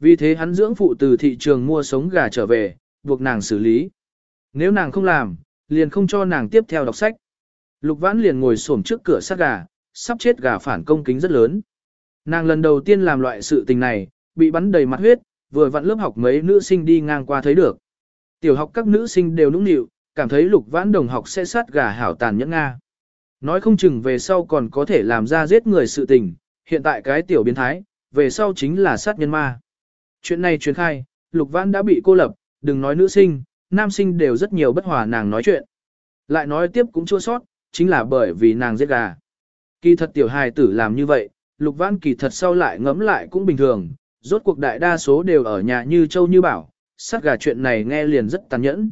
Vì thế hắn dưỡng phụ từ thị trường mua sống gà trở về, buộc nàng xử lý. Nếu nàng không làm, liền không cho nàng tiếp theo đọc sách. Lục vãn liền ngồi xổm trước cửa sát gà, sắp chết gà phản công kính rất lớn. Nàng lần đầu tiên làm loại sự tình này, bị bắn đầy mặt huyết, vừa vặn lớp học mấy nữ sinh đi ngang qua thấy được. Tiểu học các nữ sinh đều nũng nịu, cảm thấy lục vãn đồng học sẽ sát gà hảo tàn nhẫn Nga. Nói không chừng về sau còn có thể làm ra giết người sự tình, hiện tại cái tiểu biến thái, về sau chính là sát nhân ma. Chuyện này truyền khai, lục vãn đã bị cô lập, đừng nói nữ sinh, nam sinh đều rất nhiều bất hòa nàng nói chuyện. Lại nói tiếp cũng chua sót, chính là bởi vì nàng giết gà. Kỳ thật tiểu hài tử làm như vậy, lục vãn kỳ thật sau lại ngẫm lại cũng bình thường, rốt cuộc đại đa số đều ở nhà như châu như bảo, sát gà chuyện này nghe liền rất tàn nhẫn.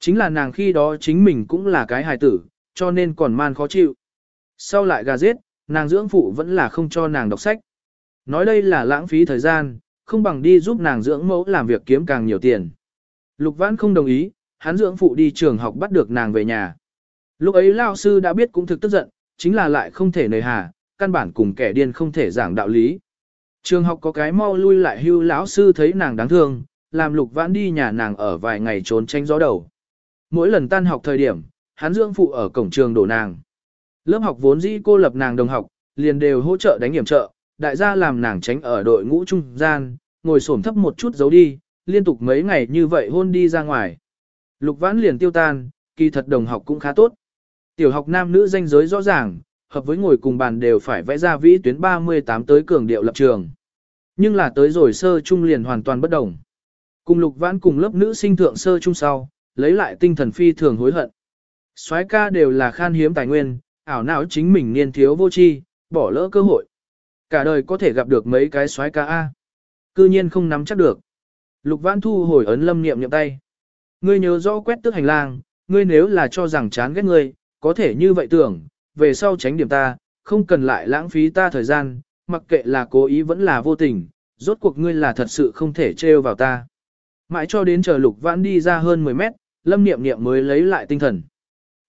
Chính là nàng khi đó chính mình cũng là cái hài tử, cho nên còn man khó chịu. Sau lại gà giết, nàng dưỡng phụ vẫn là không cho nàng đọc sách. Nói đây là lãng phí thời gian, không bằng đi giúp nàng dưỡng mẫu làm việc kiếm càng nhiều tiền. Lục Vãn không đồng ý, hắn dưỡng phụ đi trường học bắt được nàng về nhà. Lúc ấy lao sư đã biết cũng thực tức giận, chính là lại không thể nề hà, căn bản cùng kẻ điên không thể giảng đạo lý. Trường học có cái mau lui lại hưu lão sư thấy nàng đáng thương, làm lục vãn đi nhà nàng ở vài ngày trốn tránh gió đầu. Mỗi lần tan học thời điểm, hắn dưỡng phụ ở cổng trường đổ nàng. Lớp học vốn dĩ cô lập nàng đồng học, liền đều hỗ trợ đánh hiểm trợ, đại gia làm nàng tránh ở đội ngũ trung gian, ngồi xổm thấp một chút giấu đi, liên tục mấy ngày như vậy hôn đi ra ngoài. Lục vãn liền tiêu tan, kỳ thật đồng học cũng khá tốt. Tiểu học nam nữ danh giới rõ ràng, hợp với ngồi cùng bàn đều phải vẽ ra vĩ tuyến 38 tới cường điệu lập trường. Nhưng là tới rồi sơ trung liền hoàn toàn bất đồng. Cùng lục vãn cùng lớp nữ sinh thượng sơ trung sau, lấy lại tinh thần phi thường hối hận. soái ca đều là khan hiếm tài nguyên, ảo não chính mình niên thiếu vô tri, bỏ lỡ cơ hội. Cả đời có thể gặp được mấy cái soái ca A. Cư nhiên không nắm chắc được. Lục vãn thu hồi ấn lâm niệm niệm tay. Ngươi nhớ rõ quét tước hành lang, ngươi nếu là cho rằng chán ghét ngươi, có thể như vậy tưởng, về sau tránh điểm ta, không cần lại lãng phí ta thời gian, mặc kệ là cố ý vẫn là vô tình, rốt cuộc ngươi là thật sự không thể trêu vào ta. Mãi cho đến chờ lục vãn đi ra hơn 10 mét, lâm niệm niệm mới lấy lại tinh thần.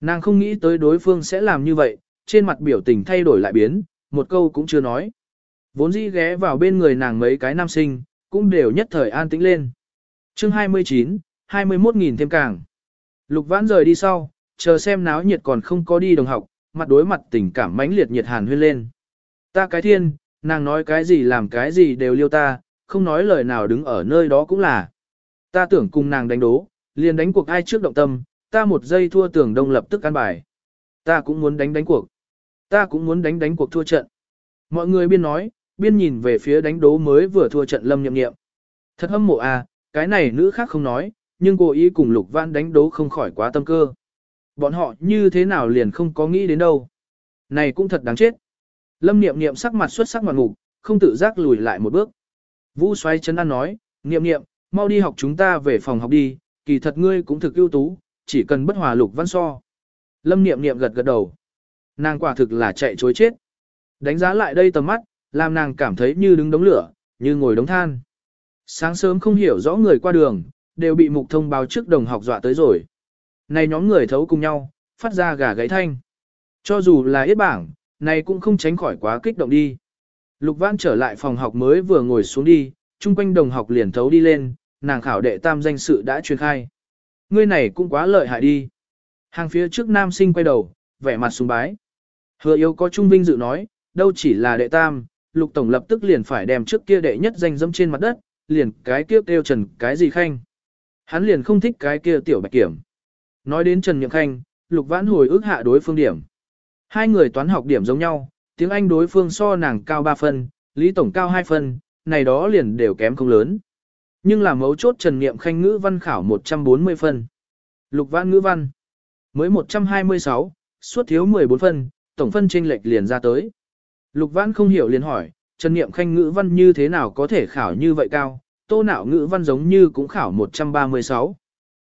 Nàng không nghĩ tới đối phương sẽ làm như vậy, trên mặt biểu tình thay đổi lại biến, một câu cũng chưa nói. Vốn dĩ ghé vào bên người nàng mấy cái nam sinh, cũng đều nhất thời an tĩnh lên. chương 29, 21.000 thêm càng. Lục vãn rời đi sau, chờ xem náo nhiệt còn không có đi đồng học, mặt đối mặt tình cảm mãnh liệt nhiệt hàn huyên lên. Ta cái thiên, nàng nói cái gì làm cái gì đều liêu ta, không nói lời nào đứng ở nơi đó cũng là. Ta tưởng cùng nàng đánh đố, liền đánh cuộc ai trước động tâm, ta một giây thua tưởng đông lập tức ăn bài. Ta cũng muốn đánh đánh cuộc. Ta cũng muốn đánh đánh cuộc thua trận. Mọi người biên nói, biên nhìn về phía đánh đố mới vừa thua trận lâm nhậm nghiệm. Thật hâm mộ à, cái này nữ khác không nói, nhưng cô ý cùng lục văn đánh đố không khỏi quá tâm cơ. Bọn họ như thế nào liền không có nghĩ đến đâu. Này cũng thật đáng chết. Lâm niệm niệm sắc mặt xuất sắc ngoạn ngục, không tự giác lùi lại một bước. Vũ xoay chân ăn nói, niệm niệm, mau đi học chúng ta về phòng học đi, kỳ thật ngươi cũng thực ưu tú, chỉ cần bất hòa lục văn so. Lâm niệm niệm gật gật đầu. Nàng quả thực là chạy chối chết. Đánh giá lại đây tầm mắt, làm nàng cảm thấy như đứng đống lửa, như ngồi đống than. Sáng sớm không hiểu rõ người qua đường, đều bị mục thông báo trước đồng học dọa tới rồi. Này nhóm người thấu cùng nhau, phát ra gà gáy thanh. Cho dù là yết bảng, này cũng không tránh khỏi quá kích động đi. Lục Văn trở lại phòng học mới vừa ngồi xuống đi, chung quanh đồng học liền thấu đi lên, nàng khảo đệ tam danh sự đã truyền khai. Ngươi này cũng quá lợi hại đi. Hàng phía trước nam sinh quay đầu, vẻ mặt sùng bái. Hứa yếu có trung vinh dự nói, đâu chỉ là đệ tam, lục tổng lập tức liền phải đem trước kia đệ nhất danh dẫm trên mặt đất, liền cái kia kêu trần cái gì khanh. Hắn liền không thích cái kia tiểu bạch kiểm. Nói đến Trần Nhậm Khanh, Lục Vãn hồi ước hạ đối phương điểm. Hai người toán học điểm giống nhau, tiếng Anh đối phương so nàng cao 3 phân, Lý Tổng cao 2 phân, này đó liền đều kém không lớn. Nhưng là mấu chốt Trần Niệm Khanh ngữ văn khảo 140 phân. Lục Vãn ngữ văn mới 126, suốt thiếu 14 phân, tổng phân chênh lệch liền ra tới. Lục Vãn không hiểu liền hỏi, Trần Niệm Khanh ngữ văn như thế nào có thể khảo như vậy cao, tô nạo ngữ văn giống như cũng khảo 136.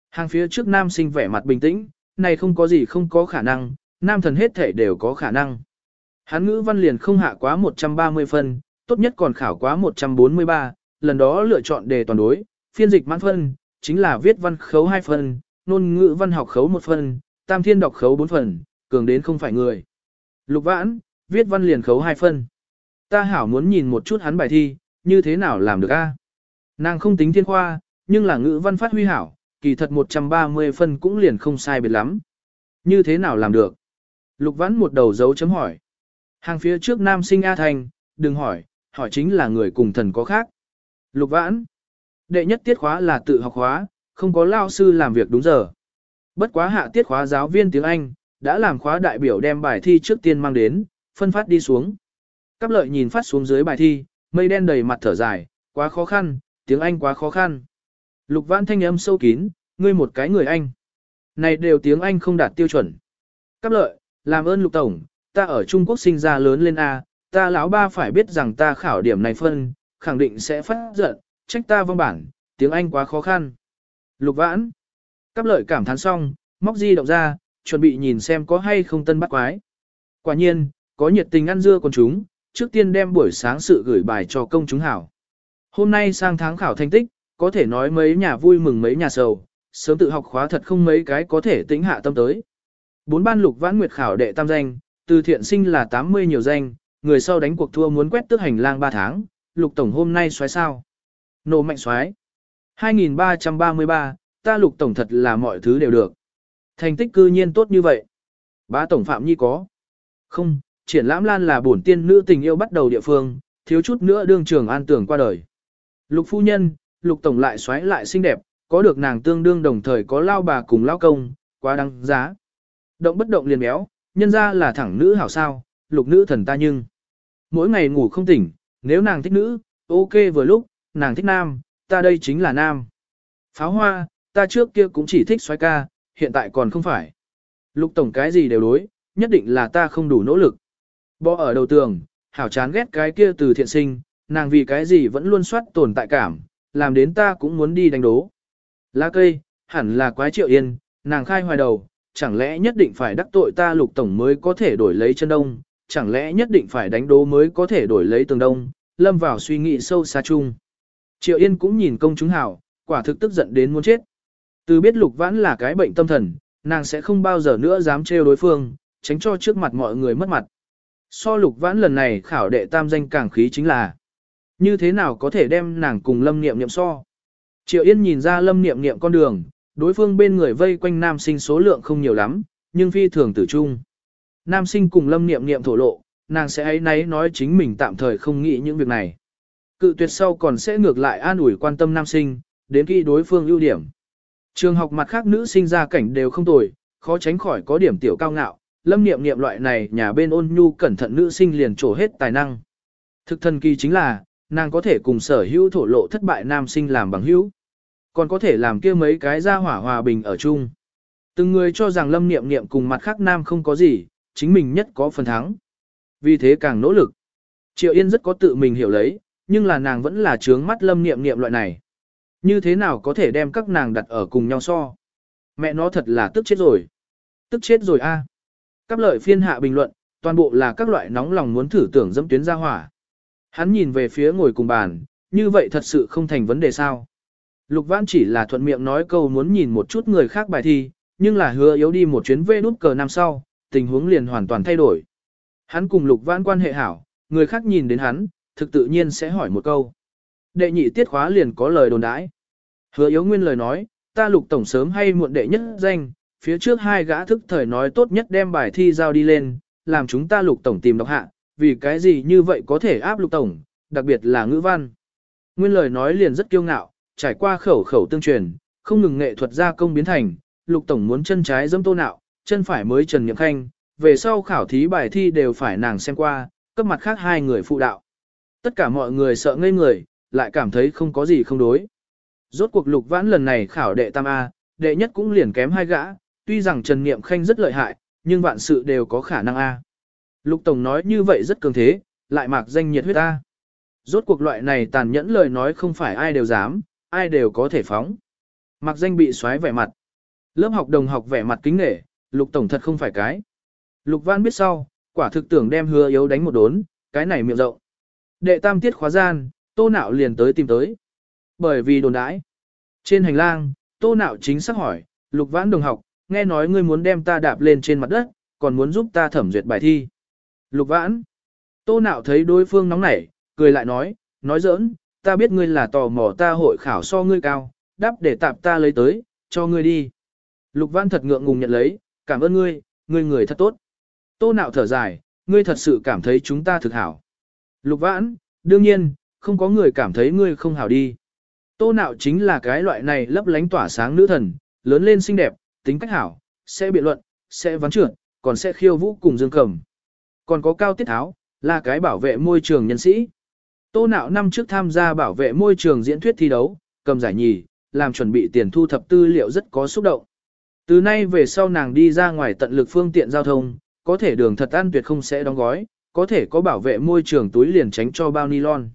Hàng phía trước nam sinh vẻ mặt bình tĩnh, này không có gì không có khả năng, nam thần hết thể đều có khả năng. Hắn ngữ văn liền không hạ quá 130 phân, tốt nhất còn khảo quá 143, lần đó lựa chọn đề toàn đối, phiên dịch mãn phân, chính là viết văn khấu 2 phân, nôn ngữ văn học khấu 1 phân, tam thiên đọc khấu 4 phần, cường đến không phải người. Lục vãn, viết văn liền khấu 2 phân. Ta hảo muốn nhìn một chút hắn bài thi, như thế nào làm được a? Nàng không tính thiên khoa, nhưng là ngữ văn phát huy hảo, kỳ thật 130 phân cũng liền không sai biệt lắm. Như thế nào làm được? Lục vãn một đầu dấu chấm hỏi. Hàng phía trước nam sinh A Thành, đừng hỏi, hỏi chính là người cùng thần có khác. Lục vãn. Đệ nhất tiết khóa là tự học khóa, không có lao sư làm việc đúng giờ. Bất quá hạ tiết khóa giáo viên tiếng Anh, đã làm khóa đại biểu đem bài thi trước tiên mang đến, phân phát đi xuống. Cáp lợi nhìn phát xuống dưới bài thi, mây đen đầy mặt thở dài, quá khó khăn, tiếng Anh quá khó khăn. Lục vãn thanh âm sâu kín, ngươi một cái người Anh. Này đều tiếng Anh không đạt tiêu chuẩn. Cáp lợi, làm ơn lục tổng, ta ở Trung Quốc sinh ra lớn lên A, ta lão ba phải biết rằng ta khảo điểm này phân, khẳng định sẽ phát giận, trách ta vong bản, tiếng Anh quá khó khăn. Lục vãn. Cáp lợi cảm thán xong, móc di động ra, chuẩn bị nhìn xem có hay không tân bắt quái. Quả nhiên, có nhiệt tình ăn dưa con chúng, trước tiên đem buổi sáng sự gửi bài cho công chúng hảo. Hôm nay sang tháng khảo thành tích, có thể nói mấy nhà vui mừng mấy nhà sầu, sớm tự học khóa thật không mấy cái có thể tĩnh hạ tâm tới. Bốn ban lục vãn nguyệt khảo đệ tam danh, từ thiện sinh là 80 nhiều danh, người sau đánh cuộc thua muốn quét tước hành lang 3 tháng, lục tổng hôm nay xoáy sao. Nổ mạnh xoáy. 2333, ta lục tổng thật là mọi thứ đều được. Thành tích cư nhiên tốt như vậy. Bá tổng phạm nhi có. Không, triển lãm lan là bổn tiên nữ tình yêu bắt đầu địa phương, thiếu chút nữa đương trường an tưởng qua đời. Lục phu nhân, lục tổng lại xoáy lại xinh đẹp, có được nàng tương đương đồng thời có lao bà cùng lao công, quá đáng giá. Động bất động liền béo, nhân ra là thẳng nữ hảo sao, lục nữ thần ta nhưng. Mỗi ngày ngủ không tỉnh, nếu nàng thích nữ, ok vừa lúc, nàng thích nam, ta đây chính là nam. Pháo hoa, ta trước kia cũng chỉ thích xoáy ca, hiện tại còn không phải. Lục tổng cái gì đều đối, nhất định là ta không đủ nỗ lực. Bỏ ở đầu tường, hảo chán ghét cái kia từ thiện sinh, nàng vì cái gì vẫn luôn soát tồn tại cảm, làm đến ta cũng muốn đi đánh đố. Lá cây, hẳn là quái triệu yên, nàng khai hoài đầu, chẳng lẽ nhất định phải đắc tội ta lục tổng mới có thể đổi lấy chân đông, chẳng lẽ nhất định phải đánh đố mới có thể đổi lấy tường đông, lâm vào suy nghĩ sâu xa chung. Triệu Yên cũng nhìn công chúng hảo, quả thực tức giận đến muốn chết. Từ biết lục vãn là cái bệnh tâm thần, nàng sẽ không bao giờ nữa dám trêu đối phương, tránh cho trước mặt mọi người mất mặt. So lục vãn lần này khảo đệ tam danh càng khí chính là như thế nào có thể đem nàng cùng lâm niệm niệm so. Triệu Yên nhìn ra lâm niệm niệm con đường, đối phương bên người vây quanh nam sinh số lượng không nhiều lắm, nhưng phi thường tử trung. Nam sinh cùng lâm niệm niệm thổ lộ, nàng sẽ ấy náy nói chính mình tạm thời không nghĩ những việc này. Cự tuyệt sau còn sẽ ngược lại an ủi quan tâm nam sinh, đến khi đối phương ưu điểm. Trường học mặt khác nữ sinh ra cảnh đều không tồi, khó tránh khỏi có điểm tiểu cao ngạo, lâm niệm niệm loại này nhà bên ôn nhu cẩn thận nữ sinh liền trổ hết tài năng. Thực thần kỳ chính là, nàng có thể cùng sở hữu thổ lộ thất bại nam sinh làm bằng hữu. Còn có thể làm kia mấy cái ra hỏa hòa bình ở chung. Từng người cho rằng lâm niệm niệm cùng mặt khác nam không có gì, chính mình nhất có phần thắng. Vì thế càng nỗ lực. Triệu Yên rất có tự mình hiểu lấy, nhưng là nàng vẫn là trướng mắt lâm niệm niệm loại này. Như thế nào có thể đem các nàng đặt ở cùng nhau so? Mẹ nó thật là tức chết rồi. Tức chết rồi a. À. Các lợi phiên hạ bình luận, toàn bộ là các loại nóng lòng muốn thử tưởng dẫm tuyến ra hỏa. Hắn nhìn về phía ngồi cùng bàn, như vậy thật sự không thành vấn đề sao. Lục Văn chỉ là thuận miệng nói câu muốn nhìn một chút người khác bài thi, nhưng là hứa yếu đi một chuyến về nút cờ năm sau, tình huống liền hoàn toàn thay đổi. Hắn cùng Lục Văn quan hệ hảo, người khác nhìn đến hắn, thực tự nhiên sẽ hỏi một câu. Đệ nhị tiết khóa liền có lời đồn đãi. Hứa yếu nguyên lời nói, ta lục tổng sớm hay muộn đệ nhất danh, phía trước hai gã thức thời nói tốt nhất đem bài thi giao đi lên, làm chúng ta lục tổng tìm đọc hạ, vì cái gì như vậy có thể áp lục tổng, đặc biệt là ngữ văn. Nguyên lời nói liền rất kiêu ngạo, trải qua khẩu khẩu tương truyền, không ngừng nghệ thuật gia công biến thành, lục tổng muốn chân trái dâm tô nạo, chân phải mới trần nhậm khanh, về sau khảo thí bài thi đều phải nàng xem qua, cấp mặt khác hai người phụ đạo. Tất cả mọi người sợ ngây người, lại cảm thấy không có gì không đối. Rốt cuộc lục vãn lần này khảo đệ tam A, đệ nhất cũng liền kém hai gã, tuy rằng Trần Niệm Khanh rất lợi hại, nhưng vạn sự đều có khả năng A. Lục Tổng nói như vậy rất cường thế, lại mạc danh nhiệt huyết A. Rốt cuộc loại này tàn nhẫn lời nói không phải ai đều dám, ai đều có thể phóng. Mạc danh bị xoáy vẻ mặt. Lớp học đồng học vẻ mặt kính nể, Lục Tổng thật không phải cái. Lục Văn biết sau, quả thực tưởng đem hứa yếu đánh một đốn, cái này miệng rộng. Đệ tam tiết khóa gian, tô nạo liền tới tìm tới. Bởi vì đồn đãi. Trên hành lang, tô nạo chính xác hỏi, lục vãn đồng học, nghe nói ngươi muốn đem ta đạp lên trên mặt đất, còn muốn giúp ta thẩm duyệt bài thi. Lục vãn. Tô nạo thấy đối phương nóng nảy, cười lại nói, nói giỡn, ta biết ngươi là tò mò ta hội khảo so ngươi cao, đáp để tạp ta lấy tới, cho ngươi đi. Lục Vãn thật ngượng ngùng nhận lấy, cảm ơn ngươi, ngươi người thật tốt. Tô nạo thở dài, ngươi thật sự cảm thấy chúng ta thực hảo. Lục Vãn, đương nhiên, không có người cảm thấy ngươi không hảo đi. Tô nạo chính là cái loại này lấp lánh tỏa sáng nữ thần, lớn lên xinh đẹp, tính cách hảo, sẽ biện luận, sẽ ván trượt, còn sẽ khiêu vũ cùng dương cầm. Còn có cao tiết tháo, là cái bảo vệ môi trường nhân sĩ. Tô nạo năm trước tham gia bảo vệ môi trường diễn thuyết thi đấu, cầm giải nhì, làm chuẩn bị tiền thu thập tư liệu rất có xúc động. Từ nay về sau nàng đi ra ngoài tận lực phương tiện giao thông, có thể đường thật ăn tuyệt không sẽ đóng gói, có thể có bảo vệ môi trường túi liền tránh cho bao nylon.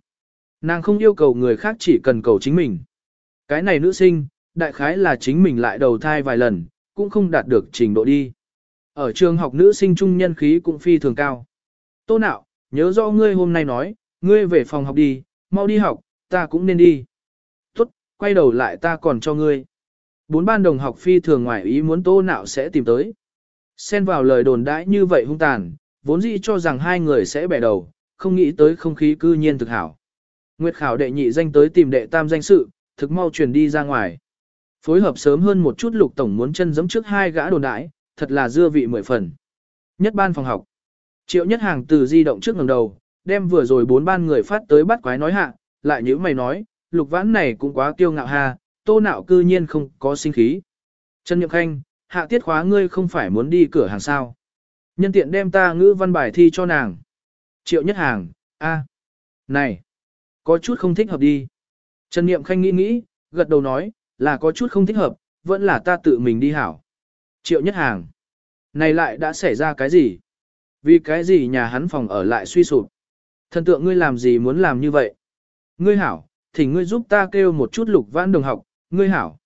Nàng không yêu cầu người khác chỉ cần cầu chính mình. Cái này nữ sinh, đại khái là chính mình lại đầu thai vài lần, cũng không đạt được trình độ đi. Ở trường học nữ sinh trung nhân khí cũng phi thường cao. Tô nạo, nhớ rõ ngươi hôm nay nói, ngươi về phòng học đi, mau đi học, ta cũng nên đi. Tốt, quay đầu lại ta còn cho ngươi. Bốn ban đồng học phi thường ngoài ý muốn tô nạo sẽ tìm tới. Xen vào lời đồn đãi như vậy hung tàn, vốn dĩ cho rằng hai người sẽ bẻ đầu, không nghĩ tới không khí cư nhiên thực hảo. Nguyệt khảo đệ nhị danh tới tìm đệ tam danh sự, thực mau truyền đi ra ngoài. Phối hợp sớm hơn một chút lục tổng muốn chân giẫm trước hai gã đồn đãi, thật là dưa vị mười phần. Nhất ban phòng học. Triệu nhất hàng từ di động trước ngẩng đầu, đem vừa rồi bốn ban người phát tới bắt quái nói hạ, lại như mày nói, lục vãn này cũng quá kiêu ngạo ha, tô nạo cư nhiên không có sinh khí. Trần Nhậm Khanh, hạ tiết khóa ngươi không phải muốn đi cửa hàng sao. Nhân tiện đem ta ngữ văn bài thi cho nàng. Triệu nhất hàng, a, này, có chút không thích hợp đi. Trần Niệm Khanh nghĩ nghĩ, gật đầu nói, là có chút không thích hợp, vẫn là ta tự mình đi hảo. Triệu nhất hàng, này lại đã xảy ra cái gì? Vì cái gì nhà hắn phòng ở lại suy sụp? Thần tượng ngươi làm gì muốn làm như vậy? Ngươi hảo, thì ngươi giúp ta kêu một chút lục vãn đồng học, ngươi hảo.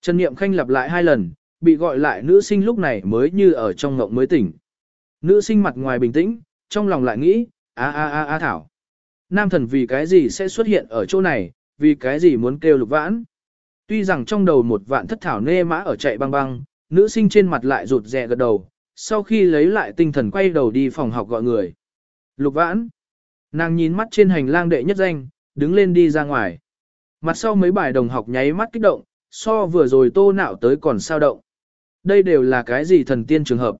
Trần Niệm Khanh lặp lại hai lần, bị gọi lại nữ sinh lúc này mới như ở trong ngộng mới tỉnh. Nữ sinh mặt ngoài bình tĩnh, trong lòng lại nghĩ, a a a a thảo. Nam thần vì cái gì sẽ xuất hiện ở chỗ này, vì cái gì muốn kêu lục vãn. Tuy rằng trong đầu một vạn thất thảo nê mã ở chạy băng băng, nữ sinh trên mặt lại rụt rè gật đầu, sau khi lấy lại tinh thần quay đầu đi phòng học gọi người. Lục vãn. Nàng nhìn mắt trên hành lang đệ nhất danh, đứng lên đi ra ngoài. Mặt sau mấy bài đồng học nháy mắt kích động, so vừa rồi tô nạo tới còn sao động. Đây đều là cái gì thần tiên trường hợp.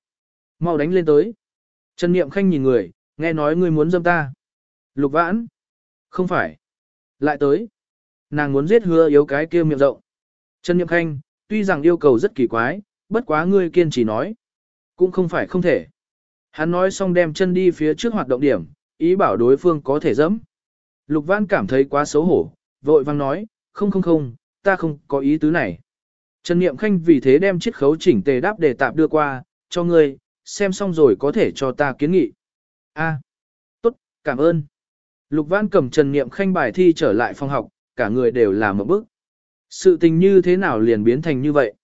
Mau đánh lên tới. Trần Niệm Khanh nhìn người, nghe nói ngươi muốn dâm ta. Lục vãn. Không phải. Lại tới. Nàng muốn giết hứa yếu cái kia miệng rộng. Trần Niệm Khanh, tuy rằng yêu cầu rất kỳ quái, bất quá ngươi kiên trì nói. Cũng không phải không thể. Hắn nói xong đem chân đi phía trước hoạt động điểm, ý bảo đối phương có thể dẫm. Lục Vãn cảm thấy quá xấu hổ, vội vang nói, không không không, ta không có ý tứ này. Trần Niệm Khanh vì thế đem chiếc khấu chỉnh tề đáp để tạp đưa qua, cho ngươi, xem xong rồi có thể cho ta kiến nghị. A, tốt, cảm ơn. Lục Văn cầm Trần Niệm Khanh bài thi trở lại phòng học, cả người đều là một bức. Sự tình như thế nào liền biến thành như vậy?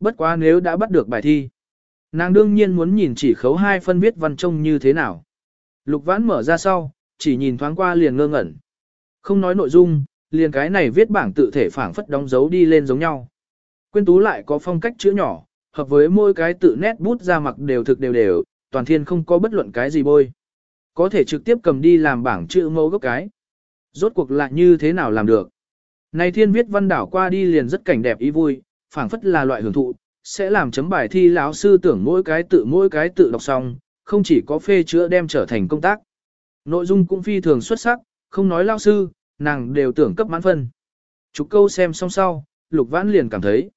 Bất quá nếu đã bắt được bài thi. Nàng đương nhiên muốn nhìn chỉ khấu hai phân viết văn trông như thế nào. Lục Vãn mở ra sau, chỉ nhìn thoáng qua liền ngơ ngẩn. Không nói nội dung, liền cái này viết bảng tự thể phảng phất đóng dấu đi lên giống nhau. Quyên tú lại có phong cách chữ nhỏ, hợp với mỗi cái tự nét bút ra mặc đều thực đều đều, toàn thiên không có bất luận cái gì bôi. Có thể trực tiếp cầm đi làm bảng chữ mẫu gốc cái. Rốt cuộc lại như thế nào làm được. Này thiên viết văn đảo qua đi liền rất cảnh đẹp ý vui, phảng phất là loại hưởng thụ, sẽ làm chấm bài thi lão sư tưởng mỗi cái tự mỗi cái tự đọc xong, không chỉ có phê chữa đem trở thành công tác. Nội dung cũng phi thường xuất sắc, không nói lão sư, nàng đều tưởng cấp mãn phân. Chục câu xem xong sau, Lục Vãn liền cảm thấy,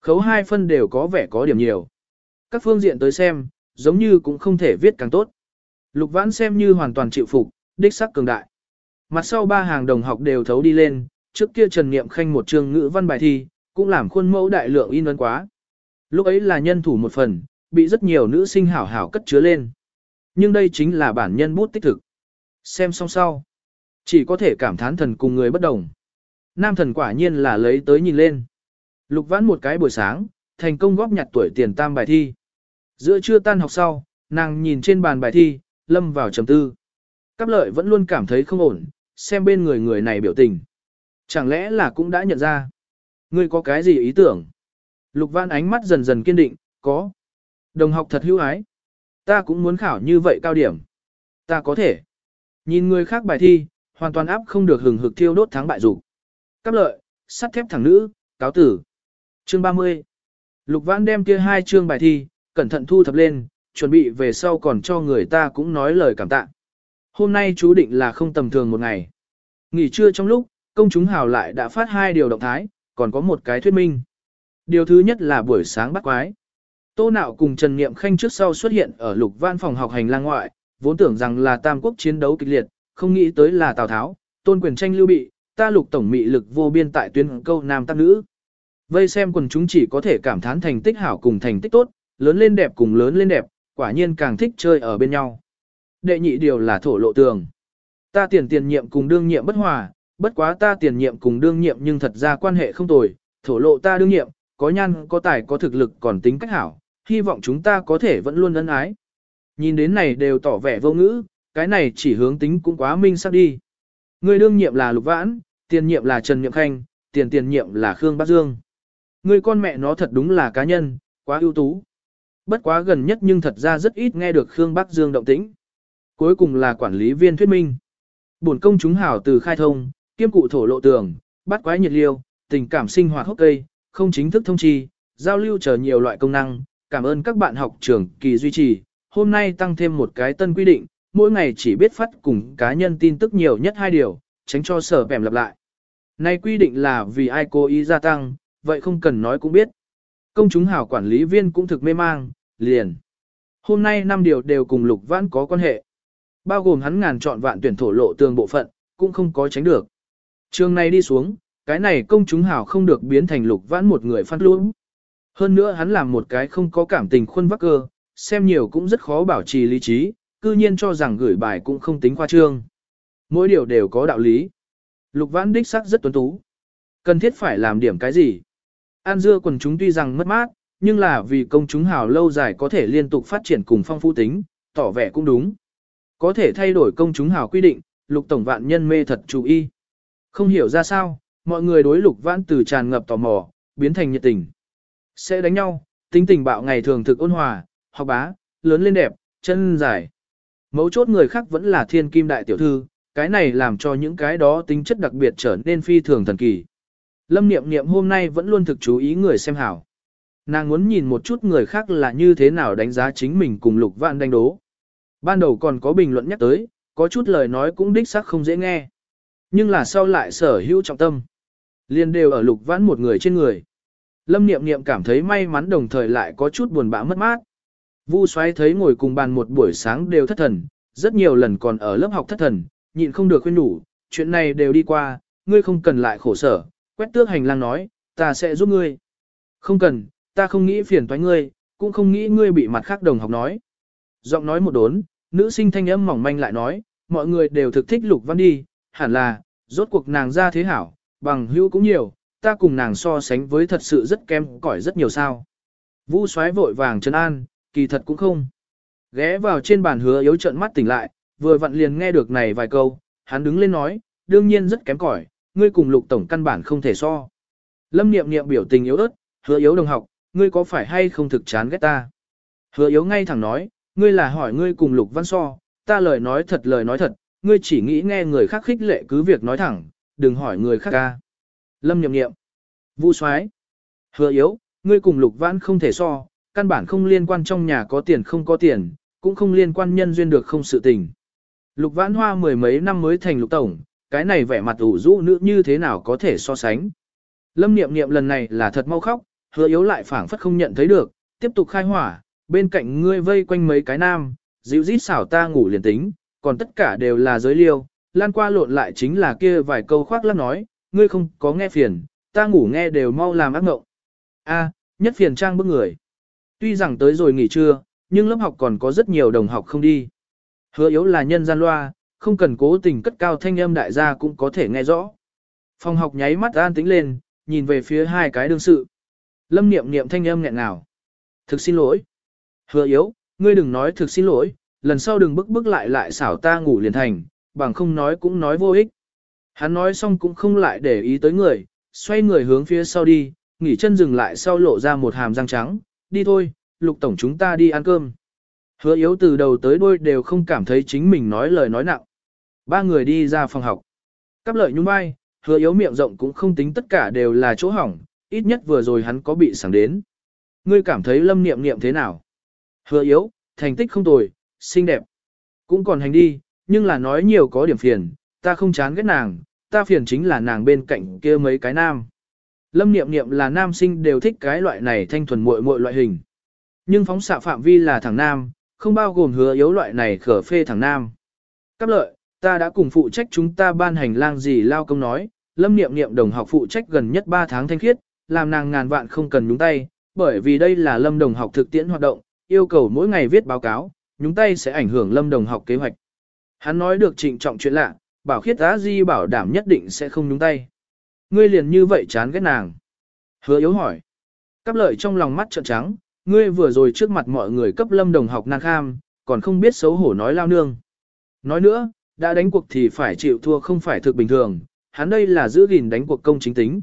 khấu hai phân đều có vẻ có điểm nhiều. Các phương diện tới xem, giống như cũng không thể viết càng tốt. Lục Vãn xem như hoàn toàn chịu phục, đích sắc cường đại. Mặt sau ba hàng đồng học đều thấu đi lên, trước kia Trần Niệm Khanh một trường ngữ văn bài thi, cũng làm khuôn mẫu đại lượng in ấn quá. Lúc ấy là nhân thủ một phần, bị rất nhiều nữ sinh hảo hảo cất chứa lên. Nhưng đây chính là bản nhân bút tích thực. Xem xong sau, chỉ có thể cảm thán thần cùng người bất đồng. Nam thần quả nhiên là lấy tới nhìn lên. Lục vãn một cái buổi sáng, thành công góp nhặt tuổi tiền tam bài thi. Giữa trưa tan học sau, nàng nhìn trên bàn bài thi, lâm vào trầm tư. Cáp lợi vẫn luôn cảm thấy không ổn, xem bên người người này biểu tình. Chẳng lẽ là cũng đã nhận ra. Ngươi có cái gì ý tưởng? Lục vãn ánh mắt dần dần kiên định, có. Đồng học thật hữu ái. Ta cũng muốn khảo như vậy cao điểm. Ta có thể. Nhìn người khác bài thi, hoàn toàn áp không được hừng hực thiêu đốt thắng bại dục. Cáp lợi, sắt thép thẳng nữ, cáo tử. Chương 30. Lục Vãn đem kia hai chương bài thi, cẩn thận thu thập lên, chuẩn bị về sau còn cho người ta cũng nói lời cảm tạ. Hôm nay chú định là không tầm thường một ngày. Nghỉ trưa trong lúc, công chúng hào lại đã phát hai điều động thái, còn có một cái thuyết minh. Điều thứ nhất là buổi sáng bắt quái. Tô Nạo cùng Trần Niệm Khanh trước sau xuất hiện ở lục văn phòng học hành lang ngoại, vốn tưởng rằng là tam quốc chiến đấu kịch liệt, không nghĩ tới là Tào Tháo, tôn quyền tranh lưu bị, ta lục tổng mị lực vô biên tại tuyên câu nam tác nữ. Vây xem quần chúng chỉ có thể cảm thán thành tích hảo cùng thành tích tốt, lớn lên đẹp cùng lớn lên đẹp, quả nhiên càng thích chơi ở bên nhau. Đệ nhị điều là thổ lộ tường. Ta tiền tiền nhiệm cùng đương nhiệm bất hòa, bất quá ta tiền nhiệm cùng đương nhiệm nhưng thật ra quan hệ không tồi, thổ lộ ta đương nhiệm, có nhan, có tài, có thực lực còn tính cách hảo, hy vọng chúng ta có thể vẫn luôn ân ái. Nhìn đến này đều tỏ vẻ vô ngữ, cái này chỉ hướng tính cũng quá minh sắc đi. Người đương nhiệm là Lục Vãn, tiền nhiệm là Trần nhượng Khanh, tiền tiền nhiệm là Khương bát Dương. Người con mẹ nó thật đúng là cá nhân, quá ưu tú. Bất quá gần nhất nhưng thật ra rất ít nghe được Khương Bắc Dương động tĩnh. Cuối cùng là quản lý viên thuyết minh. Bổn công chúng hảo từ khai thông, kiêm cụ thổ lộ tường, bắt quái nhiệt liêu, tình cảm sinh hoạt hốc cây, không chính thức thông chi, giao lưu chờ nhiều loại công năng, cảm ơn các bạn học trường kỳ duy trì. Hôm nay tăng thêm một cái tân quy định, mỗi ngày chỉ biết phát cùng cá nhân tin tức nhiều nhất hai điều, tránh cho sở bẻm lặp lại. Nay quy định là vì ai cố ý gia tăng, vậy không cần nói cũng biết. Công chúng hảo quản lý viên cũng thực mê mang, liền. Hôm nay năm điều đều cùng Lục Vãn có quan hệ. Bao gồm hắn ngàn chọn vạn tuyển thổ lộ tường bộ phận, cũng không có tránh được. Trường này đi xuống, cái này công chúng hảo không được biến thành Lục Vãn một người phát luôn. Hơn nữa hắn làm một cái không có cảm tình khuôn vắc cơ, xem nhiều cũng rất khó bảo trì lý trí, cư nhiên cho rằng gửi bài cũng không tính khoa trương. Mỗi điều đều có đạo lý. Lục Vãn đích sắc rất tuấn tú. Cần thiết phải làm điểm cái gì? An dưa quần chúng tuy rằng mất mát, nhưng là vì công chúng hào lâu dài có thể liên tục phát triển cùng phong phú tính, tỏ vẻ cũng đúng. Có thể thay đổi công chúng hào quy định, lục tổng vạn nhân mê thật chú ý. Không hiểu ra sao, mọi người đối lục vãn từ tràn ngập tò mò, biến thành nhiệt tình. Sẽ đánh nhau, tính tình bạo ngày thường thực ôn hòa, học bá, lớn lên đẹp, chân dài. Mấu chốt người khác vẫn là thiên kim đại tiểu thư, cái này làm cho những cái đó tính chất đặc biệt trở nên phi thường thần kỳ. Lâm Niệm Niệm hôm nay vẫn luôn thực chú ý người xem hảo. Nàng muốn nhìn một chút người khác là như thế nào đánh giá chính mình cùng Lục Vãn đánh đố. Ban đầu còn có bình luận nhắc tới, có chút lời nói cũng đích xác không dễ nghe. Nhưng là sau lại sở hữu trọng tâm. Liên đều ở Lục Vãn một người trên người. Lâm Niệm Niệm cảm thấy may mắn đồng thời lại có chút buồn bã mất mát. Vu xoáy thấy ngồi cùng bàn một buổi sáng đều thất thần, rất nhiều lần còn ở lớp học thất thần, nhịn không được khuyên đủ, chuyện này đều đi qua, ngươi không cần lại khổ sở, quét tước hành lang nói, ta sẽ giúp ngươi. Không cần, ta không nghĩ phiền toái ngươi, cũng không nghĩ ngươi bị mặt khác đồng học nói. Giọng nói một đốn, nữ sinh thanh âm mỏng manh lại nói, mọi người đều thực thích lục văn đi, hẳn là, rốt cuộc nàng ra thế hảo, bằng hữu cũng nhiều, ta cùng nàng so sánh với thật sự rất kém cỏi rất nhiều sao. Vũ xoáy vội vàng chân an, kỳ thật cũng không. Ghé vào trên bàn hứa yếu trận mắt tỉnh lại, vừa vặn liền nghe được này vài câu, hắn đứng lên nói, đương nhiên rất kém cỏi, ngươi cùng lục tổng căn bản không thể so. Lâm niệm niệm biểu tình yếu ớt, hứa yếu đồng học, ngươi có phải hay không thực chán ghét ta? Hứa yếu ngay thẳng nói, ngươi là hỏi ngươi cùng lục văn so, ta lời nói thật lời nói thật, ngươi chỉ nghĩ nghe người khác khích lệ cứ việc nói thẳng, đừng hỏi người khác ca. Lâm nhậm nghiệm, Vu soái hứa yếu, ngươi cùng lục văn không thể so, căn bản không liên quan trong nhà có tiền không có tiền, cũng không liên quan nhân duyên được không sự tình. Lục vãn hoa mười mấy năm mới thành lục tổng, cái này vẻ mặt ủ rũ nữ như thế nào có thể so sánh. Lâm niệm niệm lần này là thật mau khóc, hứa yếu lại phảng phất không nhận thấy được, tiếp tục khai hỏa, bên cạnh ngươi vây quanh mấy cái nam, dịu rít xảo ta ngủ liền tính, còn tất cả đều là giới liêu, lan qua lộn lại chính là kia vài câu khoác lắm nói, ngươi không có nghe phiền, ta ngủ nghe đều mau làm ác ngộng. A, nhất phiền trang bức người. Tuy rằng tới rồi nghỉ trưa, nhưng lớp học còn có rất nhiều đồng học không đi. Hứa yếu là nhân gian loa, không cần cố tình cất cao thanh âm đại gia cũng có thể nghe rõ. Phòng học nháy mắt an tĩnh lên, nhìn về phía hai cái đương sự. Lâm niệm niệm thanh âm nghẹn nào. Thực xin lỗi. Hứa yếu, ngươi đừng nói thực xin lỗi, lần sau đừng bức bức lại lại xảo ta ngủ liền thành, bằng không nói cũng nói vô ích. Hắn nói xong cũng không lại để ý tới người, xoay người hướng phía sau đi, nghỉ chân dừng lại sau lộ ra một hàm răng trắng, đi thôi, lục tổng chúng ta đi ăn cơm. Hứa yếu từ đầu tới đuôi đều không cảm thấy chính mình nói lời nói nặng. Ba người đi ra phòng học. Cắp lợi nhún vai, hứa yếu miệng rộng cũng không tính tất cả đều là chỗ hỏng, ít nhất vừa rồi hắn có bị sảng đến. Ngươi cảm thấy lâm niệm niệm thế nào? Hứa yếu, thành tích không tồi, xinh đẹp. Cũng còn hành đi, nhưng là nói nhiều có điểm phiền, ta không chán ghét nàng, ta phiền chính là nàng bên cạnh kia mấy cái nam. Lâm niệm niệm là nam sinh đều thích cái loại này thanh thuần muội muội loại hình. Nhưng phóng xạ phạm vi là thằng nam, không bao gồm hứa yếu loại này khở phê thằng nam. Cáp lợi, ta đã cùng phụ trách chúng ta ban hành lang gì lao công nói, lâm niệm niệm đồng học phụ trách gần nhất 3 tháng thanh khiết, làm nàng ngàn vạn không cần nhúng tay, bởi vì đây là lâm đồng học thực tiễn hoạt động, yêu cầu mỗi ngày viết báo cáo, nhúng tay sẽ ảnh hưởng lâm đồng học kế hoạch. Hắn nói được trịnh trọng chuyện lạ, bảo khiết á di bảo đảm nhất định sẽ không nhúng tay. Ngươi liền như vậy chán ghét nàng. Hứa yếu hỏi. Cắp lợi trong lòng mắt trợn trắng, ngươi vừa rồi trước mặt mọi người cấp lâm đồng học nàng kham, còn không biết xấu hổ nói lao nương. Nói nữa, đã đánh cuộc thì phải chịu thua không phải thực bình thường, hắn đây là giữ gìn đánh cuộc công chính tính.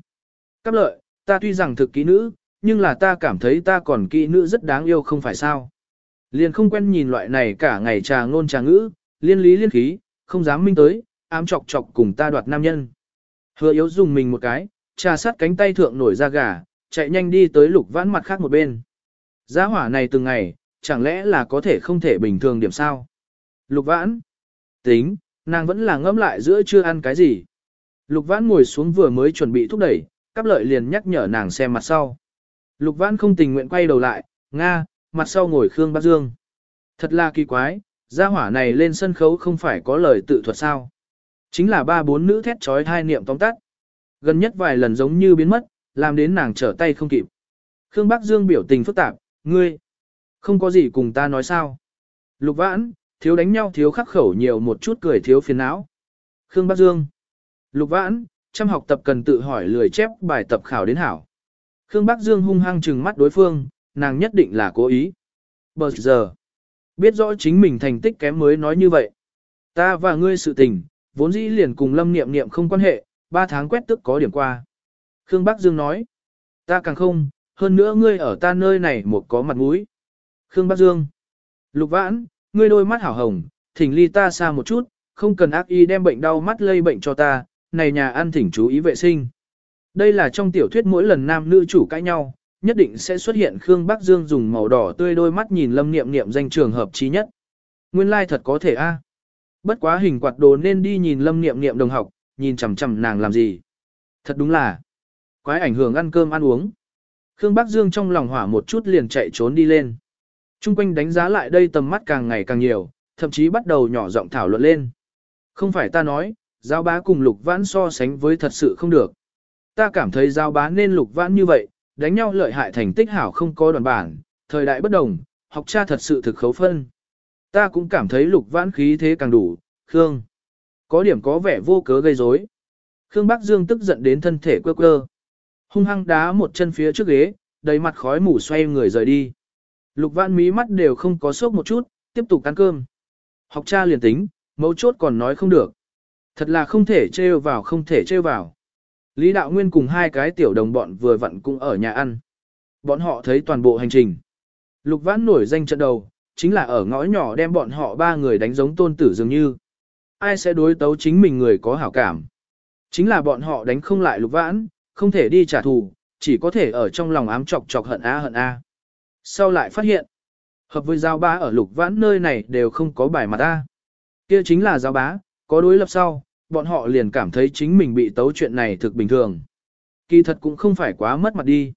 Cắp lợi, ta tuy rằng thực kỹ nữ, nhưng là ta cảm thấy ta còn kỹ nữ rất đáng yêu không phải sao. Liền không quen nhìn loại này cả ngày trà ngôn trà ngữ, liên lý liên khí, không dám minh tới, ám chọc chọc cùng ta đoạt nam nhân. Hứa yếu dùng mình một cái, trà sát cánh tay thượng nổi ra gà, chạy nhanh đi tới lục vãn mặt khác một bên. Giá hỏa này từng ngày, chẳng lẽ là có thể không thể bình thường điểm sao? Lục vãn. Tính, nàng vẫn là ngẫm lại giữa chưa ăn cái gì. Lục vãn ngồi xuống vừa mới chuẩn bị thúc đẩy, cắp lợi liền nhắc nhở nàng xem mặt sau. Lục vãn không tình nguyện quay đầu lại, Nga, mặt sau ngồi Khương Bác Dương. Thật là kỳ quái, gia hỏa này lên sân khấu không phải có lời tự thuật sao. Chính là ba bốn nữ thét trói thai niệm tóm tắt. Gần nhất vài lần giống như biến mất, làm đến nàng trở tay không kịp. Khương Bác Dương biểu tình phức tạp, ngươi, không có gì cùng ta nói sao. Lục vãn, thiếu đánh nhau thiếu khắc khẩu nhiều một chút cười thiếu phiền não. Khương Bác Dương, lục vãn, chăm học tập cần tự hỏi lười chép bài tập khảo đến hảo. Khương Bắc Dương hung hăng trừng mắt đối phương, nàng nhất định là cố ý. Bờ giờ, biết rõ chính mình thành tích kém mới nói như vậy. Ta và ngươi sự tình, vốn dĩ liền cùng lâm niệm niệm không quan hệ, ba tháng quét tức có điểm qua. Khương Bắc Dương nói, ta càng không, hơn nữa ngươi ở ta nơi này một có mặt mũi. Khương Bắc Dương, lục vãn, ngươi đôi mắt hảo hồng, thỉnh ly ta xa một chút, không cần ác y đem bệnh đau mắt lây bệnh cho ta, này nhà ăn thỉnh chú ý vệ sinh. Đây là trong tiểu thuyết mỗi lần nam nữ chủ cãi nhau, nhất định sẽ xuất hiện Khương Bắc Dương dùng màu đỏ tươi đôi mắt nhìn lâm niệm niệm danh trường hợp trí nhất. Nguyên lai like thật có thể a. Bất quá hình quạt đồ nên đi nhìn lâm niệm niệm đồng học, nhìn chằm chằm nàng làm gì. Thật đúng là, quái ảnh hưởng ăn cơm ăn uống. Khương Bắc Dương trong lòng hỏa một chút liền chạy trốn đi lên. Trung quanh đánh giá lại đây tầm mắt càng ngày càng nhiều, thậm chí bắt đầu nhỏ giọng thảo luận lên. Không phải ta nói, giáo bá cùng lục vãn so sánh với thật sự không được. Ta cảm thấy giao bá nên lục vãn như vậy, đánh nhau lợi hại thành tích hảo không có đoàn bản, thời đại bất đồng, học cha thật sự thực khấu phân. Ta cũng cảm thấy lục vãn khí thế càng đủ, Khương. Có điểm có vẻ vô cớ gây rối. Khương Bắc Dương tức giận đến thân thể quơ quơ. Hung hăng đá một chân phía trước ghế, đầy mặt khói mù xoay người rời đi. Lục vãn mí mắt đều không có sốc một chút, tiếp tục ăn cơm. Học cha liền tính, mấu chốt còn nói không được. Thật là không thể trêu vào không thể trêu vào. Lý Đạo Nguyên cùng hai cái tiểu đồng bọn vừa vặn cũng ở nhà ăn. Bọn họ thấy toàn bộ hành trình. Lục Vãn nổi danh trận đầu, chính là ở ngõ nhỏ đem bọn họ ba người đánh giống tôn tử dường như. Ai sẽ đối tấu chính mình người có hảo cảm. Chính là bọn họ đánh không lại Lục Vãn, không thể đi trả thù, chỉ có thể ở trong lòng ám chọc chọc hận a hận a. Sau lại phát hiện, hợp với giao bá ở Lục Vãn nơi này đều không có bài mặt a. Kia chính là giao bá, có đối lập sau, bọn họ liền cảm thấy chính mình bị tấu chuyện này thực bình thường. Kỳ thật cũng không phải quá mất mặt đi.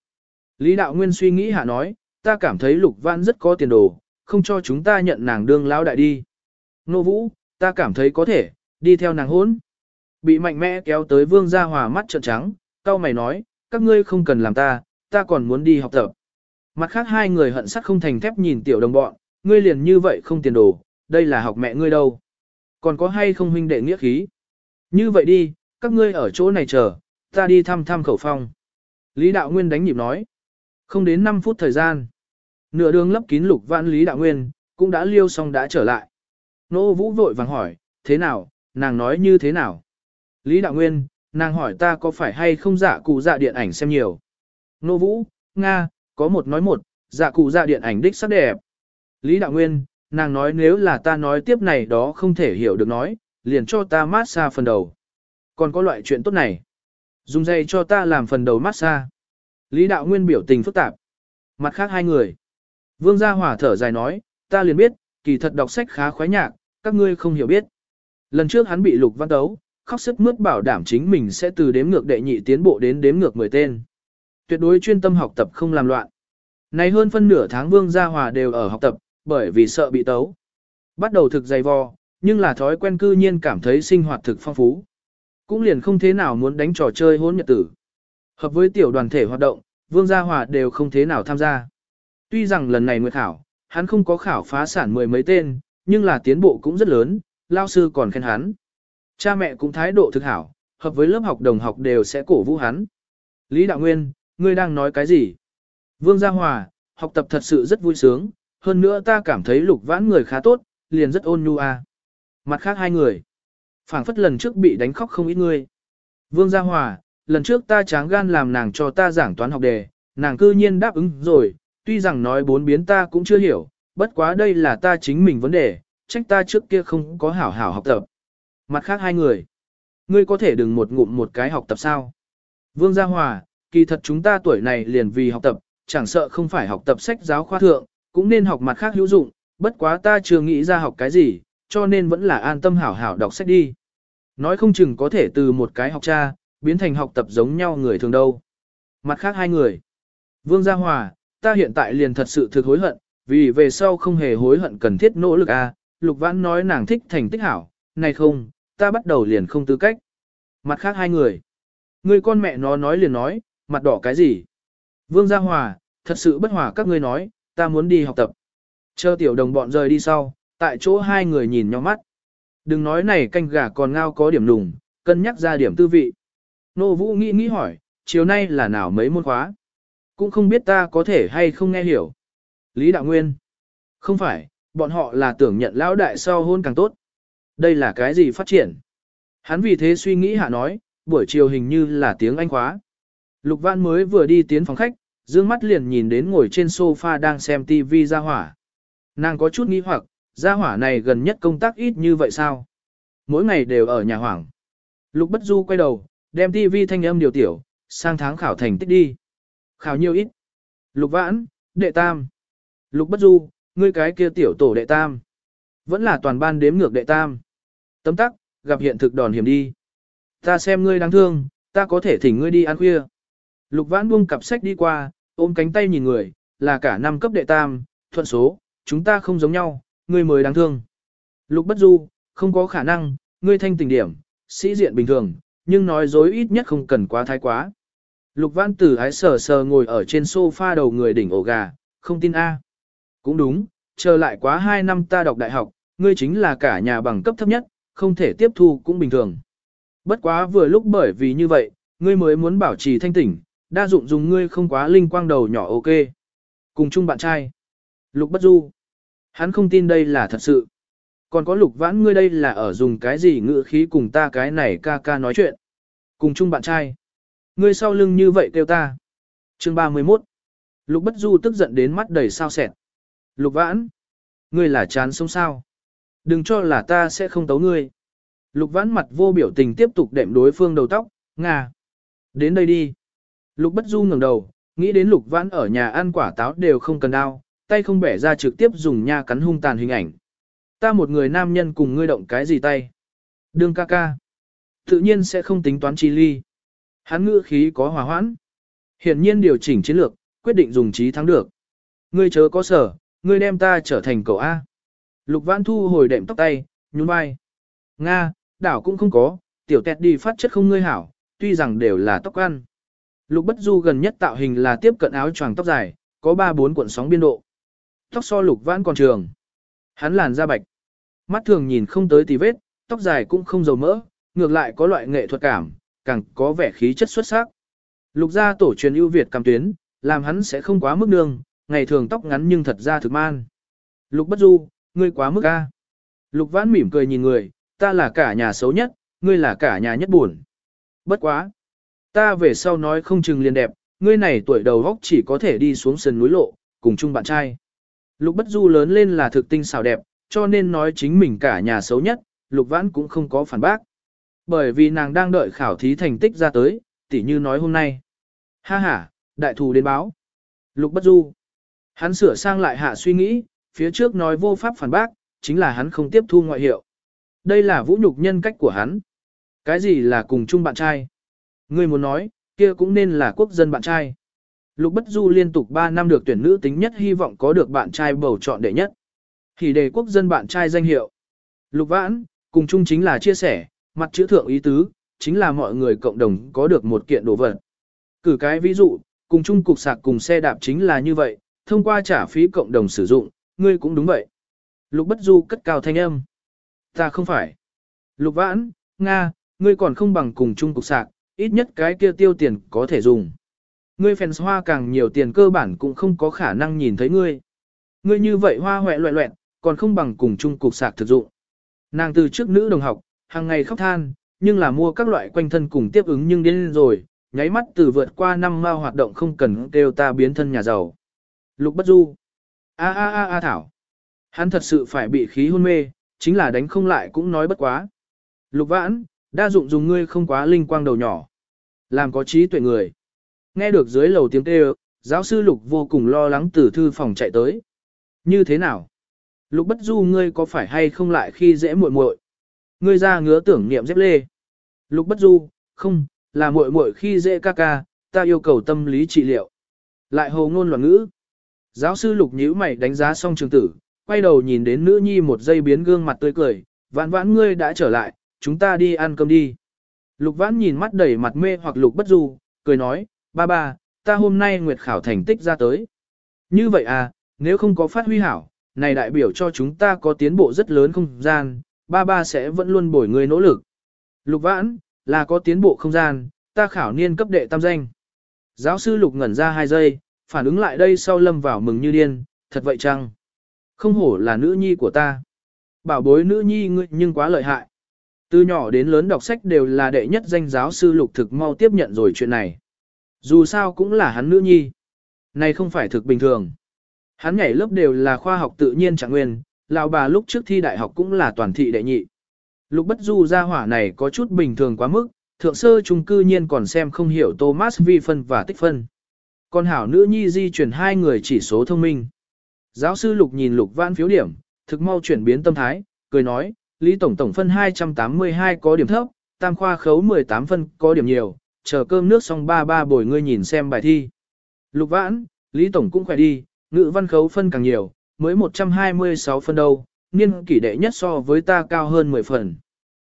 Lý Đạo Nguyên suy nghĩ hạ nói, ta cảm thấy Lục Văn rất có tiền đồ, không cho chúng ta nhận nàng đương lão đại đi. Nô Vũ, ta cảm thấy có thể, đi theo nàng hốn. Bị mạnh mẽ kéo tới vương gia hòa mắt trợn trắng, cao mày nói, các ngươi không cần làm ta, ta còn muốn đi học tập. Mặt khác hai người hận sắt không thành thép nhìn tiểu đồng bọn, ngươi liền như vậy không tiền đồ, đây là học mẹ ngươi đâu. Còn có hay không huynh đệ nghĩa khí? Như vậy đi, các ngươi ở chỗ này chờ, ta đi thăm thăm khẩu phong. Lý Đạo Nguyên đánh nhịp nói. Không đến 5 phút thời gian. Nửa đường lấp kín lục vãn Lý Đạo Nguyên, cũng đã liêu xong đã trở lại. Nô Vũ vội vàng hỏi, thế nào, nàng nói như thế nào? Lý Đạo Nguyên, nàng hỏi ta có phải hay không giả cụ dạ điện ảnh xem nhiều. Nô Vũ, Nga, có một nói một, giả cụ dạ điện ảnh đích sắc đẹp. Lý Đạo Nguyên, nàng nói nếu là ta nói tiếp này đó không thể hiểu được nói, liền cho ta mát xa phần đầu. Còn có loại chuyện tốt này. Dùng dây cho ta làm phần đầu mát xa. Lý đạo nguyên biểu tình phức tạp. Mặt khác hai người. Vương gia hỏa thở dài nói, ta liền biết, kỳ thật đọc sách khá khoái nhạc, các ngươi không hiểu biết. Lần trước hắn bị lục văn tấu, khóc sức mướt bảo đảm chính mình sẽ từ đếm ngược đệ nhị tiến bộ đến đếm ngược 10 tên. Tuyệt đối chuyên tâm học tập không làm loạn. Này hơn phân nửa tháng Vương Gia Hòa đều ở học tập, bởi vì sợ bị tấu. Bắt đầu thực dày vò, nhưng là thói quen cư nhiên cảm thấy sinh hoạt thực phong phú. Cũng liền không thế nào muốn đánh trò chơi hôn nhật tử. Hợp với tiểu đoàn thể hoạt động, Vương Gia Hòa đều không thế nào tham gia. Tuy rằng lần này nguyệt khảo, hắn không có khảo phá sản mười mấy tên, nhưng là tiến bộ cũng rất lớn, lao sư còn khen hắn. Cha mẹ cũng thái độ thực hảo, hợp với lớp học đồng học đều sẽ cổ vũ hắn. Lý Đạo Nguyên, ngươi đang nói cái gì? Vương Gia Hòa, học tập thật sự rất vui sướng, hơn nữa ta cảm thấy lục vãn người khá tốt, liền rất ôn nhu à. Mặt khác hai người. phảng phất lần trước bị đánh khóc không ít người. Vương Gia Hòa, lần trước ta tráng gan làm nàng cho ta giảng toán học đề, nàng cư nhiên đáp ứng rồi, tuy rằng nói bốn biến ta cũng chưa hiểu, bất quá đây là ta chính mình vấn đề, trách ta trước kia không có hảo hảo học tập. Mặt khác hai người. Ngươi có thể đừng một ngụm một cái học tập sao? Vương Gia Hòa, kỳ thật chúng ta tuổi này liền vì học tập, chẳng sợ không phải học tập sách giáo khoa thượng, cũng nên học mặt khác hữu dụng, bất quá ta chưa nghĩ ra học cái gì, cho nên vẫn là an tâm hảo hảo đọc sách đi. Nói không chừng có thể từ một cái học cha, biến thành học tập giống nhau người thường đâu. Mặt khác hai người. Vương Gia Hòa, ta hiện tại liền thật sự thực hối hận, vì về sau không hề hối hận cần thiết nỗ lực a. À. Lục Vãn nói nàng thích thành tích hảo, này không, ta bắt đầu liền không tư cách. Mặt khác hai người. Người con mẹ nó nói liền nói, mặt đỏ cái gì? Vương Gia Hòa, thật sự bất hòa các ngươi nói, ta muốn đi học tập. Chờ tiểu đồng bọn rời đi sau, tại chỗ hai người nhìn nhau mắt. Đừng nói này canh gà còn ngao có điểm nùng, cân nhắc ra điểm tư vị. Nô Vũ nghĩ nghĩ hỏi, chiều nay là nào mấy môn khóa? Cũng không biết ta có thể hay không nghe hiểu. Lý Đạo Nguyên. Không phải, bọn họ là tưởng nhận lão đại sau hôn càng tốt. Đây là cái gì phát triển? Hắn vì thế suy nghĩ hạ nói, buổi chiều hình như là tiếng Anh khóa. Lục Văn mới vừa đi tiến phòng khách, dương mắt liền nhìn đến ngồi trên sofa đang xem TV ra hỏa. Nàng có chút nghi hoặc, gia hỏa này gần nhất công tác ít như vậy sao? Mỗi ngày đều ở nhà hoảng. Lục Bất Du quay đầu, đem TV thanh âm điều tiểu, sang tháng khảo thành tích đi. Khảo nhiều ít. Lục Vãn, đệ tam. Lục Bất Du, ngươi cái kia tiểu tổ đệ tam. Vẫn là toàn ban đếm ngược đệ tam. Tấm tắc, gặp hiện thực đòn hiểm đi. Ta xem ngươi đáng thương, ta có thể thỉnh ngươi đi ăn khuya. Lục Vãn buông cặp sách đi qua, ôm cánh tay nhìn người, là cả năm cấp đệ tam, thuận số, chúng ta không giống nhau, ngươi mới đáng thương. Lục Bất Du, không có khả năng, ngươi thanh tình điểm, sĩ diện bình thường, nhưng nói dối ít nhất không cần quá thái quá. Lục Văn Tử ái sờ sờ ngồi ở trên sofa đầu người đỉnh ổ gà, không tin A. Cũng đúng, chờ lại quá 2 năm ta đọc đại học, ngươi chính là cả nhà bằng cấp thấp nhất, không thể tiếp thu cũng bình thường. Bất quá vừa lúc bởi vì như vậy, ngươi mới muốn bảo trì thanh tỉnh, đa dụng dùng ngươi không quá linh quang đầu nhỏ ok. Cùng chung bạn trai. Lục Bất Du. Hắn không tin đây là thật sự. Còn có lục vãn ngươi đây là ở dùng cái gì ngữ khí cùng ta cái này ca ca nói chuyện. Cùng chung bạn trai. Ngươi sau lưng như vậy kêu ta. Chương 31. Lục Bất Du tức giận đến mắt đầy sao sẹt. Lục Vãn. Ngươi là chán sống sao. Đừng cho là ta sẽ không tấu ngươi. Lục Vãn mặt vô biểu tình tiếp tục đệm đối phương đầu tóc. Ngà. Đến đây đi. Lục Bất Du ngẩng đầu, nghĩ đến Lục Vãn ở nhà ăn quả táo đều không cần đau tay không bẻ ra trực tiếp dùng nha cắn hung tàn hình ảnh. Ta một người nam nhân cùng ngươi động cái gì tay? Đương ca ca. Tự nhiên sẽ không tính toán chi ly. Hắn ngữ khí có hòa hoãn. Hiển nhiên điều chỉnh chiến lược, quyết định dùng trí thắng được. Ngươi chớ có sở, ngươi đem ta trở thành cậu A. Lục Vãn Thu hồi đệm tóc tay, nhún vai. Nga, đảo cũng không có, tiểu tẹt đi phát chất không ngươi hảo, tuy rằng đều là tóc ăn. Lục Bất Du gần nhất tạo hình là tiếp cận áo choàng tóc dài, có 3-4 cuộn sóng biên độ. Tóc so Lục Vãn còn trường. Hắn làn da bạch. Mắt thường nhìn không tới tì vết, tóc dài cũng không dầu mỡ, ngược lại có loại nghệ thuật cảm, càng có vẻ khí chất xuất sắc. Lục gia tổ truyền ưu việt cảm tuyến, làm hắn sẽ không quá mức nương, ngày thường tóc ngắn nhưng thật ra thực man. Lục bất du, ngươi quá mức a. Lục vãn mỉm cười nhìn người, ta là cả nhà xấu nhất, ngươi là cả nhà nhất buồn. Bất quá. Ta về sau nói không chừng liền đẹp, ngươi này tuổi đầu góc chỉ có thể đi xuống sườn núi lộ, cùng chung bạn trai. Lục bất du lớn lên là thực tinh xảo đẹp, cho nên nói chính mình cả nhà xấu nhất, Lục Vãn cũng không có phản bác. Bởi vì nàng đang đợi khảo thí thành tích ra tới, tỉ như nói hôm nay. Ha ha, đại thù đến báo. Lục Bất Du. Hắn sửa sang lại hạ suy nghĩ, phía trước nói vô pháp phản bác, chính là hắn không tiếp thu ngoại hiệu. Đây là vũ nhục nhân cách của hắn. Cái gì là cùng chung bạn trai? Ngươi muốn nói, kia cũng nên là quốc dân bạn trai. Lục Bất Du liên tục 3 năm được tuyển nữ tính nhất hy vọng có được bạn trai bầu chọn đệ nhất. Thì đề quốc dân bạn trai danh hiệu. Lục Vãn, cùng chung chính là chia sẻ, mặt chữ thượng ý tứ, chính là mọi người cộng đồng có được một kiện đồ vật. Cử cái ví dụ, cùng chung cục sạc cùng xe đạp chính là như vậy, thông qua trả phí cộng đồng sử dụng, ngươi cũng đúng vậy. Lục Bất Du cất cao thanh âm. Ta không phải. Lục Vãn, Nga, ngươi còn không bằng cùng chung cục sạc, ít nhất cái kia tiêu tiền có thể dùng. Ngươi fans hoa càng nhiều tiền cơ bản cũng không có khả năng nhìn thấy ngươi. Ngươi như vậy hoa hoẹ loẹ loẹn, còn không bằng cùng chung cục sạc thực dụng. Nàng từ trước nữ đồng học, hàng ngày khóc than, nhưng là mua các loại quanh thân cùng tiếp ứng nhưng đến rồi, nháy mắt từ vượt qua năm mao hoạt động không cần kêu ta biến thân nhà giàu. Lục bất du. A a a a thảo. Hắn thật sự phải bị khí hôn mê, chính là đánh không lại cũng nói bất quá. Lục vãn, đa dụng dùng ngươi không quá linh quang đầu nhỏ. Làm có trí tuệ người. Nghe được dưới lầu tiếng kêu, giáo sư Lục vô cùng lo lắng từ thư phòng chạy tới. Như thế nào? Lục bất du ngươi có phải hay không lại khi dễ muội muội? Ngươi ra ngứa tưởng niệm dép lê. Lục bất du, không, là muội muội khi dễ ca ca, ta yêu cầu tâm lý trị liệu. Lại hồ ngôn loạn ngữ. Giáo sư lục nhíu mày đánh giá xong trường tử, quay đầu nhìn đến nữ nhi một giây biến gương mặt tươi cười, vãn vãn ngươi đã trở lại, chúng ta đi ăn cơm đi. Lục vãn nhìn mắt đầy mặt mê hoặc lục bất du, cười nói, ba ba, ta hôm nay nguyệt khảo thành tích ra tới. Như vậy à, nếu không có phát huy hảo, này đại biểu cho chúng ta có tiến bộ rất lớn không gian, ba ba sẽ vẫn luôn bồi người nỗ lực. Lục vãn, là có tiến bộ không gian, ta khảo niên cấp đệ tam danh. Giáo sư lục ngẩn ra hai giây, phản ứng lại đây sau lâm vào mừng như điên, thật vậy chăng? Không hổ là nữ nhi của ta. Bảo bối nữ nhi ngươi nhưng quá lợi hại. Từ nhỏ đến lớn đọc sách đều là đệ nhất danh giáo sư lục thực mau tiếp nhận rồi chuyện này. Dù sao cũng là hắn nữ nhi. Này không phải thực bình thường. Hắn nhảy lớp đều là khoa học tự nhiên trạng nguyên, lão bà lúc trước thi đại học cũng là toàn thị đệ nhị. Lục bất du ra hỏa này có chút bình thường quá mức, thượng sơ trung cư nhiên còn xem không hiểu Thomas vi phân và tích phân. Còn hảo nữ nhi di chuyển hai người chỉ số thông minh. Giáo sư Lục nhìn Lục Vãn phiếu điểm, thực mau chuyển biến tâm thái, cười nói, Lý Tổng Tổng phân 282 có điểm thấp, tam khoa khấu 18 phân có điểm nhiều, chờ cơm nước xong ba ba bồi ngươi nhìn xem bài thi. Lục Vãn, Lý Tổng cũng khỏe đi, ngữ văn khấu phân càng nhiều, mới 126 phân đâu, niên kỷ đệ nhất so với ta cao hơn 10 phần.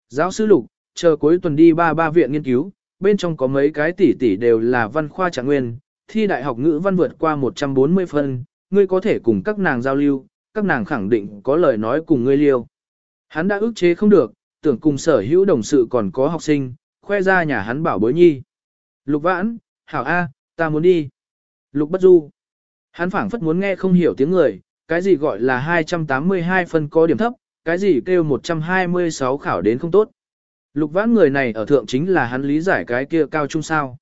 Giáo sư Lục, chờ cuối tuần đi ba ba viện nghiên cứu, bên trong có mấy cái tỷ tỷ đều là văn khoa trạng nguyên, thi đại học ngữ văn vượt qua 140 phân, ngươi có thể cùng các nàng giao lưu, các nàng khẳng định có lời nói cùng ngươi liêu. Hắn đã ức chế không được, tưởng cùng sở hữu đồng sự còn có học sinh, khoe ra nhà hắn bảo bối nhi. Lục vãn, hảo A, ta muốn đi. Lục bất du. Hắn phảng phất muốn nghe không hiểu tiếng người, cái gì gọi là 282 phân có điểm thấp, cái gì kêu 126 khảo đến không tốt. Lục vãn người này ở thượng chính là hắn lý giải cái kia cao trung sao.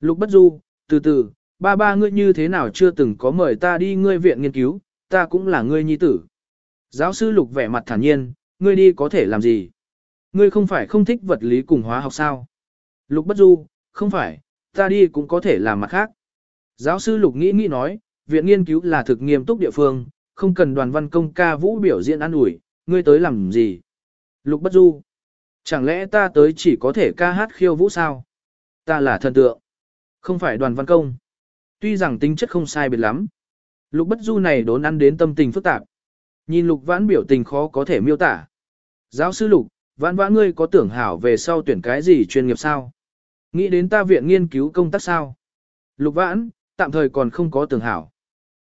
Lục bất du, từ từ, ba ba ngươi như thế nào chưa từng có mời ta đi ngươi viện nghiên cứu, ta cũng là ngươi nhi tử. Giáo sư lục vẻ mặt thản nhiên, ngươi đi có thể làm gì? Ngươi không phải không thích vật lý cùng hóa học sao? Lục bất du, không phải, ta đi cũng có thể làm mặt khác. Giáo sư lục nghĩ nghĩ nói, viện nghiên cứu là thực nghiêm túc địa phương, không cần đoàn văn công ca vũ biểu diễn ăn ủi, ngươi tới làm gì? Lục bất du, chẳng lẽ ta tới chỉ có thể ca hát khiêu vũ sao? Ta là thần tượng, không phải đoàn văn công. Tuy rằng tính chất không sai biệt lắm. Lục bất du này đốn ăn đến tâm tình phức tạp. Nhìn lục vãn biểu tình khó có thể miêu tả. Giáo sư lục, vãn vãn ngươi có tưởng hảo về sau tuyển cái gì chuyên nghiệp sao? Nghĩ đến ta viện nghiên cứu công tác sao? Lục vãn, tạm thời còn không có tưởng hảo.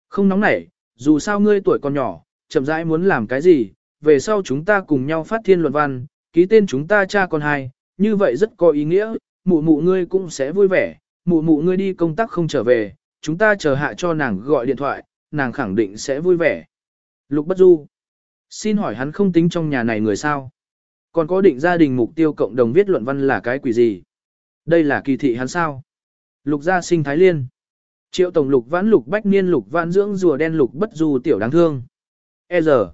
Không nóng nảy, dù sao ngươi tuổi còn nhỏ, chậm rãi muốn làm cái gì, về sau chúng ta cùng nhau phát thiên luận văn, ký tên chúng ta cha con hai, như vậy rất có ý nghĩa, mụ mụ ngươi cũng sẽ vui vẻ, mụ mụ ngươi đi công tác không trở về, chúng ta chờ hạ cho nàng gọi điện thoại, nàng khẳng định sẽ vui vẻ. Lục Bất Du Xin hỏi hắn không tính trong nhà này người sao? Còn có định gia đình mục tiêu cộng đồng viết luận văn là cái quỷ gì? Đây là kỳ thị hắn sao? Lục gia sinh Thái Liên Triệu tổng lục vãn lục bách niên lục vãn dưỡng rùa đen lục bất du tiểu đáng thương. E giờ.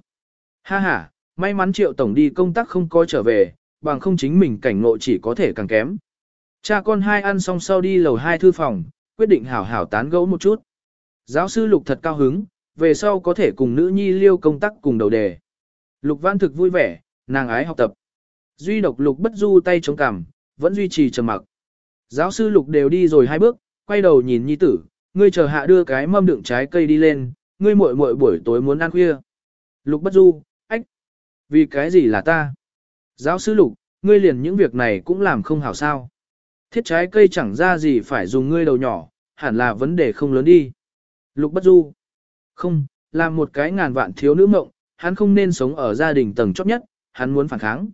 Ha ha, may mắn triệu tổng đi công tác không có trở về, bằng không chính mình cảnh ngộ chỉ có thể càng kém. Cha con hai ăn xong sau đi lầu hai thư phòng, quyết định hảo hảo tán gẫu một chút. Giáo sư Lục thật cao hứng, về sau có thể cùng nữ nhi liêu công tác cùng đầu đề. Lục Văn thực vui vẻ, nàng ái học tập. Duy độc Lục bất du tay chống cằm, vẫn duy trì trầm mặc. Giáo sư Lục đều đi rồi hai bước, quay đầu nhìn nhi tử, ngươi chờ hạ đưa cái mâm đựng trái cây đi lên, ngươi muội muội buổi tối muốn ăn khuya. Lục bất du, ách, vì cái gì là ta? Giáo sư Lục, ngươi liền những việc này cũng làm không hảo sao. Thiết trái cây chẳng ra gì phải dùng ngươi đầu nhỏ, hẳn là vấn đề không lớn đi. Lục bất du, không, làm một cái ngàn vạn thiếu nữ mộng, hắn không nên sống ở gia đình tầng chót nhất, hắn muốn phản kháng.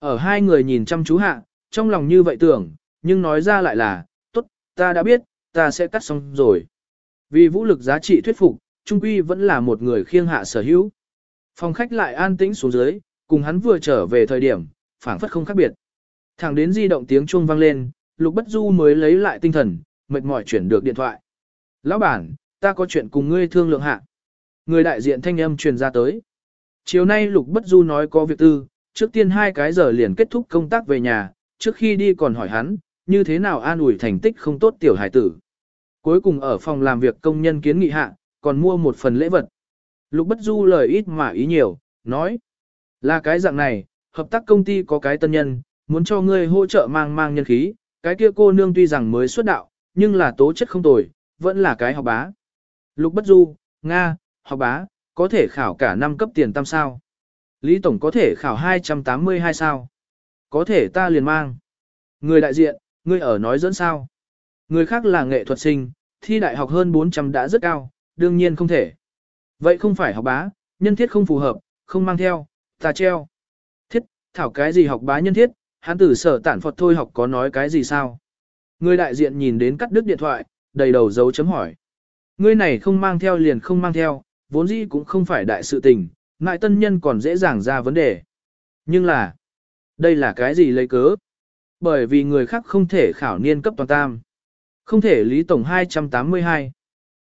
Ở hai người nhìn chăm chú hạ, trong lòng như vậy tưởng, nhưng nói ra lại là, tốt, ta đã biết, ta sẽ cắt xong rồi. Vì vũ lực giá trị thuyết phục, Trung Quy vẫn là một người khiêng hạ sở hữu. Phòng khách lại an tĩnh xuống dưới, cùng hắn vừa trở về thời điểm, phảng phất không khác biệt. Thẳng đến di động tiếng chuông vang lên, Lục Bất Du mới lấy lại tinh thần, mệt mỏi chuyển được điện thoại. Lão bản, ta có chuyện cùng ngươi thương lượng hạ. Người đại diện thanh âm truyền ra tới. Chiều nay Lục Bất Du nói có việc tư, trước tiên hai cái giờ liền kết thúc công tác về nhà, trước khi đi còn hỏi hắn, như thế nào an ủi thành tích không tốt tiểu hải tử. Cuối cùng ở phòng làm việc công nhân kiến nghị hạ, còn mua một phần lễ vật. Lục Bất Du lời ít mà ý nhiều, nói. Là cái dạng này, hợp tác công ty có cái tân nhân, muốn cho ngươi hỗ trợ mang mang nhân khí, cái kia cô nương tuy rằng mới xuất đạo, nhưng là tố chất không tồi, vẫn là cái học bá. Lục Bất Du, Nga, học bá, có thể khảo cả năm cấp tiền tam sao. Lý Tổng có thể khảo 282 sao. Có thể ta liền mang. Người đại diện, ngươi ở nói dẫn sao. Người khác là nghệ thuật sinh, thi đại học hơn 400 đã rất cao, đương nhiên không thể. Vậy không phải học bá, nhân thiết không phù hợp, không mang theo, ta treo. Thiết, thảo cái gì học bá nhân thiết, hắn tử sở tản Phật thôi học có nói cái gì sao? Người đại diện nhìn đến cắt đứt điện thoại, đầy đầu dấu chấm hỏi. Ngươi này không mang theo liền không mang theo, vốn dĩ cũng không phải đại sự tình, ngại tân nhân còn dễ dàng ra vấn đề. Nhưng là, đây là cái gì lấy cớ? Bởi vì người khác không thể khảo niên cấp toàn tam. Không thể Lý Tổng 282.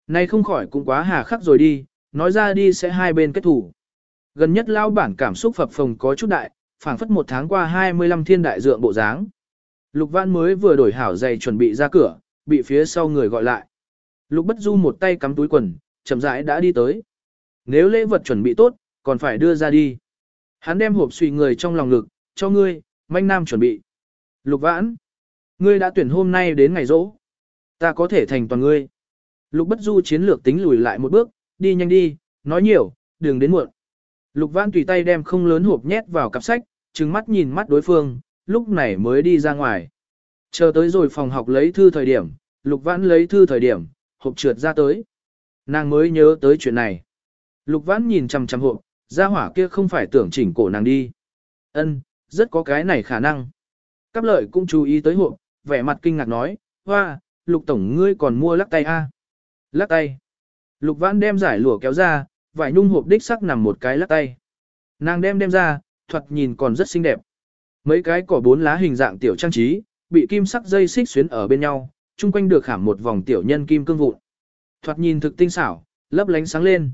nay không khỏi cũng quá hà khắc rồi đi, nói ra đi sẽ hai bên kết thủ. Gần nhất lao bản cảm xúc phập phồng có chút đại, phảng phất một tháng qua 25 thiên đại dượng bộ dáng. Lục Văn mới vừa đổi hảo giày chuẩn bị ra cửa, bị phía sau người gọi lại. Lục Bất Du một tay cắm túi quần, chậm rãi đã đi tới. Nếu lễ vật chuẩn bị tốt, còn phải đưa ra đi. Hắn đem hộp suy người trong lòng ngực, cho ngươi, manh nam chuẩn bị. Lục Vãn, ngươi đã tuyển hôm nay đến ngày rỗ. Ta có thể thành toàn ngươi. Lục Bất Du chiến lược tính lùi lại một bước, đi nhanh đi, nói nhiều, đừng đến muộn. Lục Vãn tùy tay đem không lớn hộp nhét vào cặp sách, trừng mắt nhìn mắt đối phương, lúc này mới đi ra ngoài. Chờ tới rồi phòng học lấy thư thời điểm, Lục Vãn lấy thư thời điểm, hộp trượt ra tới. Nàng mới nhớ tới chuyện này. Lục Vãn nhìn chằm chằm hộp, gia hỏa kia không phải tưởng chỉnh cổ nàng đi. Ân, rất có cái này khả năng. Cáp lợi cũng chú ý tới hộp, vẻ mặt kinh ngạc nói, hoa, Lục Tổng ngươi còn mua lắc tay a? À? Lắc tay. Lục Vãn đem giải lụa kéo ra, vải nhung hộp đích sắc nằm một cái lắc tay. Nàng đem đem ra, thoạt nhìn còn rất xinh đẹp. Mấy cái cỏ bốn lá hình dạng tiểu trang trí, bị kim sắc dây xích xuyến ở bên nhau, chung quanh được khảm một vòng tiểu nhân kim cương vụn. Thoạt nhìn thực tinh xảo, lấp lánh sáng lên.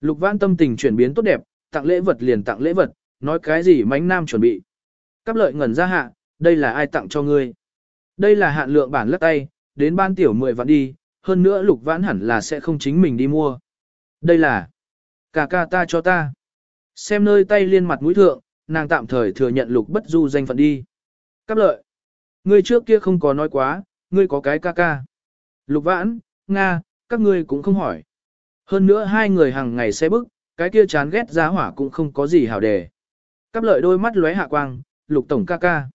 Lục Vãn tâm tình chuyển biến tốt đẹp, tặng lễ vật liền tặng lễ vật, nói cái gì mánh nam chuẩn bị. Cáp lợi ngẩn ra hạ, đây là ai tặng cho ngươi? Đây là hạn lượng bản lắc tay, đến ban tiểu 10 vạn đi, hơn nữa Lục Vãn hẳn là sẽ không chính mình đi mua. Đây là ca ca ta cho ta. Xem nơi tay liên mặt mũi thượng, nàng tạm thời thừa nhận lục bất du danh phận đi. Cáp lợi. Ngươi trước kia không có nói quá, ngươi có cái ca ca. Lục vãn, Nga, các ngươi cũng không hỏi. Hơn nữa hai người hàng ngày xe bức, cái kia chán ghét giá hỏa cũng không có gì hảo đề. Cắp lợi đôi mắt lóe hạ quang, lục tổng ca ca.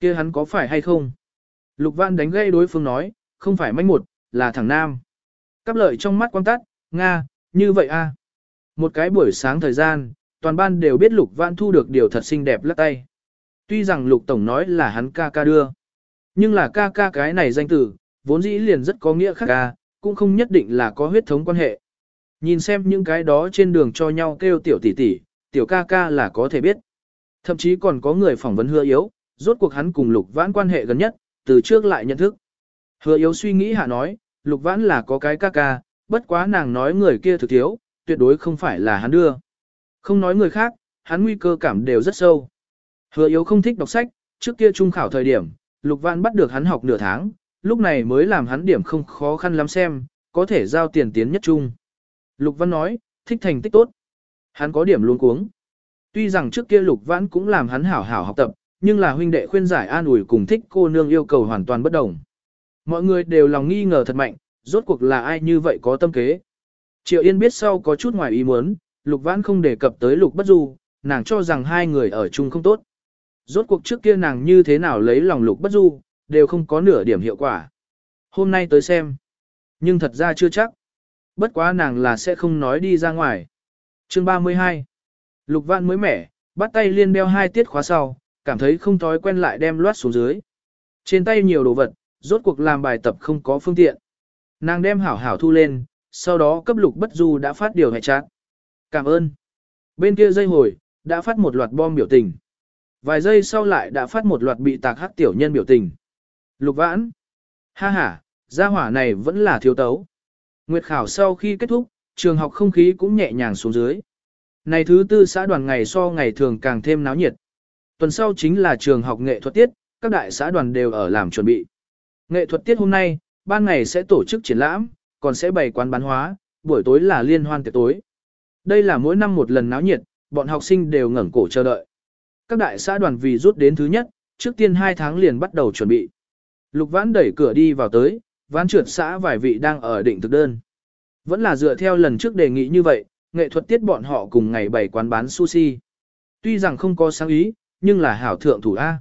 kia hắn có phải hay không? Lục văn đánh gây đối phương nói, không phải manh một, là thằng nam. Cắp lợi trong mắt quang tắt, Nga, như vậy a một cái buổi sáng thời gian, toàn ban đều biết Lục văn thu được điều thật xinh đẹp lắc tay. Tuy rằng Lục Tổng nói là hắn ca ca đưa, nhưng là ca ca cái này danh từ, vốn dĩ liền rất có nghĩa khác ca, cũng không nhất định là có huyết thống quan hệ. Nhìn xem những cái đó trên đường cho nhau kêu tiểu tỷ tỷ, tiểu ca ca là có thể biết. Thậm chí còn có người phỏng vấn hứa yếu, rốt cuộc hắn cùng Lục Vãn quan hệ gần nhất, từ trước lại nhận thức. Hứa yếu suy nghĩ hạ nói, Lục Vãn là có cái ca ca, bất quá nàng nói người kia thực thiếu, tuyệt đối không phải là hắn đưa. Không nói người khác, hắn nguy cơ cảm đều rất sâu. Hứa yếu không thích đọc sách, trước kia trung khảo thời điểm, Lục Vãn bắt được hắn học nửa tháng, lúc này mới làm hắn điểm không khó khăn lắm xem, có thể giao tiền tiến nhất trung. Lục Văn nói, thích thành tích tốt. Hắn có điểm luôn cuống. Tuy rằng trước kia Lục Văn cũng làm hắn hảo hảo học tập, nhưng là huynh đệ khuyên giải an ủi cùng thích cô nương yêu cầu hoàn toàn bất đồng. Mọi người đều lòng nghi ngờ thật mạnh, rốt cuộc là ai như vậy có tâm kế. Triệu Yên biết sau có chút ngoài ý muốn, Lục Vãn không đề cập tới Lục Bất Du, nàng cho rằng hai người ở chung không tốt. Rốt cuộc trước kia nàng như thế nào lấy lòng Lục Bất Du, đều không có nửa điểm hiệu quả. Hôm nay tới xem, nhưng thật ra chưa chắc. Bất quá nàng là sẽ không nói đi ra ngoài. Chương 32 Lục Vãn mới mẻ, bắt tay liên đeo hai tiết khóa sau, cảm thấy không thói quen lại đem loát xuống dưới. Trên tay nhiều đồ vật, rốt cuộc làm bài tập không có phương tiện. Nàng đem hảo hảo thu lên, sau đó cấp lục bất du đã phát điều hệ chát. Cảm ơn. Bên kia dây hồi, đã phát một loạt bom biểu tình. Vài giây sau lại đã phát một loạt bị tạc hắc tiểu nhân biểu tình. Lục vãn. Ha ha, gia hỏa này vẫn là thiếu tấu. Nguyệt khảo sau khi kết thúc, trường học không khí cũng nhẹ nhàng xuống dưới. Này thứ tư xã đoàn ngày so ngày thường càng thêm náo nhiệt. Tuần sau chính là trường học nghệ thuật tiết, các đại xã đoàn đều ở làm chuẩn bị. Nghệ thuật tiết hôm nay, ban ngày sẽ tổ chức triển lãm, còn sẽ bày quán bán hóa, buổi tối là liên hoan tiệc tối. Đây là mỗi năm một lần náo nhiệt, bọn học sinh đều ngẩng cổ chờ đợi. Các đại xã đoàn vì rút đến thứ nhất, trước tiên 2 tháng liền bắt đầu chuẩn bị. Lục Vãn đẩy cửa đi vào tới, ván trượt xã vài vị đang ở định thực đơn. Vẫn là dựa theo lần trước đề nghị như vậy, nghệ thuật tiết bọn họ cùng ngày bày quán bán sushi. Tuy rằng không có sáng ý, nhưng là hảo thượng thủ A.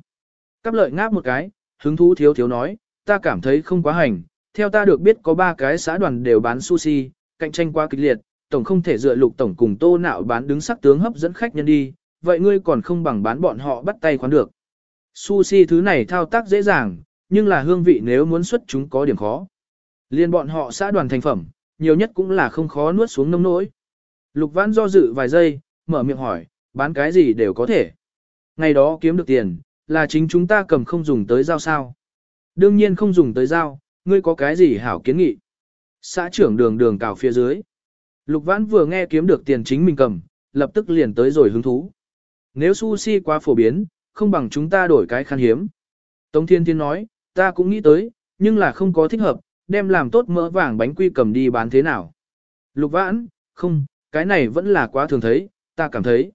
Cắp lợi ngáp một cái, hứng thú thiếu thiếu nói, ta cảm thấy không quá hành, theo ta được biết có ba cái xã đoàn đều bán sushi, cạnh tranh quá kịch liệt, tổng không thể dựa lục tổng cùng tô nạo bán đứng sắc tướng hấp dẫn khách nhân đi, vậy ngươi còn không bằng bán bọn họ bắt tay khoán được. Sushi thứ này thao tác dễ dàng, nhưng là hương vị nếu muốn xuất chúng có điểm khó. Liên bọn họ xã đoàn thành phẩm, nhiều nhất cũng là không khó nuốt xuống nông nỗi. Lục Vãn do dự vài giây, mở miệng hỏi, bán cái gì đều có thể. Ngày đó kiếm được tiền, là chính chúng ta cầm không dùng tới giao sao. Đương nhiên không dùng tới giao, ngươi có cái gì hảo kiến nghị. Xã trưởng đường đường cào phía dưới. Lục Vãn vừa nghe kiếm được tiền chính mình cầm, lập tức liền tới rồi hứng thú. Nếu sushi quá phổ biến, không bằng chúng ta đổi cái khan hiếm. Tống Thiên Thiên nói, ta cũng nghĩ tới, nhưng là không có thích hợp, đem làm tốt mỡ vàng bánh quy cầm đi bán thế nào. Lục Vãn, không, cái này vẫn là quá thường thấy, ta cảm thấy.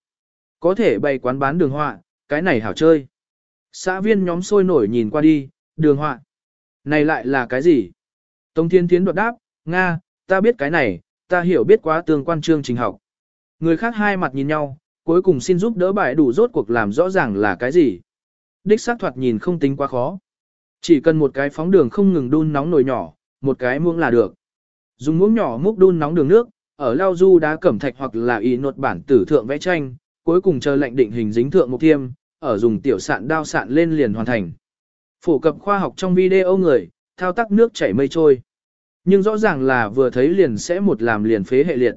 Có thể bày quán bán đường họa, cái này hảo chơi. Xã viên nhóm sôi nổi nhìn qua đi, đường họa. Này lại là cái gì? Tống Thiên Thiến đột đáp, Nga, ta biết cái này, ta hiểu biết quá tương quan chương trình học. Người khác hai mặt nhìn nhau, cuối cùng xin giúp đỡ bài đủ rốt cuộc làm rõ ràng là cái gì. Đích xác thoạt nhìn không tính quá khó. Chỉ cần một cái phóng đường không ngừng đun nóng nồi nhỏ, một cái muỗng là được. Dùng muỗng nhỏ múc đun nóng đường nước, ở lao du đá cẩm thạch hoặc là y nột bản tử thượng vẽ tranh, cuối cùng chờ lệnh định hình dính thượng một thiêm, ở dùng tiểu sạn đao sạn lên liền hoàn thành. Phổ cập khoa học trong video người, thao tác nước chảy mây trôi. Nhưng rõ ràng là vừa thấy liền sẽ một làm liền phế hệ liệt.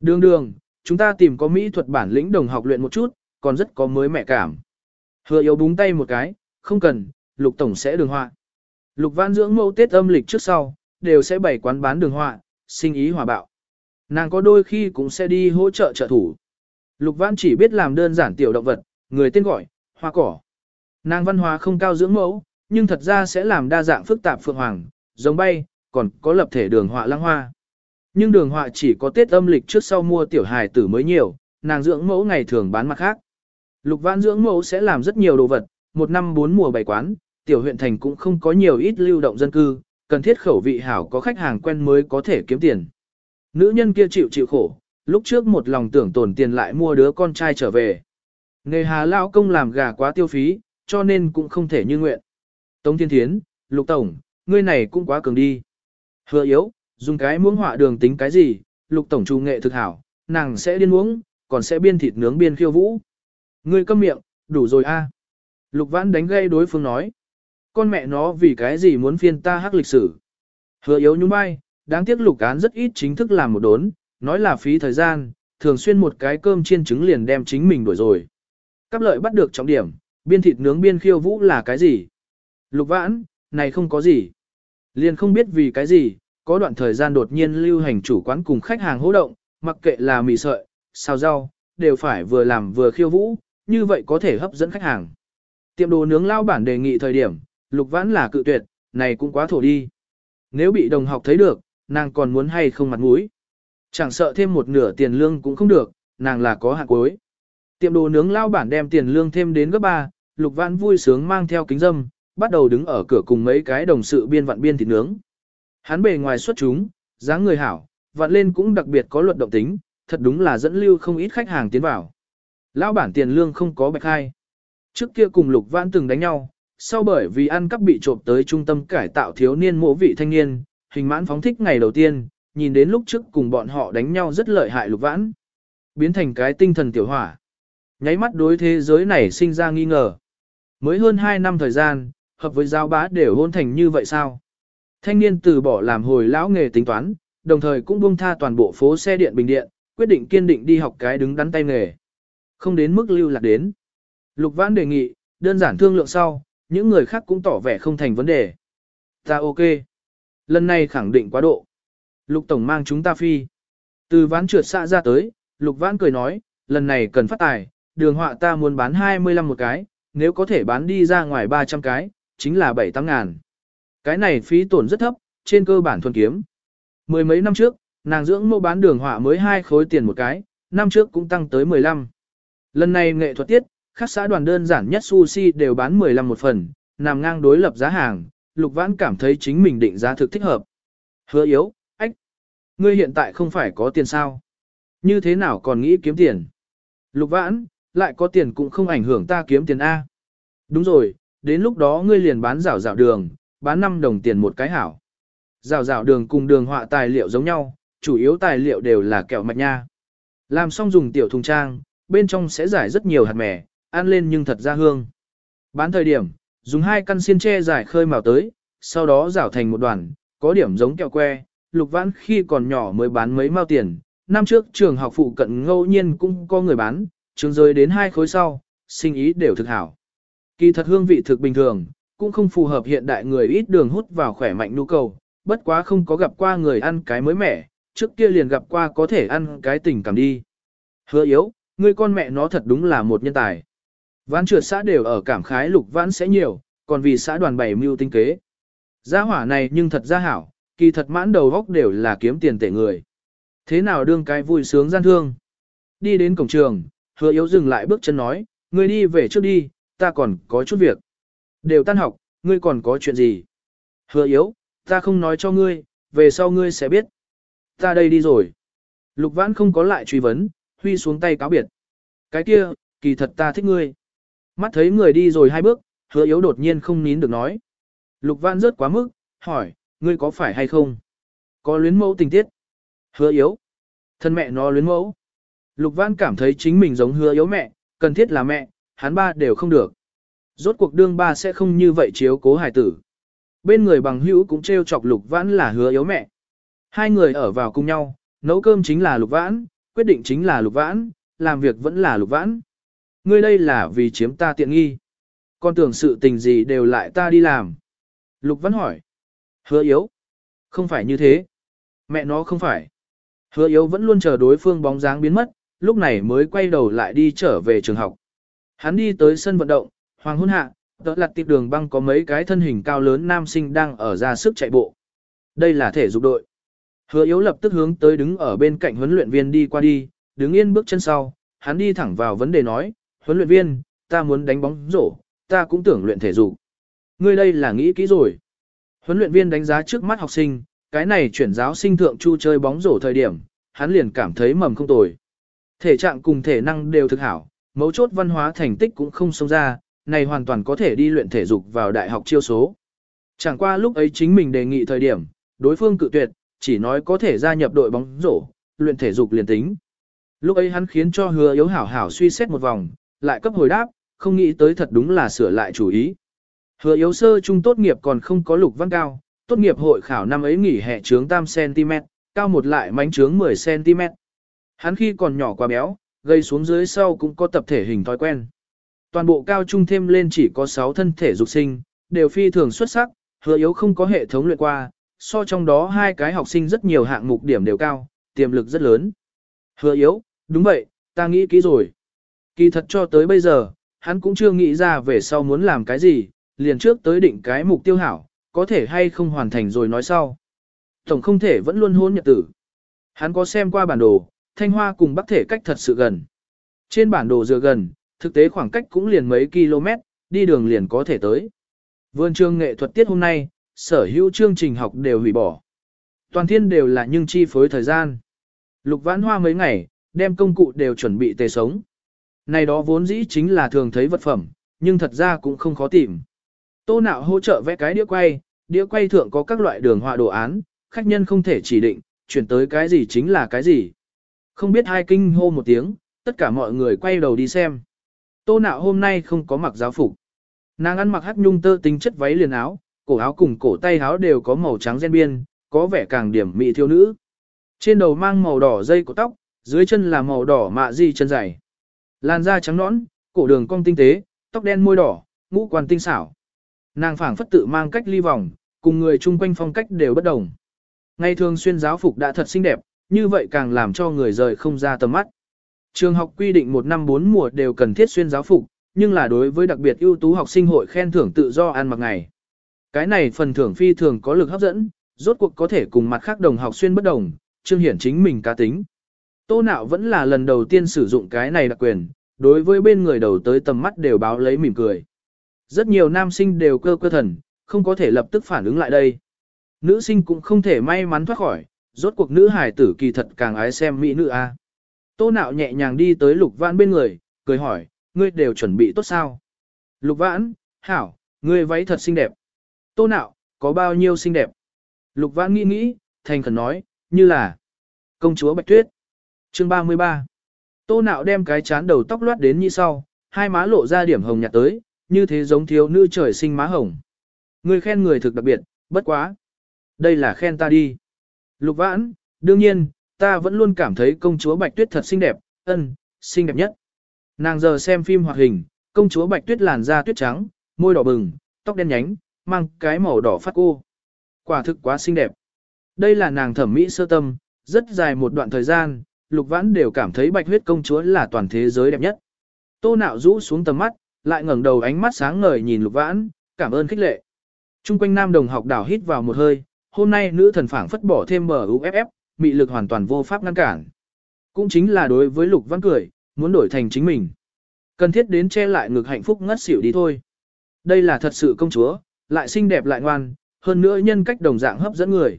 Đường đường, chúng ta tìm có mỹ thuật bản lĩnh đồng học luyện một chút, còn rất có mới mẹ cảm. Hứa yếu búng tay một cái, không cần, lục tổng sẽ đường họa. Lục văn dưỡng mẫu tết âm lịch trước sau, đều sẽ bày quán bán đường họa, sinh ý hòa bạo. Nàng có đôi khi cũng sẽ đi hỗ trợ trợ thủ. Lục văn chỉ biết làm đơn giản tiểu động vật, người tên gọi, hoa cỏ. Nàng văn hóa không cao dưỡng mẫu, nhưng thật ra sẽ làm đa dạng phức tạp phượng hoàng, giống bay, còn có lập thể đường họa lăng hoa. Nhưng đường họa chỉ có Tết âm lịch trước sau mua tiểu hài tử mới nhiều, nàng dưỡng mẫu ngày thường bán mặt khác. Lục văn dưỡng mẫu sẽ làm rất nhiều đồ vật, một năm bốn mùa bày quán, tiểu huyện thành cũng không có nhiều ít lưu động dân cư, cần thiết khẩu vị hảo có khách hàng quen mới có thể kiếm tiền. Nữ nhân kia chịu chịu khổ, lúc trước một lòng tưởng tổn tiền lại mua đứa con trai trở về. Nghề hà lão công làm gà quá tiêu phí, cho nên cũng không thể như nguyện. Tống Thiên Thiến, Lục Tổng, ngươi này cũng quá cường đi. Hứa yếu, dùng cái muỗng họa đường tính cái gì, Lục Tổng trung nghệ thực hảo, nàng sẽ điên uống, còn sẽ biên thịt nướng biên khiêu vũ. Ngươi câm miệng, đủ rồi a. Lục Vãn đánh gây đối phương nói. Con mẹ nó vì cái gì muốn phiên ta hắc lịch sử. Hứa yếu nhún vai, đáng tiếc lục án rất ít chính thức làm một đốn, nói là phí thời gian, thường xuyên một cái cơm chiên trứng liền đem chính mình đuổi rồi. Cắp lợi bắt được trọng điểm, biên thịt nướng biên khiêu vũ là cái gì? Lục vãn, này không có gì. Liền không biết vì cái gì, có đoạn thời gian đột nhiên lưu hành chủ quán cùng khách hàng hỗ động, mặc kệ là mì sợi, xào rau, đều phải vừa làm vừa khiêu vũ, như vậy có thể hấp dẫn khách hàng. Tiệm đồ nướng lao bản đề nghị thời điểm, Lục Vãn là cự tuyệt, này cũng quá thổ đi. Nếu bị đồng học thấy được, nàng còn muốn hay không mặt mũi. Chẳng sợ thêm một nửa tiền lương cũng không được, nàng là có hạng cuối. Tiệm đồ nướng lao bản đem tiền lương thêm đến gấp ba, Lục Vãn vui sướng mang theo kính dâm, bắt đầu đứng ở cửa cùng mấy cái đồng sự biên vặn biên thịt nướng. Hắn bề ngoài xuất chúng, dáng người hảo, vặn lên cũng đặc biệt có luật động tính, thật đúng là dẫn lưu không ít khách hàng tiến vào. Lão bản tiền lương không có bạch hai. Trước kia cùng Lục Vãn từng đánh nhau, sau bởi vì ăn cắp bị trộm tới trung tâm cải tạo thiếu niên mộ vị thanh niên, hình mãn phóng thích ngày đầu tiên, nhìn đến lúc trước cùng bọn họ đánh nhau rất lợi hại Lục Vãn. Biến thành cái tinh thần tiểu hỏa. Nháy mắt đối thế giới này sinh ra nghi ngờ. Mới hơn 2 năm thời gian, hợp với giao bá đều hôn thành như vậy sao? Thanh niên từ bỏ làm hồi lão nghề tính toán, đồng thời cũng buông tha toàn bộ phố xe điện bình điện, quyết định kiên định đi học cái đứng đắn tay nghề. Không đến mức lưu lạc đến. Lục Vãn đề nghị, đơn giản thương lượng sau, những người khác cũng tỏ vẻ không thành vấn đề. Ta ok. Lần này khẳng định quá độ. Lục Tổng mang chúng ta phi. Từ ván trượt xạ ra tới, Lục Vãn cười nói, lần này cần phát tài, đường họa ta muốn bán 25 một cái, nếu có thể bán đi ra ngoài 300 cái, chính là 7-8 ngàn. Cái này phí tổn rất thấp, trên cơ bản thuần kiếm. Mười mấy năm trước, nàng dưỡng mẫu bán đường họa mới hai khối tiền một cái, năm trước cũng tăng tới 15. Lần này nghệ thuật tiết, các xã đoàn đơn giản nhất sushi đều bán 15 một phần, nằm ngang đối lập giá hàng, Lục Vãn cảm thấy chính mình định giá thực thích hợp. Hứa yếu, ách, ngươi hiện tại không phải có tiền sao? Như thế nào còn nghĩ kiếm tiền? Lục Vãn, lại có tiền cũng không ảnh hưởng ta kiếm tiền A. Đúng rồi, đến lúc đó ngươi liền bán rảo rảo đường, bán 5 đồng tiền một cái hảo. Rảo rảo đường cùng đường họa tài liệu giống nhau, chủ yếu tài liệu đều là kẹo mạch nha. Làm xong dùng tiểu thùng trang, bên trong sẽ giải rất nhiều hạt mè, ăn lên nhưng thật ra hương. Bán thời điểm, dùng hai căn xiên tre giải khơi màu tới, sau đó rảo thành một đoàn, có điểm giống kẹo que, lục vãn khi còn nhỏ mới bán mấy mao tiền. Năm trước trường học phụ cận ngẫu nhiên cũng có người bán, trường rơi đến hai khối sau, sinh ý đều thực hảo. Kỳ thật hương vị thực bình thường, cũng không phù hợp hiện đại người ít đường hút vào khỏe mạnh nhu cầu, bất quá không có gặp qua người ăn cái mới mẻ, trước kia liền gặp qua có thể ăn cái tình cảm đi. Hứa yếu, ngươi con mẹ nó thật đúng là một nhân tài. Vãn trượt xã đều ở cảm khái lục vãn sẽ nhiều, còn vì xã đoàn bảy mưu tinh kế. Gia hỏa này nhưng thật ra hảo, kỳ thật mãn đầu góc đều là kiếm tiền tệ người. Thế nào đương cái vui sướng gian thương? Đi đến cổng trường, hứa yếu dừng lại bước chân nói, ngươi đi về trước đi, ta còn có chút việc. Đều tan học, ngươi còn có chuyện gì? Hứa yếu, ta không nói cho ngươi, về sau ngươi sẽ biết. Ta đây đi rồi. Lục vãn không có lại truy vấn, huy xuống tay cáo biệt. Cái kia, kỳ thật ta thích ngươi. Mắt thấy người đi rồi hai bước, hứa yếu đột nhiên không nín được nói. Lục vãn rớt quá mức, hỏi, ngươi có phải hay không? Có luyến mẫu tình tiết. Hứa yếu. Thân mẹ nó luyến mẫu. Lục vãn cảm thấy chính mình giống hứa yếu mẹ, cần thiết là mẹ, hắn ba đều không được. Rốt cuộc đương ba sẽ không như vậy chiếu cố hài tử. Bên người bằng hữu cũng trêu chọc lục vãn là hứa yếu mẹ. Hai người ở vào cùng nhau, nấu cơm chính là lục vãn, quyết định chính là lục vãn, làm việc vẫn là lục vãn. Ngươi đây là vì chiếm ta tiện nghi. Con tưởng sự tình gì đều lại ta đi làm. Lục Văn hỏi. Hứa yếu. Không phải như thế. Mẹ nó không phải. Hứa yếu vẫn luôn chờ đối phương bóng dáng biến mất, lúc này mới quay đầu lại đi trở về trường học. Hắn đi tới sân vận động, hoàng hôn hạ, tớ lặt tiệp đường băng có mấy cái thân hình cao lớn nam sinh đang ở ra sức chạy bộ. Đây là thể dục đội. Hứa yếu lập tức hướng tới đứng ở bên cạnh huấn luyện viên đi qua đi, đứng yên bước chân sau, hắn đi thẳng vào vấn đề nói, huấn luyện viên, ta muốn đánh bóng rổ, ta cũng tưởng luyện thể dục. Ngươi đây là nghĩ kỹ rồi. Huấn luyện viên đánh giá trước mắt học sinh, cái này chuyển giáo sinh thượng chu chơi bóng rổ thời điểm, hắn liền cảm thấy mầm không tồi. Thể trạng cùng thể năng đều thực hảo, mấu chốt văn hóa thành tích cũng không xông ra, này hoàn toàn có thể đi luyện thể dục vào đại học chiêu số. Chẳng qua lúc ấy chính mình đề nghị thời điểm, đối phương cự tuyệt, chỉ nói có thể gia nhập đội bóng rổ, luyện thể dục liền tính. Lúc ấy hắn khiến cho hứa yếu hảo hảo suy xét một vòng, lại cấp hồi đáp, không nghĩ tới thật đúng là sửa lại chủ ý. Hứa yếu sơ trung tốt nghiệp còn không có lục văn cao, tốt nghiệp hội khảo năm ấy nghỉ hè trướng tam cm, cao một lại mánh trướng 10cm. Hắn khi còn nhỏ quá béo, gây xuống dưới sau cũng có tập thể hình thói quen. Toàn bộ cao trung thêm lên chỉ có 6 thân thể dục sinh, đều phi thường xuất sắc, hứa yếu không có hệ thống luyện qua, so trong đó hai cái học sinh rất nhiều hạng mục điểm đều cao, tiềm lực rất lớn. Hứa yếu, đúng vậy, Ta nghĩ kỹ rồi. Kỳ thật cho tới bây giờ, hắn cũng chưa nghĩ ra về sau muốn làm cái gì, liền trước tới định cái mục tiêu hảo, có thể hay không hoàn thành rồi nói sau. Tổng không thể vẫn luôn hôn nhật tử. Hắn có xem qua bản đồ, Thanh Hoa cùng Bắc Thể cách thật sự gần. Trên bản đồ dựa gần, thực tế khoảng cách cũng liền mấy km, đi đường liền có thể tới. Vườn trường nghệ thuật tiết hôm nay, sở hữu chương trình học đều hủy bỏ. Toàn thiên đều là nhưng chi phối thời gian. Lục vãn hoa mấy ngày, đem công cụ đều chuẩn bị tề sống. Này đó vốn dĩ chính là thường thấy vật phẩm, nhưng thật ra cũng không khó tìm. Tô nạo hỗ trợ vẽ cái đĩa quay, đĩa quay thượng có các loại đường họa đồ án, khách nhân không thể chỉ định, chuyển tới cái gì chính là cái gì. Không biết hai kinh hô một tiếng, tất cả mọi người quay đầu đi xem. Tô nạo hôm nay không có mặc giáo phục. Nàng ăn mặc hắc nhung tơ tính chất váy liền áo, cổ áo cùng cổ tay áo đều có màu trắng gen biên, có vẻ càng điểm mị thiếu nữ. Trên đầu mang màu đỏ dây của tóc, dưới chân là màu đỏ mạ di chân dày. Làn da trắng nõn, cổ đường cong tinh tế, tóc đen môi đỏ, ngũ quan tinh xảo. Nàng phảng phất tự mang cách ly vòng, cùng người chung quanh phong cách đều bất đồng. Ngày thường xuyên giáo phục đã thật xinh đẹp, như vậy càng làm cho người rời không ra tầm mắt. Trường học quy định một năm bốn mùa đều cần thiết xuyên giáo phục, nhưng là đối với đặc biệt ưu tú học sinh hội khen thưởng tự do ăn mặc ngày. Cái này phần thưởng phi thường có lực hấp dẫn, rốt cuộc có thể cùng mặt khác đồng học xuyên bất đồng, trương hiển chính mình cá tính. Tô nạo vẫn là lần đầu tiên sử dụng cái này đặc quyền, đối với bên người đầu tới tầm mắt đều báo lấy mỉm cười. Rất nhiều nam sinh đều cơ cơ thần, không có thể lập tức phản ứng lại đây. Nữ sinh cũng không thể may mắn thoát khỏi, rốt cuộc nữ hài tử kỳ thật càng ái xem mỹ nữ a. Tô nạo nhẹ nhàng đi tới lục vãn bên người, cười hỏi, ngươi đều chuẩn bị tốt sao? Lục vãn, hảo, ngươi váy thật xinh đẹp. Tô nạo, có bao nhiêu xinh đẹp? Lục vãn nghĩ nghĩ, thành khẩn nói, như là công chúa Bạch Tuyết. Chương 33 Tô nạo đem cái chán đầu tóc loát đến như sau, hai má lộ ra điểm hồng nhạt tới, như thế giống thiếu nữ trời sinh má hồng. Người khen người thực đặc biệt, bất quá. Đây là khen ta đi. Lục vãn, đương nhiên, ta vẫn luôn cảm thấy công chúa Bạch Tuyết thật xinh đẹp, ân, xinh đẹp nhất. Nàng giờ xem phim hoạt hình, công chúa Bạch Tuyết làn da tuyết trắng, môi đỏ bừng, tóc đen nhánh, mang cái màu đỏ phát cô. Quả thực quá xinh đẹp. Đây là nàng thẩm mỹ sơ tâm, rất dài một đoạn thời gian, Lục Vãn đều cảm thấy Bạch Huyết công chúa là toàn thế giới đẹp nhất. Tô Nạo rũ xuống tầm mắt, lại ngẩng đầu ánh mắt sáng ngời nhìn Lục Vãn, cảm ơn khích lệ. Trung quanh nam đồng học đảo hít vào một hơi, hôm nay nữ thần phảng phất bỏ thêm mở UFF, mị lực hoàn toàn vô pháp ngăn cản. Cũng chính là đối với Lục Vãn cười, muốn đổi thành chính mình. Cần thiết đến che lại ngực hạnh phúc ngất xỉu đi thôi. Đây là thật sự công chúa, lại xinh đẹp lại ngoan, hơn nữa nhân cách đồng dạng hấp dẫn người.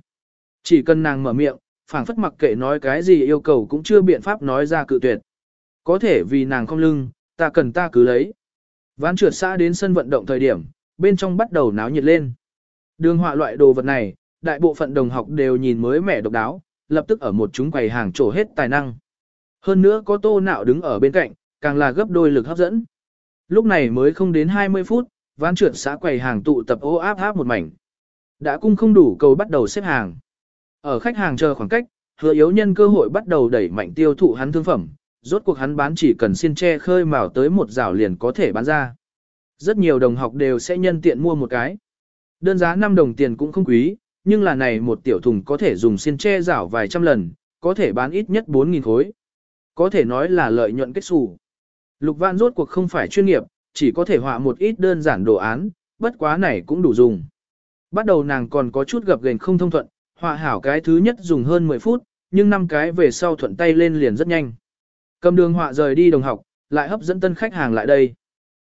Chỉ cần nàng mở miệng, phảng phất mặc kệ nói cái gì yêu cầu cũng chưa biện pháp nói ra cự tuyệt. Có thể vì nàng không lưng, ta cần ta cứ lấy. Ván trượt xã đến sân vận động thời điểm, bên trong bắt đầu náo nhiệt lên. Đường họa loại đồ vật này, đại bộ phận đồng học đều nhìn mới mẻ độc đáo, lập tức ở một chúng quầy hàng trổ hết tài năng. Hơn nữa có tô nạo đứng ở bên cạnh, càng là gấp đôi lực hấp dẫn. Lúc này mới không đến 20 phút, ván trượt xã quầy hàng tụ tập ô áp áp một mảnh. Đã cung không đủ cầu bắt đầu xếp hàng. Ở khách hàng chờ khoảng cách, hứa yếu nhân cơ hội bắt đầu đẩy mạnh tiêu thụ hắn thương phẩm, rốt cuộc hắn bán chỉ cần xiên tre khơi mào tới một rào liền có thể bán ra. Rất nhiều đồng học đều sẽ nhân tiện mua một cái. Đơn giá 5 đồng tiền cũng không quý, nhưng là này một tiểu thùng có thể dùng xiên tre rảo vài trăm lần, có thể bán ít nhất 4.000 khối. Có thể nói là lợi nhuận kết xù. Lục Văn rốt cuộc không phải chuyên nghiệp, chỉ có thể họa một ít đơn giản đồ án, bất quá này cũng đủ dùng. Bắt đầu nàng còn có chút gập gềnh không thông thuận, họa hảo cái thứ nhất dùng hơn 10 phút, nhưng năm cái về sau thuận tay lên liền rất nhanh. Cầm đường họa rời đi đồng học, lại hấp dẫn tân khách hàng lại đây.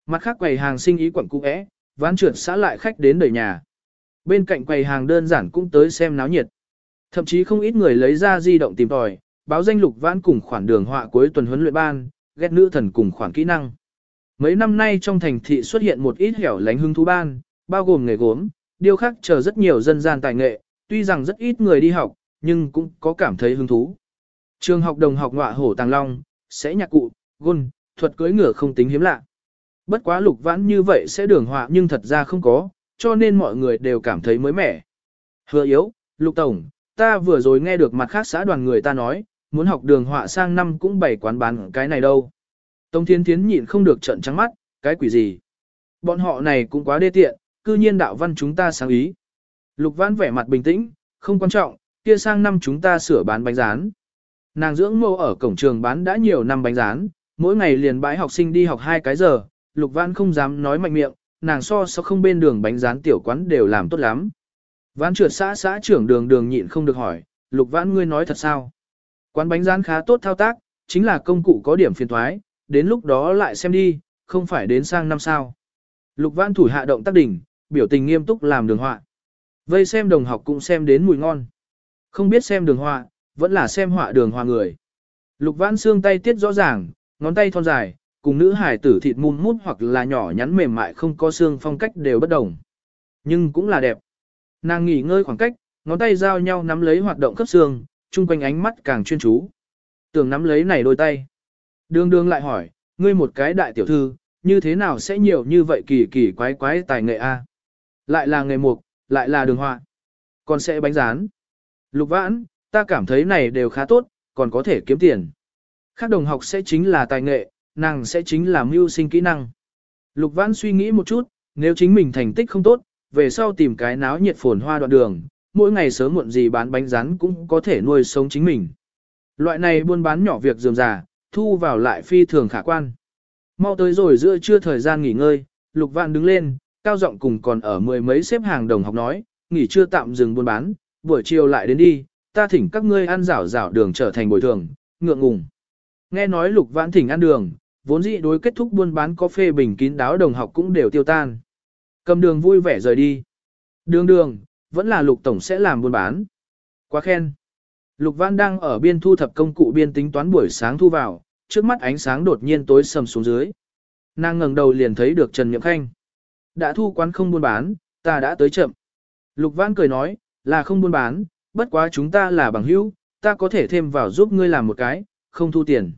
Mặt khác quầy hàng sinh ý quẩn cũ é, ván trượt xã lại khách đến đời nhà. Bên cạnh quầy hàng đơn giản cũng tới xem náo nhiệt. Thậm chí không ít người lấy ra di động tìm tòi, báo danh lục vãn cùng khoản đường họa cuối tuần huấn luyện ban, ghét nữ thần cùng khoản kỹ năng. Mấy năm nay trong thành thị xuất hiện một ít hẻo lánh hưng thú ban, bao gồm nghề gốm, điêu khắc chờ rất nhiều dân gian tài nghệ, tuy rằng rất ít người đi học, nhưng cũng có cảm thấy hứng thú. Trường học đồng học ngọa hổ tàng long, sẽ nhạc cụ, gôn, thuật cưỡi ngựa không tính hiếm lạ. Bất quá lục vãn như vậy sẽ đường họa nhưng thật ra không có, cho nên mọi người đều cảm thấy mới mẻ. Hứa yếu, lục tổng, ta vừa rồi nghe được mặt khác xã đoàn người ta nói, muốn học đường họa sang năm cũng bày quán bán cái này đâu. Tông Thiên Thiến nhịn không được trận trắng mắt, cái quỷ gì. Bọn họ này cũng quá đê tiện, cư nhiên đạo văn chúng ta sáng ý. Lục Vãn vẻ mặt bình tĩnh, không quan trọng, kia sang năm chúng ta sửa bán bánh rán. Nàng dưỡng mâu ở cổng trường bán đã nhiều năm bánh rán, mỗi ngày liền bãi học sinh đi học hai cái giờ, Lục Vãn không dám nói mạnh miệng, nàng so so không bên đường bánh rán tiểu quán đều làm tốt lắm. Vãn trượt xã xã trưởng đường đường nhịn không được hỏi, Lục Vãn ngươi nói thật sao? Quán bánh rán khá tốt thao tác, chính là công cụ có điểm phiền thoái, đến lúc đó lại xem đi, không phải đến sang năm sao. Lục Vãn thủ hạ động tác đỉnh, biểu tình nghiêm túc làm đường họa. Vây xem đồng học cũng xem đến mùi ngon. Không biết xem đường họa, vẫn là xem họa đường họa người. Lục Vãn xương tay tiết rõ ràng, ngón tay thon dài, cùng nữ hải tử thịt mum mút hoặc là nhỏ nhắn mềm mại không có xương phong cách đều bất đồng. Nhưng cũng là đẹp. Nàng nghỉ ngơi khoảng cách, ngón tay giao nhau nắm lấy hoạt động cấp xương, chung quanh ánh mắt càng chuyên chú. Tưởng nắm lấy này đôi tay. Đường đường lại hỏi, ngươi một cái đại tiểu thư, như thế nào sẽ nhiều như vậy kỳ kỳ quái quái tài nghệ a? Lại là nghề mục, lại là đường họa, còn sẽ bánh rán. Lục vãn, ta cảm thấy này đều khá tốt, còn có thể kiếm tiền. Khác đồng học sẽ chính là tài nghệ, nàng sẽ chính là mưu sinh kỹ năng. Lục vãn suy nghĩ một chút, nếu chính mình thành tích không tốt, về sau tìm cái náo nhiệt phồn hoa đoạn đường, mỗi ngày sớm muộn gì bán bánh rán cũng có thể nuôi sống chính mình. Loại này buôn bán nhỏ việc dườm già, thu vào lại phi thường khả quan. Mau tới rồi giữa trưa thời gian nghỉ ngơi, Lục Vạn đứng lên, cao giọng cùng còn ở mười mấy xếp hàng đồng học nói, nghỉ trưa tạm dừng buôn bán, buổi chiều lại đến đi, ta thỉnh các ngươi ăn rảo rảo đường trở thành bồi thường, ngượng ngùng. Nghe nói Lục Vãn thỉnh ăn đường, vốn dĩ đối kết thúc buôn bán có phê bình kín đáo đồng học cũng đều tiêu tan. Cầm đường vui vẻ rời đi. Đường đường, vẫn là Lục Tổng sẽ làm buôn bán. Quá khen. Lục Văn đang ở biên thu thập công cụ biên tính toán buổi sáng thu vào, trước mắt ánh sáng đột nhiên tối sầm xuống dưới. Nàng ngẩng đầu liền thấy được Trần Nhậm Khanh. Đã thu quán không buôn bán, ta đã tới chậm. Lục Văn cười nói, là không buôn bán, bất quá chúng ta là bằng hữu, ta có thể thêm vào giúp ngươi làm một cái, không thu tiền.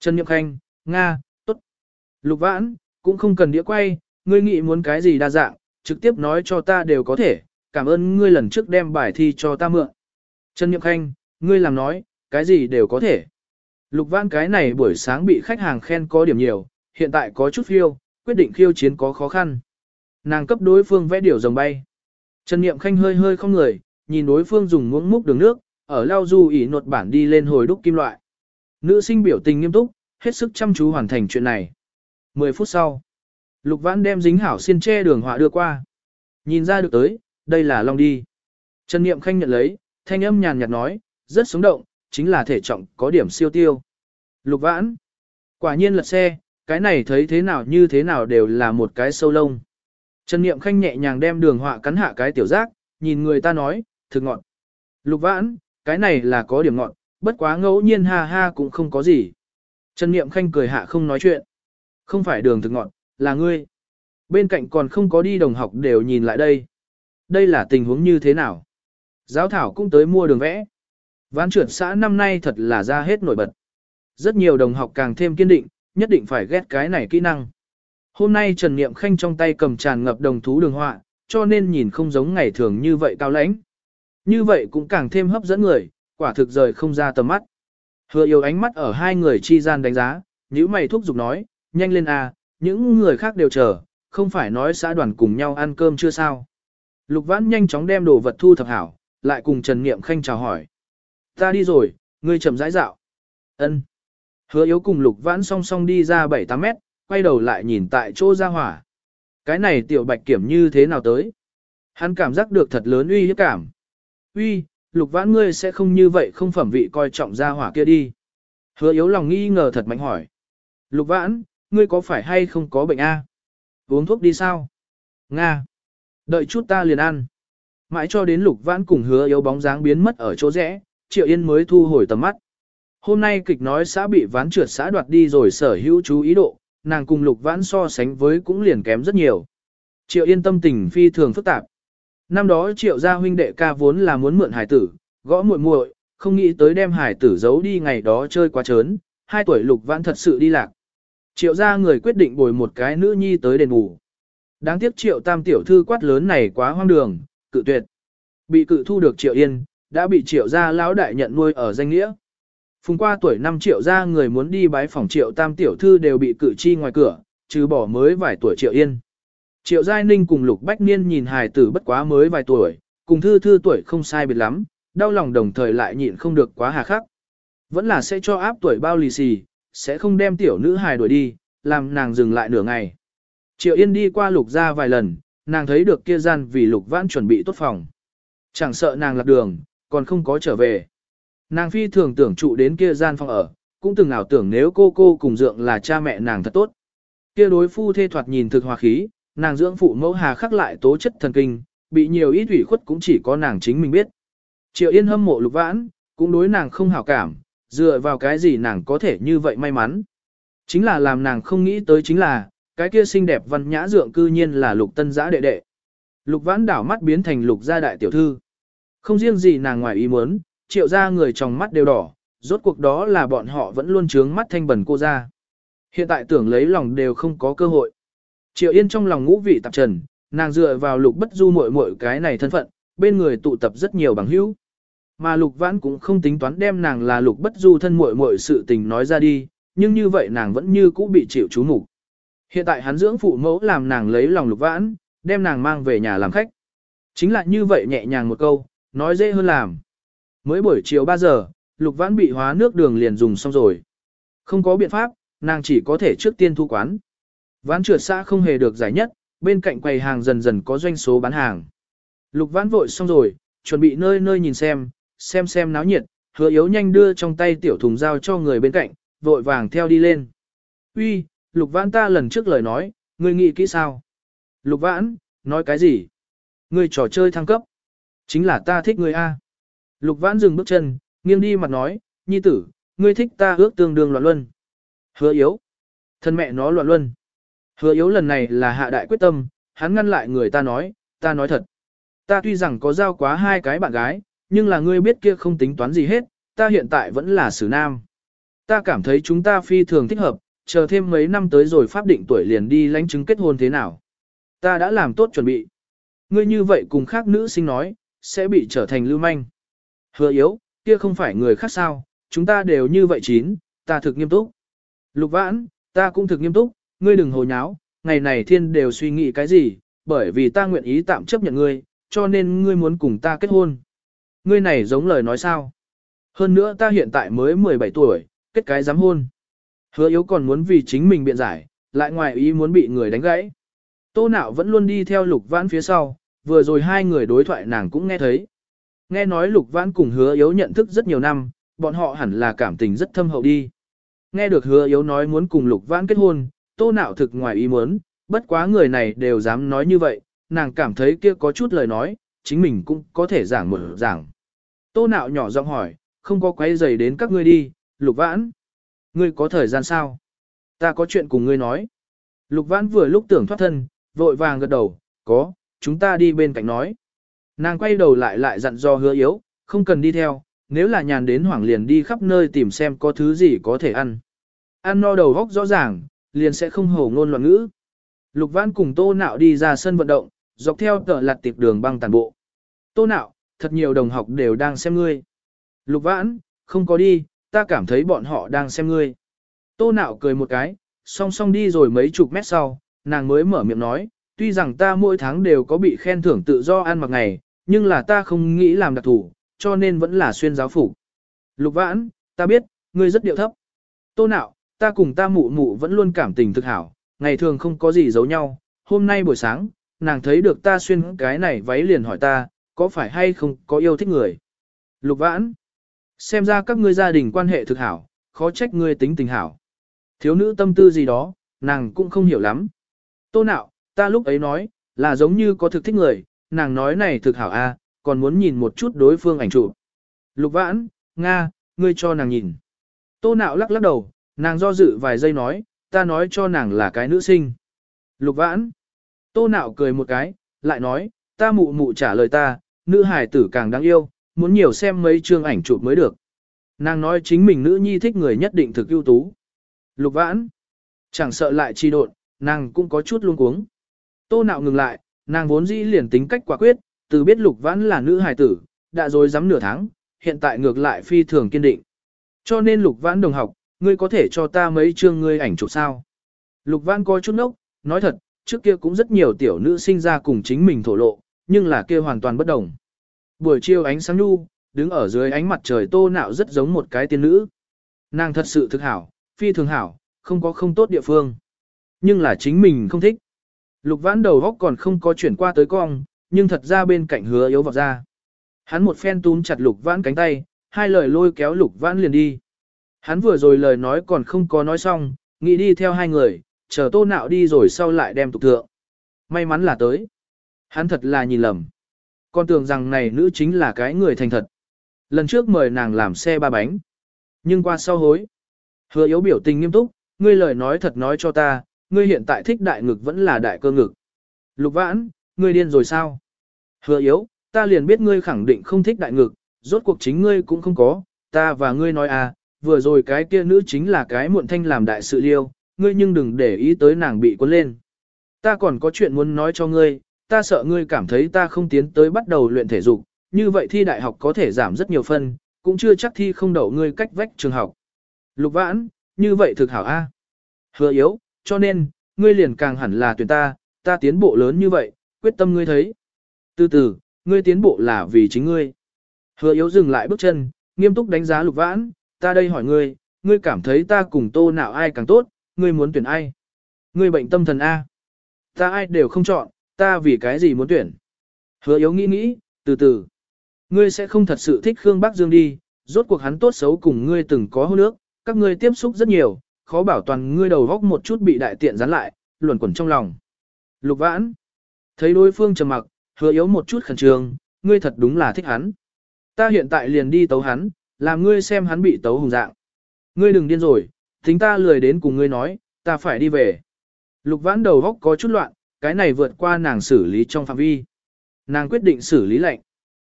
Trần Niệm Khanh, Nga, tốt. Lục Vãn, cũng không cần đĩa quay, ngươi nghĩ muốn cái gì đa dạng, trực tiếp nói cho ta đều có thể, cảm ơn ngươi lần trước đem bài thi cho ta mượn. Trần Niệm Khanh, ngươi làm nói, cái gì đều có thể. Lục Văn cái này buổi sáng bị khách hàng khen có điểm nhiều, hiện tại có chút phiêu, quyết định khiêu chiến có khó khăn. Nàng cấp đối phương vẽ điều rồng bay. Trần Niệm Khanh hơi hơi không người, nhìn đối phương dùng muỗng múc đường nước, ở lao du ỉ nột bản đi lên hồi đúc kim loại. Nữ sinh biểu tình nghiêm túc, hết sức chăm chú hoàn thành chuyện này. 10 phút sau, Lục Vãn đem dính hảo xiên che đường họa đưa qua. Nhìn ra được tới, đây là long đi. Trần Niệm Khanh nhận lấy, thanh âm nhàn nhạt nói, rất sống động, chính là thể trọng có điểm siêu tiêu. Lục Vãn, quả nhiên lật xe, cái này thấy thế nào như thế nào đều là một cái sâu lông. Trần Niệm Khanh nhẹ nhàng đem đường họa cắn hạ cái tiểu giác, nhìn người ta nói, thực ngọn. Lục Vãn, cái này là có điểm ngọn, bất quá ngẫu nhiên ha ha cũng không có gì. Trần Niệm Khanh cười hạ không nói chuyện. Không phải đường thực ngọn, là ngươi. Bên cạnh còn không có đi đồng học đều nhìn lại đây. Đây là tình huống như thế nào? Giáo thảo cũng tới mua đường vẽ. Ván trượt xã năm nay thật là ra hết nổi bật. Rất nhiều đồng học càng thêm kiên định, nhất định phải ghét cái này kỹ năng. Hôm nay Trần Niệm Khanh trong tay cầm tràn ngập đồng thú đường họa, cho nên nhìn không giống ngày thường như vậy cao lãnh. Như vậy cũng càng thêm hấp dẫn người, quả thực rời không ra tầm mắt. Hứa yêu ánh mắt ở hai người chi gian đánh giá, nữ mày thúc giục nói, nhanh lên a, những người khác đều chờ, không phải nói xã đoàn cùng nhau ăn cơm chưa sao. Lục Vãn nhanh chóng đem đồ vật thu thập hảo, lại cùng Trần Niệm Khanh chào hỏi. Ta đi rồi, ngươi chậm rãi dạo. Ân. Hứa yếu cùng Lục Vãn song song đi ra 7-8 mét, quay đầu lại nhìn tại chỗ ra hỏa. Cái này tiểu bạch kiểm như thế nào tới? Hắn cảm giác được thật lớn uy hiếp cảm. Uy, Lục Vãn ngươi sẽ không như vậy không phẩm vị coi trọng ra hỏa kia đi. Hứa yếu lòng nghi ngờ thật mạnh hỏi. Lục Vãn, ngươi có phải hay không có bệnh a? Uống thuốc đi sao? Nga. Đợi chút ta liền ăn. Mãi cho đến lục vãn cùng hứa yếu bóng dáng biến mất ở chỗ rẽ, Triệu Yên mới thu hồi tầm mắt. Hôm nay kịch nói xã bị ván trượt xã đoạt đi rồi sở hữu chú ý độ, nàng cùng lục vãn so sánh với cũng liền kém rất nhiều. Triệu Yên tâm tình phi thường phức tạp. Năm đó Triệu gia huynh đệ ca vốn là muốn mượn hải tử, gõ muội muội, không nghĩ tới đem hải tử giấu đi ngày đó chơi quá trớn, hai tuổi lục vãn thật sự đi lạc. Triệu gia người quyết định bồi một cái nữ nhi tới đền bù. Đáng tiếc triệu tam tiểu thư quát lớn này quá hoang đường, cự tuyệt. Bị cự thu được triệu yên, đã bị triệu gia lão đại nhận nuôi ở danh nghĩa. Phùng qua tuổi năm triệu gia người muốn đi bái phòng triệu tam tiểu thư đều bị cử chi ngoài cửa, trừ bỏ mới vài tuổi triệu yên. Triệu Giai Ninh cùng Lục Bách Niên nhìn hài tử bất quá mới vài tuổi, cùng thư thư tuổi không sai biệt lắm, đau lòng đồng thời lại nhịn không được quá hà khắc. Vẫn là sẽ cho áp tuổi bao lì xì, sẽ không đem tiểu nữ hài đuổi đi, làm nàng dừng lại nửa ngày. Triệu Yên đi qua lục ra vài lần, nàng thấy được kia gian vì lục vãn chuẩn bị tốt phòng. Chẳng sợ nàng lạc đường, còn không có trở về. Nàng phi thường tưởng trụ đến kia gian phòng ở, cũng từng ảo tưởng nếu cô cô cùng dượng là cha mẹ nàng thật tốt. Kia đối phu thê thoạt nhìn thực hòa khí, nàng dưỡng phụ mẫu hà khắc lại tố chất thần kinh, bị nhiều ít ủy khuất cũng chỉ có nàng chính mình biết. Triệu Yên hâm mộ lục vãn, cũng đối nàng không hảo cảm, dựa vào cái gì nàng có thể như vậy may mắn. Chính là làm nàng không nghĩ tới chính là, cái kia xinh đẹp văn nhã dượng cư nhiên là lục tân giã đệ đệ. Lục vãn đảo mắt biến thành lục gia đại tiểu thư. Không riêng gì nàng ngoài ý muốn, triệu ra người trong mắt đều đỏ, rốt cuộc đó là bọn họ vẫn luôn trướng mắt thanh bẩn cô ra. Hiện tại tưởng lấy lòng đều không có cơ hội. Triệu Yên trong lòng ngũ vị tạp trần, nàng dựa vào lục bất du muội muội cái này thân phận, bên người tụ tập rất nhiều bằng hữu. Mà lục vãn cũng không tính toán đem nàng là lục bất du thân muội muội sự tình nói ra đi, nhưng như vậy nàng vẫn như cũ bị chịu chú mục. Hiện tại hắn dưỡng phụ mẫu làm nàng lấy lòng lục vãn, đem nàng mang về nhà làm khách. Chính là như vậy nhẹ nhàng một câu, nói dễ hơn làm. Mới buổi chiều 3 giờ, lục vãn bị hóa nước đường liền dùng xong rồi. Không có biện pháp, nàng chỉ có thể trước tiên thu quán. Vãn trượt xã không hề được giải nhất, bên cạnh quầy hàng dần dần có doanh số bán hàng. Lục vãn vội xong rồi, chuẩn bị nơi nơi nhìn xem, xem xem náo nhiệt, hứa yếu nhanh đưa trong tay tiểu thùng dao cho người bên cạnh, vội vàng theo đi lên. Uy, lục vãn ta lần trước lời nói, ngươi nghĩ kỹ sao? Lục vãn, nói cái gì? Ngươi trò chơi thăng cấp. Chính là ta thích ngươi A. Lục vãn dừng bước chân, nghiêng đi mặt nói, nhi tử, ngươi thích ta ước tương đương loạn luân. Hứa yếu. Thân mẹ nó loạn luân. Hứa yếu lần này là hạ đại quyết tâm, hắn ngăn lại người ta nói, ta nói thật. Ta tuy rằng có giao quá hai cái bạn gái, nhưng là ngươi biết kia không tính toán gì hết, ta hiện tại vẫn là xử nam. Ta cảm thấy chúng ta phi thường thích hợp, chờ thêm mấy năm tới rồi pháp định tuổi liền đi lãnh chứng kết hôn thế nào. Ta đã làm tốt chuẩn bị. Ngươi như vậy cùng khác nữ sinh nói, sẽ bị trở thành lưu manh. Hứa yếu, kia không phải người khác sao, chúng ta đều như vậy chín, ta thực nghiêm túc. Lục vãn, ta cũng thực nghiêm túc, ngươi đừng hồ nháo, ngày này thiên đều suy nghĩ cái gì, bởi vì ta nguyện ý tạm chấp nhận ngươi, cho nên ngươi muốn cùng ta kết hôn. Ngươi này giống lời nói sao? Hơn nữa ta hiện tại mới 17 tuổi, kết cái dám hôn. Hứa yếu còn muốn vì chính mình biện giải, lại ngoài ý muốn bị người đánh gãy. Tô nạo vẫn luôn đi theo lục vãn phía sau, vừa rồi hai người đối thoại nàng cũng nghe thấy. Nghe nói lục vãn cùng hứa yếu nhận thức rất nhiều năm, bọn họ hẳn là cảm tình rất thâm hậu đi. Nghe được hứa yếu nói muốn cùng lục vãn kết hôn, tô nạo thực ngoài ý muốn, bất quá người này đều dám nói như vậy, nàng cảm thấy kia có chút lời nói, chính mình cũng có thể giảng một giảng. Tô nạo nhỏ giọng hỏi, không có quấy giày đến các ngươi đi, lục vãn. Ngươi có thời gian sao? Ta có chuyện cùng ngươi nói. Lục vãn vừa lúc tưởng thoát thân, vội vàng gật đầu, có, chúng ta đi bên cạnh nói. Nàng quay đầu lại lại dặn do hứa yếu, không cần đi theo, nếu là nhàn đến hoảng liền đi khắp nơi tìm xem có thứ gì có thể ăn. Ăn no đầu góc rõ ràng, liền sẽ không hổ ngôn loạn ngữ. Lục Vãn cùng Tô Nạo đi ra sân vận động, dọc theo tờ lặt tiệp đường băng tàn bộ. Tô Nạo, thật nhiều đồng học đều đang xem ngươi. Lục Vãn, không có đi, ta cảm thấy bọn họ đang xem ngươi. Tô Nạo cười một cái, song song đi rồi mấy chục mét sau, nàng mới mở miệng nói, tuy rằng ta mỗi tháng đều có bị khen thưởng tự do ăn mặc ngày, nhưng là ta không nghĩ làm đặc thủ, cho nên vẫn là xuyên giáo phục. Lục Vãn, ta biết, ngươi rất điệu thấp. Tô Nạo, ta cùng ta mụ mụ vẫn luôn cảm tình thực hảo, ngày thường không có gì giấu nhau, hôm nay buổi sáng, nàng thấy được ta xuyên cái này váy liền hỏi ta, có phải hay không có yêu thích người. Lục vãn, xem ra các ngươi gia đình quan hệ thực hảo, khó trách ngươi tính tình hảo. Thiếu nữ tâm tư gì đó, nàng cũng không hiểu lắm. Tô nạo, ta lúc ấy nói, là giống như có thực thích người, nàng nói này thực hảo a, còn muốn nhìn một chút đối phương ảnh chụp. Lục vãn, Nga, ngươi cho nàng nhìn. Tô nạo lắc lắc đầu, nàng do dự vài giây nói, ta nói cho nàng là cái nữ sinh. Lục vãn. Tô nạo cười một cái, lại nói, ta mụ mụ trả lời ta, nữ hài tử càng đáng yêu, muốn nhiều xem mấy chương ảnh chụp mới được. Nàng nói chính mình nữ nhi thích người nhất định thực ưu tú. Lục vãn. Chẳng sợ lại chi độn, nàng cũng có chút luống cuống. Tô nạo ngừng lại, nàng vốn dĩ liền tính cách quả quyết, từ biết lục vãn là nữ hài tử, đã rồi dám nửa tháng, hiện tại ngược lại phi thường kiên định. Cho nên lục vãn đồng học, ngươi có thể cho ta mấy chương ngươi ảnh chụp sao? Lục Vãn coi chút nốc, nói thật, trước kia cũng rất nhiều tiểu nữ sinh ra cùng chính mình thổ lộ, nhưng là kia hoàn toàn bất đồng. Buổi chiều ánh sáng nhu, đứng ở dưới ánh mặt trời tô nạo rất giống một cái tiên nữ, Nàng thật sự thực hảo, phi thường hảo, không có không tốt địa phương. Nhưng là chính mình không thích. Lục vãn đầu góc còn không có chuyển qua tới cong, nhưng thật ra bên cạnh hứa yếu vọt ra. Hắn một phen túm chặt lục vãn cánh tay, hai lời lôi kéo lục vãn liền đi. Hắn vừa rồi lời nói còn không có nói xong, nghĩ đi theo hai người, chờ tô nạo đi rồi sau lại đem tục thượng. May mắn là tới. Hắn thật là nhìn lầm. Con tưởng rằng này nữ chính là cái người thành thật. Lần trước mời nàng làm xe ba bánh. Nhưng qua sau hối. Hứa yếu biểu tình nghiêm túc, ngươi lời nói thật nói cho ta, ngươi hiện tại thích đại ngực vẫn là đại cơ ngực. Lục vãn, ngươi điên rồi sao? Hứa yếu, ta liền biết ngươi khẳng định không thích đại ngực, rốt cuộc chính ngươi cũng không có, ta và ngươi nói à, vừa rồi cái kia nữ chính là cái muộn thanh làm đại sự liêu, ngươi nhưng đừng để ý tới nàng bị cuốn lên. Ta còn có chuyện muốn nói cho ngươi, ta sợ ngươi cảm thấy ta không tiến tới bắt đầu luyện thể dục, như vậy thi đại học có thể giảm rất nhiều phân, cũng chưa chắc thi không đậu ngươi cách vách trường học. Lục vãn, như vậy thực hảo A. Hứa yếu, cho nên, ngươi liền càng hẳn là tuyển ta, ta tiến bộ lớn như vậy, quyết tâm ngươi thấy. Từ từ, ngươi tiến bộ là vì chính ngươi. Hứa yếu dừng lại bước chân, nghiêm túc đánh giá lục vãn, ta đây hỏi ngươi, ngươi cảm thấy ta cùng tô nào ai càng tốt, ngươi muốn tuyển ai? Ngươi bệnh tâm thần A. Ta ai đều không chọn, ta vì cái gì muốn tuyển? Hứa yếu nghĩ nghĩ, từ từ. Ngươi sẽ không thật sự thích Khương Bắc Dương đi, rốt cuộc hắn tốt xấu cùng ngươi từng có hôn nước, các ngươi tiếp xúc rất nhiều, khó bảo toàn ngươi đầu góc một chút bị đại tiện dán lại, luẩn quẩn trong lòng. Lục vãn, thấy đối phương trầm mặc, hứa yếu một chút khẩn trương, ngươi thật đúng là thích hắn. Ta hiện tại liền đi tấu hắn, làm ngươi xem hắn bị tấu hùng dạng. Ngươi đừng điên rồi, tính ta lười đến cùng ngươi nói, ta phải đi về. Lục vãn đầu góc có chút loạn, cái này vượt qua nàng xử lý trong phạm vi. Nàng quyết định xử lý lệnh.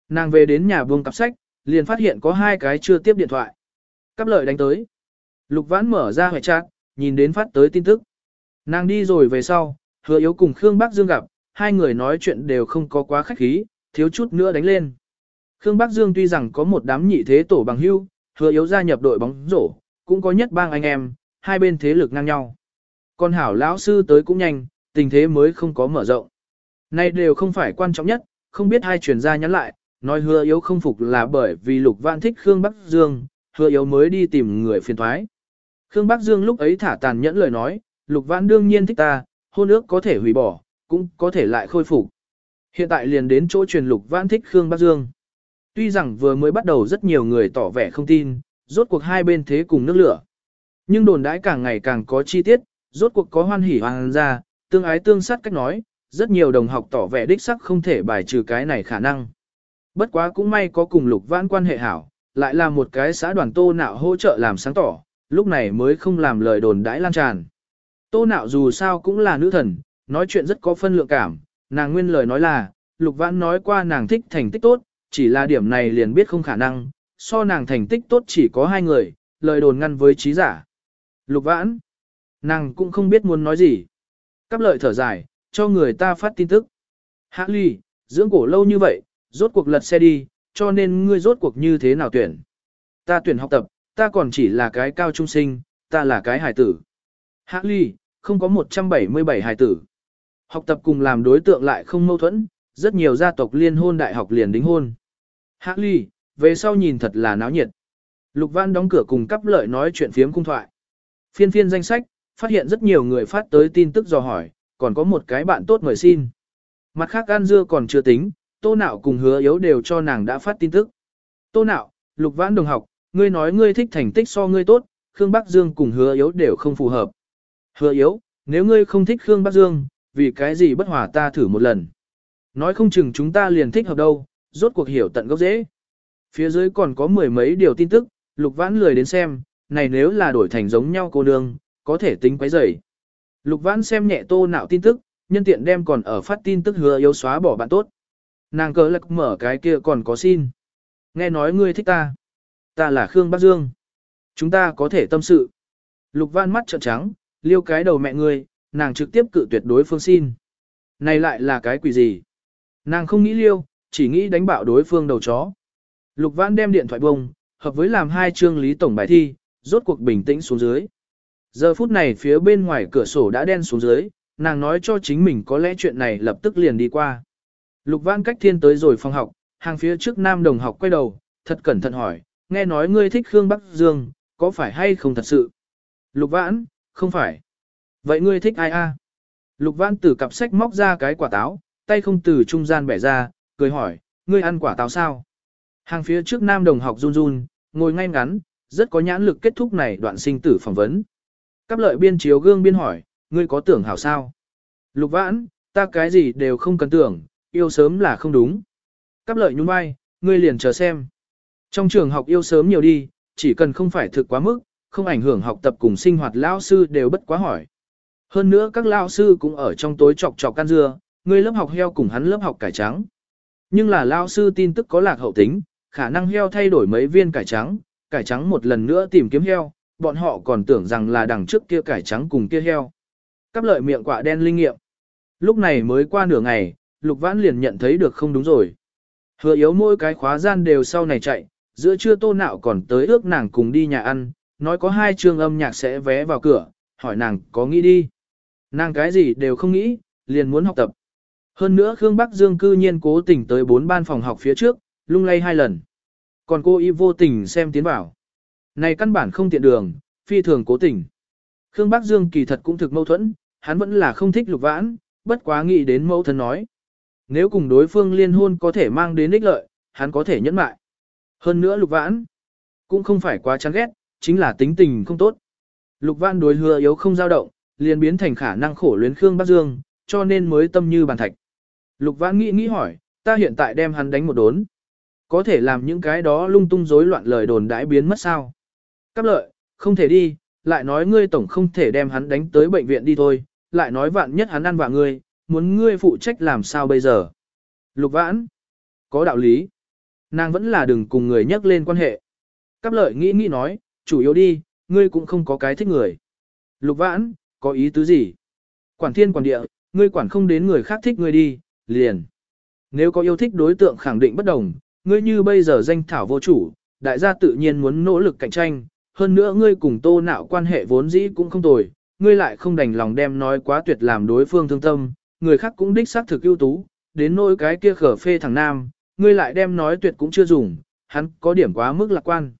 Nàng về đến nhà buông cặp sách, liền phát hiện có hai cái chưa tiếp điện thoại. Cắp lợi đánh tới. Lục vãn mở ra hệ trạng, nhìn đến phát tới tin tức. Nàng đi rồi về sau, hứa yếu cùng Khương Bắc Dương gặp, hai người nói chuyện đều không có quá khách khí, thiếu chút nữa đánh lên. Khương Bắc Dương tuy rằng có một đám nhị thế tổ bằng hưu, hứa yếu gia nhập đội bóng rổ, cũng có nhất bang anh em, hai bên thế lực ngang nhau. Còn hảo lão sư tới cũng nhanh, tình thế mới không có mở rộng. Này đều không phải quan trọng nhất, không biết hai truyền gia nhắn lại, nói hứa yếu không phục là bởi vì lục vạn thích Khương Bắc Dương, hứa yếu mới đi tìm người phiền thoái. Khương Bắc Dương lúc ấy thả tàn nhẫn lời nói, lục Vãn đương nhiên thích ta, hôn ước có thể hủy bỏ, cũng có thể lại khôi phục. Hiện tại liền đến chỗ truyền lục Vãn thích Khương Bắc Dương. Tuy rằng vừa mới bắt đầu rất nhiều người tỏ vẻ không tin, rốt cuộc hai bên thế cùng nước lửa. Nhưng đồn đãi càng ngày càng có chi tiết, rốt cuộc có hoan hỉ hoàng ra, tương ái tương sát cách nói, rất nhiều đồng học tỏ vẻ đích sắc không thể bài trừ cái này khả năng. Bất quá cũng may có cùng lục vãn quan hệ hảo, lại là một cái xã đoàn tô nạo hỗ trợ làm sáng tỏ, lúc này mới không làm lời đồn đãi lan tràn. Tô nạo dù sao cũng là nữ thần, nói chuyện rất có phân lượng cảm, nàng nguyên lời nói là, lục vãn nói qua nàng thích thành tích tốt, chỉ là điểm này liền biết không khả năng, so nàng thành tích tốt chỉ có hai người, lời đồn ngăn với trí giả. Lục vãn, nàng cũng không biết muốn nói gì. Cắp lợi thở dài, cho người ta phát tin tức. Hạ ly, dưỡng cổ lâu như vậy, rốt cuộc lật xe đi, cho nên ngươi rốt cuộc như thế nào tuyển. Ta tuyển học tập, ta còn chỉ là cái cao trung sinh, ta là cái hài tử. Hạ ly, không có 177 hài tử. Học tập cùng làm đối tượng lại không mâu thuẫn, rất nhiều gia tộc liên hôn đại học liền đính hôn. Hạ ly, về sau nhìn thật là náo nhiệt. Lục Văn đóng cửa cùng cắp lợi nói chuyện phiếm cung thoại. Phiên phiên danh sách, phát hiện rất nhiều người phát tới tin tức dò hỏi, còn có một cái bạn tốt mời xin. Mặt khác An Dưa còn chưa tính, Tô Nạo cùng hứa yếu đều cho nàng đã phát tin tức. Tô Nạo, Lục Vãn đồng học, ngươi nói ngươi thích thành tích so ngươi tốt, Khương Bắc Dương cùng hứa yếu đều không phù hợp. Hứa yếu, nếu ngươi không thích Khương Bắc Dương, vì cái gì bất hòa ta thử một lần. Nói không chừng chúng ta liền thích hợp đâu, rốt cuộc hiểu tận gốc dễ. Phía dưới còn có mười mấy điều tin tức, Lục Vãn lười đến xem, này nếu là đổi thành giống nhau cô nương, có thể tính quấy rầy. Lục Vãn xem nhẹ tô nạo tin tức, nhân tiện đem còn ở phát tin tức hứa yếu xóa bỏ bạn tốt. Nàng cờ lạc mở cái kia còn có xin. Nghe nói ngươi thích ta. Ta là Khương Bắc Dương. Chúng ta có thể tâm sự. Lục văn mắt trợn trắng, liêu cái đầu mẹ ngươi, nàng trực tiếp cự tuyệt đối phương xin. Này lại là cái quỷ gì? Nàng không nghĩ liêu, chỉ nghĩ đánh bạo đối phương đầu chó. Lục văn đem điện thoại bông, hợp với làm hai chương lý tổng bài thi, rốt cuộc bình tĩnh xuống dưới. Giờ phút này phía bên ngoài cửa sổ đã đen xuống dưới, nàng nói cho chính mình có lẽ chuyện này lập tức liền đi qua. Lục văn cách thiên tới rồi phòng học, hàng phía trước nam đồng học quay đầu, thật cẩn thận hỏi, nghe nói ngươi thích Khương Bắc Dương, có phải hay không thật sự? Lục vãn, không phải. Vậy ngươi thích ai a? Lục vãn từ cặp sách móc ra cái quả táo, tay không từ trung gian bẻ ra, cười hỏi, ngươi ăn quả táo sao? Hàng phía trước nam đồng học run run, ngồi ngay ngắn, rất có nhãn lực kết thúc này đoạn sinh tử phỏng vấn. Cáp lợi biên chiếu gương biên hỏi, ngươi có tưởng hảo sao? Lục vãn, ta cái gì đều không cần tưởng, yêu sớm là không đúng. Cáp lợi nhún vai, ngươi liền chờ xem. Trong trường học yêu sớm nhiều đi, chỉ cần không phải thực quá mức, không ảnh hưởng học tập cùng sinh hoạt lao sư đều bất quá hỏi. Hơn nữa các lao sư cũng ở trong tối chọc chọc can dưa, người lớp học heo cùng hắn lớp học cải trắng. Nhưng là lao sư tin tức có lạc hậu tính, khả năng heo thay đổi mấy viên cải trắng, cải trắng một lần nữa tìm kiếm heo, bọn họ còn tưởng rằng là đằng trước kia cải trắng cùng kia heo. Cắp lợi miệng quạ đen linh nghiệm. Lúc này mới qua nửa ngày, Lục Vãn liền nhận thấy được không đúng rồi. Hứa yếu mỗi cái khóa gian đều sau này chạy, giữa trưa tô nạo còn tới ước nàng cùng đi nhà ăn, nói có hai chương âm nhạc sẽ vé vào cửa, hỏi nàng có nghĩ đi. Nàng cái gì đều không nghĩ, liền muốn học tập. Hơn nữa Khương Bắc Dương cư nhiên cố tình tới bốn ban phòng học phía trước, lung lay hai lần. Còn cô y vô tình xem tiến vào. Này căn bản không tiện đường, phi thường cố tình. Khương Bắc Dương kỳ thật cũng thực mâu thuẫn, hắn vẫn là không thích lục vãn, bất quá nghĩ đến mẫu thân nói. Nếu cùng đối phương liên hôn có thể mang đến ích lợi, hắn có thể nhẫn mại. Hơn nữa lục vãn, cũng không phải quá chán ghét, chính là tính tình không tốt. Lục vãn đối hứa yếu không dao động, liền biến thành khả năng khổ luyến Khương Bắc Dương, cho nên mới tâm như bàn thạch. Lục vãn nghĩ nghĩ hỏi, ta hiện tại đem hắn đánh một đốn. Có thể làm những cái đó lung tung rối loạn lời đồn đãi biến mất sao? Cáp lợi, không thể đi, lại nói ngươi tổng không thể đem hắn đánh tới bệnh viện đi thôi, lại nói vạn nhất hắn ăn vạ ngươi, muốn ngươi phụ trách làm sao bây giờ? Lục vãn, có đạo lý. Nàng vẫn là đừng cùng người nhắc lên quan hệ. Cáp lợi nghĩ nghĩ nói, chủ yếu đi, ngươi cũng không có cái thích người. Lục vãn, có ý tứ gì? Quản thiên quản địa, ngươi quản không đến người khác thích ngươi đi, liền. Nếu có yêu thích đối tượng khẳng định bất đồng, ngươi như bây giờ danh thảo vô chủ, đại gia tự nhiên muốn nỗ lực cạnh tranh, hơn nữa ngươi cùng tô nạo quan hệ vốn dĩ cũng không tồi, ngươi lại không đành lòng đem nói quá tuyệt làm đối phương thương tâm, người khác cũng đích xác thực ưu tú, đến nỗi cái kia khở phê thằng nam, ngươi lại đem nói tuyệt cũng chưa dùng, hắn có điểm quá mức lạc quan.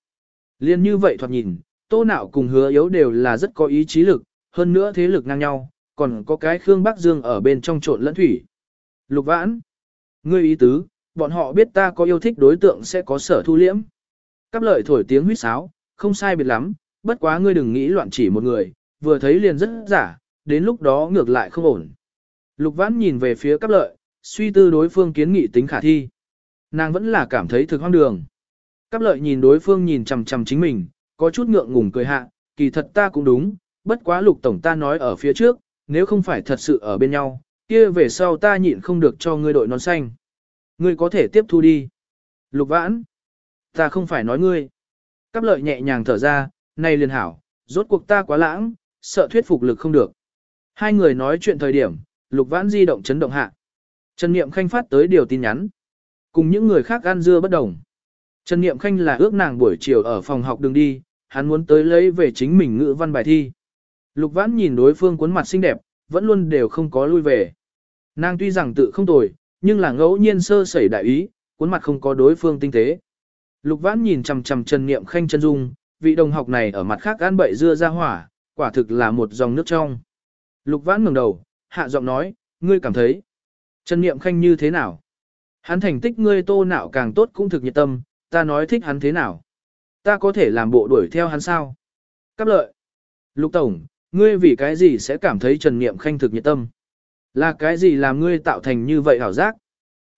Liên như vậy thoạt nhìn, tô nạo cùng hứa yếu đều là rất có ý chí lực, hơn nữa thế lực ngang nhau, còn có cái Khương Bắc Dương ở bên trong trộn lẫn thủy. Lục vãn, ngươi ý tứ, bọn họ biết ta có yêu thích đối tượng sẽ có sở thu liễm. Cáp lợi thổi tiếng huyết sáo, không sai biệt lắm, bất quá ngươi đừng nghĩ loạn chỉ một người, vừa thấy liền rất giả, đến lúc đó ngược lại không ổn. Lục vãn nhìn về phía cáp lợi, suy tư đối phương kiến nghị tính khả thi. Nàng vẫn là cảm thấy thực hoang đường. Cáp lợi nhìn đối phương nhìn chằm chằm chính mình, có chút ngượng ngùng cười hạ, kỳ thật ta cũng đúng, bất quá lục tổng ta nói ở phía trước, nếu không phải thật sự ở bên nhau, kia về sau ta nhịn không được cho ngươi đội nón xanh. Ngươi có thể tiếp thu đi. Lục vãn. Ta không phải nói ngươi. Cáp lợi nhẹ nhàng thở ra, này liền hảo, rốt cuộc ta quá lãng, sợ thuyết phục lực không được. Hai người nói chuyện thời điểm, lục vãn di động chấn động hạ. Trần Niệm Khanh phát tới điều tin nhắn. Cùng những người khác ăn dưa bất đồng. Trần Niệm Khanh là ước nàng buổi chiều ở phòng học đường đi, hắn muốn tới lấy về chính mình ngữ văn bài thi. Lục vãn nhìn đối phương cuốn mặt xinh đẹp, vẫn luôn đều không có lui về. Nàng tuy rằng tự không tồi, nhưng là ngẫu nhiên sơ sẩy đại ý, cuốn mặt không có đối phương tinh tế. Lục vãn nhìn chằm chằm Trần Niệm Khanh chân dung, vị đồng học này ở mặt khác ăn bậy dưa ra hỏa, quả thực là một dòng nước trong. Lục vãn ngẩng đầu, hạ giọng nói, ngươi cảm thấy. Trần Niệm Khanh như thế nào? Hắn thành tích ngươi tô nạo càng tốt cũng thực nhiệt tâm, ta nói thích hắn thế nào? Ta có thể làm bộ đuổi theo hắn sao? Cáp lợi. Lục Tổng, ngươi vì cái gì sẽ cảm thấy Trần Niệm Khanh thực nhiệt tâm? Là cái gì làm ngươi tạo thành như vậy hảo giác?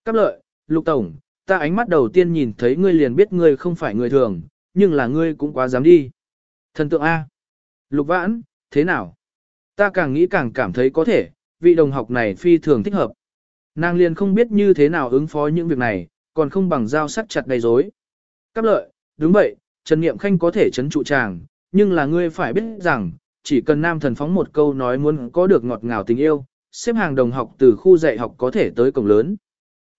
Cáp lợi, Lục Tổng, ta ánh mắt đầu tiên nhìn thấy ngươi liền biết ngươi không phải người thường, nhưng là ngươi cũng quá dám đi. Thần tượng A. Lục Vãn, thế nào? Ta càng nghĩ càng cảm thấy có thể, vị đồng học này phi thường thích hợp. Nàng liền không biết như thế nào ứng phó những việc này, còn không bằng dao sắc chặt đầy rối. Cáp lợi, đúng vậy, Trần Niệm Khanh có thể chấn trụ chàng, nhưng là ngươi phải biết rằng, chỉ cần nam thần phóng một câu nói muốn có được ngọt ngào tình yêu, xếp hàng đồng học từ khu dạy học có thể tới cổng lớn.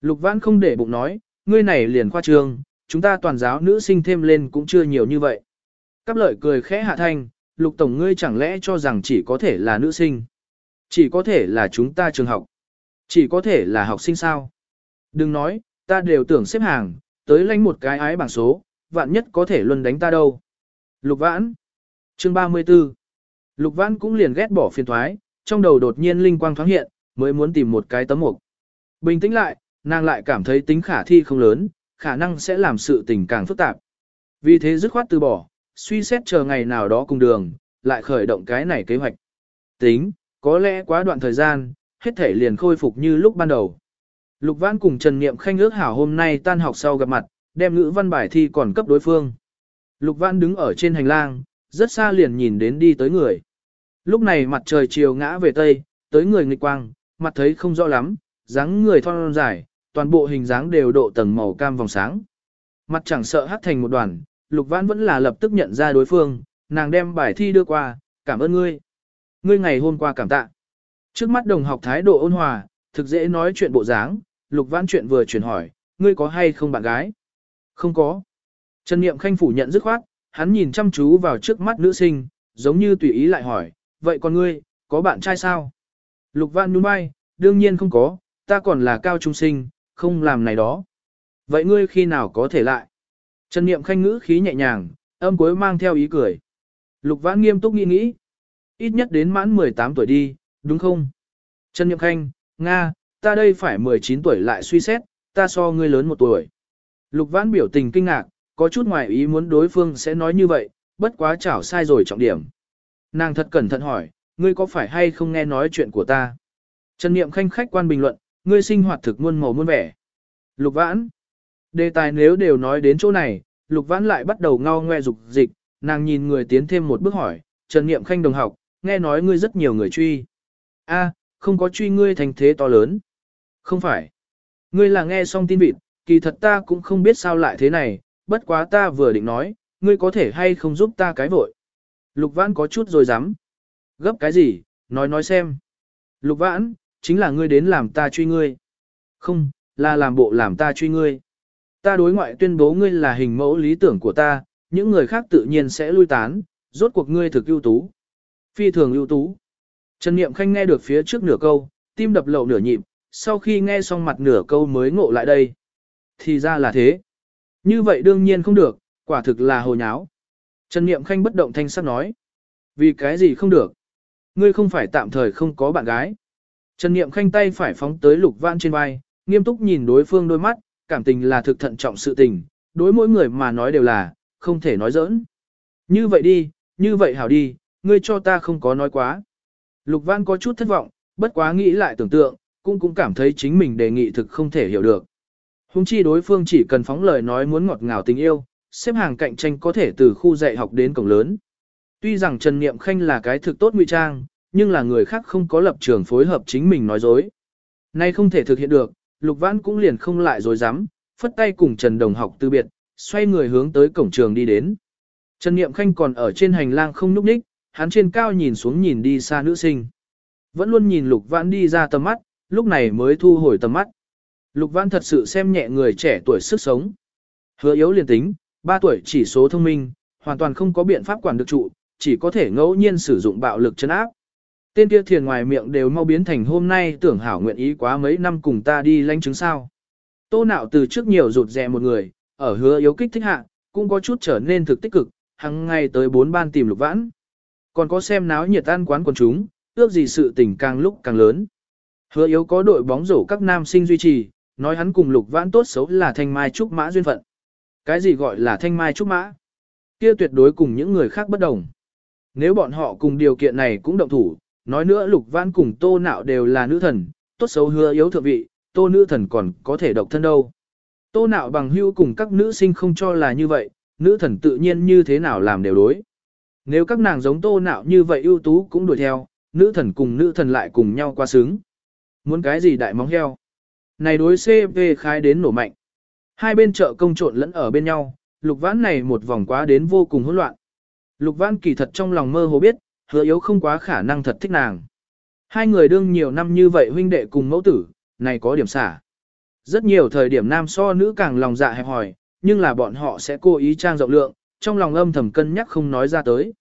Lục Vãn không để bụng nói, ngươi này liền khoa trường, chúng ta toàn giáo nữ sinh thêm lên cũng chưa nhiều như vậy. Cáp lợi cười khẽ hạ thanh, Lục Tổng ngươi chẳng lẽ cho rằng chỉ có thể là nữ sinh. Chỉ có thể là chúng ta trường học. Chỉ có thể là học sinh sao. Đừng nói, ta đều tưởng xếp hàng, tới lãnh một cái ái bảng số, vạn nhất có thể luân đánh ta đâu. Lục Vãn Chương 34 Lục Vãn cũng liền ghét bỏ phiền thoái, trong đầu đột nhiên linh quang thoáng hiện, mới muốn tìm một cái tấm mục. Bình tĩnh lại, nàng lại cảm thấy tính khả thi không lớn, khả năng sẽ làm sự tình càng phức tạp. Vì thế dứt khoát từ bỏ, suy xét chờ ngày nào đó cùng đường, lại khởi động cái này kế hoạch. Tính, có lẽ quá đoạn thời gian, hết thể liền khôi phục như lúc ban đầu. Lục Vãn cùng Trần Niệm Khanh ước hảo hôm nay tan học sau gặp mặt, đem ngữ văn bài thi còn cấp đối phương. Lục Vãn đứng ở trên hành lang, rất xa liền nhìn đến đi tới người. Lúc này mặt trời chiều ngã về tây, tới người nghịch quang, mặt thấy không rõ lắm, dáng người thon dài, toàn bộ hình dáng đều độ tầng màu cam vòng sáng. Mặt chẳng sợ hắt thành một đoàn, Lục Vãn vẫn là lập tức nhận ra đối phương, nàng đem bài thi đưa qua, cảm ơn ngươi. Ngươi ngày hôm qua cảm tạ. Trước mắt đồng học thái độ ôn hòa, thực dễ nói chuyện bộ dáng, Lục Vãn chuyện vừa chuyển hỏi, ngươi có hay không bạn gái? Không có. Trần Niệm Khanh phủ nhận dứt khoát, hắn nhìn chăm chú vào trước mắt nữ sinh, giống như tùy ý lại hỏi, vậy còn ngươi, có bạn trai sao? Lục Vãn nhún vai, đương nhiên không có, ta còn là cao trung sinh, không làm này đó. Vậy ngươi khi nào có thể lại? Trần Niệm Khanh ngữ khí nhẹ nhàng, âm cuối mang theo ý cười. Lục Vãn nghiêm túc nghĩ nghĩ. Ít nhất đến mãn 18 tuổi đi, đúng không? Trần Niệm Khanh, Nga, ta đây phải 19 tuổi lại suy xét, ta so ngươi lớn một tuổi. Lục Vãn biểu tình kinh ngạc, có chút ngoài ý muốn đối phương sẽ nói như vậy, bất quá chảo sai rồi trọng điểm. Nàng thật cẩn thận hỏi, ngươi có phải hay không nghe nói chuyện của ta? Trần Niệm Khanh khách quan bình luận, ngươi sinh hoạt thực muôn màu muôn vẻ. Lục Vãn, đề tài nếu đều nói đến chỗ này, Lục Vãn lại bắt đầu ngao ngoe dục dịch, nàng nhìn người tiến thêm một bước hỏi, Trần Niệm Khanh đồng học, nghe nói ngươi rất nhiều người truy. A, không có truy ngươi thành thế to lớn. Không phải. Ngươi là nghe xong tin vịt, kỳ thật ta cũng không biết sao lại thế này, bất quá ta vừa định nói, ngươi có thể hay không giúp ta cái vội. Lục Vãn có chút rồi dám. Gấp cái gì, nói nói xem. Lục Vãn, chính là ngươi đến làm ta truy ngươi. Không, là làm bộ làm ta truy ngươi. Ta đối ngoại tuyên bố ngươi là hình mẫu lý tưởng của ta, những người khác tự nhiên sẽ lui tán, rốt cuộc ngươi thực ưu tú. Phi thường ưu tú. Trần Niệm Khanh nghe được phía trước nửa câu, tim đập lậu nửa nhịp, sau khi nghe xong mặt nửa câu mới ngộ lại đây. Thì ra là thế. Như vậy đương nhiên không được, quả thực là hồ nháo. Trần Niệm Khanh bất động thanh sắc nói. Vì cái gì không được? Ngươi không phải tạm thời không có bạn gái. Trần Niệm Khanh tay phải phóng tới Lục Vãn trên vai, nghiêm túc nhìn đối phương đôi mắt, cảm tình là thực thận trọng sự tình, đối mỗi người mà nói đều là, không thể nói giỡn. Như vậy đi, như vậy hảo đi, ngươi cho ta không có nói quá. Lục Văn có chút thất vọng, bất quá nghĩ lại tưởng tượng, cũng cũng cảm thấy chính mình đề nghị thực không thể hiểu được. Hùng chi đối phương chỉ cần phóng lời nói muốn ngọt ngào tình yêu, xếp hàng cạnh tranh có thể từ khu dạy học đến cổng lớn. Tuy rằng Trần Niệm Khanh là cái thực tốt ngụy trang, nhưng là người khác không có lập trường phối hợp chính mình nói dối. Nay không thể thực hiện được, Lục Văn cũng liền không lại dối dám, phất tay cùng Trần Đồng học từ biệt, xoay người hướng tới cổng trường đi đến. Trần Niệm Khanh còn ở trên hành lang không núp đích, hắn trên cao nhìn xuống nhìn đi xa nữ sinh. Vẫn luôn nhìn Lục Vãn đi ra tầm mắt, lúc này mới thu hồi tầm mắt. Lục Vãn thật sự xem nhẹ người trẻ tuổi sức sống. Hứa yếu liền tính, 3 tuổi chỉ số thông minh, hoàn toàn không có biện pháp quản được trụ, chỉ có thể ngẫu nhiên sử dụng bạo lực chấn áp. Tên kia thiền ngoài miệng đều mau biến thành hôm nay tưởng hảo nguyện ý quá mấy năm cùng ta đi lanh chứng sao. Tô nạo từ trước nhiều rụt rè một người, ở hứa yếu kích thích hạ, cũng có chút trở nên thực tích cực, hàng ngày tới bốn ban tìm lục vãn. Còn có xem náo nhiệt ăn quán quần chúng, ước gì sự tình càng lúc càng lớn. Hứa yếu có đội bóng rổ các nam sinh duy trì, nói hắn cùng lục vãn tốt xấu là thanh mai trúc mã duyên phận. Cái gì gọi là thanh mai trúc mã? Kia tuyệt đối cùng những người khác bất đồng. Nếu bọn họ cùng điều kiện này cũng động thủ, nói nữa lục vãn cùng tô nạo đều là nữ thần, tốt xấu hứa yếu thượng vị, tô nữ thần còn có thể độc thân đâu. Tô nạo bằng hưu cùng các nữ sinh không cho là như vậy, nữ thần tự nhiên như thế nào làm đều đối. Nếu các nàng giống tô nạo như vậy ưu tú cũng đuổi theo, nữ thần cùng nữ thần lại cùng nhau qua sướng Muốn cái gì đại móng heo? Này đối CV khai đến nổ mạnh. Hai bên chợ công trộn lẫn ở bên nhau, lục vãn này một vòng quá đến vô cùng hỗn loạn. Lục vãn kỳ thật trong lòng mơ hồ biết, hứa yếu không quá khả năng thật thích nàng. Hai người đương nhiều năm như vậy huynh đệ cùng mẫu tử, này có điểm xả. Rất nhiều thời điểm nam so nữ càng lòng dạ hẹp hòi, nhưng là bọn họ sẽ cố ý trang rộng lượng, trong lòng âm thầm cân nhắc không nói ra tới.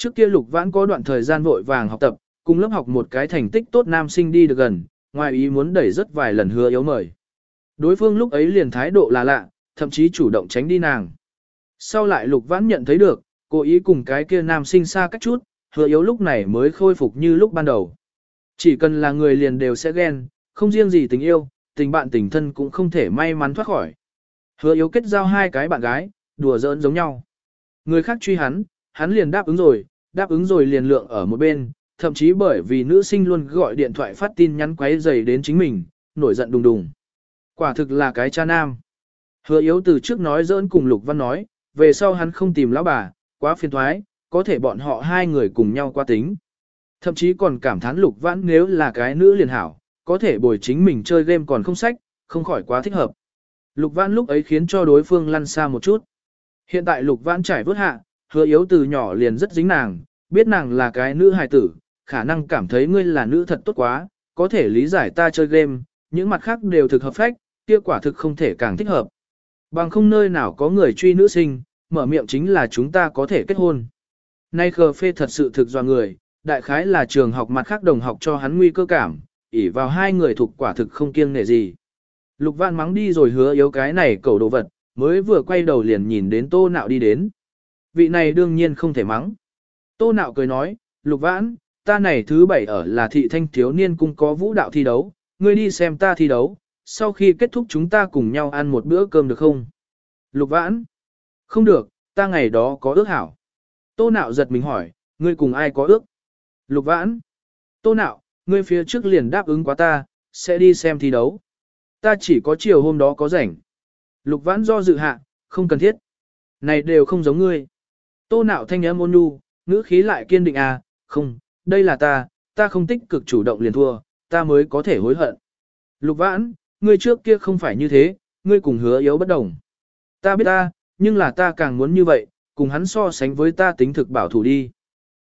Trước kia lục vãn có đoạn thời gian vội vàng học tập, cùng lớp học một cái thành tích tốt nam sinh đi được gần, ngoài ý muốn đẩy rất vài lần hứa yếu mời. Đối phương lúc ấy liền thái độ là lạ, thậm chí chủ động tránh đi nàng. Sau lại lục vãn nhận thấy được, Cố ý cùng cái kia nam sinh xa cách chút, hứa yếu lúc này mới khôi phục như lúc ban đầu. Chỉ cần là người liền đều sẽ ghen, không riêng gì tình yêu, tình bạn tình thân cũng không thể may mắn thoát khỏi. Hứa yếu kết giao hai cái bạn gái, đùa giỡn giống nhau. Người khác truy hắn, hắn liền đáp ứng rồi, đáp ứng rồi liền lượng ở một bên, thậm chí bởi vì nữ sinh luôn gọi điện thoại phát tin nhắn quấy dày đến chính mình, nổi giận đùng đùng. Quả thực là cái cha nam. Hứa yếu từ trước nói giỡn cùng Lục Văn nói, về sau hắn không tìm lão bà, quá phiền thoái, có thể bọn họ hai người cùng nhau qua tính. Thậm chí còn cảm thán Lục Văn nếu là cái nữ liền hảo, có thể bồi chính mình chơi game còn không sách, không khỏi quá thích hợp. Lục Văn lúc ấy khiến cho đối phương lăn xa một chút. Hiện tại Lục Văn trải vớt hạ, hứa yếu từ nhỏ liền rất dính nàng, biết nàng là cái nữ hài tử, khả năng cảm thấy ngươi là nữ thật tốt quá, có thể lý giải ta chơi game, những mặt khác đều thực hợp phách, kia quả thực không thể càng thích hợp. Bằng không nơi nào có người truy nữ sinh, mở miệng chính là chúng ta có thể kết hôn. Nay khờ phê thật sự thực do người, đại khái là trường học mặt khác đồng học cho hắn nguy cơ cảm, ỉ vào hai người thuộc quả thực không kiêng nể gì. Lục Văn mắng đi rồi hứa yếu cái này cầu đồ vật, mới vừa quay đầu liền nhìn đến tô nạo đi đến. Vị này đương nhiên không thể mắng. Tô nạo cười nói, Lục Vãn, ta này thứ bảy ở là thị thanh thiếu niên cung có vũ đạo thi đấu, ngươi đi xem ta thi đấu, sau khi kết thúc chúng ta cùng nhau ăn một bữa cơm được không? Lục Vãn, không được, ta ngày đó có ước hảo. Tô nạo giật mình hỏi, ngươi cùng ai có ước? Lục Vãn, Tô nạo, ngươi phía trước liền đáp ứng quá ta, sẽ đi xem thi đấu. Ta chỉ có chiều hôm đó có rảnh. Lục Vãn do dự hạ, không cần thiết. Này đều không giống ngươi. Tô nạo thanh âm ôn nhu, ngữ khí lại kiên định à, không, đây là ta, ta không tích cực chủ động liền thua, ta mới có thể hối hận. Lục vãn, ngươi trước kia không phải như thế, ngươi cùng hứa yếu bất đồng. Ta biết ta, nhưng là ta càng muốn như vậy, cùng hắn so sánh với ta tính thực bảo thủ đi.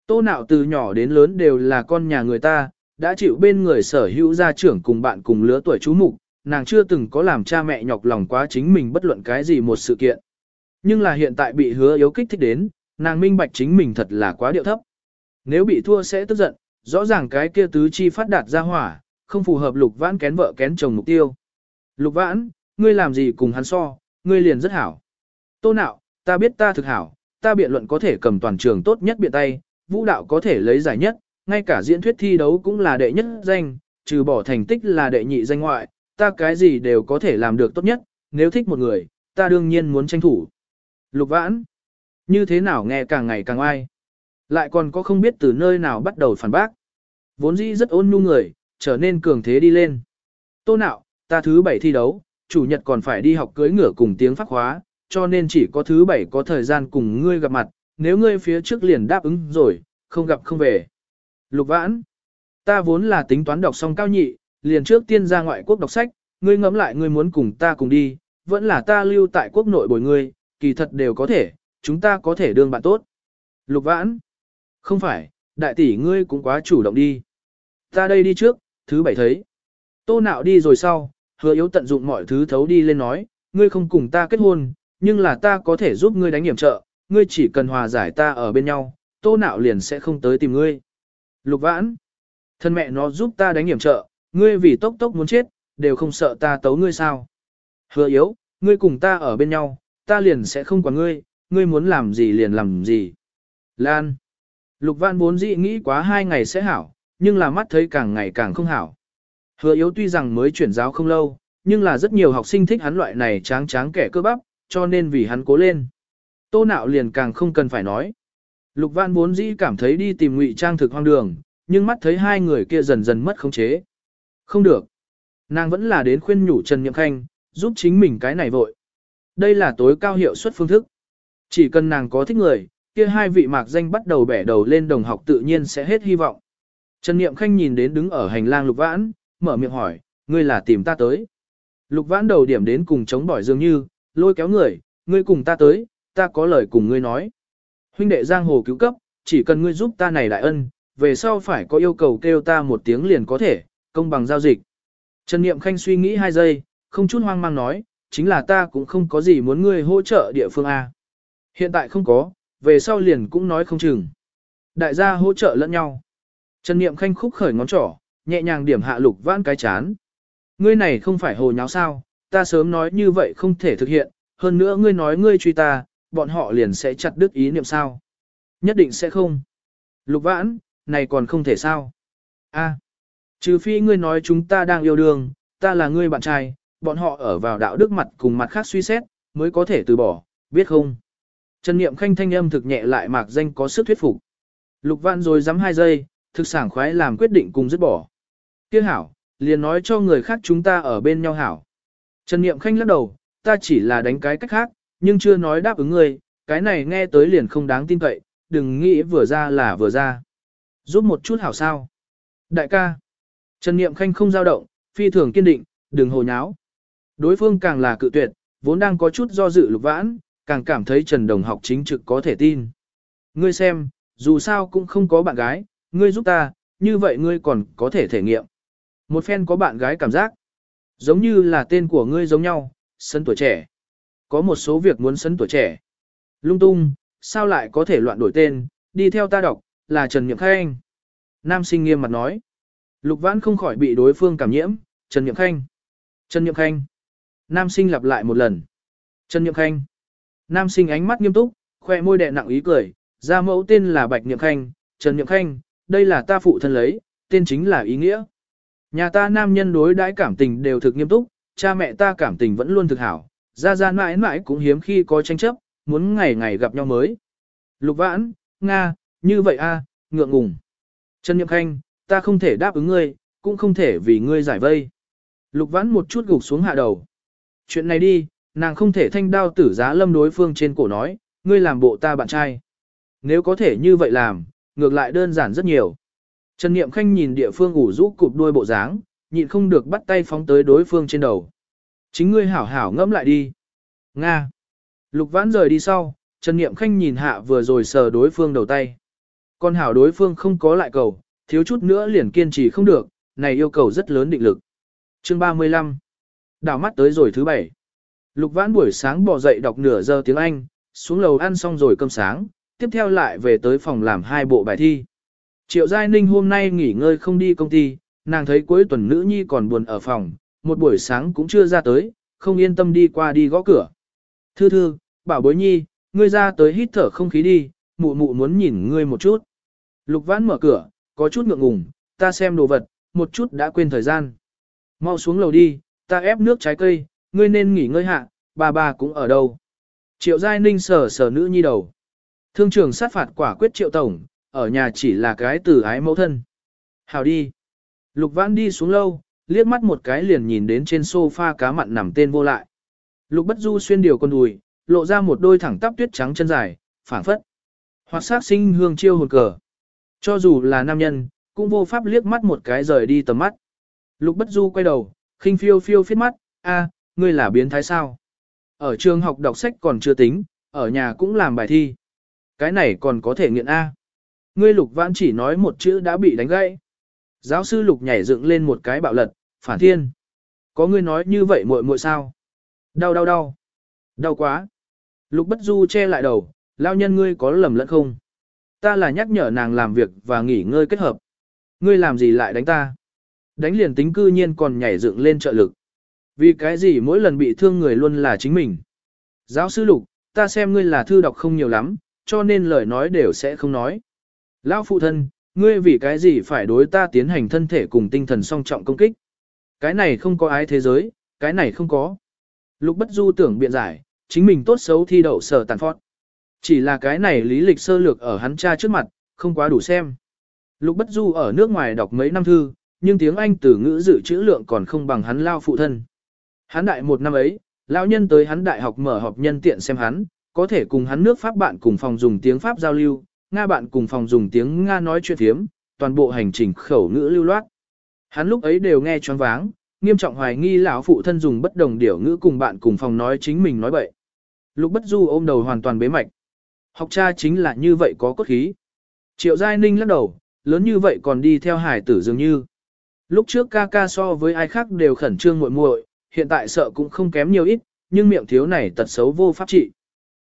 Tô nạo từ nhỏ đến lớn đều là con nhà người ta, đã chịu bên người sở hữu gia trưởng cùng bạn cùng lứa tuổi chú mục, nàng chưa từng có làm cha mẹ nhọc lòng quá chính mình bất luận cái gì một sự kiện. Nhưng là hiện tại bị hứa yếu kích thích đến, nàng minh bạch chính mình thật là quá điệu thấp. Nếu bị thua sẽ tức giận, rõ ràng cái kia tứ chi phát đạt ra hỏa, không phù hợp lục vãn kén vợ kén chồng mục tiêu. Lục vãn, ngươi làm gì cùng hắn so, ngươi liền rất hảo. Tô nạo, ta biết ta thực hảo, ta biện luận có thể cầm toàn trường tốt nhất biện tay, vũ đạo có thể lấy giải nhất, ngay cả diễn thuyết thi đấu cũng là đệ nhất danh, trừ bỏ thành tích là đệ nhị danh ngoại, ta cái gì đều có thể làm được tốt nhất, nếu thích một người, ta đương nhiên muốn tranh thủ. Lục vãn, như thế nào nghe càng ngày càng ai. Lại còn có không biết từ nơi nào bắt đầu phản bác. Vốn dĩ rất ôn nhu người, trở nên cường thế đi lên. Tô nạo, ta thứ bảy thi đấu, chủ nhật còn phải đi học cưới ngửa cùng tiếng pháp hóa, cho nên chỉ có thứ bảy có thời gian cùng ngươi gặp mặt, nếu ngươi phía trước liền đáp ứng rồi, không gặp không về. Lục vãn, ta vốn là tính toán đọc xong cao nhị, liền trước tiên ra ngoại quốc đọc sách, ngươi ngẫm lại ngươi muốn cùng ta cùng đi, vẫn là ta lưu tại quốc nội bồi ngươi, kỳ thật đều có thể, chúng ta có thể đương bạn tốt. Lục vãn, không phải, đại tỷ ngươi cũng quá chủ động đi. Ta đây đi trước, thứ bảy thấy. Tô nạo đi rồi sau, hứa yếu tận dụng mọi thứ thấu đi lên nói, ngươi không cùng ta kết hôn, nhưng là ta có thể giúp ngươi đánh hiểm trợ, ngươi chỉ cần hòa giải ta ở bên nhau, tô nạo liền sẽ không tới tìm ngươi. Lục vãn, thân mẹ nó giúp ta đánh hiểm trợ, ngươi vì tốc tốc muốn chết, đều không sợ ta tấu ngươi sao. Hứa yếu, ngươi cùng ta ở bên nhau, ta liền sẽ không quản ngươi, ngươi muốn làm gì liền làm gì. Lan. Lục Văn vốn dĩ nghĩ quá hai ngày sẽ hảo, nhưng là mắt thấy càng ngày càng không hảo. Hứa yếu tuy rằng mới chuyển giáo không lâu, nhưng là rất nhiều học sinh thích hắn loại này tráng tráng kẻ cơ bắp, cho nên vì hắn cố lên. Tô nạo liền càng không cần phải nói. Lục Văn vốn dĩ cảm thấy đi tìm ngụy trang thực hoang đường, nhưng mắt thấy hai người kia dần dần mất khống chế. Không được. Nàng vẫn là đến khuyên nhủ Trần Nhậm Khanh, giúp chính mình cái này vội. Đây là tối cao hiệu suất phương thức. Chỉ cần nàng có thích người, kia hai vị mạc danh bắt đầu bẻ đầu lên đồng học tự nhiên sẽ hết hy vọng. Trần Niệm Khanh nhìn đến đứng ở hành lang Lục Vãn, mở miệng hỏi, ngươi là tìm ta tới. Lục Vãn đầu điểm đến cùng chống bỏi dường như, lôi kéo người, ngươi cùng ta tới, ta có lời cùng ngươi nói. Huynh đệ giang hồ cứu cấp, chỉ cần ngươi giúp ta này đại ân, về sau phải có yêu cầu kêu ta một tiếng liền có thể, công bằng giao dịch. Trần Niệm Khanh suy nghĩ hai giây, không chút hoang mang nói, chính là ta cũng không có gì muốn ngươi hỗ trợ địa phương A. Hiện tại không có, về sau liền cũng nói không chừng. Đại gia hỗ trợ lẫn nhau. Trần Niệm Khanh khúc khởi ngón trỏ, nhẹ nhàng điểm hạ lục vãn cái chán. Ngươi này không phải hồ nháo sao, ta sớm nói như vậy không thể thực hiện, hơn nữa ngươi nói ngươi truy ta, bọn họ liền sẽ chặt đứt ý niệm sao. Nhất định sẽ không. Lục vãn, này còn không thể sao. a trừ phi ngươi nói chúng ta đang yêu đương, ta là ngươi bạn trai, bọn họ ở vào đạo đức mặt cùng mặt khác suy xét, mới có thể từ bỏ, biết không? Trần Niệm Khanh thanh âm thực nhẹ lại mạc danh có sức thuyết phục. Lục Vãn rồi dám hai giây, thực sảng khoái làm quyết định cùng dứt bỏ. Kia hảo, liền nói cho người khác chúng ta ở bên nhau hảo. Trần Niệm Khanh lắc đầu, ta chỉ là đánh cái cách khác, nhưng chưa nói đáp ứng ngươi, cái này nghe tới liền không đáng tin cậy, đừng nghĩ vừa ra là vừa ra. Giúp một chút hảo sao. Đại ca. Trần Niệm Khanh không dao động, phi thường kiên định, đừng hồ nháo. Đối phương càng là cự tuyệt, vốn đang có chút do dự lục vãn, càng cảm thấy Trần Đồng học chính trực có thể tin. Ngươi xem, dù sao cũng không có bạn gái, ngươi giúp ta, như vậy ngươi còn có thể thể nghiệm. Một phen có bạn gái cảm giác, giống như là tên của ngươi giống nhau, sân tuổi trẻ. Có một số việc muốn sân tuổi trẻ. Lung tung, sao lại có thể loạn đổi tên, đi theo ta đọc, là Trần Nhậm Khanh. Nam sinh nghiêm mặt nói. Lục Vãn không khỏi bị đối phương cảm nhiễm, Trần Nhậm Khanh. Trần Nhậm Khanh. Nam sinh lặp lại một lần. Trần Nhậm Khanh. Nam sinh ánh mắt nghiêm túc, khoe môi đẹ nặng ý cười, ra mẫu tên là Bạch Niệm Khanh, Trần Niệm Khanh, đây là ta phụ thân lấy, tên chính là ý nghĩa. Nhà ta nam nhân đối đãi cảm tình đều thực nghiêm túc, cha mẹ ta cảm tình vẫn luôn thực hảo, ra ra mãi mãi cũng hiếm khi có tranh chấp, muốn ngày ngày gặp nhau mới. Lục vãn, Nga, như vậy a, ngượng ngùng. Trần Niệm Khanh, ta không thể đáp ứng ngươi, cũng không thể vì ngươi giải vây. Lục vãn một chút gục xuống hạ đầu. Chuyện này đi, nàng không thể thanh đao tử giá lâm đối phương trên cổ nói, ngươi làm bộ ta bạn trai. Nếu có thể như vậy làm, ngược lại đơn giản rất nhiều. Trần Niệm Khanh nhìn địa phương ủ rũ cụp đuôi bộ dáng, nhịn không được bắt tay phóng tới đối phương trên đầu. Chính ngươi hảo hảo ngẫm lại đi. Nga. Lục vãn rời đi sau, Trần Niệm Khanh nhìn hạ vừa rồi sờ đối phương đầu tay. Con hảo đối phương không có lại cầu, thiếu chút nữa liền kiên trì không được, này yêu cầu rất lớn định lực. Chương 35 Đảo mắt tới rồi thứ bảy. Lục vãn buổi sáng bỏ dậy đọc nửa giờ tiếng Anh, xuống lầu ăn xong rồi cơm sáng, tiếp theo lại về tới phòng làm hai bộ bài thi. Triệu Giai Ninh hôm nay nghỉ ngơi không đi công ty, nàng thấy cuối tuần nữ nhi còn buồn ở phòng, một buổi sáng cũng chưa ra tới, không yên tâm đi qua đi gõ cửa. Thư thư, bảo bối nhi, ngươi ra tới hít thở không khí đi, mụ mụ muốn nhìn ngươi một chút. Lục vãn mở cửa, có chút ngượng ngùng, ta xem đồ vật, một chút đã quên thời gian. Mau xuống lầu đi, ta ép nước trái cây, ngươi nên nghỉ ngơi hạ, bà bà cũng ở đâu. Triệu Giai Ninh sờ sờ nữ nhi đầu. Thương trường sát phạt quả quyết triệu tổng, ở nhà chỉ là cái từ ái mẫu thân. Hào đi. Lục vãn đi xuống lâu, liếc mắt một cái liền nhìn đến trên sofa cá mặn nằm tên vô lại. Lục bất du xuyên điều con đùi, lộ ra một đôi thẳng tắp tuyết trắng chân dài, phảng phất. Hoặc sát sinh hương chiêu hồn cờ. Cho dù là nam nhân, cũng vô pháp liếc mắt một cái rời đi tầm mắt. Lục bất du quay đầu, khinh phiêu phiêu phiết mắt, a, ngươi là biến thái sao? Ở trường học đọc sách còn chưa tính, ở nhà cũng làm bài thi. Cái này còn có thể nghiện A. Ngươi lục vãn chỉ nói một chữ đã bị đánh gãy. Giáo sư lục nhảy dựng lên một cái bạo lật, phản thiên. Có ngươi nói như vậy muội muội sao? Đau đau đau. Đau quá. Lục bất du che lại đầu, lao nhân ngươi có lầm lẫn không? Ta là nhắc nhở nàng làm việc và nghỉ ngơi kết hợp. Ngươi làm gì lại đánh ta? Đánh liền tính cư nhiên còn nhảy dựng lên trợ lực. Vì cái gì mỗi lần bị thương người luôn là chính mình. Giáo sư lục, ta xem ngươi là thư đọc không nhiều lắm, cho nên lời nói đều sẽ không nói. Lão phụ thân, ngươi vì cái gì phải đối ta tiến hành thân thể cùng tinh thần song trọng công kích. Cái này không có ái thế giới, cái này không có. Lục bất du tưởng biện giải, chính mình tốt xấu thi đậu sở tàn phót. Chỉ là cái này lý lịch sơ lược ở hắn cha trước mặt, không quá đủ xem. Lục bất du ở nước ngoài đọc mấy năm thư, nhưng tiếng Anh từ ngữ dự trữ lượng còn không bằng hắn lao phụ thân. Hắn đại một năm ấy, lão nhân tới hắn đại học mở họp nhân tiện xem hắn, có thể cùng hắn nước Pháp bạn cùng phòng dùng tiếng Pháp giao lưu, Nga bạn cùng phòng dùng tiếng Nga nói chuyện thiếm, toàn bộ hành trình khẩu ngữ lưu loát. Hắn lúc ấy đều nghe choáng váng, nghiêm trọng hoài nghi lão phụ thân dùng bất đồng điểu ngữ cùng bạn cùng phòng nói chính mình nói bậy. Lục Bất Du ôm đầu hoàn toàn bế mạch. Học cha chính là như vậy có cốt khí. Triệu Giai Ninh lắc đầu, lớn như vậy còn đi theo hải tử dường như. Lúc trước ca ca so với ai khác đều khẩn trương muội muội, hiện tại sợ cũng không kém nhiều ít, nhưng miệng thiếu này tật xấu vô pháp trị.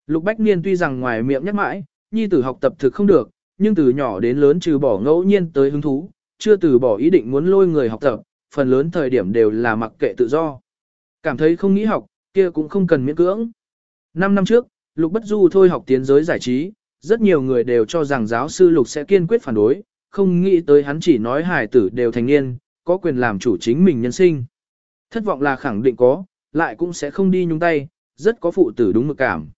Lục Bách Niên tuy rằng ngoài miệng nhắc mãi, nhi tử học tập thực không được, nhưng từ nhỏ đến lớn trừ bỏ ngẫu nhiên tới hứng thú, chưa từ bỏ ý định muốn lôi người học tập, phần lớn thời điểm đều là mặc kệ tự do. Cảm thấy không nghĩ học, kia cũng không cần miễn cưỡng. Năm năm trước, Lục Bất Du thôi học tiến giới giải trí, rất nhiều người đều cho rằng giáo sư Lục sẽ kiên quyết phản đối, không nghĩ tới hắn chỉ nói hài tử đều thành niên, có quyền làm chủ chính mình nhân sinh. Thất vọng là khẳng định có, lại cũng sẽ không đi nhúng tay, rất có phụ tử đúng mực cảm.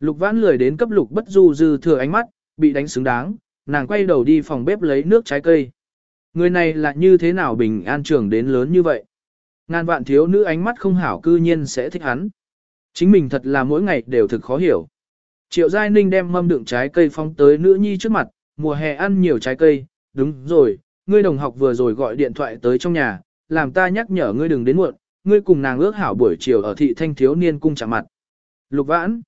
Lục vãn lười đến cấp lục bất du dư thừa ánh mắt, bị đánh xứng đáng, nàng quay đầu đi phòng bếp lấy nước trái cây. Người này là như thế nào bình an trưởng đến lớn như vậy? Ngàn vạn thiếu nữ ánh mắt không hảo cư nhiên sẽ thích hắn. Chính mình thật là mỗi ngày đều thực khó hiểu. Triệu Giai Ninh đem mâm đựng trái cây phóng tới nữ nhi trước mặt, mùa hè ăn nhiều trái cây, đúng rồi, ngươi đồng học vừa rồi gọi điện thoại tới trong nhà, làm ta nhắc nhở ngươi đừng đến muộn, ngươi cùng nàng ước hảo buổi chiều ở thị thanh thiếu niên cung chạm mặt. Lục vãn,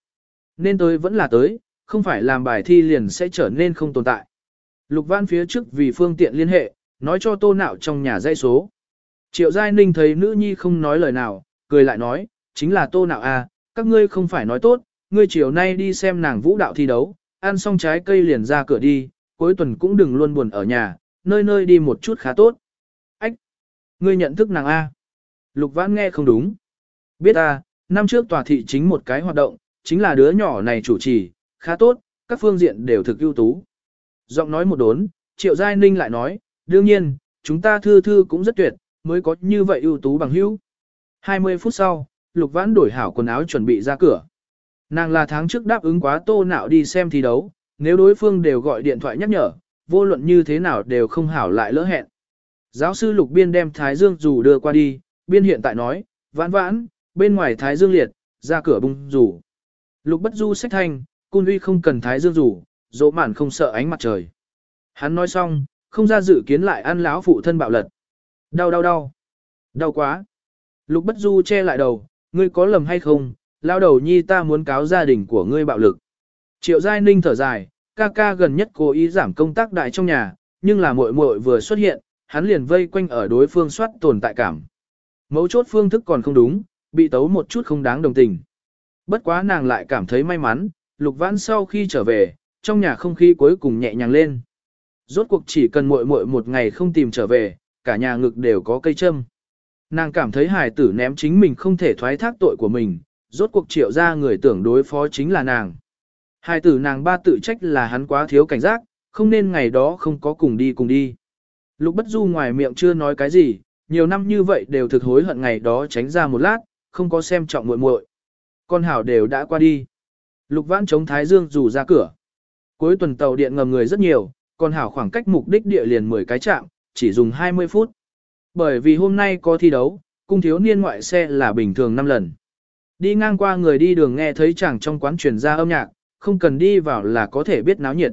nên tới vẫn là tới, không phải làm bài thi liền sẽ trở nên không tồn tại. Lục vãn phía trước vì phương tiện liên hệ, nói cho tô nạo trong nhà dây số. Triệu Giai Ninh thấy nữ nhi không nói lời nào, cười lại nói, chính là tô nạo à, các ngươi không phải nói tốt, ngươi chiều nay đi xem nàng vũ đạo thi đấu, ăn xong trái cây liền ra cửa đi, cuối tuần cũng đừng luôn buồn ở nhà, nơi nơi đi một chút khá tốt. Ngươi nhận thức nàng A. Lục vãn nghe không đúng. Biết a, năm trước tòa thị chính một cái hoạt động, chính là đứa nhỏ này chủ trì, khá tốt, các phương diện đều thực ưu tú. Giọng nói một đốn, Triệu Giai Ninh lại nói, đương nhiên, chúng ta thư thư cũng rất tuyệt, mới có như vậy ưu tú bằng hữu. 20 phút sau, Lục Vãn đổi hảo quần áo chuẩn bị ra cửa. Nàng là tháng trước đáp ứng quá tô nạo đi xem thi đấu, nếu đối phương đều gọi điện thoại nhắc nhở, vô luận như thế nào đều không hảo lại lỡ hẹn. Giáo sư Lục Biên đem Thái Dương dù đưa qua đi, Biên hiện tại nói, vãn vãn, bên ngoài Thái Dương liệt, ra cửa bung rủ. Lục bất du sách thanh, cung huy không cần Thái Dương rủ, dỗ mạn không sợ ánh mặt trời. Hắn nói xong, không ra dự kiến lại ăn lão phụ thân bạo lật. Đau đau đau. Đau quá. Lục bất du che lại đầu, ngươi có lầm hay không, lao đầu nhi ta muốn cáo gia đình của ngươi bạo lực. Triệu Giai Ninh thở dài, ca ca gần nhất cố ý giảm công tác đại trong nhà, nhưng là muội muội vừa xuất hiện, hắn liền vây quanh ở đối phương soát tồn tại cảm. Mấu chốt phương thức còn không đúng, bị tấu một chút không đáng đồng tình. Bất quá nàng lại cảm thấy may mắn, lục vãn sau khi trở về, trong nhà không khí cuối cùng nhẹ nhàng lên. Rốt cuộc chỉ cần muội muội một ngày không tìm trở về, cả nhà ngực đều có cây châm. Nàng cảm thấy hài tử ném chính mình không thể thoái thác tội của mình, rốt cuộc triệu ra người tưởng đối phó chính là nàng. Hài tử nàng ba tự trách là hắn quá thiếu cảnh giác, không nên ngày đó không có cùng đi cùng đi. Lục bất du ngoài miệng chưa nói cái gì, nhiều năm như vậy đều thực hối hận ngày đó tránh ra một lát, không có xem trọng muội muội. Con hảo đều đã qua đi. Lục vãn chống Thái Dương rủ ra cửa. Cuối tuần tàu điện ngầm người rất nhiều, con hảo khoảng cách mục đích địa liền 10 cái trạm, chỉ dùng 20 phút. Bởi vì hôm nay có thi đấu, cung thiếu niên ngoại xe là bình thường 5 lần. Đi ngang qua người đi đường nghe thấy chẳng trong quán truyền ra âm nhạc, không cần đi vào là có thể biết náo nhiệt.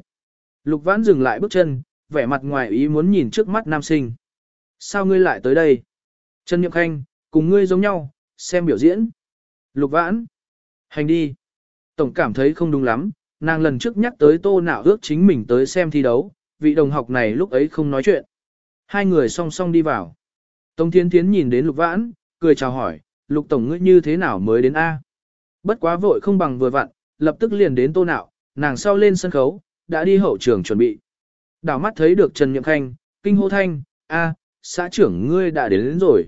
Lục vãn dừng lại bước chân, vẻ mặt ngoài ý muốn nhìn trước mắt nam sinh. Sao ngươi lại tới đây? Trần Niệm Khanh, cùng ngươi giống nhau, xem biểu diễn. Lục vãn. Hành đi. Tổng cảm thấy không đúng lắm, nàng lần trước nhắc tới tô nạo ước chính mình tới xem thi đấu, vị đồng học này lúc ấy không nói chuyện. Hai người song song đi vào. Tống Thiến Thiến nhìn đến Lục Vãn, cười chào hỏi, Lục Tổng ngươi như thế nào mới đến A? Bất quá vội không bằng vừa vặn, lập tức liền đến tô nạo, nàng sau lên sân khấu, đã đi hậu trường chuẩn bị. Đảo mắt thấy được Trần Nhậm Khanh, kinh hô thanh, A, xã trưởng ngươi đã đến, đến rồi.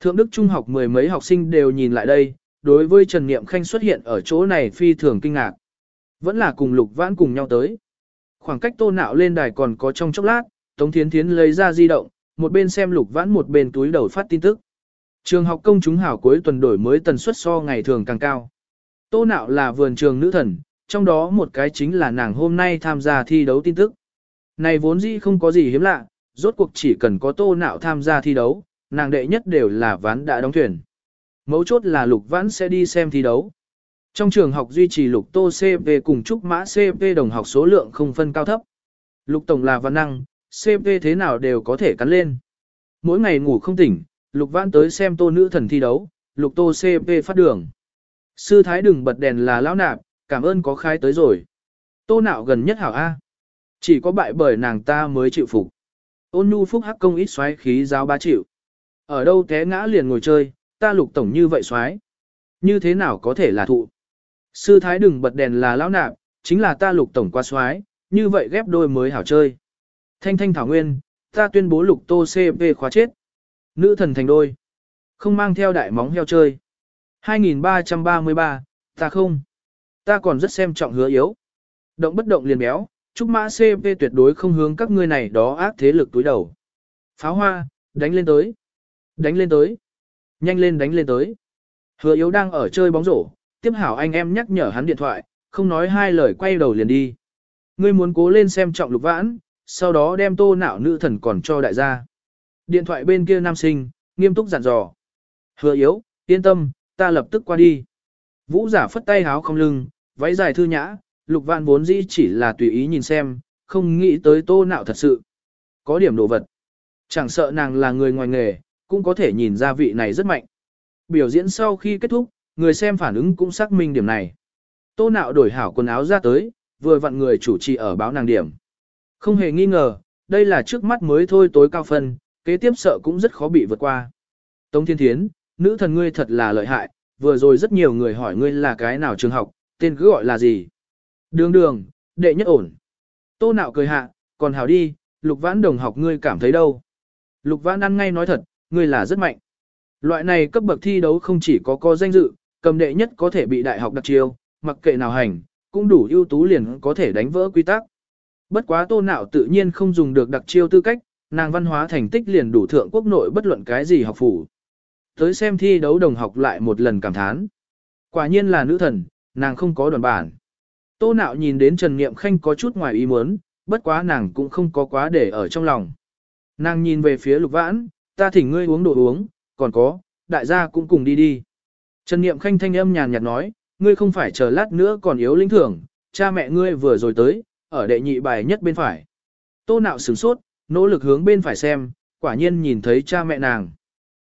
Thượng Đức Trung học mười mấy học sinh đều nhìn lại đây, đối với Trần Niệm Khanh xuất hiện ở chỗ này phi thường kinh ngạc. Vẫn là cùng Lục Vãn cùng nhau tới. Khoảng cách tô nạo lên đài còn có trong chốc lát, Tống Thiến Thiến lấy ra di động, một bên xem Lục Vãn một bên túi đầu phát tin tức. Trường học công chúng hảo cuối tuần đổi mới tần suất so ngày thường càng cao. Tô nạo là vườn trường nữ thần, trong đó một cái chính là nàng hôm nay tham gia thi đấu tin tức. Này vốn dĩ không có gì hiếm lạ, rốt cuộc chỉ cần có tô nạo tham gia thi đấu, nàng đệ nhất đều là ván đã đóng thuyền. Mấu chốt là lục vãn sẽ đi xem thi đấu. Trong trường học duy trì lục tô CP cùng trúc mã CP đồng học số lượng không phân cao thấp. Lục tổng là văn năng, CP thế nào đều có thể cắn lên. Mỗi ngày ngủ không tỉnh, lục vãn tới xem tô nữ thần thi đấu, lục tô CP phát đường. Sư thái đừng bật đèn là lão nạp, cảm ơn có khai tới rồi. Tô nạo gần nhất hảo A. Chỉ có bại bởi nàng ta mới chịu phục. Ôn nhu phúc hắc công ít xoáy khí giáo ba chịu. Ở đâu té ngã liền ngồi chơi, ta lục tổng như vậy xoáy. Như thế nào có thể là thụ? Sư thái đừng bật đèn là lão nạp, chính là ta lục tổng qua xoáy, như vậy ghép đôi mới hảo chơi. Thanh thanh thảo nguyên, ta tuyên bố lục tô CP khóa chết. Nữ thần thành đôi. Không mang theo đại móng heo chơi. 2333, ta không. Ta còn rất xem trọng hứa yếu. Động bất động liền béo, Trúc Mã CP tuyệt đối không hướng các ngươi này đó ác thế lực túi đầu. Pháo hoa, đánh lên tới. Đánh lên tới. Nhanh lên đánh lên tới. Hứa yếu đang ở chơi bóng rổ, tiếp hảo anh em nhắc nhở hắn điện thoại, không nói hai lời quay đầu liền đi. Ngươi muốn cố lên xem trọng lục vãn, sau đó đem tô não nữ thần còn cho đại gia. Điện thoại bên kia nam sinh, nghiêm túc dặn dò. Hứa yếu, yên tâm, ta lập tức qua đi. Vũ giả phất tay háo không lưng, váy dài thư nhã, lục Vạn vốn dĩ chỉ là tùy ý nhìn xem, không nghĩ tới tô nạo thật sự. Có điểm đồ vật. Chẳng sợ nàng là người ngoài nghề, cũng có thể nhìn ra vị này rất mạnh. Biểu diễn sau khi kết thúc, người xem phản ứng cũng xác minh điểm này. Tô nạo đổi hảo quần áo ra tới, vừa vặn người chủ trì ở báo nàng điểm. Không hề nghi ngờ, đây là trước mắt mới thôi tối cao phân, kế tiếp sợ cũng rất khó bị vượt qua. Tống Thiên Thiến, nữ thần ngươi thật là lợi hại, vừa rồi rất nhiều người hỏi ngươi là cái nào trường học, tên cứ gọi là gì. Đường đường, đệ nhất ổn. Tô nạo cười hạ, còn hảo đi, lục vãn đồng học ngươi cảm thấy đâu. Lục vãn ăn ngay nói thật, ngươi là rất mạnh. Loại này cấp bậc thi đấu không chỉ có có danh dự, cầm đệ nhất có thể bị đại học đặc chiêu, mặc kệ nào hành, cũng đủ ưu tú liền có thể đánh vỡ quy tắc. Bất quá tô nạo tự nhiên không dùng được đặc chiêu tư cách, nàng văn hóa thành tích liền đủ thượng quốc nội bất luận cái gì học phủ. Tới xem thi đấu đồng học lại một lần cảm thán. Quả nhiên là nữ thần, nàng không có đoàn bản. Tô nạo nhìn đến Trần Niệm Khanh có chút ngoài ý muốn, bất quá nàng cũng không có quá để ở trong lòng. Nàng nhìn về phía lục vãn, ta thỉnh ngươi uống đồ uống, còn có, đại gia cũng cùng đi đi. Trần Niệm Khanh thanh âm nhàn nhạt nói, ngươi không phải chờ lát nữa còn yếu lĩnh thưởng, cha mẹ ngươi vừa rồi tới, ở đệ nhị bài nhất bên phải. Tô nạo sửng sốt, nỗ lực hướng bên phải xem, quả nhiên nhìn thấy cha mẹ nàng.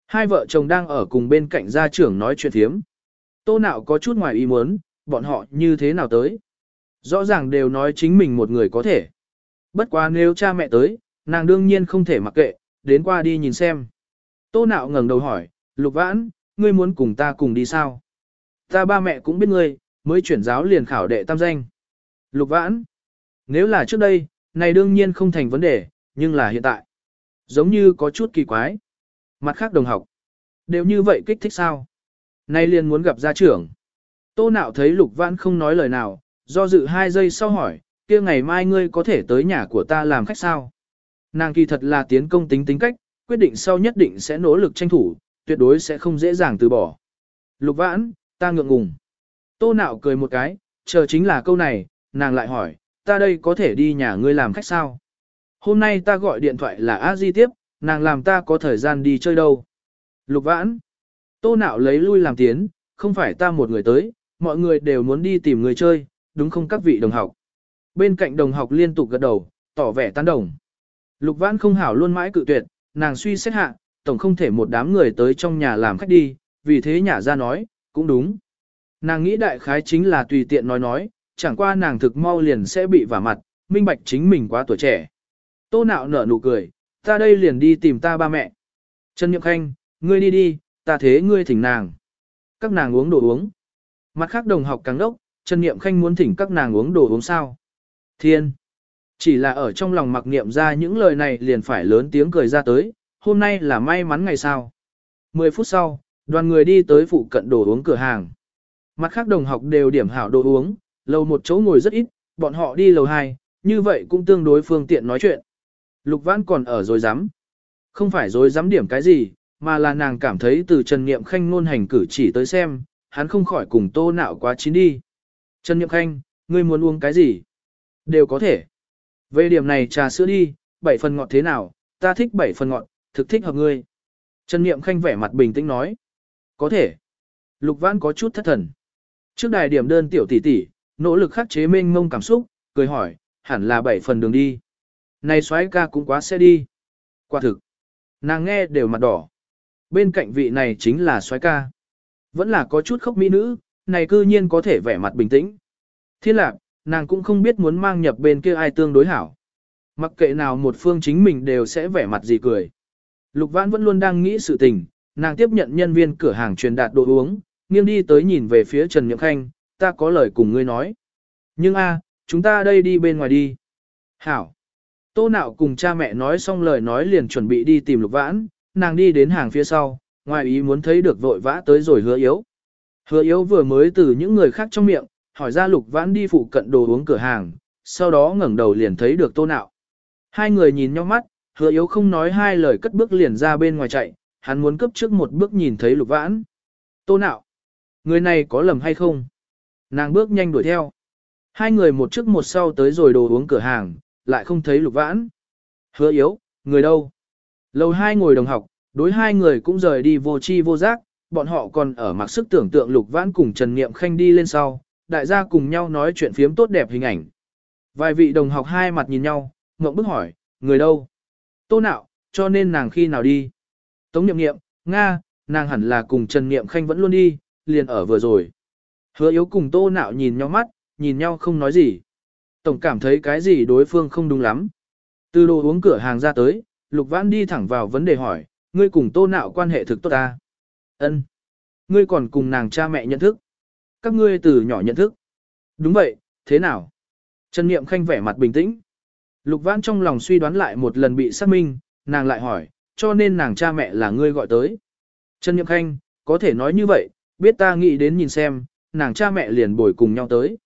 Hai vợ chồng đang ở cùng bên cạnh gia trưởng nói chuyện thiếm. Tô nạo có chút ngoài ý muốn, bọn họ như thế nào tới. Rõ ràng đều nói chính mình một người có thể. Bất quá nếu cha mẹ tới, nàng đương nhiên không thể mặc kệ, đến qua đi nhìn xem. Tô nạo ngẩng đầu hỏi, lục vãn, ngươi muốn cùng ta cùng đi sao? Ta ba mẹ cũng biết ngươi, mới chuyển giáo liền khảo đệ tam danh. Lục vãn, nếu là trước đây, này đương nhiên không thành vấn đề, nhưng là hiện tại. Giống như có chút kỳ quái. Mặt khác đồng học, đều như vậy kích thích sao? Nay liền muốn gặp gia trưởng. Tô nạo thấy lục vãn không nói lời nào, do dự hai giây sau hỏi, kia ngày mai ngươi có thể tới nhà của ta làm khách sao? Nàng kỳ thật là tiến công tính tính cách, quyết định sau nhất định sẽ nỗ lực tranh thủ, tuyệt đối sẽ không dễ dàng từ bỏ. Lục vãn, ta ngượng ngùng. Tô nạo cười một cái, chờ chính là câu này, nàng lại hỏi, ta đây có thể đi nhà ngươi làm khách sao? Hôm nay ta gọi điện thoại là A Di tiếp, nàng làm ta có thời gian đi chơi đâu. Lục vãn, tô nạo lấy lui làm tiến, không phải ta một người tới, mọi người đều muốn đi tìm người chơi, đúng không các vị đồng học. Bên cạnh đồng học liên tục gật đầu, tỏ vẻ tán đồng. Lục vãn không hảo luôn mãi cự tuyệt, nàng suy xét hạ, tổng không thể một đám người tới trong nhà làm khách đi, vì thế nhà ra nói, cũng đúng. Nàng nghĩ đại khái chính là tùy tiện nói nói, chẳng qua nàng thực mau liền sẽ bị vả mặt, minh bạch chính mình quá tuổi trẻ. Tô nạo nở nụ cười, ta đây liền đi tìm ta ba mẹ. Trần Nhậm Khanh, ngươi đi đi, ta thế ngươi thỉnh nàng. Các nàng uống đồ uống. Mặt khác đồng học càng đốc, Trần Niệm Khanh muốn thỉnh các nàng uống đồ uống sao. Thiên. Chỉ là ở trong lòng mặc niệm ra những lời này liền phải lớn tiếng cười ra tới, hôm nay là may mắn ngày sao. 10 phút sau, đoàn người đi tới phụ cận đồ uống cửa hàng. Mặt khác đồng học đều điểm hảo đồ uống, lầu một chỗ ngồi rất ít, bọn họ đi lầu 2, như vậy cũng tương đối phương tiện nói chuyện. Lục Vãn còn ở dối rắm Không phải dối rắm điểm cái gì, mà là nàng cảm thấy từ Trần Niệm Khanh ngôn hành cử chỉ tới xem, hắn không khỏi cùng tô nạo quá chín đi. Trần Niệm Khanh, ngươi muốn uống cái gì? Đều có thể. Về điểm này trà sữa đi, bảy phần ngọt thế nào, ta thích bảy phần ngọt, thực thích hợp ngươi. Trần Niệm Khanh vẻ mặt bình tĩnh nói. Có thể. Lục Vãn có chút thất thần. Trước đài điểm đơn tiểu tỷ tỷ, nỗ lực khắc chế mênh mông cảm xúc, cười hỏi, hẳn là bảy phần đường đi. Này xoái ca cũng quá sẽ đi. Quả thực. Nàng nghe đều mặt đỏ. Bên cạnh vị này chính là xoái ca. Vẫn là có chút khóc mỹ nữ, này cư nhiên có thể vẻ mặt bình tĩnh. Thiên lạc, nàng cũng không biết muốn mang nhập bên kia ai tương đối hảo. Mặc kệ nào một phương chính mình đều sẽ vẻ mặt gì cười. Lục Vãn vẫn luôn đang nghĩ sự tình, nàng tiếp nhận nhân viên cửa hàng truyền đạt đồ uống, nghiêng đi tới nhìn về phía Trần Nhậm Khanh, ta có lời cùng ngươi nói. Nhưng a, chúng ta đây đi bên ngoài đi. Hảo. Tô nạo cùng cha mẹ nói xong lời nói liền chuẩn bị đi tìm Lục Vãn, nàng đi đến hàng phía sau, ngoài ý muốn thấy được vội vã tới rồi hứa yếu. Hứa yếu vừa mới từ những người khác trong miệng, hỏi ra lục vãn đi phụ cận đồ uống cửa hàng, sau đó ngẩng đầu liền thấy được tô nạo. Hai người nhìn nhau mắt, hứa yếu không nói hai lời cất bước liền ra bên ngoài chạy, hắn muốn cấp trước một bước nhìn thấy lục vãn. Tô nạo, người này có lầm hay không? Nàng bước nhanh đuổi theo. Hai người một trước một sau tới rồi đồ uống cửa hàng, lại không thấy lục vãn. Hứa yếu, người đâu? Lầu hai ngồi đồng học, đối hai người cũng rời đi vô chi vô giác, bọn họ còn ở mặc sức tưởng tượng lục vãn cùng Trần Niệm Khanh đi lên sau, đại gia cùng nhau nói chuyện phiếm tốt đẹp hình ảnh. Vài vị đồng học hai mặt nhìn nhau, ngậm bức hỏi, người đâu? Tô nạo, cho nên nàng khi nào đi? Tống Niệm Niệm, Nga, nàng hẳn là cùng Trần Niệm Khanh vẫn luôn đi, liền ở vừa rồi. Hứa yếu cùng tô nạo nhìn nhau mắt, nhìn nhau không nói gì. Tổng cảm thấy cái gì đối phương không đúng lắm. Từ đồ uống cửa hàng ra tới, Lục Vãn đi thẳng vào vấn đề hỏi, ngươi cùng tô nạo quan hệ thực tốt ta. Ân, Ngươi còn cùng nàng cha mẹ nhận thức. Các ngươi từ nhỏ nhận thức. Đúng vậy, thế nào? Trần Niệm Khanh vẻ mặt bình tĩnh. Lục Vãn trong lòng suy đoán lại một lần bị xác minh, nàng lại hỏi, cho nên nàng cha mẹ là ngươi gọi tới. Trần Niệm Khanh, có thể nói như vậy, biết ta nghĩ đến nhìn xem, nàng cha mẹ liền bồi cùng nhau tới.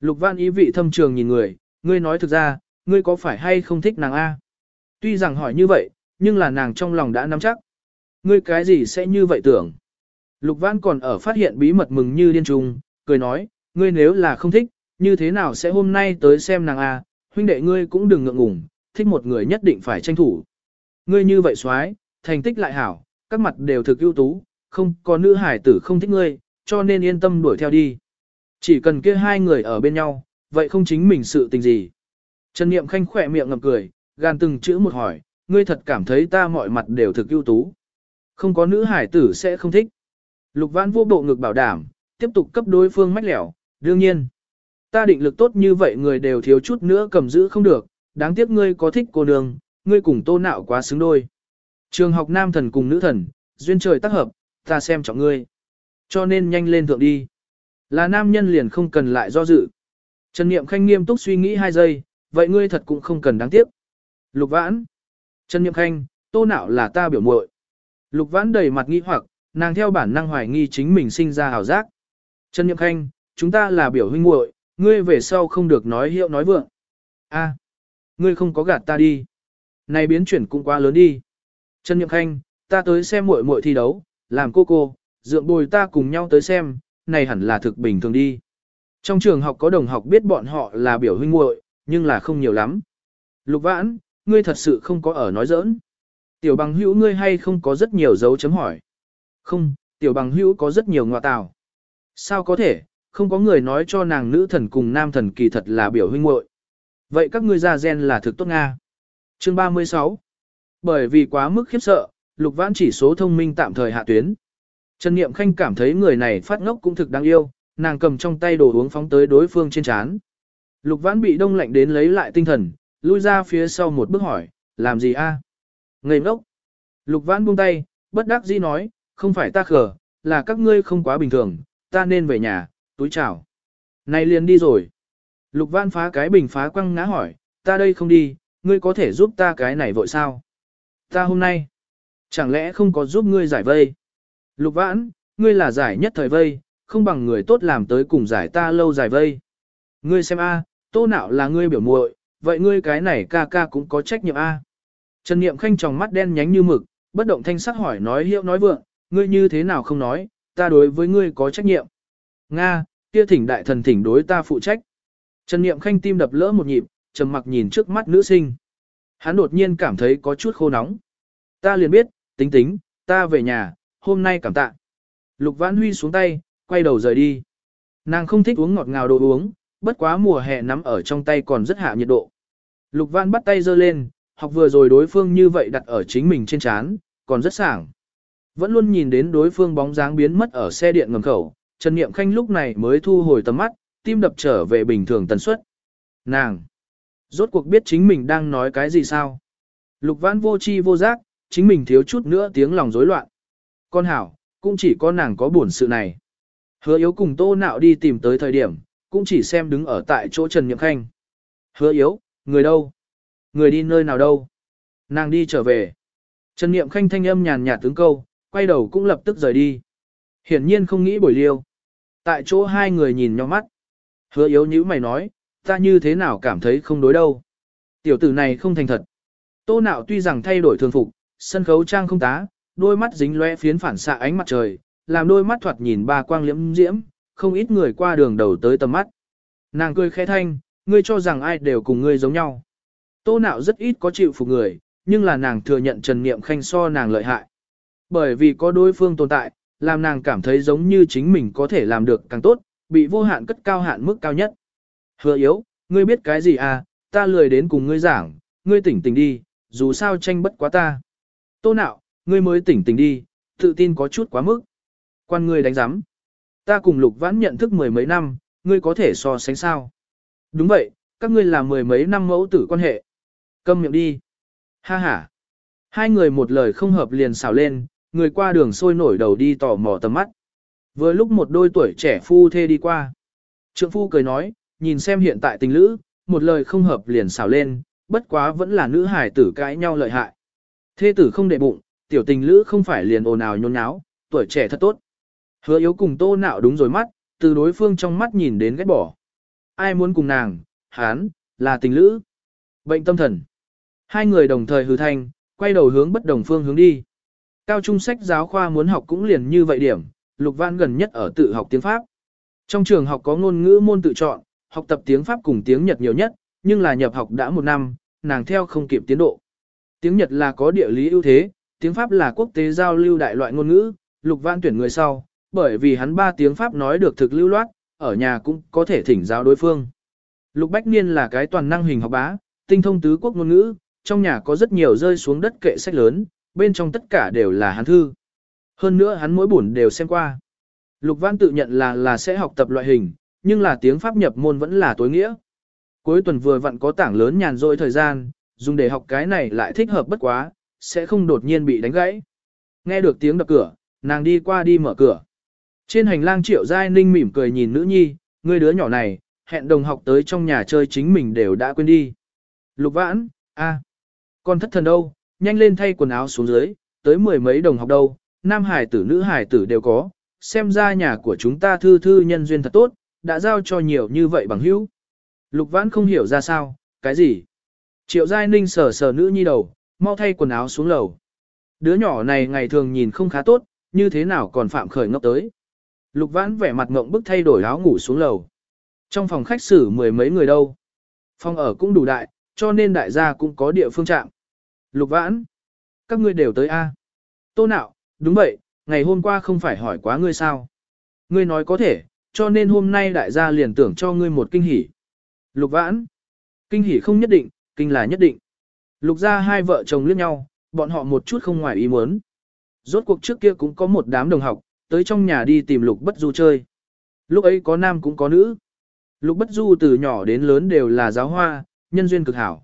Lục Vãn ý vị thâm trường nhìn người, ngươi nói thực ra, ngươi có phải hay không thích nàng A? Tuy rằng hỏi như vậy, nhưng là nàng trong lòng đã nắm chắc. Ngươi cái gì sẽ như vậy tưởng? Lục Vãn còn ở phát hiện bí mật mừng như điên trùng, cười nói, ngươi nếu là không thích, như thế nào sẽ hôm nay tới xem nàng A, huynh đệ ngươi cũng đừng ngượng ngùng, thích một người nhất định phải tranh thủ. Ngươi như vậy xoái, thành tích lại hảo, các mặt đều thực ưu tú, không có nữ hải tử không thích ngươi, cho nên yên tâm đuổi theo đi. Chỉ cần kia hai người ở bên nhau, vậy không chính mình sự tình gì. Trần Niệm Khanh khỏe miệng ngập cười, gan từng chữ một hỏi, ngươi thật cảm thấy ta mọi mặt đều thực ưu tú. Không có nữ hải tử sẽ không thích. Lục Vãn vô bộ ngực bảo đảm, tiếp tục cấp đối phương mách lẻo, đương nhiên. Ta định lực tốt như vậy người đều thiếu chút nữa cầm giữ không được, đáng tiếc ngươi có thích cô nương, ngươi cùng tô nạo quá xứng đôi. Trường học nam thần cùng nữ thần, duyên trời tác hợp, ta xem trọng ngươi. Cho nên nhanh lên thượng đi. Là nam nhân liền không cần lại do dự. Trần Niệm Khanh nghiêm túc suy nghĩ hai giây, vậy ngươi thật cũng không cần đáng tiếc. Lục Vãn. Trần Niệm Khanh, tô nạo là ta biểu muội. Lục Vãn đầy mặt nghi hoặc, nàng theo bản năng hoài nghi chính mình sinh ra hào giác. Trần Niệm Khanh, chúng ta là biểu huynh muội, ngươi về sau không được nói hiệu nói vượng. A, ngươi không có gạt ta đi. Này biến chuyển cũng quá lớn đi. Trần Niệm Khanh, ta tới xem muội muội thi đấu, làm cô cô, dượng bồi ta cùng nhau tới xem, này hẳn là thực bình thường đi. Trong trường học có đồng học biết bọn họ là biểu huynh muội, nhưng là không nhiều lắm. Lục vãn, ngươi thật sự không có ở nói giỡn. Tiểu bằng hữu ngươi hay không có rất nhiều dấu chấm hỏi. Không, tiểu bằng hữu có rất nhiều ngọa tào. Sao có thể, không có người nói cho nàng nữ thần cùng nam thần kỳ thật là biểu huynh muội. Vậy các ngươi ra gen là thực tốt Nga. Chương 36 Bởi vì quá mức khiếp sợ, lục vãn chỉ số thông minh tạm thời hạ tuyến. Trần Niệm Khanh cảm thấy người này phát ngốc cũng thực đáng yêu, nàng cầm trong tay đồ uống phóng tới đối phương trên chán. Lục vãn bị đông lạnh đến lấy lại tinh thần, lui ra phía sau một bước hỏi, làm gì a? À? Ngây ngốc. Lục vãn buông tay, bất đắc dĩ nói, không phải ta khờ, là các ngươi không quá bình thường, ta nên về nhà, túi chào. Này liền đi rồi. Lục vãn phá cái bình phá quăng ngã hỏi, ta đây không đi, ngươi có thể giúp ta cái này vội sao? Ta hôm nay, chẳng lẽ không có giúp ngươi giải vây? Lục vãn, ngươi là giải nhất thời vây, không bằng người tốt làm tới cùng giải ta lâu giải vây. Ngươi xem a, tô nạo là ngươi biểu muội, vậy ngươi cái này ca ca cũng có trách nhiệm a. Trần Niệm Khanh tròng mắt đen nhánh như mực, bất động thanh sắc hỏi nói hiệu nói vượng, ngươi như thế nào không nói, ta đối với ngươi có trách nhiệm. Nga, kia thỉnh đại thần thỉnh đối ta phụ trách. Trần Niệm Khanh tim đập lỡ một nhịp, trầm mặc nhìn trước mắt nữ sinh. Hắn đột nhiên cảm thấy có chút khô nóng. Ta liền biết, tính tính, ta về nhà, hôm nay cảm tạ. Lục Vãn Huy xuống tay, quay đầu rời đi. Nàng không thích uống ngọt ngào đồ uống, bất quá mùa hè nắm ở trong tay còn rất hạ nhiệt độ. Lục Vãn bắt tay giơ lên, học vừa rồi đối phương như vậy đặt ở chính mình trên chán, còn rất sảng. Vẫn luôn nhìn đến đối phương bóng dáng biến mất ở xe điện ngầm khẩu, Trần Niệm Khanh lúc này mới thu hồi tầm mắt, tim đập trở về bình thường tần suất. Nàng! Rốt cuộc biết chính mình đang nói cái gì sao? Lục Vãn vô chi vô giác, chính mình thiếu chút nữa tiếng lòng rối loạn. Con hảo, cũng chỉ có nàng có buồn sự này. Hứa yếu cùng tô nạo đi tìm tới thời điểm, cũng chỉ xem đứng ở tại chỗ Trần Nhậm Khanh. Hứa yếu, người đâu? Người đi nơi nào đâu? Nàng đi trở về. Trần Niệm Khanh thanh âm nhàn nhạt tướng câu, quay đầu cũng lập tức rời đi. Hiển nhiên không nghĩ bồi liêu. Tại chỗ hai người nhìn nhau mắt. Hứa yếu nhữ mày nói, ta như thế nào cảm thấy không đối đâu. Tiểu tử này không thành thật. Tô nạo tuy rằng thay đổi thường phục, sân khấu trang không tá, đôi mắt dính lóe phiến phản xạ ánh mặt trời, làm đôi mắt thoạt nhìn ba quang liễm diễm, không ít người qua đường đầu tới tầm mắt. Nàng cười khẽ thanh, ngươi cho rằng ai đều cùng ngươi giống nhau. Tô nạo rất ít có chịu phục người, nhưng là nàng thừa nhận Trần Niệm Khanh so nàng lợi hại. Bởi vì có đối phương tồn tại, làm nàng cảm thấy giống như chính mình có thể làm được càng tốt, bị vô hạn cất cao hạn mức cao nhất. Hứa yếu, ngươi biết cái gì à, ta lười đến cùng ngươi giảng, ngươi tỉnh tỉnh đi, dù sao tranh bất quá ta. Tô nạo, ngươi mới tỉnh tỉnh đi, tự tin có chút quá mức. Quan ngươi đánh giám. Ta cùng lục vãn nhận thức mười mấy năm, ngươi có thể so sánh sao. Đúng vậy, các ngươi là mười mấy năm mẫu tử quan hệ. Câm miệng đi. Ha ha. Hai người một lời không hợp liền xào lên, người qua đường sôi nổi đầu đi tò mò tầm mắt. Vừa lúc một đôi tuổi trẻ phu thê đi qua. Trượng phu cười nói, nhìn xem hiện tại tình lữ, một lời không hợp liền xào lên, bất quá vẫn là nữ hải tử cãi nhau lợi hại. Thê tử không đệ bụng, tiểu tình lữ không phải liền ồn ào nhôn nháo, tuổi trẻ thật tốt. Hứa yếu cùng tô nạo đúng rồi mắt, từ đối phương trong mắt nhìn đến ghét bỏ. Ai muốn cùng nàng, hán, là tình lữ. Bệnh tâm thần. Hai người đồng thời hư thanh, quay đầu hướng bất đồng phương hướng đi. Cao trung sách giáo khoa muốn học cũng liền như vậy điểm, Lục Văn gần nhất ở tự học tiếng Pháp. Trong trường học có ngôn ngữ môn tự chọn, học tập tiếng Pháp cùng tiếng Nhật nhiều nhất, nhưng là nhập học đã một năm, nàng theo không kịp tiến độ. Tiếng Nhật là có địa lý ưu thế, tiếng Pháp là quốc tế giao lưu đại loại ngôn ngữ, Lục Văn tuyển người sau, bởi vì hắn ba tiếng Pháp nói được thực lưu loát, ở nhà cũng có thể thỉnh giáo đối phương. Lục Bách Niên là cái toàn năng hình học bá, tinh thông tứ quốc ngôn ngữ, trong nhà có rất nhiều rơi xuống đất kệ sách lớn, bên trong tất cả đều là hắn thư. Hơn nữa hắn mỗi buồn đều xem qua. Lục Văn tự nhận là là sẽ học tập loại hình, nhưng là tiếng Pháp nhập môn vẫn là tối nghĩa. Cuối tuần vừa vặn có tảng lớn nhàn rỗi thời gian, dùng để học cái này lại thích hợp bất quá, sẽ không đột nhiên bị đánh gãy. Nghe được tiếng đập cửa, nàng đi qua đi mở cửa. Trên hành lang triệu giai ninh mỉm cười nhìn nữ nhi, người đứa nhỏ này, hẹn đồng học tới trong nhà chơi chính mình đều đã quên đi. Lục vãn, a, con thất thần đâu, nhanh lên thay quần áo xuống dưới, tới mười mấy đồng học đâu, nam hải tử nữ hải tử đều có, xem ra nhà của chúng ta thư thư nhân duyên thật tốt, đã giao cho nhiều như vậy bằng hữu. Lục vãn không hiểu ra sao, cái gì? Triệu giai ninh sờ sờ nữ nhi đầu, mau thay quần áo xuống lầu. Đứa nhỏ này ngày thường nhìn không khá tốt, như thế nào còn phạm khởi ngốc tới. Lục vãn vẻ mặt ngộng bức thay đổi áo ngủ xuống lầu. Trong phòng khách xử mười mấy người đâu. Phòng ở cũng đủ đại, cho nên đại gia cũng có địa phương trạng. Lục vãn, các ngươi đều tới A. Tô nạo, đúng vậy, ngày hôm qua không phải hỏi quá ngươi sao. Ngươi nói có thể, cho nên hôm nay đại gia liền tưởng cho ngươi một kinh hỉ. Lục vãn, kinh hỉ không nhất định, kinh là nhất định. Lục ra hai vợ chồng liếc nhau, bọn họ một chút không ngoài ý muốn. Rốt cuộc trước kia cũng có một đám đồng học, tới trong nhà đi tìm Lục Bất Du chơi. Lúc ấy có nam cũng có nữ. Lục Bất Du từ nhỏ đến lớn đều là giáo hoa, nhân duyên cực hảo.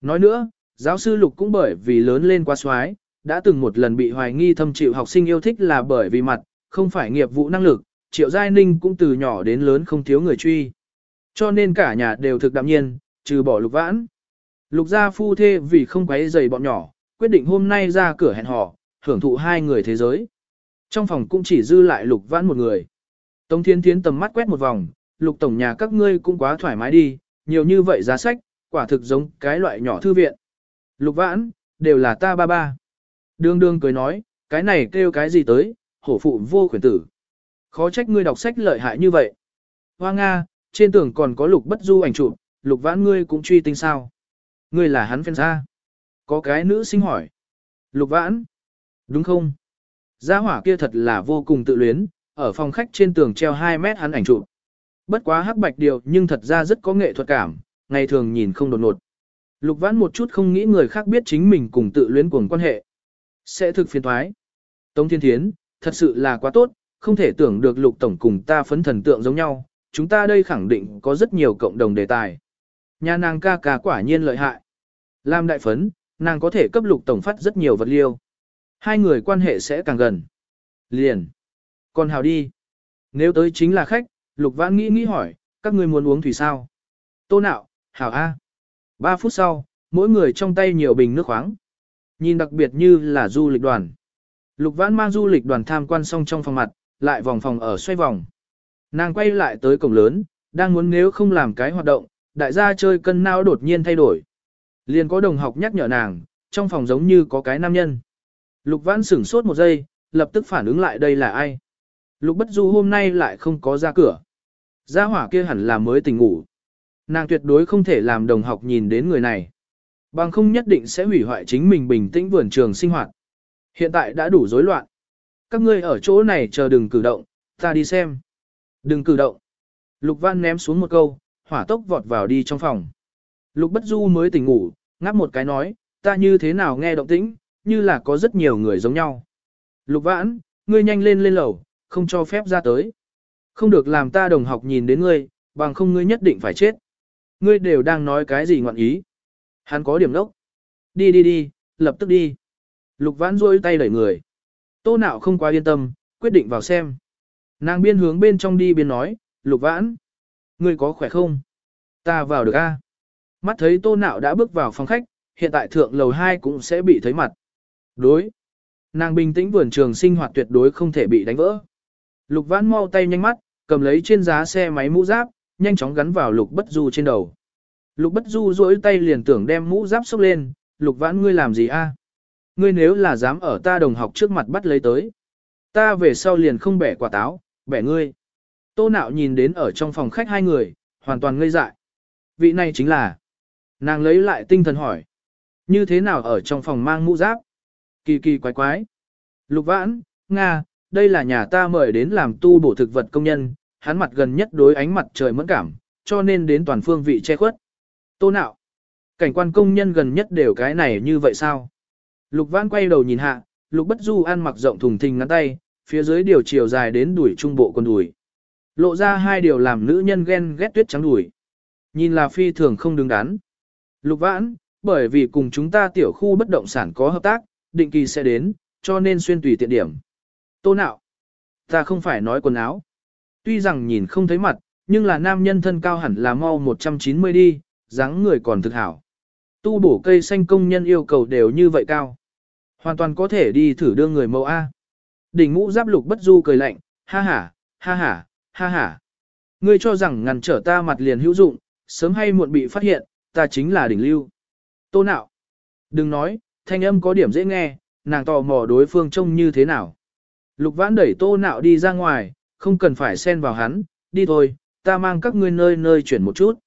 Nói nữa, giáo sư Lục cũng bởi vì lớn lên quá xoái, đã từng một lần bị hoài nghi thâm chịu học sinh yêu thích là bởi vì mặt, không phải nghiệp vụ năng lực, Triệu Giai Ninh cũng từ nhỏ đến lớn không thiếu người truy. Cho nên cả nhà đều thực đạm nhiên, trừ bỏ Lục Vãn. Lục gia phu thê vì không quấy rầy bọn nhỏ, quyết định hôm nay ra cửa hẹn hò, hưởng thụ hai người thế giới. Trong phòng cũng chỉ dư lại Lục Vãn một người. Tống Thiên Thiến tầm mắt quét một vòng, Lục tổng nhà các ngươi cũng quá thoải mái đi, nhiều như vậy giá sách, quả thực giống cái loại nhỏ thư viện. Lục Vãn, đều là ta ba ba. Đương đương cười nói, cái này kêu cái gì tới, hổ phụ vô khuyển tử. Khó trách ngươi đọc sách lợi hại như vậy. Hoa Nga, trên tường còn có lục bất du ảnh chụp, lục vãn ngươi cũng truy tinh sao. Ngươi là hắn phen ra. Có cái nữ sinh hỏi. Lục vãn. Đúng không? Gia hỏa kia thật là vô cùng tự luyến, ở phòng khách trên tường treo 2 mét hắn ảnh chụp. Bất quá hắc bạch điều nhưng thật ra rất có nghệ thuật cảm, ngày thường nhìn không đột nột. Lục vãn một chút không nghĩ người khác biết chính mình cùng tự luyến cuồng quan hệ. Sẽ thực phiền thoái. Tống Thiên Thiến, thật sự là quá tốt, không thể tưởng được lục tổng cùng ta phấn thần tượng giống nhau, chúng ta đây khẳng định có rất nhiều cộng đồng đề tài. Nhà nàng ca ca quả nhiên lợi hại. Làm đại phấn, nàng có thể cấp lục tổng phát rất nhiều vật liêu. Hai người quan hệ sẽ càng gần. Liền. Còn hào đi. Nếu tới chính là khách, lục vãn nghĩ nghĩ hỏi, các ngươi muốn uống thủy sao? Tô nạo, hào A. Ba phút sau, mỗi người trong tay nhiều bình nước khoáng. Nhìn đặc biệt như là du lịch đoàn. Lục vãn mang du lịch đoàn tham quan xong trong phòng mặt, lại vòng phòng ở xoay vòng. Nàng quay lại tới cổng lớn, đang muốn nếu không làm cái hoạt động, đại gia chơi cân não đột nhiên thay đổi. Liền có đồng học nhắc nhở nàng, trong phòng giống như có cái nam nhân. Lục Vãn sửng sốt một giây, lập tức phản ứng lại đây là ai. Lục Bất Du hôm nay lại không có ra cửa. Gia hỏa kia hẳn là mới tỉnh ngủ. Nàng tuyệt đối không thể làm đồng học nhìn đến người này. Bằng không nhất định sẽ hủy hoại chính mình bình tĩnh vườn trường sinh hoạt. Hiện tại đã đủ rối loạn. Các ngươi ở chỗ này chờ đừng cử động, ta đi xem. Đừng cử động. Lục Văn ném xuống một câu, hỏa tốc vọt vào đi trong phòng. Lục Bất Du mới tỉnh ngủ, ngáp một cái nói, ta như thế nào nghe động tĩnh, như là có rất nhiều người giống nhau. Lục Vãn, ngươi nhanh lên lên lầu, không cho phép ra tới. Không được làm ta đồng học nhìn đến ngươi, bằng không ngươi nhất định phải chết. Ngươi đều đang nói cái gì ngoạn ý. Hắn có điểm đốc. Đi đi đi, lập tức đi. Lục Vãn rôi tay đẩy người. Tô nạo không quá yên tâm, quyết định vào xem. Nàng biên hướng bên trong đi biên nói, Lục Vãn. Ngươi có khỏe không? Ta vào được a. Mắt thấy tô nạo đã bước vào phòng khách, hiện tại thượng lầu 2 cũng sẽ bị thấy mặt. Đối. Nàng bình tĩnh vườn trường sinh hoạt tuyệt đối không thể bị đánh vỡ. Lục vãn mau tay nhanh mắt, cầm lấy trên giá xe máy mũ giáp, nhanh chóng gắn vào lục bất du trên đầu. Lục bất du duỗi tay liền tưởng đem mũ giáp xốc lên, lục vãn ngươi làm gì a? Ngươi nếu là dám ở ta đồng học trước mặt bắt lấy tới. Ta về sau liền không bẻ quả táo, bẻ ngươi. Tô nạo nhìn đến ở trong phòng khách hai người, hoàn toàn ngây dại. Vị này chính là. Nàng lấy lại tinh thần hỏi. Như thế nào ở trong phòng mang mũ giáp? Kỳ kỳ quái quái. Lục vãn, Nga, đây là nhà ta mời đến làm tu bổ thực vật công nhân, hắn mặt gần nhất đối ánh mặt trời mẫn cảm, cho nên đến toàn phương vị che khuất. Tô nạo. Cảnh quan công nhân gần nhất đều cái này như vậy sao? Lục văn quay đầu nhìn hạ, lục bất du ăn mặc rộng thùng thình ngắn tay, phía dưới điều chiều dài đến đuổi trung bộ con đùi. Lộ ra hai điều làm nữ nhân ghen ghét tuyết trắng đùi. Nhìn là phi thường không đứng đắn. Lục vãn, bởi vì cùng chúng ta tiểu khu bất động sản có hợp tác, định kỳ sẽ đến, cho nên xuyên tùy tiện điểm. Tô nạo, ta không phải nói quần áo. Tuy rằng nhìn không thấy mặt, nhưng là nam nhân thân cao hẳn là mau 190 đi, dáng người còn thực hảo. Tu bổ cây xanh công nhân yêu cầu đều như vậy cao. Hoàn toàn có thể đi thử đưa người mẫu A. Đỉnh mũ giáp lục bất du cười lạnh, ha ha, ha ha, ha ha. Ngươi cho rằng ngăn trở ta mặt liền hữu dụng, sớm hay muộn bị phát hiện, ta chính là đỉnh lưu. Tô nạo. Đừng nói, thanh âm có điểm dễ nghe, nàng tò mò đối phương trông như thế nào. Lục vãn đẩy tô nạo đi ra ngoài, không cần phải xen vào hắn, đi thôi, ta mang các ngươi nơi nơi chuyển một chút.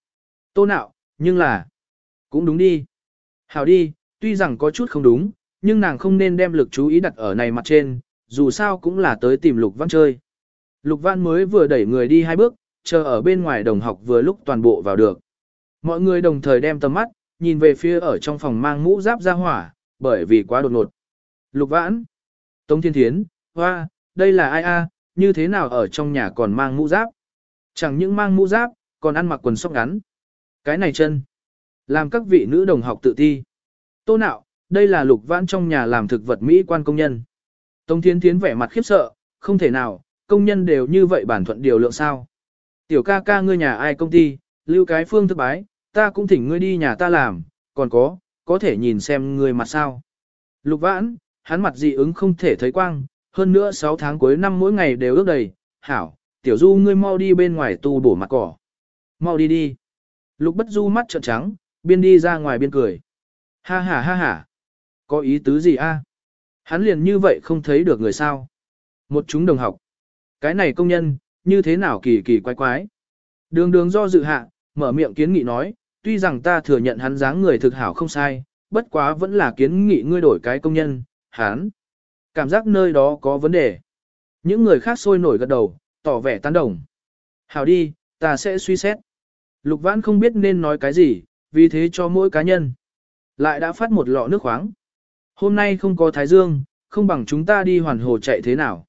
Tô nạo, nhưng là, cũng đúng đi. Hảo đi, tuy rằng có chút không đúng, nhưng nàng không nên đem lực chú ý đặt ở này mặt trên, dù sao cũng là tới tìm lục văn chơi. Lục văn mới vừa đẩy người đi hai bước, chờ ở bên ngoài đồng học vừa lúc toàn bộ vào được. Mọi người đồng thời đem tầm mắt, nhìn về phía ở trong phòng mang mũ giáp ra hỏa, bởi vì quá đột ngột. Lục vãn, Tống Thiên Thiến, hoa, đây là ai a? Như thế nào ở trong nhà còn mang mũ giáp? Chẳng những mang mũ giáp, còn ăn mặc quần sóc ngắn. Cái này chân, làm các vị nữ đồng học tự thi. Tô nạo, đây là lục vãn trong nhà làm thực vật Mỹ quan công nhân. Tống Thiên Thiến vẻ mặt khiếp sợ, không thể nào, công nhân đều như vậy bản thuận điều lượng sao. Tiểu ca ca ngươi nhà ai công ty, lưu cái phương thức bái, ta cũng thỉnh ngươi đi nhà ta làm, còn có, có thể nhìn xem ngươi mặt sao. Lục vãn, hắn mặt dị ứng không thể thấy quang, hơn nữa 6 tháng cuối năm mỗi ngày đều ước đầy, hảo, tiểu du ngươi mau đi bên ngoài tu bổ mặt cỏ. Mau đi đi. Lục bất du mắt trợn trắng, biên đi ra ngoài biên cười. Ha ha ha ha. Có ý tứ gì a? Hắn liền như vậy không thấy được người sao. Một chúng đồng học. Cái này công nhân, như thế nào kỳ kỳ quái quái. Đường đường do dự hạ, mở miệng kiến nghị nói, tuy rằng ta thừa nhận hắn dáng người thực hảo không sai, bất quá vẫn là kiến nghị ngươi đổi cái công nhân, hắn. Cảm giác nơi đó có vấn đề. Những người khác sôi nổi gật đầu, tỏ vẻ tán đồng. Hảo đi, ta sẽ suy xét. Lục vãn không biết nên nói cái gì, vì thế cho mỗi cá nhân. Lại đã phát một lọ nước khoáng. Hôm nay không có thái dương, không bằng chúng ta đi hoàn hồ chạy thế nào.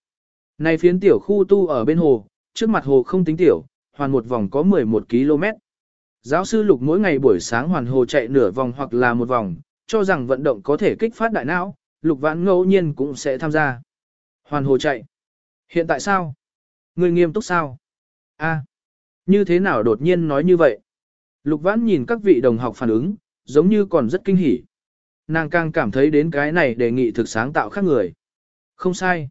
Này phiến tiểu khu tu ở bên hồ, trước mặt hồ không tính tiểu, hoàn một vòng có 11 km. Giáo sư Lục mỗi ngày buổi sáng hoàn hồ chạy nửa vòng hoặc là một vòng, cho rằng vận động có thể kích phát đại não, Lục Vãn ngẫu nhiên cũng sẽ tham gia. Hoàn hồ chạy. Hiện tại sao? Người nghiêm túc sao? A, như thế nào đột nhiên nói như vậy? Lục Vãn nhìn các vị đồng học phản ứng, giống như còn rất kinh hỉ. Nàng càng cảm thấy đến cái này đề nghị thực sáng tạo khác người. Không sai.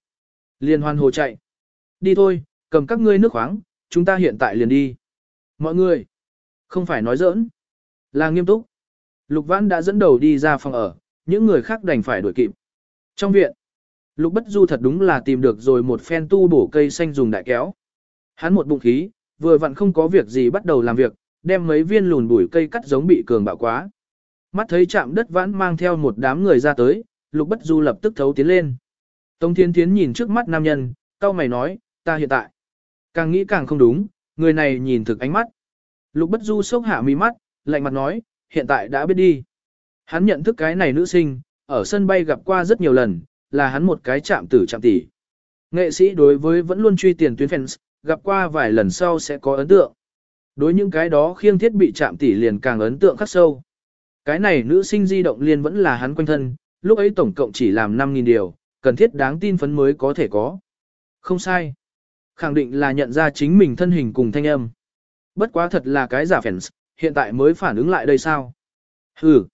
Liên hoàn hồ chạy. Đi thôi, cầm các ngươi nước khoáng, chúng ta hiện tại liền đi. Mọi người, không phải nói giỡn, là nghiêm túc. Lục Vãn đã dẫn đầu đi ra phòng ở, những người khác đành phải đuổi kịp. Trong viện, Lục Bất Du thật đúng là tìm được rồi một phen tu bổ cây xanh dùng đại kéo. Hắn một bụng khí, vừa vặn không có việc gì bắt đầu làm việc, đem mấy viên lùn bụi cây cắt giống bị cường bạo quá. Mắt thấy chạm đất vãn mang theo một đám người ra tới, Lục Bất Du lập tức thấu tiến lên. Tống Thiên Thiến nhìn trước mắt nam nhân, cao mày nói, ta hiện tại. Càng nghĩ càng không đúng, người này nhìn thực ánh mắt. Lục Bất Du sốc hạ mi mắt, lạnh mặt nói, hiện tại đã biết đi. Hắn nhận thức cái này nữ sinh, ở sân bay gặp qua rất nhiều lần, là hắn một cái chạm tử chạm tỷ. Nghệ sĩ đối với vẫn luôn truy tiền tuyến fans, gặp qua vài lần sau sẽ có ấn tượng. Đối những cái đó khiêng thiết bị chạm tỷ liền càng ấn tượng khắc sâu. Cái này nữ sinh di động liền vẫn là hắn quanh thân, lúc ấy tổng cộng chỉ làm 5.000 điều, cần thiết đáng tin phấn mới có thể có. Không sai. Khẳng định là nhận ra chính mình thân hình cùng thanh âm. Bất quá thật là cái giả fans, hiện tại mới phản ứng lại đây sao? Hừ.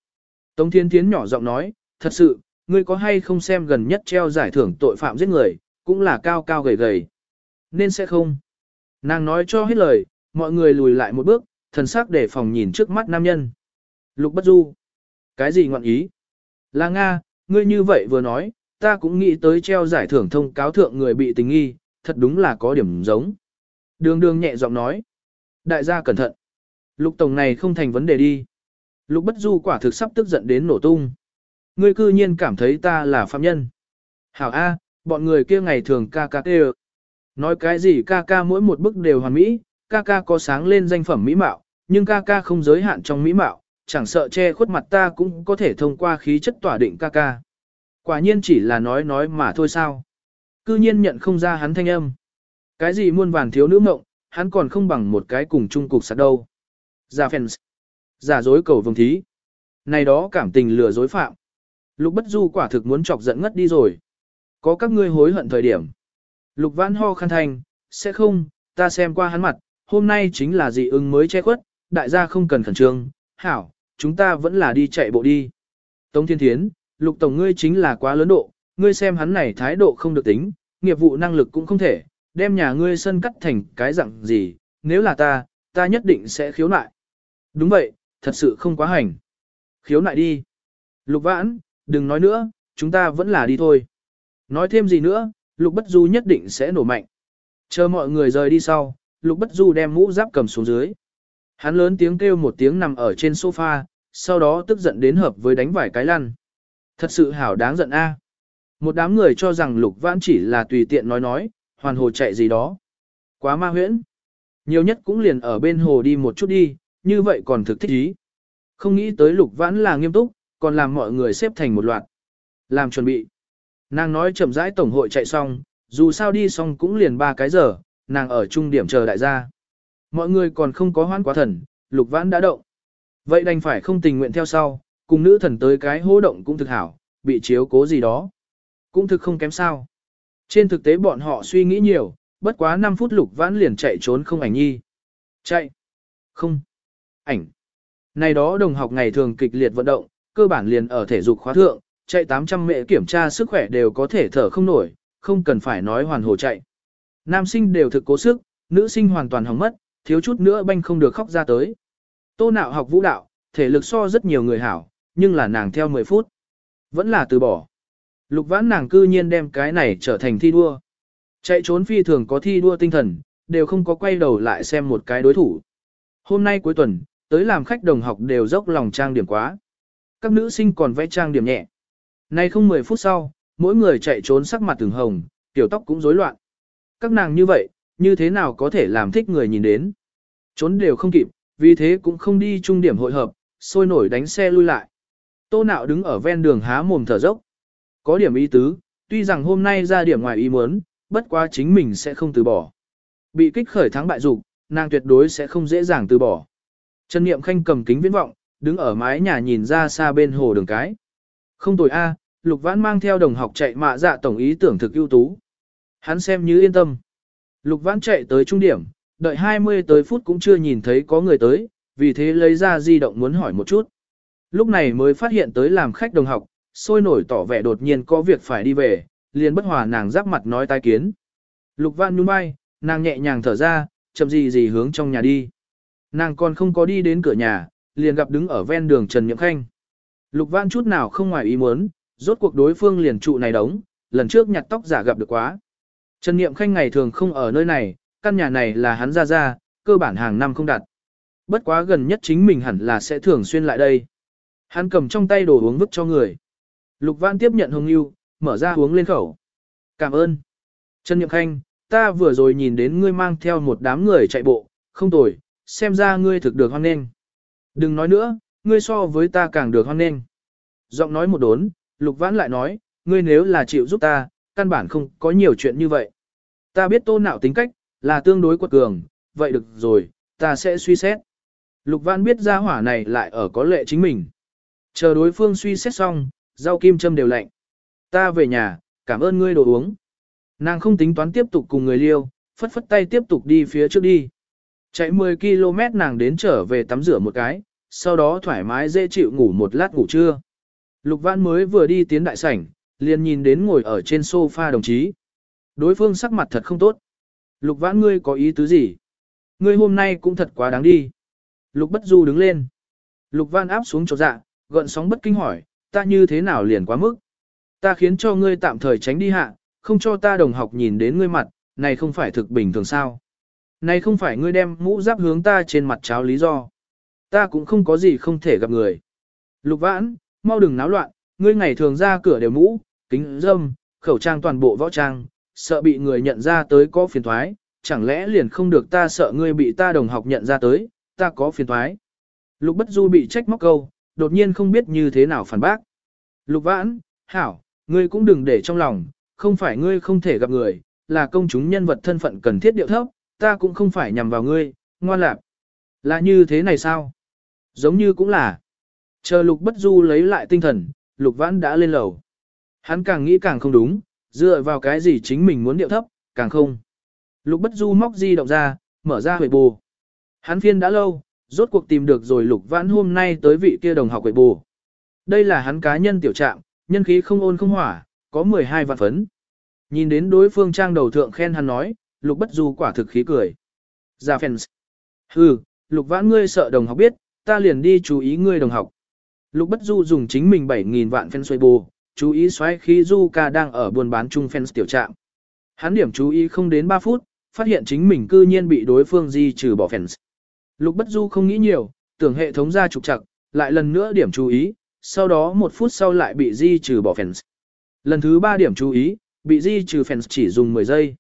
Tống Thiên Thiến nhỏ giọng nói, thật sự, ngươi có hay không xem gần nhất treo giải thưởng tội phạm giết người, cũng là cao cao gầy gầy. Nên sẽ không. Nàng nói cho hết lời, mọi người lùi lại một bước, thần sắc để phòng nhìn trước mắt nam nhân. Lục bất du. Cái gì ngọn ý? Là Nga, ngươi như vậy vừa nói, ta cũng nghĩ tới treo giải thưởng thông cáo thượng người bị tình nghi, thật đúng là có điểm giống. Đường đường nhẹ giọng nói. Đại gia cẩn thận. Lục tổng này không thành vấn đề đi. Lục bất du quả thực sắp tức giận đến nổ tung. Ngươi cư nhiên cảm thấy ta là phạm nhân. Hảo A, bọn người kia ngày thường ca ca tê Nói cái gì ca ca mỗi một bức đều hoàn mỹ, ca ca có sáng lên danh phẩm mỹ mạo, nhưng ca ca không giới hạn trong mỹ mạo, chẳng sợ che khuất mặt ta cũng có thể thông qua khí chất tỏa định ca ca. Quả nhiên chỉ là nói nói mà thôi sao. Cư nhiên nhận không ra hắn thanh âm. Cái gì muôn vàn thiếu nữ mộng, hắn còn không bằng một cái cùng chung cục sạc đâu. Giả fans. Giả dối cầu vồng thí. Này đó cảm tình lừa dối phạm. Lục bất du quả thực muốn chọc giận ngất đi rồi. Có các ngươi hối hận thời điểm. Lục vãn ho khăn thành, sẽ không, ta xem qua hắn mặt, hôm nay chính là dị ứng mới che khuất, đại gia không cần khẩn trương, hảo, chúng ta vẫn là đi chạy bộ đi. Tống Thiên Thiến, lục tổng ngươi chính là quá lớn độ, ngươi xem hắn này thái độ không được tính, nghiệp vụ năng lực cũng không thể, đem nhà ngươi sân cắt thành cái dạng gì, nếu là ta, ta nhất định sẽ khiếu nại. Đúng vậy, thật sự không quá hành. Khiếu nại đi. Lục vãn, đừng nói nữa, chúng ta vẫn là đi thôi. Nói thêm gì nữa, Lục Bất Du nhất định sẽ nổ mạnh. Chờ mọi người rời đi sau, Lục Bất Du đem mũ giáp cầm xuống dưới. Hắn lớn tiếng kêu một tiếng nằm ở trên sofa, sau đó tức giận đến hợp với đánh vải cái lăn. Thật sự hảo đáng giận a. À. Một đám người cho rằng Lục Vãn chỉ là tùy tiện nói nói, hoàn hồ chạy gì đó. Quá ma huyễn. Nhiều nhất cũng liền ở bên hồ đi một chút đi, như vậy còn thực thích ý. Không nghĩ tới Lục Vãn là nghiêm túc, còn làm mọi người xếp thành một loạt. Làm chuẩn bị. Nàng nói chậm rãi tổng hội chạy xong, dù sao đi xong cũng liền ba cái giờ, nàng ở trung điểm chờ đại gia. Mọi người còn không có hoãn quá thần, lục vãn đã động. Vậy đành phải không tình nguyện theo sau, cùng nữ thần tới cái hô động cũng thực hảo, bị chiếu cố gì đó. Cũng thực không kém sao. Trên thực tế bọn họ suy nghĩ nhiều, bất quá 5 phút lục vãn liền chạy trốn không ảnh nhi. Chạy. Không. Ảnh. Này đó đồng học ngày thường kịch liệt vận động, cơ bản liền ở thể dục khóa thượng, chạy 800 mệ kiểm tra sức khỏe đều có thể thở không nổi, không cần phải nói hoàn hồ chạy. Nam sinh đều thực cố sức, nữ sinh hoàn toàn hỏng mất, thiếu chút nữa banh không được khóc ra tới. Tô nạo học vũ đạo, thể lực so rất nhiều người hảo, nhưng là nàng theo 10 phút. Vẫn là từ bỏ. Lục vãn nàng cư nhiên đem cái này trở thành thi đua. Chạy trốn phi thường có thi đua tinh thần, đều không có quay đầu lại xem một cái đối thủ. Hôm nay cuối tuần, tới làm khách đồng học đều dốc lòng trang điểm quá. Các nữ sinh còn vẽ trang điểm nhẹ. Nay không 10 phút sau, mỗi người chạy trốn sắc mặt từng hồng, tiểu tóc cũng rối loạn. Các nàng như vậy, như thế nào có thể làm thích người nhìn đến. Trốn đều không kịp, vì thế cũng không đi trung điểm hội hợp, sôi nổi đánh xe lui lại. Tô nạo đứng ở ven đường há mồm thở dốc. Có điểm ý tứ, tuy rằng hôm nay ra điểm ngoài ý muốn, bất quá chính mình sẽ không từ bỏ. Bị kích khởi thắng bại dục, nàng tuyệt đối sẽ không dễ dàng từ bỏ. Trần Niệm Khanh cầm kính viễn vọng, đứng ở mái nhà nhìn ra xa bên hồ đường cái. Không tồi a, Lục Vãn mang theo đồng học chạy mạ dạ tổng ý tưởng thực ưu tú. Hắn xem như yên tâm. Lục Vãn chạy tới trung điểm, đợi 20 tới phút cũng chưa nhìn thấy có người tới, vì thế lấy ra di động muốn hỏi một chút. Lúc này mới phát hiện tới làm khách đồng học, sôi nổi tỏ vẻ đột nhiên có việc phải đi về, liền bất hòa nàng giáp mặt nói tai kiến. Lục Vãn nhún vai, nàng nhẹ nhàng thở ra, chậm gì gì hướng trong nhà đi. Nàng còn không có đi đến cửa nhà, liền gặp đứng ở ven đường Trần Nhậm Khanh. Lục Văn chút nào không ngoài ý muốn, rốt cuộc đối phương liền trụ này đóng, lần trước nhặt tóc giả gặp được quá. Trần Niệm Khanh ngày thường không ở nơi này, căn nhà này là hắn ra ra, cơ bản hàng năm không đặt. Bất quá gần nhất chính mình hẳn là sẽ thường xuyên lại đây. Hắn cầm trong tay đồ uống vứt cho người. Lục Văn tiếp nhận hồng yêu, mở ra uống lên khẩu. Cảm ơn. Trần Niệm Khanh, ta vừa rồi nhìn đến ngươi mang theo một đám người chạy bộ, không tồi, xem ra ngươi thực được hoan nghênh. Đừng nói nữa, ngươi so với ta càng được hoan nghênh. Giọng nói một đốn, Lục Vãn lại nói, ngươi nếu là chịu giúp ta, căn bản không có nhiều chuyện như vậy. Ta biết tô nạo tính cách, là tương đối quật cường, vậy được rồi, ta sẽ suy xét. Lục Vãn biết ra hỏa này lại ở có lệ chính mình. Chờ đối phương suy xét xong, rau kim châm đều lạnh. Ta về nhà, cảm ơn ngươi đồ uống. Nàng không tính toán tiếp tục cùng người liêu, phất phất tay tiếp tục đi phía trước đi. Chạy 10 km nàng đến trở về tắm rửa một cái, sau đó thoải mái dễ chịu ngủ một lát ngủ trưa. Lục Văn mới vừa đi tiến đại sảnh, liền nhìn đến ngồi ở trên sofa đồng chí. Đối phương sắc mặt thật không tốt. Lục Vãn ngươi có ý tứ gì? Ngươi hôm nay cũng thật quá đáng đi. Lục Bất Du đứng lên. Lục Văn áp xuống chỗ dạ, gợn sóng bất kinh hỏi, ta như thế nào liền quá mức? Ta khiến cho ngươi tạm thời tránh đi hạ, không cho ta đồng học nhìn đến ngươi mặt, này không phải thực bình thường sao? Này không phải ngươi đem mũ giáp hướng ta trên mặt cháo lý do. Ta cũng không có gì không thể gặp người. Lục Vãn, mau đừng náo loạn, ngươi ngày thường ra cửa đều mũ, kính dâm, khẩu trang toàn bộ võ trang, sợ bị người nhận ra tới có phiền thoái, chẳng lẽ liền không được ta sợ ngươi bị ta đồng học nhận ra tới, ta có phiền thoái. Lục Bất Du bị trách móc câu, đột nhiên không biết như thế nào phản bác. Lục Vãn, hảo, ngươi cũng đừng để trong lòng, không phải ngươi không thể gặp người, là công chúng nhân vật thân phận cần thiết điệu thấp, ta cũng không phải nhằm vào ngươi, ngoan lạc. Là như thế này sao? Giống như cũng là. Chờ Lục Bất Du lấy lại tinh thần, Lục Vãn đã lên lầu. Hắn càng nghĩ càng không đúng, dựa vào cái gì chính mình muốn điệu thấp, càng không. Lục Bất Du móc di động ra, mở ra huệ bù. Hắn phiên đã lâu, rốt cuộc tìm được rồi Lục Vãn hôm nay tới vị kia đồng học huệ bù. Đây là hắn cá nhân tiểu trạng, nhân khí không ôn không hỏa, có 12 vạn phấn. Nhìn đến đối phương trang đầu thượng khen hắn nói, Lục Bất Du quả thực khí cười. Ra fans. Hừ, Lục Vãn ngươi sợ đồng học biết, ta liền đi chú ý ngươi đồng học. Lục Bất Du dùng chính mình 7.000 vạn fans Weibo, chú ý xoáy khi Du ca đang ở buôn bán chung fans tiểu trạm. Hắn điểm chú ý không đến 3 phút, phát hiện chính mình cư nhiên bị đối phương di trừ bỏ fans. Lục Bất Du không nghĩ nhiều, tưởng hệ thống ra trục trặc, lại lần nữa điểm chú ý, sau đó một phút sau lại bị di trừ bỏ fans. Lần thứ 3 điểm chú ý, bị di trừ fans chỉ dùng 10 giây.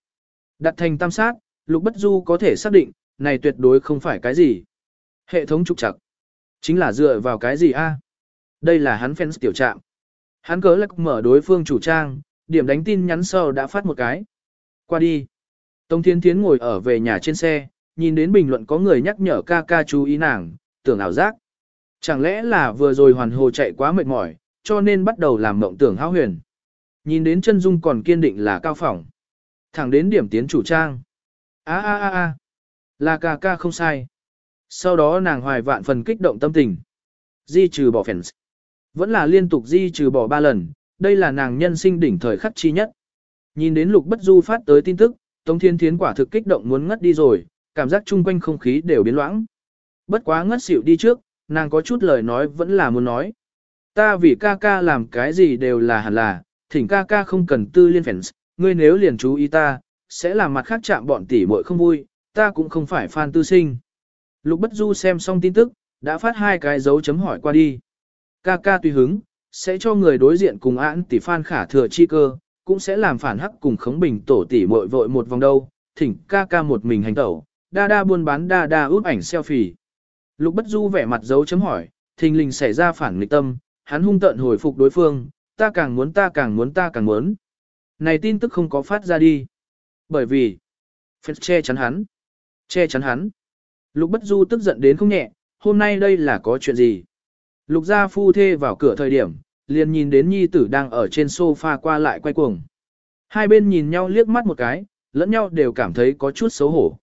Đặt thành tam sát, Lục Bất Du có thể xác định, này tuyệt đối không phải cái gì. Hệ thống trục trặc. Chính là dựa vào cái gì a? Đây là hắn fans tiểu trạm. Hắn cớ lạc mở đối phương chủ trang, điểm đánh tin nhắn sau đã phát một cái. Qua đi. Tống Thiên Thiến ngồi ở về nhà trên xe, nhìn đến bình luận có người nhắc nhở ca ca chú ý nàng, tưởng ảo giác. Chẳng lẽ là vừa rồi hoàn hồ chạy quá mệt mỏi, cho nên bắt đầu làm mộng tưởng hao huyền. Nhìn đến chân dung còn kiên định là cao phỏng. Thẳng đến điểm tiến chủ trang. a a a a là ca ca không sai. Sau đó nàng hoài vạn phần kích động tâm tình. Di trừ bỏ fans. Vẫn là liên tục di trừ bỏ ba lần, đây là nàng nhân sinh đỉnh thời khắc chi nhất. Nhìn đến lục bất du phát tới tin tức, Tống Thiên Thiến quả thực kích động muốn ngất đi rồi, cảm giác chung quanh không khí đều biến loãng. Bất quá ngất xỉu đi trước, nàng có chút lời nói vẫn là muốn nói. Ta vì ca ca làm cái gì đều là hẳn là, thỉnh ca ca không cần tư liên fans, ngươi nếu liền chú ý ta, sẽ làm mặt khác chạm bọn tỷ muội không vui, ta cũng không phải fan tư sinh. Lục Bất Du xem xong tin tức, đã phát hai cái dấu chấm hỏi qua đi. Ca ca tùy hứng, sẽ cho người đối diện cùng án tỷ fan khả thừa chi cơ, cũng sẽ làm phản hắc cùng khống bình tổ tỷ muội vội một vòng đâu, thỉnh ca ca một mình hành tẩu, đa đa buôn bán đa đa úp ảnh selfie. Lục Bất Du vẻ mặt dấu chấm hỏi, thình lình xảy ra phản nghịch tâm, hắn hung tợn hồi phục đối phương, ta càng muốn ta càng muốn ta càng muốn. Này tin tức không có phát ra đi. Bởi vì, phép che chắn hắn. Che chắn hắn. Lục Bất Du tức giận đến không nhẹ, hôm nay đây là có chuyện gì? Lục gia phu thê vào cửa thời điểm, liền nhìn đến nhi tử đang ở trên sofa qua lại quay cuồng. Hai bên nhìn nhau liếc mắt một cái, lẫn nhau đều cảm thấy có chút xấu hổ.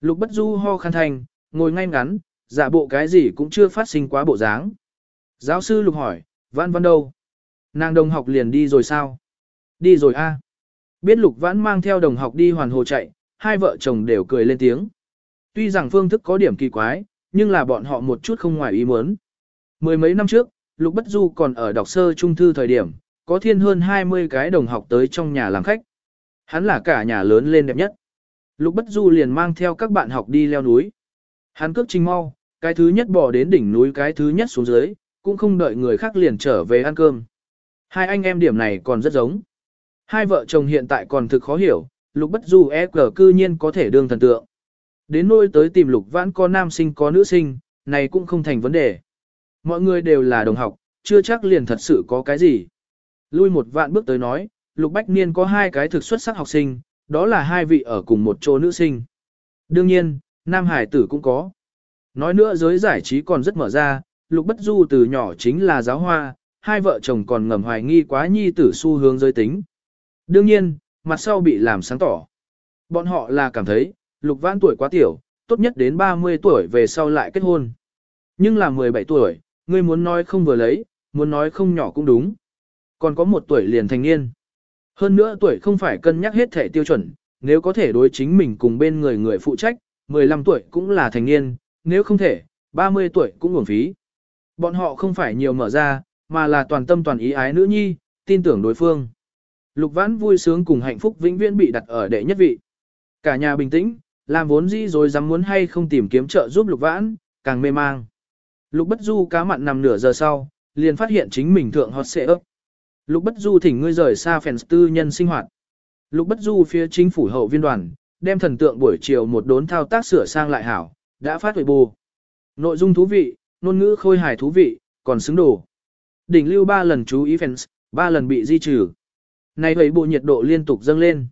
Lục Bất Du ho khăn thành, ngồi ngay ngắn, giả bộ cái gì cũng chưa phát sinh quá bộ dáng. Giáo sư Lục hỏi, Văn Văn đâu? Nàng đồng học liền đi rồi sao? Đi rồi a. Biết Lục Vãn mang theo đồng học đi hoàn hồ chạy, hai vợ chồng đều cười lên tiếng. Tuy rằng phương thức có điểm kỳ quái, nhưng là bọn họ một chút không ngoài ý muốn. Mười mấy năm trước, Lục Bất Du còn ở đọc sơ trung thư thời điểm, có thiên hơn 20 cái đồng học tới trong nhà làm khách. Hắn là cả nhà lớn lên đẹp nhất. Lục Bất Du liền mang theo các bạn học đi leo núi. Hắn cước trình mau, cái thứ nhất bỏ đến đỉnh núi cái thứ nhất xuống dưới, cũng không đợi người khác liền trở về ăn cơm. Hai anh em điểm này còn rất giống. Hai vợ chồng hiện tại còn thực khó hiểu, Lục Bất Du e cờ cư nhiên có thể đương thần tượng. Đến nôi tới tìm Lục Vãn có nam sinh có nữ sinh, này cũng không thành vấn đề. Mọi người đều là đồng học, chưa chắc liền thật sự có cái gì. Lui một vạn bước tới nói, Lục Bách Niên có hai cái thực xuất sắc học sinh, đó là hai vị ở cùng một chỗ nữ sinh. Đương nhiên, Nam Hải tử cũng có. Nói nữa giới giải trí còn rất mở ra, Lục Bất Du từ nhỏ chính là giáo hoa, hai vợ chồng còn ngầm hoài nghi quá nhi tử xu hướng giới tính. Đương nhiên, mặt sau bị làm sáng tỏ. Bọn họ là cảm thấy, Lục Vãn tuổi quá tiểu, tốt nhất đến 30 tuổi về sau lại kết hôn. Nhưng là 17 tuổi, ngươi muốn nói không vừa lấy, muốn nói không nhỏ cũng đúng. Còn có một tuổi liền thành niên. Hơn nữa tuổi không phải cân nhắc hết thể tiêu chuẩn, nếu có thể đối chính mình cùng bên người người phụ trách, 15 tuổi cũng là thành niên, nếu không thể, 30 tuổi cũng uổng phí. Bọn họ không phải nhiều mở ra, mà là toàn tâm toàn ý ái nữ nhi, tin tưởng đối phương. Lục vãn vui sướng cùng hạnh phúc vĩnh viễn bị đặt ở đệ nhất vị. Cả nhà bình tĩnh, làm vốn dĩ rồi dám muốn hay không tìm kiếm trợ giúp lục vãn, càng mê mang. Lục bất du cá mặn nằm nửa giờ sau, liền phát hiện chính mình thượng hot xệ ấp. Lục bất du thỉnh ngươi rời xa phèn tư nhân sinh hoạt. Lục bất du phía chính phủ hậu viên đoàn, đem thần tượng buổi chiều một đốn thao tác sửa sang lại hảo, đã phát huệ bù. Nội dung thú vị, ngôn ngữ khôi hài thú vị, còn xứng đồ. Đỉnh lưu ba lần chú ý fans, ba lần bị di trừ. Này thấy bộ nhiệt độ liên tục dâng lên.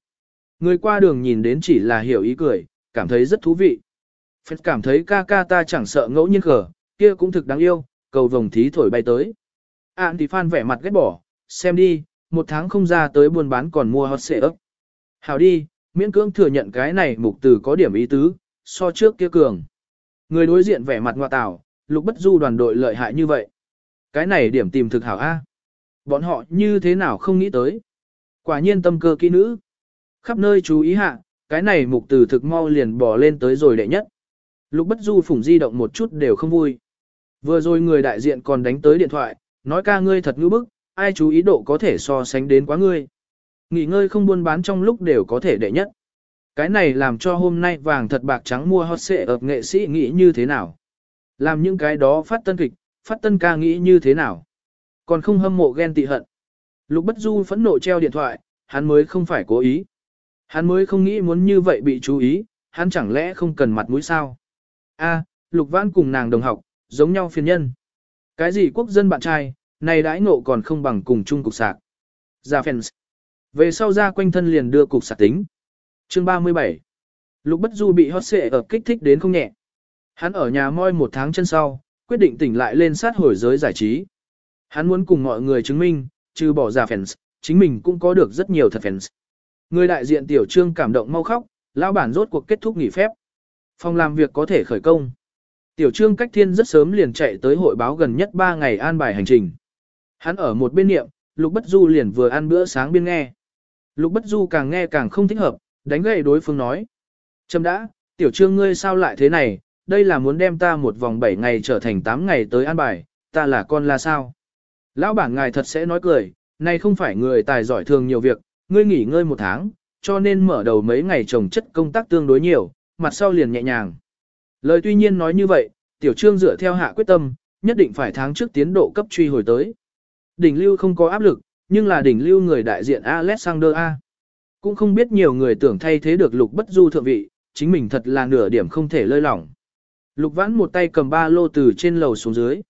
Người qua đường nhìn đến chỉ là hiểu ý cười, cảm thấy rất thú vị. phật cảm thấy ca ca ta chẳng sợ ngẫu nhiên khở, kia cũng thực đáng yêu, cầu vồng thí thổi bay tới. Ản thì phan vẻ mặt ghét bỏ, xem đi, một tháng không ra tới buôn bán còn mua hot xệ ấp. Hảo đi, miễn cưỡng thừa nhận cái này mục từ có điểm ý tứ, so trước kia cường. Người đối diện vẻ mặt ngoại tảo, lục bất du đoàn đội lợi hại như vậy. Cái này điểm tìm thực hảo A. Bọn họ như thế nào không nghĩ tới. Quả nhiên tâm cơ kỹ nữ. Khắp nơi chú ý hạ, cái này mục từ thực mau liền bỏ lên tới rồi đệ nhất. Lục bất du phủng di động một chút đều không vui. Vừa rồi người đại diện còn đánh tới điện thoại, nói ca ngươi thật ngữ bức, ai chú ý độ có thể so sánh đến quá ngươi. Nghỉ ngơi không buôn bán trong lúc đều có thể đệ nhất. Cái này làm cho hôm nay vàng thật bạc trắng mua hot xệ ập nghệ sĩ nghĩ như thế nào. Làm những cái đó phát tân kịch, phát tân ca nghĩ như thế nào. Còn không hâm mộ ghen tị hận. Lục Bất Du phẫn nộ treo điện thoại, hắn mới không phải cố ý. Hắn mới không nghĩ muốn như vậy bị chú ý, hắn chẳng lẽ không cần mặt mũi sao. A, Lục Vãn cùng nàng đồng học, giống nhau phiền nhân. Cái gì quốc dân bạn trai, này đãi ngộ còn không bằng cùng chung cục sạc. Ra fans. Về sau ra quanh thân liền đưa cục sạc tính. Chương 37. Lục Bất Du bị hot xệ ở kích thích đến không nhẹ. Hắn ở nhà moi một tháng chân sau, quyết định tỉnh lại lên sát hồi giới giải trí. Hắn muốn cùng mọi người chứng minh, trừ bỏ ra fans, chính mình cũng có được rất nhiều thật fans. Người đại diện tiểu trương cảm động mau khóc, lão bản rốt cuộc kết thúc nghỉ phép. Phòng làm việc có thể khởi công. Tiểu trương cách thiên rất sớm liền chạy tới hội báo gần nhất 3 ngày an bài hành trình. Hắn ở một bên niệm, Lục Bất Du liền vừa ăn bữa sáng biên nghe. Lục Bất Du càng nghe càng không thích hợp, đánh gậy đối phương nói. "châm đã, tiểu trương ngươi sao lại thế này, đây là muốn đem ta một vòng 7 ngày trở thành 8 ngày tới an bài, ta là con là sao? Lão bản ngài thật sẽ nói cười, này không phải người tài giỏi thường nhiều việc, ngươi nghỉ ngơi một tháng, cho nên mở đầu mấy ngày trồng chất công tác tương đối nhiều, mặt sau liền nhẹ nhàng. Lời tuy nhiên nói như vậy, tiểu trương dựa theo hạ quyết tâm, nhất định phải tháng trước tiến độ cấp truy hồi tới. Đỉnh lưu không có áp lực, nhưng là đỉnh lưu người đại diện Alexander A. Cũng không biết nhiều người tưởng thay thế được lục bất du thượng vị, chính mình thật là nửa điểm không thể lơi lỏng. Lục vãn một tay cầm ba lô từ trên lầu xuống dưới.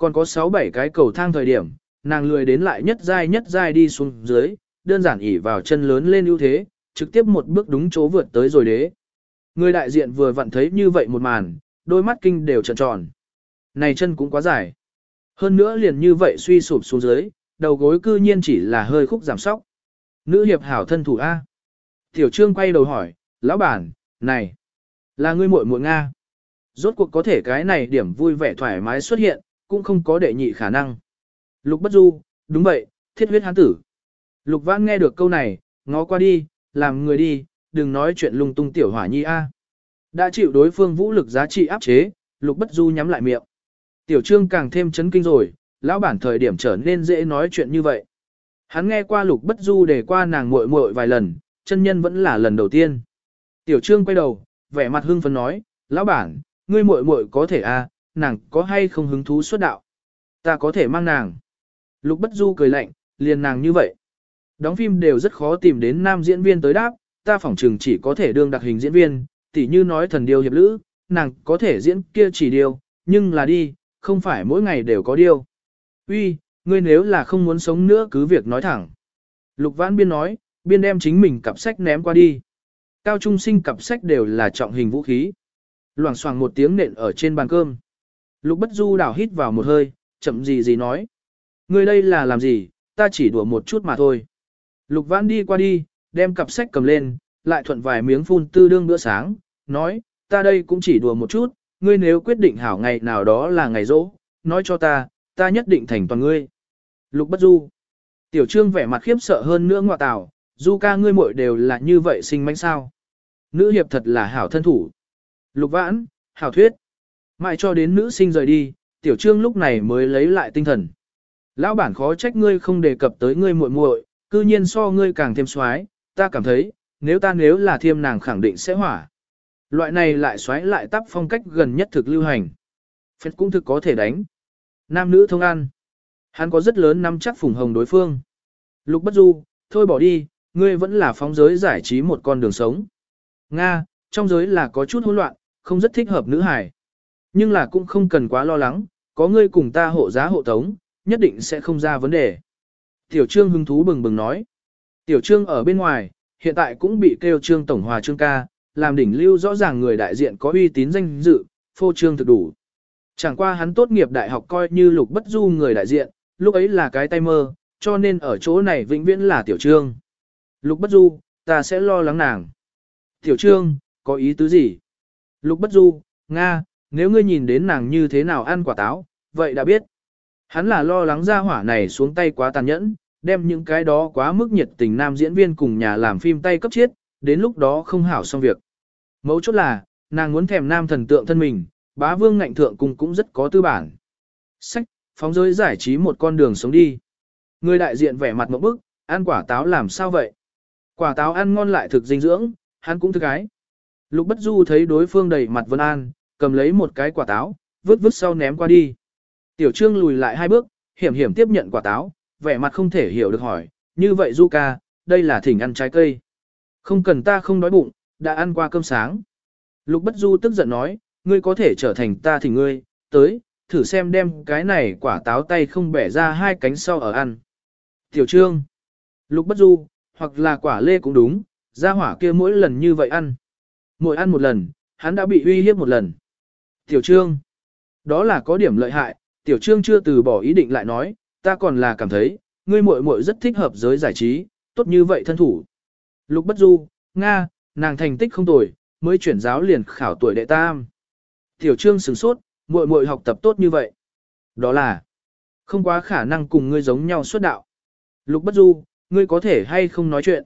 Còn có 6-7 cái cầu thang thời điểm, nàng lười đến lại nhất giai nhất giai đi xuống dưới, đơn giản ỉ vào chân lớn lên ưu thế, trực tiếp một bước đúng chỗ vượt tới rồi đế. Người đại diện vừa vặn thấy như vậy một màn, đôi mắt kinh đều tròn tròn. Này chân cũng quá dài. Hơn nữa liền như vậy suy sụp xuống dưới, đầu gối cư nhiên chỉ là hơi khúc giảm sóc. Nữ hiệp hảo thân thủ A. Tiểu trương quay đầu hỏi, lão bản, này, là ngươi muội muội Nga. Rốt cuộc có thể cái này điểm vui vẻ thoải mái xuất hiện, cũng không có đệ nhị khả năng. Lục bất du, đúng vậy, thiết huyết hán tử. Lục vãn nghe được câu này, ngó qua đi, làm người đi, đừng nói chuyện lung tung tiểu hỏa nhi A. Đã chịu đối phương vũ lực giá trị áp chế, Lục Bất Du nhắm lại miệng. Tiểu Trương càng thêm chấn kinh rồi, lão bản thời điểm trở nên dễ nói chuyện như vậy. Hắn nghe qua Lục Bất Du để qua nàng muội muội vài lần, chân nhân vẫn là lần đầu tiên. Tiểu Trương quay đầu, vẻ mặt hưng phấn nói, lão bản, ngươi muội muội có thể à, nàng có hay không hứng thú xuất đạo? Ta có thể mang nàng. Lục Bất Du cười lạnh, liền nàng như vậy. Đóng phim đều rất khó tìm đến nam diễn viên tới đáp, ta phỏng chừng chỉ có thể đương đặc hình diễn viên, tỉ như nói thần điêu hiệp lữ, nàng có thể diễn kia chỉ điêu, nhưng là đi, không phải mỗi ngày đều có điêu. Uy, ngươi nếu là không muốn sống nữa cứ việc nói thẳng. Lục Vãn Biên nói, Biên đem chính mình cặp sách ném qua đi. Cao trung sinh cặp sách đều là trọng hình vũ khí. Loảng xoảng một tiếng nện ở trên bàn cơm. Lục Bất Du đảo hít vào một hơi, chậm gì gì nói. Ngươi đây là làm gì, ta chỉ đùa một chút mà thôi. Lục Vãn đi qua đi, đem cặp sách cầm lên, lại thuận vài miếng phun tư đương bữa sáng, nói, ta đây cũng chỉ đùa một chút, ngươi nếu quyết định hảo ngày nào đó là ngày rỗ, nói cho ta, ta nhất định thành toàn ngươi. Lục Bất Du. Tiểu Trương vẻ mặt khiếp sợ hơn nữa ngọa tảo, Du ca ngươi muội đều là như vậy sinh mánh sao. Nữ hiệp thật là hảo thân thủ. Lục Vãn, hảo thuyết. Mãi cho đến nữ sinh rời đi, Tiểu Trương lúc này mới lấy lại tinh thần. Lão bản khó trách ngươi không đề cập tới ngươi muội muội, cư nhiên so ngươi càng thêm xoái, ta cảm thấy, nếu ta nếu là thiêm nàng khẳng định sẽ hỏa. Loại này lại xoáy lại tắp phong cách gần nhất thực lưu hành. Phết cũng thực có thể đánh. Nam nữ thông ăn. Hắn có rất lớn năm chắc phùng hồng đối phương. Lục bất du, thôi bỏ đi, ngươi vẫn là phóng giới giải trí một con đường sống. Nga, trong giới là có chút hỗn loạn, không rất thích hợp nữ hải. Nhưng là cũng không cần quá lo lắng, có ngươi cùng ta hộ giá hộ tống, nhất định sẽ không ra vấn đề. Tiểu Trương hứng thú bừng bừng nói. Tiểu Trương ở bên ngoài, hiện tại cũng bị kêu Trương Tổng Hòa Trương ca, làm đỉnh lưu rõ ràng người đại diện có uy tín danh dự, phô trương thực đủ. Chẳng qua hắn tốt nghiệp đại học coi như lục bất du người đại diện, lúc ấy là cái tay mơ, cho nên ở chỗ này vĩnh viễn là Tiểu Trương. Lục bất du, ta sẽ lo lắng nàng. Tiểu Trương, có ý tứ gì? Lục bất du, Nga, nếu ngươi nhìn đến nàng như thế nào ăn quả táo, vậy đã biết. Hắn là lo lắng ra hỏa này xuống tay quá tàn nhẫn, đem những cái đó quá mức nhiệt tình nam diễn viên cùng nhà làm phim tay cấp chết, đến lúc đó không hảo xong việc. Mấu chốt là, nàng muốn thèm nam thần tượng thân mình, bá vương ngạnh thượng cùng cũng rất có tư bản. Sách, phóng giới giải trí một con đường sống đi. Người đại diện vẻ mặt mẫu bức, ăn quả táo làm sao vậy? Quả táo ăn ngon lại thực dinh dưỡng, hắn cũng thực ái. Lục Bất Du thấy đối phương đầy mặt vân an, cầm lấy một cái quả táo, vứt vứt sau ném qua đi. Tiểu Trương lùi lại hai bước, hiểm hiểm tiếp nhận quả táo, vẻ mặt không thể hiểu được hỏi, như vậy Du ca, đây là thỉnh ăn trái cây. Không cần ta không đói bụng, đã ăn qua cơm sáng. Lục Bất Du tức giận nói, ngươi có thể trở thành ta thỉnh ngươi, tới, thử xem đem cái này quả táo tay không bẻ ra hai cánh sau ở ăn. Tiểu Trương, Lục Bất Du, hoặc là quả lê cũng đúng, ra hỏa kia mỗi lần như vậy ăn. Mỗi ăn một lần, hắn đã bị uy hiếp một lần. Tiểu Trương, đó là có điểm lợi hại, Tiểu Trương chưa từ bỏ ý định lại nói, ta còn là cảm thấy, ngươi muội muội rất thích hợp giới giải trí, tốt như vậy thân thủ. Lục Bất Du, Nga, nàng thành tích không tồi, mới chuyển giáo liền khảo tuổi đệ tam. Tiểu Trương sửng sốt, muội muội học tập tốt như vậy. Đó là, không quá khả năng cùng ngươi giống nhau xuất đạo. Lục Bất Du, ngươi có thể hay không nói chuyện.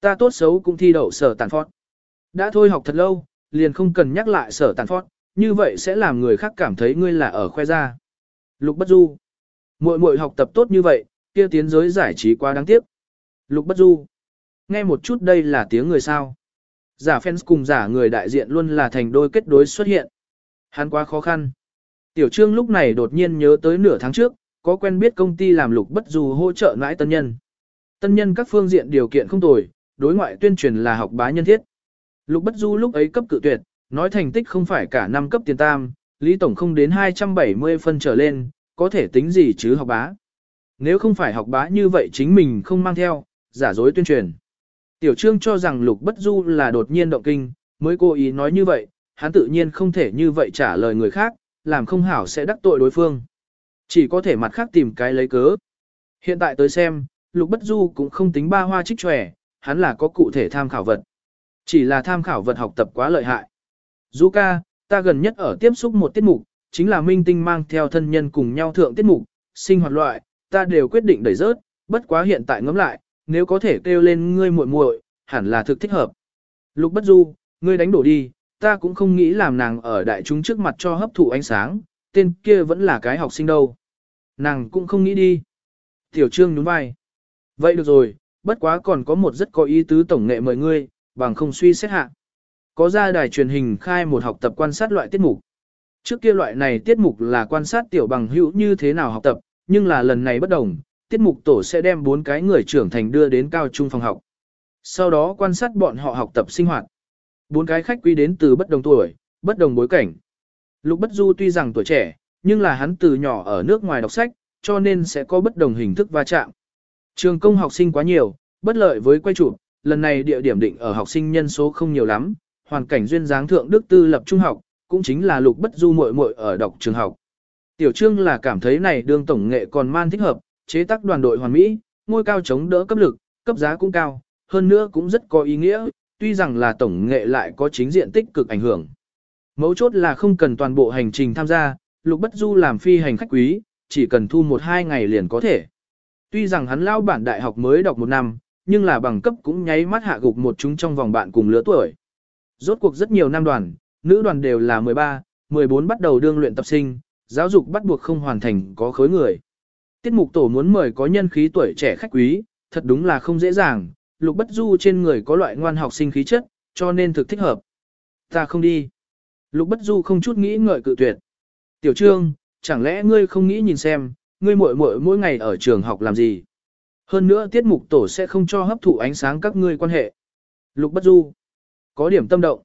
Ta tốt xấu cũng thi đậu sở tàn phót. Đã thôi học thật lâu, liền không cần nhắc lại sở tàn phót, như vậy sẽ làm người khác cảm thấy ngươi là ở khoe ra. Lục Bất Du. Muội muội học tập tốt như vậy, kia tiến giới giải trí quá đáng tiếc. Lục Bất Du. Nghe một chút đây là tiếng người sao. Giả fans cùng giả người đại diện luôn là thành đôi kết đối xuất hiện. Hắn quá khó khăn. Tiểu Trương lúc này đột nhiên nhớ tới nửa tháng trước, có quen biết công ty làm Lục Bất Du hỗ trợ nãi tân nhân. Tân nhân các phương diện điều kiện không tồi, đối ngoại tuyên truyền là học bá nhân thiết. Lục Bất Du lúc ấy cấp cự tuyệt, nói thành tích không phải cả năm cấp tiền tam, Lý Tổng không đến 270 phân trở lên, có thể tính gì chứ học bá. Nếu không phải học bá như vậy chính mình không mang theo, giả dối tuyên truyền. Tiểu Trương cho rằng Lục Bất Du là đột nhiên động kinh, mới cố ý nói như vậy, hắn tự nhiên không thể như vậy trả lời người khác, làm không hảo sẽ đắc tội đối phương. Chỉ có thể mặt khác tìm cái lấy cớ. Hiện tại tới xem, Lục Bất Du cũng không tính ba hoa trích tròe, hắn là có cụ thể tham khảo vật. Chỉ là tham khảo vật học tập quá lợi hại. Du ca, ta gần nhất ở tiếp xúc một tiết mục, chính là minh tinh mang theo thân nhân cùng nhau thượng tiết mục, sinh hoạt loại, ta đều quyết định đẩy rớt, bất quá hiện tại ngẫm lại, nếu có thể kêu lên ngươi muội muội, hẳn là thực thích hợp. Lục Bất Du, ngươi đánh đổ đi, ta cũng không nghĩ làm nàng ở đại chúng trước mặt cho hấp thụ ánh sáng, tên kia vẫn là cái học sinh đâu. Nàng cũng không nghĩ đi. Tiểu trương nhún vai. Vậy được rồi, bất quá còn có một rất có ý tứ tổng nghệ mời ngươi, bằng không suy xét hạ. Có ra đài truyền hình khai một học tập quan sát loại tiết mục. Trước kia loại này tiết mục là quan sát tiểu bằng hữu như thế nào học tập, nhưng là lần này bất đồng, tiết mục tổ sẽ đem bốn cái người trưởng thành đưa đến cao trung phòng học. Sau đó quan sát bọn họ học tập sinh hoạt. Bốn cái khách quý đến từ bất đồng tuổi, bất đồng bối cảnh. Lục Bất Du tuy rằng tuổi trẻ, nhưng là hắn từ nhỏ ở nước ngoài đọc sách, cho nên sẽ có bất đồng hình thức va chạm. Trường công học sinh quá nhiều, bất lợi với quay chụp, lần này địa điểm định ở học sinh nhân số không nhiều lắm, hoàn cảnh duyên dáng thượng đức tư lập trung học, cũng chính là Lục Bất Du muội muội ở đọc trường học. Tiểu Trương là cảm thấy này đương tổng nghệ còn man thích hợp, chế tác đoàn đội hoàn mỹ, ngôi cao chống đỡ cấp lực, cấp giá cũng cao, hơn nữa cũng rất có ý nghĩa, tuy rằng là tổng nghệ lại có chính diện tích cực ảnh hưởng. Mấu chốt là không cần toàn bộ hành trình tham gia, Lục Bất Du làm phi hành khách quý, chỉ cần thu một hai ngày liền có thể. Tuy rằng hắn lao bản đại học mới đọc một năm, nhưng là bằng cấp cũng nháy mắt hạ gục một chúng trong vòng bạn cùng lứa tuổi. Rốt cuộc rất nhiều nam đoàn, nữ đoàn đều là 13, 14 bắt đầu đương luyện tập sinh, giáo dục bắt buộc không hoàn thành có khối người. Tiết mục tổ muốn mời có nhân khí tuổi trẻ khách quý, thật đúng là không dễ dàng, lục bất du trên người có loại ngoan học sinh khí chất, cho nên thực thích hợp. Ta không đi. Lục bất du không chút nghĩ ngợi cự tuyệt. Tiểu trương, chẳng lẽ ngươi không nghĩ nhìn xem, ngươi muội muội mỗi ngày ở trường học làm gì? Hơn nữa tiết mục tổ sẽ không cho hấp thụ ánh sáng các ngươi quan hệ. Lục bất du. Có điểm tâm động.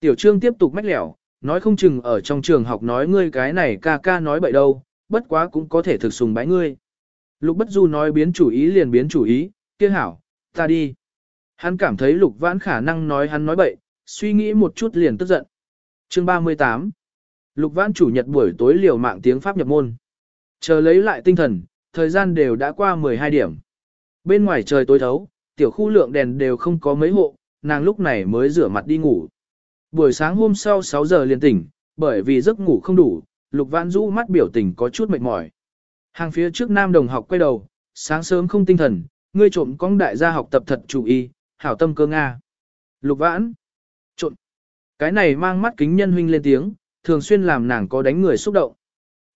Tiểu trương tiếp tục mách lẻo, nói không chừng ở trong trường học nói ngươi cái này ca ca nói bậy đâu, bất quá cũng có thể thực sùng bái ngươi. Lục bất du nói biến chủ ý liền biến chủ ý, kia hảo, ta đi. Hắn cảm thấy lục vãn khả năng nói hắn nói bậy, suy nghĩ một chút liền tức giận. Chương 38 Lục vãn chủ nhật buổi tối liều mạng tiếng Pháp nhập môn. Chờ lấy lại tinh thần, thời gian đều đã qua 12 điểm. Bên ngoài trời tối thấu, tiểu khu lượng đèn đều không có mấy hộ, nàng lúc này mới rửa mặt đi ngủ. Buổi sáng hôm sau 6 giờ liền tỉnh, bởi vì giấc ngủ không đủ, Lục Vãn Dũ mắt biểu tình có chút mệt mỏi. Hàng phía trước nam đồng học quay đầu, sáng sớm không tinh thần, ngươi trộm con đại gia học tập thật chủ y, hảo tâm cơ Nga. Lục Vãn, trộm. Cái này mang mắt kính nhân huynh lên tiếng, thường xuyên làm nàng có đánh người xúc động.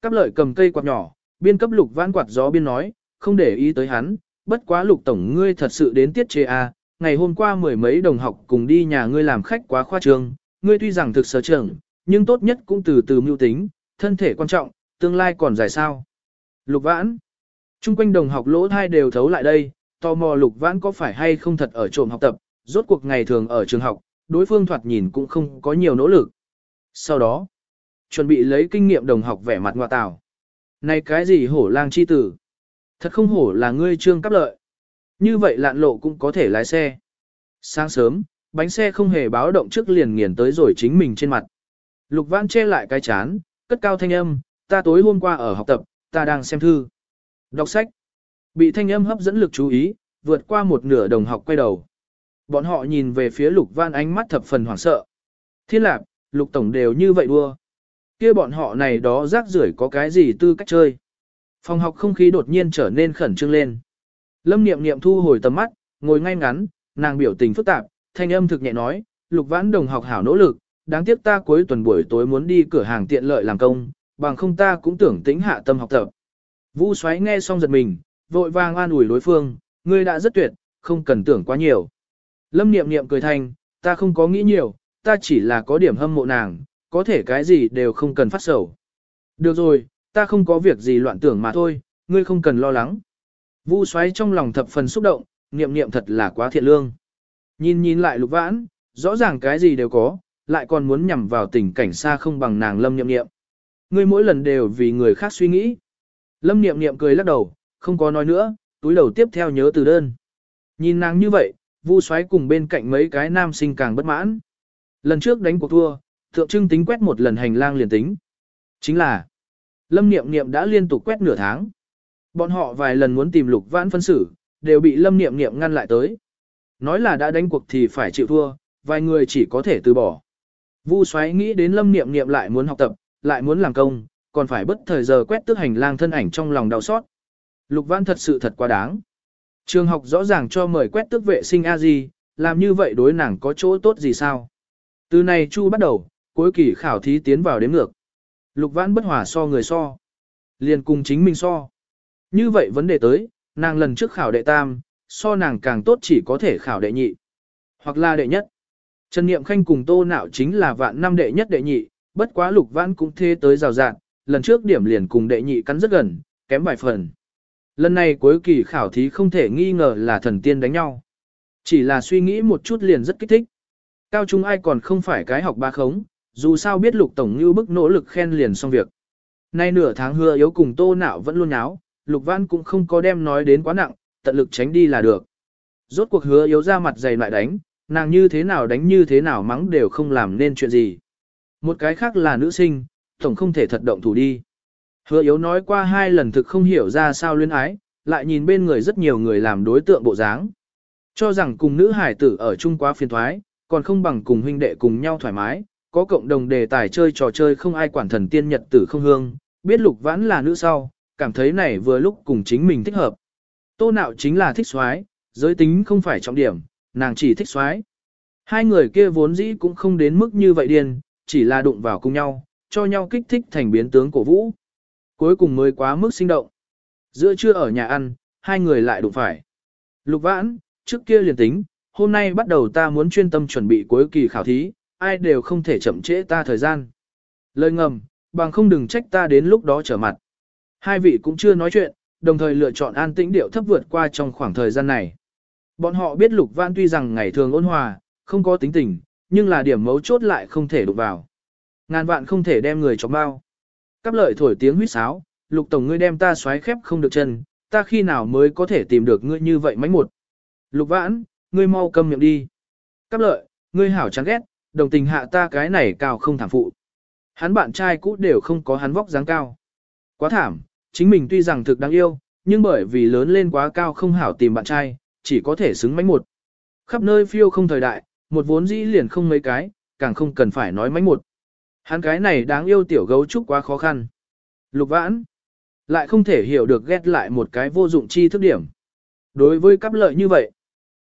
Cắp lợi cầm cây quạt nhỏ, biên cấp Lục Vãn quạt gió biên nói, không để ý tới hắn, bất quá Lục Tổng ngươi thật sự đến tiết chế à, ngày hôm qua mười mấy đồng học cùng đi nhà ngươi làm khách quá khoa trường. ngươi tuy rằng thực sở trưởng, nhưng tốt nhất cũng từ từ mưu tính, thân thể quan trọng, tương lai còn dài sao. Lục vãn. Trung quanh đồng học lỗ thai đều thấu lại đây, tò mò lục vãn có phải hay không thật ở trộm học tập, rốt cuộc ngày thường ở trường học, đối phương thoạt nhìn cũng không có nhiều nỗ lực. Sau đó, chuẩn bị lấy kinh nghiệm đồng học vẻ mặt ngoại tảo. Này cái gì hổ lang chi tử? Thật không hổ là ngươi trương cắp lợi. Như vậy lạn lộ cũng có thể lái xe. Sáng sớm, bánh xe không hề báo động trước liền nghiền tới rồi chính mình trên mặt. Lục Văn che lại cái chán, cất cao thanh âm, ta tối hôm qua ở học tập, ta đang xem thư. Đọc sách. Bị thanh âm hấp dẫn lực chú ý, vượt qua một nửa đồng học quay đầu. Bọn họ nhìn về phía Lục Văn ánh mắt thập phần hoảng sợ. Thiên lạc, Lục Tổng đều như vậy đua. kia bọn họ này đó rác rưởi có cái gì tư cách chơi. Phòng học không khí đột nhiên trở nên khẩn trương lên. Lâm Niệm Niệm thu hồi tầm mắt, ngồi ngay ngắn, nàng biểu tình phức tạp, thanh âm thực nhẹ nói, Lục Vãn đồng học hảo nỗ lực, đáng tiếc ta cuối tuần buổi tối muốn đi cửa hàng tiện lợi làm công, bằng không ta cũng tưởng tính hạ tâm học tập. Vu Soái nghe xong giật mình, vội vàng an ủi đối phương, ngươi đã rất tuyệt, không cần tưởng quá nhiều. Lâm Niệm Niệm cười thành, ta không có nghĩ nhiều, ta chỉ là có điểm hâm mộ nàng, có thể cái gì đều không cần phát sầu. Được rồi, ta không có việc gì loạn tưởng mà thôi, ngươi không cần lo lắng. Vu xoáy trong lòng thập phần xúc động, niệm niệm thật là quá thiện lương. Nhìn nhìn lại lục vãn, rõ ràng cái gì đều có, lại còn muốn nhằm vào tình cảnh xa không bằng nàng lâm niệm niệm. Ngươi mỗi lần đều vì người khác suy nghĩ. Lâm niệm niệm cười lắc đầu, không có nói nữa, túi đầu tiếp theo nhớ từ đơn. Nhìn nàng như vậy, vu xoáy cùng bên cạnh mấy cái nam sinh càng bất mãn. Lần trước đánh cuộc thua, thượng trưng tính quét một lần hành lang liền tính. Chính là, lâm niệm niệm đã liên tục quét nửa tháng. Bọn họ vài lần muốn tìm lục vãn phân xử, đều bị lâm niệm niệm ngăn lại tới. Nói là đã đánh cuộc thì phải chịu thua, vài người chỉ có thể từ bỏ. Vu xoáy nghĩ đến lâm niệm niệm lại muốn học tập, lại muốn làm công, còn phải bất thời giờ quét tước hành lang thân ảnh trong lòng đau xót. Lục vãn thật sự thật quá đáng. Trường học rõ ràng cho mời quét tước vệ sinh a gì, làm như vậy đối nàng có chỗ tốt gì sao? Từ này chu bắt đầu, cuối kỳ khảo thí tiến vào đếm ngược. Lục vãn bất hòa so người so. Liền cùng chính mình so. Như vậy vấn đề tới, nàng lần trước khảo đệ tam, so nàng càng tốt chỉ có thể khảo đệ nhị. Hoặc là đệ nhất. Trần Niệm Khanh cùng tô nạo chính là vạn năm đệ nhất đệ nhị, bất quá lục vãn cũng thế tới rào rạng, lần trước điểm liền cùng đệ nhị cắn rất gần, kém vài phần. Lần này cuối kỳ khảo thí không thể nghi ngờ là thần tiên đánh nhau. Chỉ là suy nghĩ một chút liền rất kích thích. Cao trung ai còn không phải cái học ba khống, dù sao biết lục tổng như bức nỗ lực khen liền xong việc. Nay nửa tháng hứa yếu cùng tô nạo vẫn luôn nháo lục văn cũng không có đem nói đến quá nặng, tận lực tránh đi là được. Rốt cuộc hứa yếu ra mặt dày lại đánh, nàng như thế nào đánh như thế nào mắng đều không làm nên chuyện gì. Một cái khác là nữ sinh, tổng không thể thật động thủ đi. Hứa yếu nói qua hai lần thực không hiểu ra sao luyến ái, lại nhìn bên người rất nhiều người làm đối tượng bộ dáng. Cho rằng cùng nữ hải tử ở chung quá phiền thoái, còn không bằng cùng huynh đệ cùng nhau thoải mái, có cộng đồng đề tài chơi trò chơi không ai quản thần tiên nhật tử không hương, biết lục vãn là nữ sau, cảm thấy này vừa lúc cùng chính mình thích hợp. Tô nạo chính là thích xoái, giới tính không phải trọng điểm, nàng chỉ thích xoái. Hai người kia vốn dĩ cũng không đến mức như vậy điên, chỉ là đụng vào cùng nhau, cho nhau kích thích thành biến tướng cổ vũ. Cuối cùng mới quá mức sinh động. Giữa trưa ở nhà ăn, hai người lại đụng phải. Lục vãn, trước kia liền tính, hôm nay bắt đầu ta muốn chuyên tâm chuẩn bị cuối kỳ khảo thí, ai đều không thể chậm trễ ta thời gian. Lời ngầm, bằng không đừng trách ta đến lúc đó trở mặt. Hai vị cũng chưa nói chuyện, đồng thời lựa chọn an tĩnh điệu thấp vượt qua trong khoảng thời gian này. Bọn họ biết Lục Vãn tuy rằng ngày thường ôn hòa, không có tính tình, nhưng là điểm mấu chốt lại không thể đụng vào. Ngàn vạn không thể đem người chọc bao. Cắp lợi thổi tiếng huýt sáo, Lục Tổng ngươi đem ta xoáy khép không được chân, ta khi nào mới có thể tìm được ngươi như vậy mánh một. Lục Vãn, ngươi mau câm miệng đi. Cắp lợi, ngươi hảo chán ghét, đồng tình hạ ta cái này cao không thảm phụ. Hắn bạn trai cũ đều không có hắn vóc dáng cao. Quá thảm, chính mình tuy rằng thực đáng yêu, nhưng bởi vì lớn lên quá cao không hảo tìm bạn trai, chỉ có thể xứng mánh một. Khắp nơi phiêu không thời đại, một vốn dĩ liền không mấy cái, càng không cần phải nói mánh một. Hắn cái này đáng yêu tiểu gấu trúc quá khó khăn. Lục vãn, lại không thể hiểu được ghét lại một cái vô dụng chi thức điểm. Đối với cắp lợi như vậy,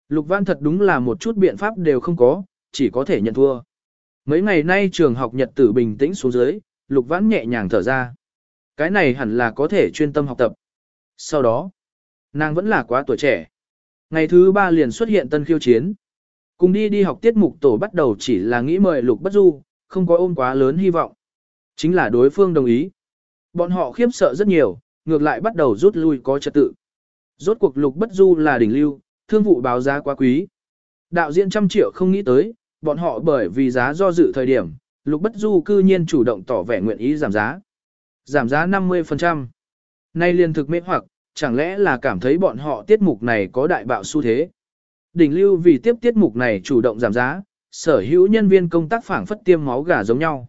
Lục vãn thật đúng là một chút biện pháp đều không có, chỉ có thể nhận thua. Mấy ngày nay trường học nhật tử bình tĩnh xuống dưới, Lục vãn nhẹ nhàng thở ra. Cái này hẳn là có thể chuyên tâm học tập. Sau đó, nàng vẫn là quá tuổi trẻ. Ngày thứ ba liền xuất hiện tân khiêu chiến. Cùng đi đi học tiết mục tổ bắt đầu chỉ là nghĩ mời Lục Bất Du, không có ôm quá lớn hy vọng. Chính là đối phương đồng ý. Bọn họ khiếp sợ rất nhiều, ngược lại bắt đầu rút lui có trật tự. Rốt cuộc Lục Bất Du là đỉnh lưu, thương vụ báo giá quá quý. Đạo diễn trăm triệu không nghĩ tới, bọn họ bởi vì giá do dự thời điểm, Lục Bất Du cư nhiên chủ động tỏ vẻ nguyện ý giảm giá. Giảm giá 50%. Nay liên thực mê hoặc, chẳng lẽ là cảm thấy bọn họ tiết mục này có đại bạo xu thế. Đỉnh lưu vì tiếp tiết mục này chủ động giảm giá, sở hữu nhân viên công tác phảng phất tiêm máu gà giống nhau.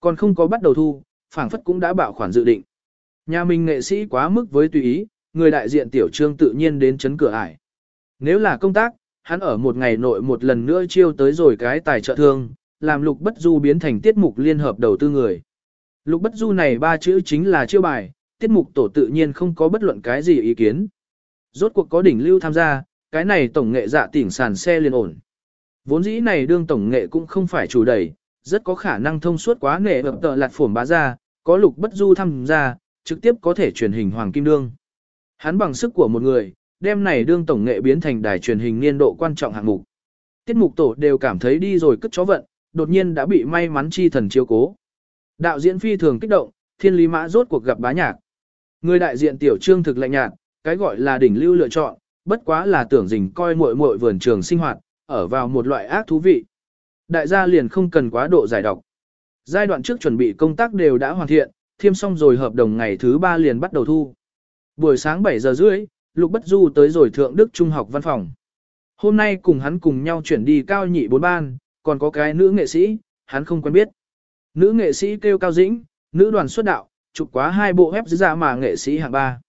Còn không có bắt đầu thu, phảng phất cũng đã bạo khoản dự định. Nhà mình nghệ sĩ quá mức với tùy ý, người đại diện tiểu trương tự nhiên đến chấn cửa ải. Nếu là công tác, hắn ở một ngày nội một lần nữa chiêu tới rồi cái tài trợ thương, làm lục bất du biến thành tiết mục liên hợp đầu tư người. Lục bất du này ba chữ chính là chiêu bài, tiết mục tổ tự nhiên không có bất luận cái gì ý kiến. Rốt cuộc có đỉnh lưu tham gia, cái này tổng nghệ dạ tỉnh sàn xe liền ổn. Vốn dĩ này đương tổng nghệ cũng không phải chủ đẩy, rất có khả năng thông suốt quá nghệ hợp tợ lạt phổm bá ra, có lục bất du tham gia, trực tiếp có thể truyền hình hoàng kim đương. Hắn bằng sức của một người, đem này đương tổng nghệ biến thành đài truyền hình niên độ quan trọng hạng mục. Tiết mục tổ đều cảm thấy đi rồi cất chó vận, đột nhiên đã bị may mắn chi thần chiếu cố. Đạo diễn phi thường kích động, thiên lý mã rốt cuộc gặp bá nhạc. Người đại diện tiểu trương thực lạnh nhạt, cái gọi là đỉnh lưu lựa chọn, bất quá là tưởng dình coi muội muội vườn trường sinh hoạt, ở vào một loại ác thú vị. Đại gia liền không cần quá độ giải độc. Giai đoạn trước chuẩn bị công tác đều đã hoàn thiện, thiêm xong rồi hợp đồng ngày thứ ba liền bắt đầu thu. Buổi sáng 7 giờ rưỡi, Lục Bất Du tới rồi Thượng Đức Trung học văn phòng. Hôm nay cùng hắn cùng nhau chuyển đi cao nhị bốn ban, còn có cái nữ nghệ sĩ, hắn không quen biết. Nữ nghệ sĩ kêu Cao Dĩnh, nữ đoàn xuất đạo, chụp quá hai bộ ép ra mà nghệ sĩ hạng ba.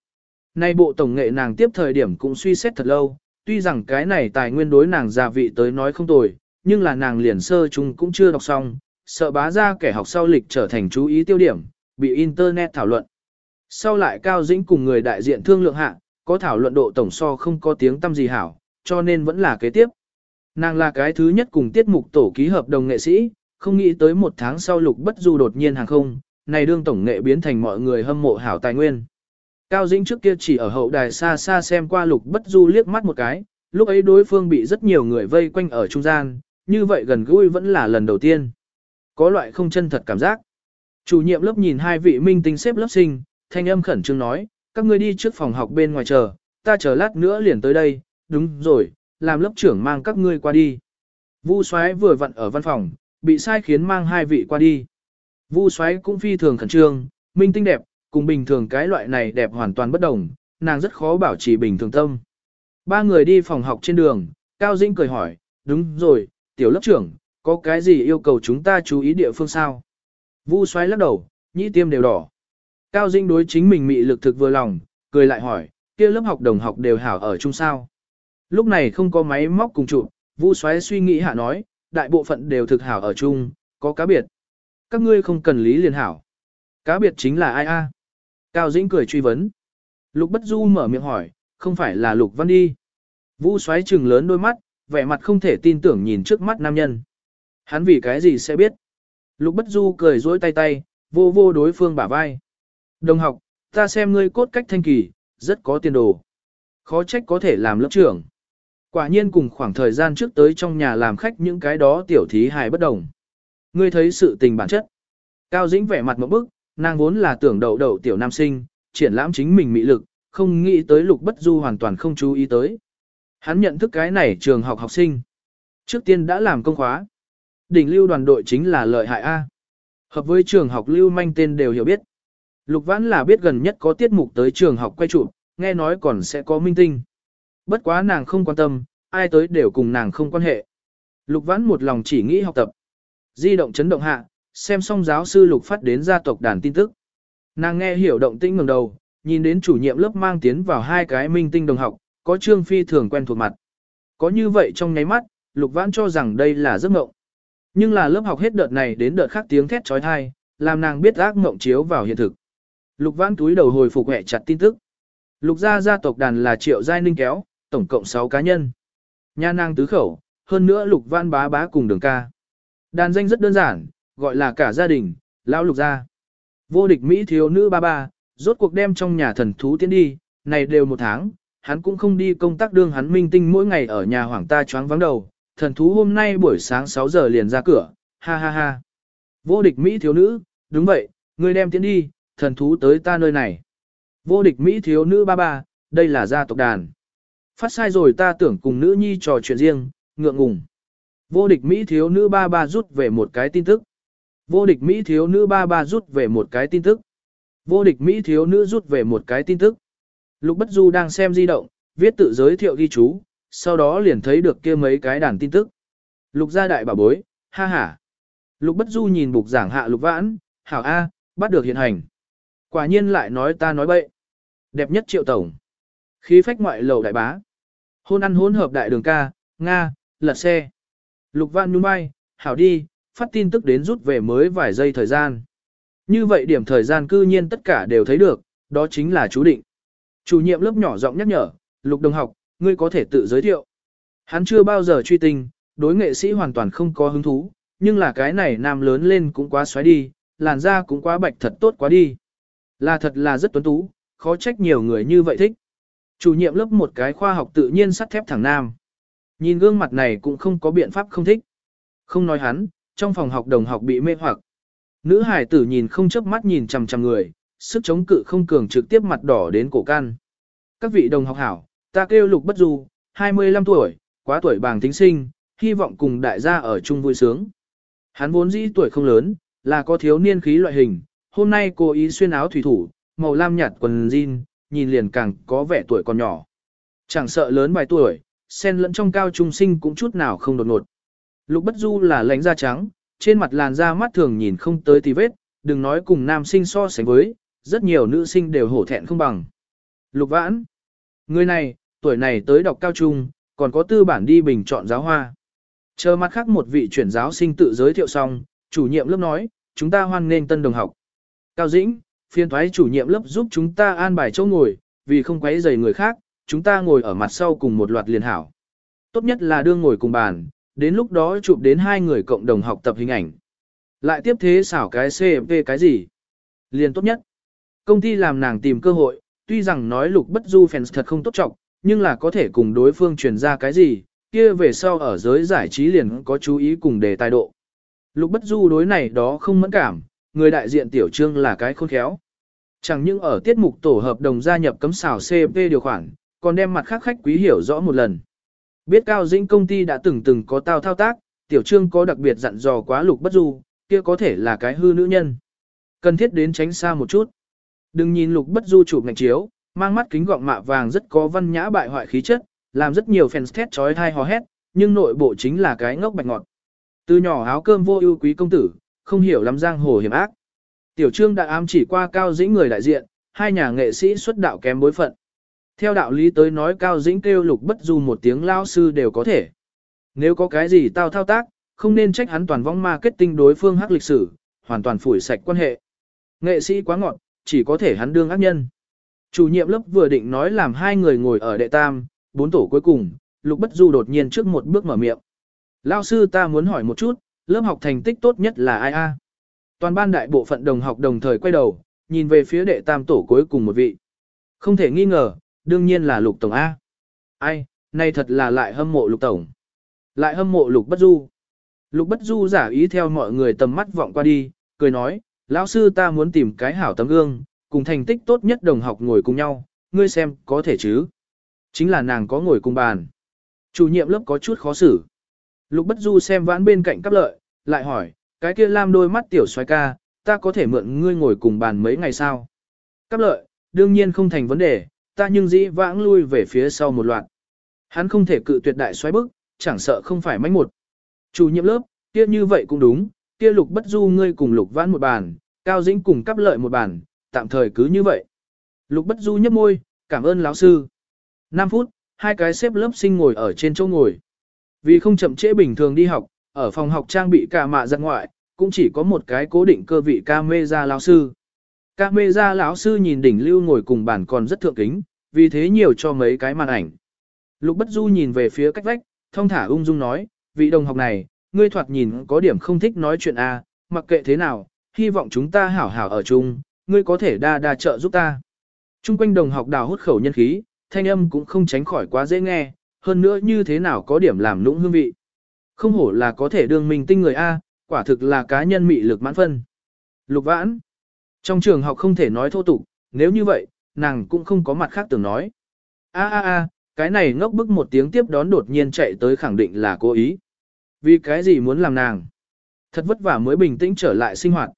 Nay bộ tổng nghệ nàng tiếp thời điểm cũng suy xét thật lâu, tuy rằng cái này tài nguyên đối nàng già vị tới nói không tồi, nhưng là nàng liền sơ chung cũng chưa đọc xong, sợ bá ra kẻ học sau lịch trở thành chú ý tiêu điểm, bị Internet thảo luận. Sau lại Cao Dĩnh cùng người đại diện thương lượng hạ, có thảo luận độ tổng so không có tiếng tâm gì hảo, cho nên vẫn là kế tiếp. Nàng là cái thứ nhất cùng tiết mục tổ ký hợp đồng nghệ sĩ, không nghĩ tới một tháng sau Lục Bất Du đột nhiên hàng không, này đương tổng nghệ biến thành mọi người hâm mộ hảo tài nguyên. Cao Dĩnh trước kia chỉ ở hậu đài xa xa xem qua Lục Bất Du liếc mắt một cái, lúc ấy đối phương bị rất nhiều người vây quanh ở trung gian, như vậy gần gũi vẫn là lần đầu tiên. Có loại không chân thật cảm giác. Chủ nhiệm lớp nhìn hai vị minh tinh xếp lớp sinh, thanh âm khẩn trương nói, các ngươi đi trước phòng học bên ngoài chờ, ta chờ lát nữa liền tới đây, đúng rồi, làm lớp trưởng mang các ngươi qua đi. Vu Soái vừa vặn ở văn phòng, bị sai khiến mang hai vị qua đi. Vu Xoáy cũng phi thường khẩn trương, minh tinh đẹp, cùng bình thường cái loại này đẹp hoàn toàn bất đồng, nàng rất khó bảo trì bình thường tâm. Ba người đi phòng học trên đường, Cao Dĩnh cười hỏi, đúng rồi, tiểu lớp trưởng, có cái gì yêu cầu chúng ta chú ý địa phương sao? Vu xoáy lắc đầu, nhĩ tiêm đều đỏ. Cao Dĩnh đối chính mình mị lực thực vừa lòng, cười lại hỏi, kia lớp học đồng học đều hảo ở chung sao. Lúc này không có máy móc cùng trụ, Vu xoáy suy nghĩ hạ nói, đại bộ phận đều thực hảo ở chung, có cá biệt. Các ngươi không cần lý liền hảo. Cá biệt chính là ai a? Cao Dĩnh cười truy vấn. Lục Bất Du mở miệng hỏi, không phải là Lục Văn đi. Vu xoáy trừng lớn đôi mắt, vẻ mặt không thể tin tưởng nhìn trước mắt nam nhân. Hắn vì cái gì sẽ biết? Lục Bất Du cười dối tay tay, vô vô đối phương bả vai. Đồng học, ta xem ngươi cốt cách thanh kỳ, rất có tiền đồ. Khó trách có thể làm lớp trưởng. Quả nhiên cùng khoảng thời gian trước tới trong nhà làm khách những cái đó tiểu thí hài bất đồng. Ngươi thấy sự tình bản chất. Cao Dĩnh vẻ mặt một bức, nàng vốn là tưởng đậu đậu tiểu nam sinh, triển lãm chính mình mị lực, không nghĩ tới lục bất du hoàn toàn không chú ý tới. Hắn nhận thức cái này trường học học sinh. Trước tiên đã làm công khóa. Đỉnh lưu đoàn đội chính là lợi hại A. Hợp với trường học lưu manh tên đều hiểu biết. Lục Vãn là biết gần nhất có tiết mục tới trường học quay chụp, nghe nói còn sẽ có minh tinh. Bất quá nàng không quan tâm, ai tới đều cùng nàng không quan hệ. Lục Vãn một lòng chỉ nghĩ học tập. Di động chấn động hạ, xem xong giáo sư Lục phát đến gia tộc đàn tin tức. Nàng nghe hiểu động tĩnh ngẩng đầu, nhìn đến chủ nhiệm lớp mang tiến vào hai cái minh tinh đồng học, có Trương Phi thường quen thuộc mặt. Có như vậy trong nháy mắt, Lục Vãn cho rằng đây là giấc mộng. Nhưng là lớp học hết đợt này đến đợt khác tiếng thét trói thai, làm nàng biết ác mộng chiếu vào hiện thực. Lục Vãn túi đầu hồi phục hẹ chặt tin tức. Lục gia gia tộc đàn là Triệu Giai Ninh kéo, tổng cộng 6 cá nhân. Nha nàng tứ khẩu, hơn nữa Lục Văn bá bá cùng đường ca. Đàn danh rất đơn giản, gọi là cả gia đình, lão Lục gia. Vô địch Mỹ thiếu nữ ba ba, rốt cuộc đem trong nhà thần thú tiến đi, này đều một tháng, hắn cũng không đi công tác đương hắn minh tinh mỗi ngày ở nhà hoàng ta choáng vắng đầu, thần thú hôm nay buổi sáng 6 giờ liền ra cửa, ha ha ha. Vô địch Mỹ thiếu nữ, đúng vậy, ngươi đem tiến đi, thần thú tới ta nơi này. Vô địch Mỹ thiếu nữ ba ba, đây là gia tộc đàn. Phát sai rồi ta tưởng cùng nữ nhi trò chuyện riêng, ngượng ngùng. Vô địch Mỹ thiếu nữ ba ba rút về một cái tin tức. Vô địch Mỹ thiếu nữ ba ba rút về một cái tin tức. Vô địch Mỹ thiếu nữ rút về một cái tin tức. Lục Bất Du đang xem di động, viết tự giới thiệu ghi chú, sau đó liền thấy được kia mấy cái đàn tin tức. Lục gia đại bảo bối, ha ha. Lục Bất Du nhìn bục giảng hạ Lục Vãn, hảo A, bắt được hiện hành. Quả nhiên lại nói ta nói bậy. Đẹp nhất triệu tổng. Khí phách ngoại lầu đại bá. Hôn ăn hỗn hợp đại đường ca, Nga, lật xe. Lục Văn nhún vai, hảo đi, phát tin tức đến rút về mới vài giây thời gian. Như vậy điểm thời gian cư nhiên tất cả đều thấy được, đó chính là chú định. Chủ nhiệm lớp nhỏ giọng nhắc nhở, lục đồng học, ngươi có thể tự giới thiệu. Hắn chưa bao giờ truy tình, đối nghệ sĩ hoàn toàn không có hứng thú, nhưng là cái này nam lớn lên cũng quá xoáy đi, làn da cũng quá bạch thật tốt quá đi. Là thật là rất tuấn tú, khó trách nhiều người như vậy thích. Chủ nhiệm lớp một cái khoa học tự nhiên sắt thép thẳng nam. Nhìn gương mặt này cũng không có biện pháp không thích. Không nói hắn, trong phòng học đồng học bị mê hoặc. Nữ hải tử nhìn không chớp mắt nhìn chằm chằm người, sức chống cự không cường trực tiếp mặt đỏ đến cổ can. Các vị đồng học hảo, ta kêu Lục Bất Du, 25 tuổi, quá tuổi bàng tính sinh, hy vọng cùng đại gia ở chung vui sướng. Hắn vốn dĩ tuổi không lớn, là có thiếu niên khí loại hình, hôm nay cô ý xuyên áo thủy thủ, màu lam nhạt quần jean, nhìn liền càng có vẻ tuổi còn nhỏ. Chẳng sợ lớn vài tuổi, sen lẫn trong cao trung sinh cũng chút nào không đột ngột. Lục Bất Du là lãnh da trắng, trên mặt làn da mắt thường nhìn không tới tí vết, đừng nói cùng nam sinh so sánh với, rất nhiều nữ sinh đều hổ thẹn không bằng. Lục Vãn, người này, tuổi này tới đọc cao trung, còn có tư bản đi bình chọn giáo hoa. Chờ mặt khác một vị chuyển giáo sinh tự giới thiệu xong, chủ nhiệm lớp nói, chúng ta hoan nghênh tân đồng học. Cao Dĩnh, phiên thoái chủ nhiệm lớp giúp chúng ta an bài chỗ ngồi, vì không quấy rầy người khác, chúng ta ngồi ở mặt sau cùng một loạt liền hảo. Tốt nhất là đương ngồi cùng bàn, đến lúc đó chụp đến hai người cộng đồng học tập hình ảnh, Lại tiếp thế xảo cái CP cái gì? Liền tốt nhất. Công ty làm nàng tìm cơ hội, tuy rằng nói lục bất du fans thật không tốt trọng, nhưng là có thể cùng đối phương truyền ra cái gì, kia về sau ở giới giải trí liền có chú ý cùng đề tài độ. Lục bất du đối này đó không mẫn cảm, người đại diện tiểu trương là cái khôn khéo. Chẳng những ở tiết mục tổ hợp đồng gia nhập cấm xảo CP điều khoản, còn đem mặt khác khách quý hiểu rõ một lần. Biết Cao Dĩnh công ty đã từng từng có tao thao tác, tiểu trương có đặc biệt dặn dò quá lục bất du, kia có thể là cái hư nữ nhân. Cần thiết đến tránh xa một chút. Đừng nhìn lục bất du chụp ngạch chiếu, mang mắt kính gọng mạ vàng rất có văn nhã bại hoại khí chất, làm rất nhiều fans thét trói thai hò hét, nhưng nội bộ chính là cái ngốc bạch ngọt. Từ nhỏ áo cơm vô ưu quý công tử, không hiểu lắm giang hồ hiểm ác. Tiểu trương đã ám chỉ qua cao dĩnh người đại diện, hai nhà nghệ sĩ xuất đạo kém bối phận. Theo đạo lý tới nói cao dĩnh kêu lục bất du một tiếng lao sư đều có thể. Nếu có cái gì tao thao tác, không nên trách hắn toàn vong marketing đối phương hắc lịch sử, hoàn toàn phủi sạch quan hệ. Nghệ sĩ quá ngọn, chỉ có thể hắn đương ác nhân. Chủ nhiệm lớp vừa định nói làm hai người ngồi ở đệ tam, bốn tổ cuối cùng, Lục Bất Du đột nhiên trước một bước mở miệng. Lao sư ta muốn hỏi một chút, lớp học thành tích tốt nhất là ai a? Toàn ban đại bộ phận đồng học đồng thời quay đầu, nhìn về phía đệ tam tổ cuối cùng một vị. Không thể nghi ngờ, đương nhiên là Lục Tổng A. Ai, nay thật là lại hâm mộ Lục Tổng. Lại hâm mộ Lục Bất Du. Lục Bất Du giả ý theo mọi người tầm mắt vọng qua đi, cười nói, lão sư ta muốn tìm cái hảo tấm gương, cùng thành tích tốt nhất đồng học ngồi cùng nhau, ngươi xem có thể chứ. Chính là nàng có ngồi cùng bàn. Chủ nhiệm lớp có chút khó xử. Lục Bất Du xem vãn bên cạnh cắp lợi, lại hỏi, cái kia lam đôi mắt tiểu xoay ca, ta có thể mượn ngươi ngồi cùng bàn mấy ngày sao? Cắp lợi, đương nhiên không thành vấn đề, ta nhưng dĩ vãng lui về phía sau một loạt. Hắn không thể cự tuyệt đại xoay bức, chẳng sợ không phải mánh một. Chủ nhiệm lớp, kia như vậy cũng đúng, kia lục bất du ngươi cùng lục vãn một bàn, cao dĩnh cùng cắp lợi một bàn, tạm thời cứ như vậy. Lục bất du nhấp môi, cảm ơn lão sư. 5 phút, hai cái xếp lớp sinh ngồi ở trên chỗ ngồi. Vì không chậm trễ bình thường đi học, ở phòng học trang bị cả mạ giật ngoại, cũng chỉ có một cái cố định cơ vị ca mê ra lão sư. Ca mê ra lão sư nhìn đỉnh lưu ngồi cùng bàn còn rất thượng kính, vì thế nhiều cho mấy cái màn ảnh. Lục bất du nhìn về phía cách vách, thông thả ung dung nói, vị đồng học này, ngươi thoạt nhìn có điểm không thích nói chuyện a, à, mặc kệ thế nào, hy vọng chúng ta hảo hảo ở chung, ngươi có thể đa đa trợ giúp ta. Trung quanh đồng học đào hút khẩu nhân khí, thanh âm cũng không tránh khỏi quá dễ nghe, hơn nữa như thế nào có điểm làm nũng hương vị. Không hổ là có thể đương mình tinh người A, quả thực là cá nhân mị lực mãn phân. Lục vãn. Trong trường học không thể nói thô tục, nếu như vậy, nàng cũng không có mặt khác tưởng nói. A a a, cái này ngốc bức một tiếng tiếp đón đột nhiên chạy tới khẳng định là cố ý. Vì cái gì muốn làm nàng? Thật vất vả mới bình tĩnh trở lại sinh hoạt.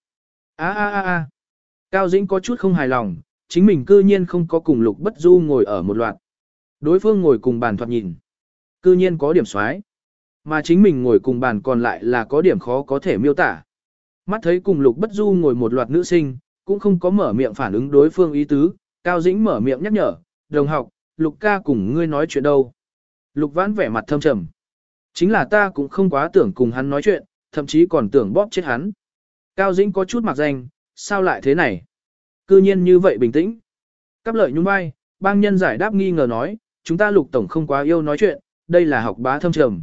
A a a a. Cao Dĩnh có chút không hài lòng, chính mình cư nhiên không có cùng Lục Bất Du ngồi ở một loạt. Đối phương ngồi cùng bàn thoạt nhìn. Cư nhiên có điểm xoái. Mà chính mình ngồi cùng bàn còn lại là có điểm khó có thể miêu tả. Mắt thấy cùng Lục Bất Du ngồi một loạt nữ sinh, cũng không có mở miệng phản ứng đối phương ý tứ. Cao Dĩnh mở miệng nhắc nhở, đồng học, Lục ca cùng ngươi nói chuyện đâu. Lục vãn vẻ mặt thâm trầm. Chính là ta cũng không quá tưởng cùng hắn nói chuyện, thậm chí còn tưởng bóp chết hắn. Cao Dĩnh có chút mặc danh, sao lại thế này? Cư nhiên như vậy bình tĩnh. Cắp lợi nhún vai, bang nhân giải đáp nghi ngờ nói, chúng ta lục tổng không quá yêu nói chuyện, đây là học bá thâm trầm.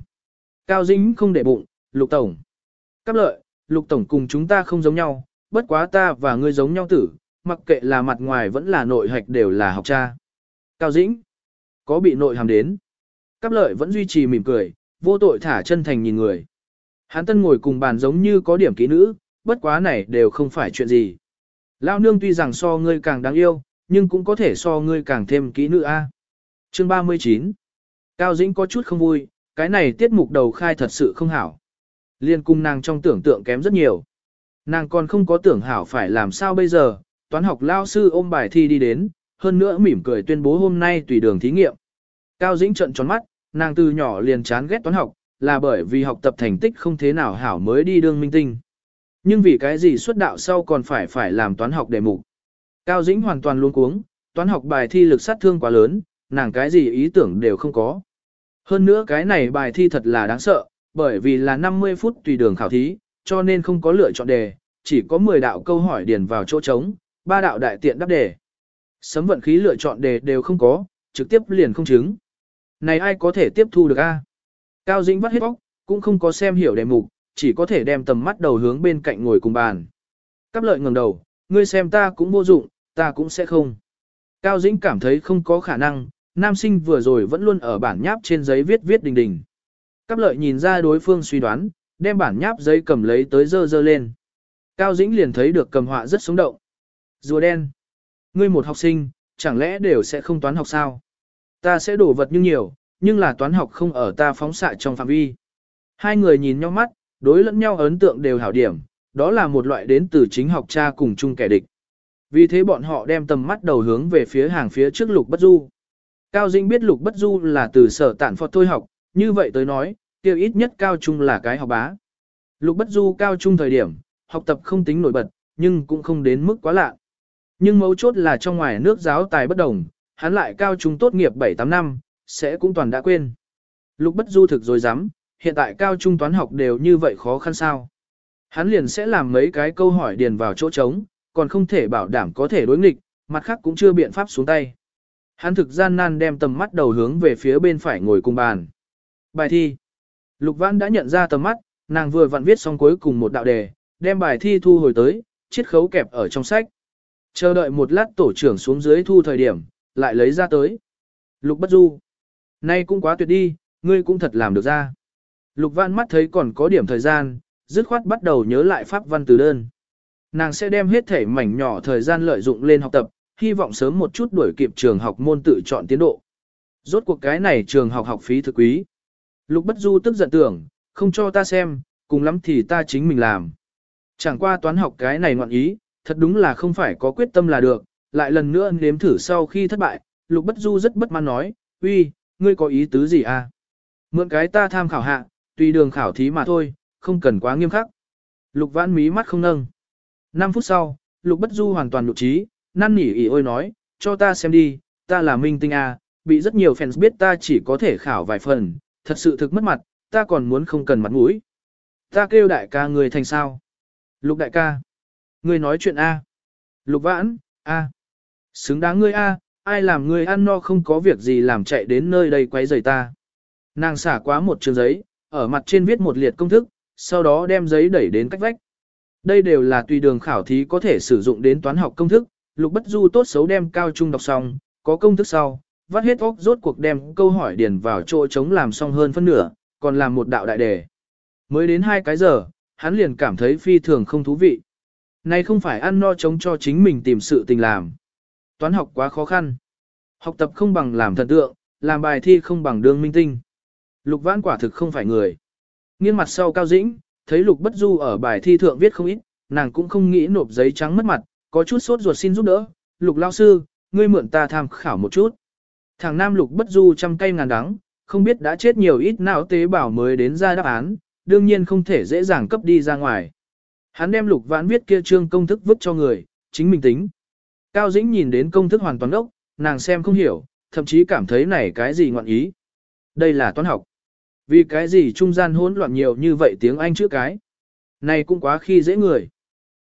Cao Dĩnh không để bụng, lục tổng. Cáp lợi, lục tổng cùng chúng ta không giống nhau, bất quá ta và ngươi giống nhau tử, mặc kệ là mặt ngoài vẫn là nội hạch đều là học cha. Cao Dĩnh, có bị nội hàm đến. Cáp lợi vẫn duy trì mỉm cười, vô tội thả chân thành nhìn người. Hán tân ngồi cùng bàn giống như có điểm kỹ nữ, bất quá này đều không phải chuyện gì. Lao nương tuy rằng so ngươi càng đáng yêu, nhưng cũng có thể so ngươi càng thêm kỹ nữ a. Chương 39 Cao Dĩnh có chút không vui, cái này tiết mục đầu khai thật sự không hảo. Liên cung nàng trong tưởng tượng kém rất nhiều. Nàng còn không có tưởng hảo phải làm sao bây giờ, toán học lao sư ôm bài thi đi đến, hơn nữa mỉm cười tuyên bố hôm nay tùy đường thí nghiệm. Cao Dĩnh trận tròn mắt, nàng từ nhỏ liền chán ghét toán học, là bởi vì học tập thành tích không thế nào hảo mới đi đương minh tinh. Nhưng vì cái gì xuất đạo sau còn phải phải làm toán học đề mục. Cao Dĩnh hoàn toàn luôn cuống, toán học bài thi lực sát thương quá lớn, nàng cái gì ý tưởng đều không có. Hơn nữa cái này bài thi thật là đáng sợ, bởi vì là 50 phút tùy đường khảo thí, cho nên không có lựa chọn đề, chỉ có 10 đạo câu hỏi điền vào chỗ trống, ba đạo đại tiện đáp đề. Sấm vận khí lựa chọn đề đều không có, trực tiếp liền không chứng. Này ai có thể tiếp thu được a? Cao Dĩnh vắt hết bóc, cũng không có xem hiểu đề mục, chỉ có thể đem tầm mắt đầu hướng bên cạnh ngồi cùng bàn. Cáp lợi ngẩng đầu, ngươi xem ta cũng vô dụng, ta cũng sẽ không. Cao Dĩnh cảm thấy không có khả năng, nam sinh vừa rồi vẫn luôn ở bản nháp trên giấy viết viết đình đình. Cáp lợi nhìn ra đối phương suy đoán, đem bản nháp giấy cầm lấy tới dơ dơ lên. Cao Dĩnh liền thấy được cầm họa rất sống động. Rùa đen. Ngươi một học sinh, chẳng lẽ đều sẽ không toán học sao? Ta sẽ đổ vật như nhiều, nhưng là toán học không ở ta phóng xạ trong phạm vi. Hai người nhìn nhau mắt, đối lẫn nhau ấn tượng đều hảo điểm, đó là một loại đến từ chính học cha cùng chung kẻ địch. Vì thế bọn họ đem tầm mắt đầu hướng về phía hàng phía trước Lục Bất Du. Cao Dĩnh biết Lục Bất Du là từ sở tản phật thôi học, như vậy tới nói, tiêu ít nhất cao trung là cái học bá. Lục Bất Du cao trung thời điểm, học tập không tính nổi bật, nhưng cũng không đến mức quá lạ. Nhưng mấu chốt là trong ngoài nước giáo tài bất đồng, hắn lại cao trung tốt nghiệp 7-8 năm, sẽ cũng toàn đã quên. Lục Bất Du thực rồi dám, hiện tại cao trung toán học đều như vậy khó khăn sao. Hắn liền sẽ làm mấy cái câu hỏi điền vào chỗ trống, còn không thể bảo đảm có thể đối nghịch, mặt khác cũng chưa biện pháp xuống tay. Hắn thực gian nan đem tầm mắt đầu hướng về phía bên phải ngồi cùng bàn. Bài thi. Lục Văn đã nhận ra tầm mắt, nàng vừa vặn viết xong cuối cùng một đạo đề, đem bài thi thu hồi tới, chiết khấu kẹp ở trong sách. Chờ đợi một lát tổ trưởng xuống dưới thu thời điểm, lại lấy ra tới. Lục Bất Du. Nay cũng quá tuyệt đi, ngươi cũng thật làm được ra. Lục Văn mắt thấy còn có điểm thời gian, dứt khoát bắt đầu nhớ lại pháp văn từ đơn. Nàng sẽ đem hết thể mảnh nhỏ thời gian lợi dụng lên học tập, hy vọng sớm một chút đuổi kịp trường học môn tự chọn tiến độ. Rốt cuộc cái này trường học học phí thực quý. Lục Bất Du tức giận tưởng, không cho ta xem, cùng lắm thì ta chính mình làm. Chẳng qua toán học cái này ngoạn ý, thật đúng là không phải có quyết tâm là được, lại lần nữa nếm thử sau khi thất bại, Lục Bất Du rất bất mãn nói, uy, ngươi có ý tứ gì à? Mượn cái ta tham khảo hạ, tùy đường khảo thí mà thôi, không cần quá nghiêm khắc. Lục vãn mí mắt không nâng. 5 phút sau, Lục Bất Du hoàn toàn nhục trí, năn nỉ ỉ ôi nói, cho ta xem đi, ta là minh tinh à, bị rất nhiều fans biết ta chỉ có thể khảo vài phần, thật sự thực mất mặt, ta còn muốn không cần mặt mũi. Ta kêu đại ca người thành sao? Lục đại ca. Ngươi nói chuyện A. Lục vãn, A. Xứng đáng ngươi A, ai làm ngươi ăn no không có việc gì làm chạy đến nơi đây quấy rầy ta. Nàng xả quá một trường giấy, ở mặt trên viết một liệt công thức, sau đó đem giấy đẩy đến cách vách. Đây đều là tùy đường khảo thí có thể sử dụng đến toán học công thức, lục bất du tốt xấu đem cao trung đọc xong, có công thức sau, vắt hết óc rốt cuộc đem câu hỏi điền vào chỗ trống làm xong hơn phân nửa, còn làm một đạo đại đề. Mới đến hai cái giờ, hắn liền cảm thấy phi thường không thú vị. Này không phải ăn no chống cho chính mình tìm sự tình làm. Toán học quá khó khăn. Học tập không bằng làm thần tượng, làm bài thi không bằng đương minh tinh. Lục vãn quả thực không phải người. Nghiêng mặt sau cao dĩnh, thấy lục bất du ở bài thi thượng viết không ít, nàng cũng không nghĩ nộp giấy trắng mất mặt, có chút sốt ruột xin giúp đỡ. Lục lao sư, ngươi mượn ta tham khảo một chút. Thằng nam lục bất du trăm cây ngàn đắng, không biết đã chết nhiều ít não tế bào mới đến ra đáp án, đương nhiên không thể dễ dàng cấp đi ra ngoài. Hắn đem lục vãn viết kia trương công thức vứt cho người, chính mình tính. Cao Dĩnh nhìn đến công thức hoàn toàn đốc, nàng xem không hiểu, thậm chí cảm thấy này cái gì ngọn ý. Đây là toán học. Vì cái gì trung gian hỗn loạn nhiều như vậy tiếng Anh chữ cái. Này cũng quá khi dễ người.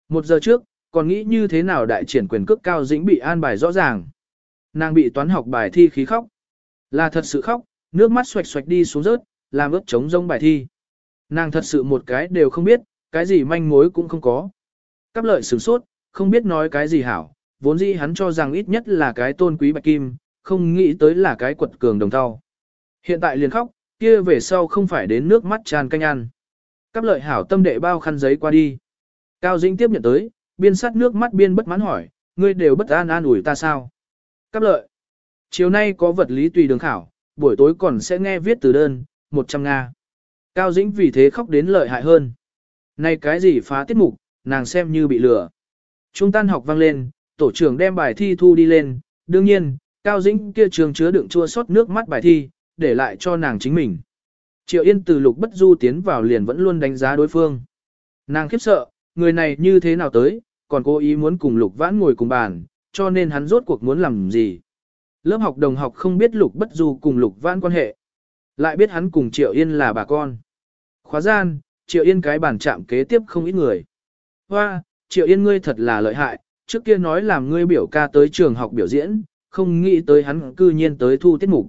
Một giờ trước, còn nghĩ như thế nào đại triển quyền cước Cao Dĩnh bị an bài rõ ràng. Nàng bị toán học bài thi khí khóc. Là thật sự khóc, nước mắt xoạch xoạch đi xuống rớt, làm ướt trống rông bài thi. Nàng thật sự một cái đều không biết, cái gì manh mối cũng không có. Cáp lợi sửng sốt, không biết nói cái gì hảo, vốn dĩ hắn cho rằng ít nhất là cái tôn quý bạch kim, không nghĩ tới là cái quật cường đồng thau. Hiện tại liền khóc, kia về sau không phải đến nước mắt tràn canh ăn. Cáp lợi hảo tâm đệ bao khăn giấy qua đi. Cao Dĩnh tiếp nhận tới, biên sát nước mắt biên bất mãn hỏi, ngươi đều bất an an ủi ta sao? Cáp lợi. Chiều nay có vật lý tùy đường khảo, buổi tối còn sẽ nghe viết từ đơn, 100 Nga. Cao Dĩnh vì thế khóc đến lợi hại hơn. Này cái gì phá tiết mục, nàng xem như bị lừa. Trung tan học vang lên, tổ trưởng đem bài thi thu đi lên, đương nhiên, Cao Dĩnh kia trường chứa đựng chua xót nước mắt bài thi, để lại cho nàng chính mình. Triệu Yên từ lục bất du tiến vào liền vẫn luôn đánh giá đối phương. Nàng khiếp sợ, người này như thế nào tới, còn cố ý muốn cùng lục vãn ngồi cùng bàn, cho nên hắn rốt cuộc muốn làm gì. Lớp học đồng học không biết lục bất du cùng lục vãn quan hệ. Lại biết hắn cùng Triệu Yên là bà con. Khóa gian, Triệu Yên cái bàn chạm kế tiếp không ít người. Hoa, Triệu Yên ngươi thật là lợi hại, trước kia nói làm ngươi biểu ca tới trường học biểu diễn, không nghĩ tới hắn cư nhiên tới thu tiết mục.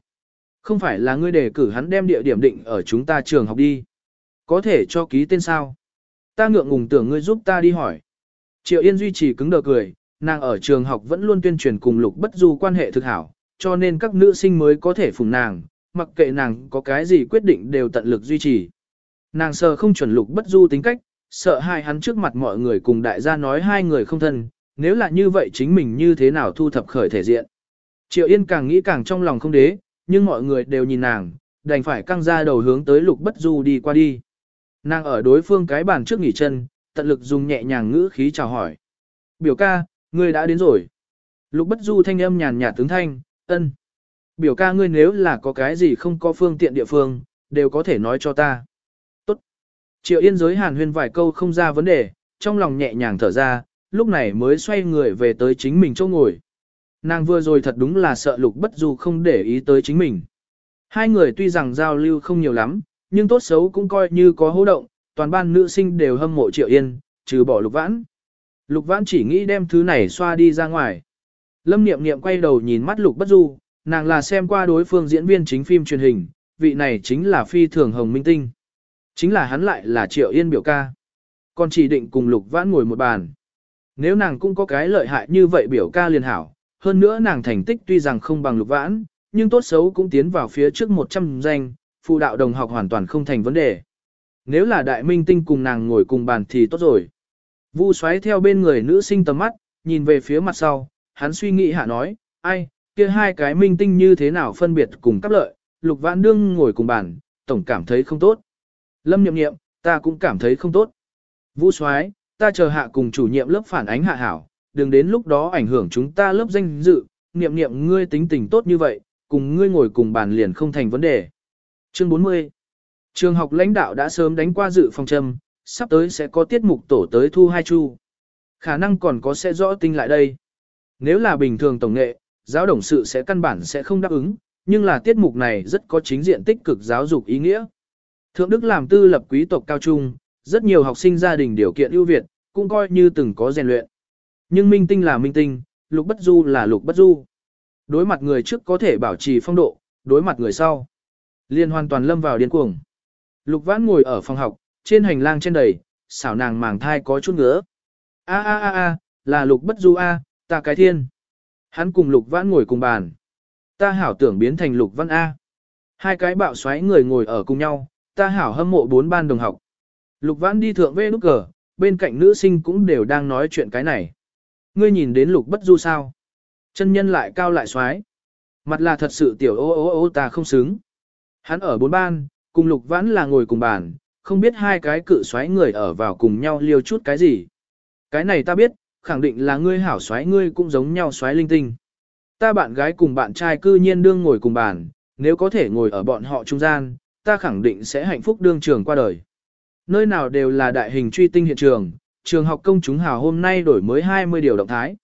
Không phải là ngươi đề cử hắn đem địa điểm định ở chúng ta trường học đi. Có thể cho ký tên sao? Ta ngượng ngùng tưởng ngươi giúp ta đi hỏi. Triệu Yên duy trì cứng đờ cười, nàng ở trường học vẫn luôn tuyên truyền cùng Lục Bất Du quan hệ thực hảo, cho nên các nữ sinh mới có thể phụng nàng, mặc kệ nàng có cái gì quyết định đều tận lực duy trì. Nàng sợ không chuẩn Lục Bất Du tính cách, sợ hai hắn trước mặt mọi người cùng đại gia nói hai người không thân, nếu là như vậy chính mình như thế nào thu thập khởi thể diện. Triệu Yên càng nghĩ càng trong lòng không đế, nhưng mọi người đều nhìn nàng, đành phải căng ra đầu hướng tới Lục Bất Du đi qua đi. Nàng ở đối phương cái bàn trước nghỉ chân, tận lực dùng nhẹ nhàng ngữ khí chào hỏi. Biểu ca, ngươi đã đến rồi. Lục bất du thanh âm nhàn nhạt tướng thanh, ân. Biểu ca ngươi nếu là có cái gì không có phương tiện địa phương, đều có thể nói cho ta. Tốt. Triệu yên giới hàn huyên vài câu không ra vấn đề, trong lòng nhẹ nhàng thở ra, lúc này mới xoay người về tới chính mình chỗ ngồi. Nàng vừa rồi thật đúng là sợ lục bất du không để ý tới chính mình. Hai người tuy rằng giao lưu không nhiều lắm, nhưng tốt xấu cũng coi như có hô động, toàn ban nữ sinh đều hâm mộ Triệu Yên, trừ bỏ Lục Vãn. Lục Vãn chỉ nghĩ đem thứ này xoa đi ra ngoài. Lâm Niệm Niệm quay đầu nhìn mắt Lục Bất Du, nàng là xem qua đối phương diễn viên chính phim truyền hình, vị này chính là phi thường hồng minh tinh. Chính là hắn lại là Triệu Yên biểu ca. Còn chỉ định cùng Lục Vãn ngồi một bàn. Nếu nàng cũng có cái lợi hại như vậy biểu ca liền hảo, hơn nữa nàng thành tích tuy rằng không bằng Lục Vãn, nhưng tốt xấu cũng tiến vào phía trước 100 danh, phụ đạo đồng học hoàn toàn không thành vấn đề. Nếu là đại minh tinh cùng nàng ngồi cùng bàn thì tốt rồi. Vu xoáy theo bên người nữ sinh tầm mắt, nhìn về phía mặt sau, hắn suy nghĩ hạ nói, ai, kia hai cái minh tinh như thế nào phân biệt cùng cấp lợi, lục vãn đương ngồi cùng bàn, tổng cảm thấy không tốt. Lâm nhậm nghiệm, ta cũng cảm thấy không tốt. Vu xoáy, ta chờ hạ cùng chủ nhiệm lớp phản ánh hạ hảo, đừng đến lúc đó ảnh hưởng chúng ta lớp danh dự, niệm niệm ngươi tính tình tốt như vậy, cùng ngươi ngồi cùng bàn liền không thành vấn đề. Chương 40 Trường học lãnh đạo đã sớm đánh qua dự phòng châm, sắp tới sẽ có tiết mục tổ tới thu hai chu. Khả năng còn có sẽ rõ tinh lại đây. Nếu là bình thường tổng nghệ, giáo đồng sự sẽ căn bản sẽ không đáp ứng, nhưng là tiết mục này rất có chính diện tích cực giáo dục ý nghĩa. Thượng Đức làm tư lập quý tộc cao trung, rất nhiều học sinh gia đình điều kiện ưu việt, cũng coi như từng có rèn luyện. Nhưng minh tinh là minh tinh, lục bất du là lục bất du. Đối mặt người trước có thể bảo trì phong độ, đối mặt người sau. Liên hoàn toàn lâm vào điên cuồng. Lục vãn ngồi ở phòng học, trên hành lang trên đầy, xảo nàng màng thai có chút ngứa. A a a a, là lục bất du a, ta cái thiên. Hắn cùng lục vãn ngồi cùng bàn. Ta hảo tưởng biến thành lục văn A. Hai cái bạo xoáy người ngồi ở cùng nhau, ta hảo hâm mộ bốn ban đồng học. Lục vãn đi thượng về nút cờ, bên cạnh nữ sinh cũng đều đang nói chuyện cái này. Ngươi nhìn đến lục bất du sao? Chân nhân lại cao lại xoáy. Mặt là thật sự tiểu ô ô ô ta không xứng. Hắn ở bốn ban, cùng lục vãn là ngồi cùng bàn, không biết hai cái cự xoáy người ở vào cùng nhau liêu chút cái gì. Cái này ta biết, khẳng định là ngươi hảo xoáy ngươi cũng giống nhau xoáy linh tinh. Ta bạn gái cùng bạn trai cư nhiên đương ngồi cùng bàn, nếu có thể ngồi ở bọn họ trung gian, ta khẳng định sẽ hạnh phúc đương trường qua đời. Nơi nào đều là đại hình truy tinh hiện trường, trường học công chúng hào hôm nay đổi mới 20 điều động thái.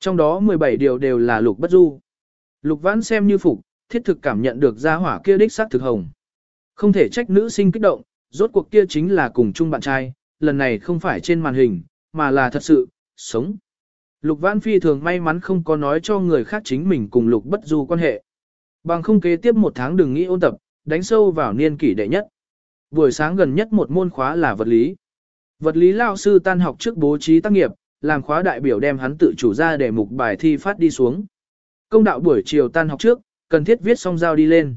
Trong đó 17 điều đều là lục bất du. Lục vãn xem như phục, thiết thực cảm nhận được gia hỏa kia đích xác thực hồng. Không thể trách nữ sinh kích động, rốt cuộc kia chính là cùng chung bạn trai, lần này không phải trên màn hình, mà là thật sự, sống. Lục Vãn Phi thường may mắn không có nói cho người khác chính mình cùng Lục Bất Du quan hệ. Bằng không kế tiếp một tháng đừng nghĩ ôn tập, đánh sâu vào niên kỷ đệ nhất. Buổi sáng gần nhất một môn khóa là vật lý. Vật lý lao sư tan học trước bố trí tác nghiệp, làm khóa đại biểu đem hắn tự chủ ra để mục bài thi phát đi xuống. Công đạo buổi chiều tan học trước, cần thiết viết xong giao đi lên.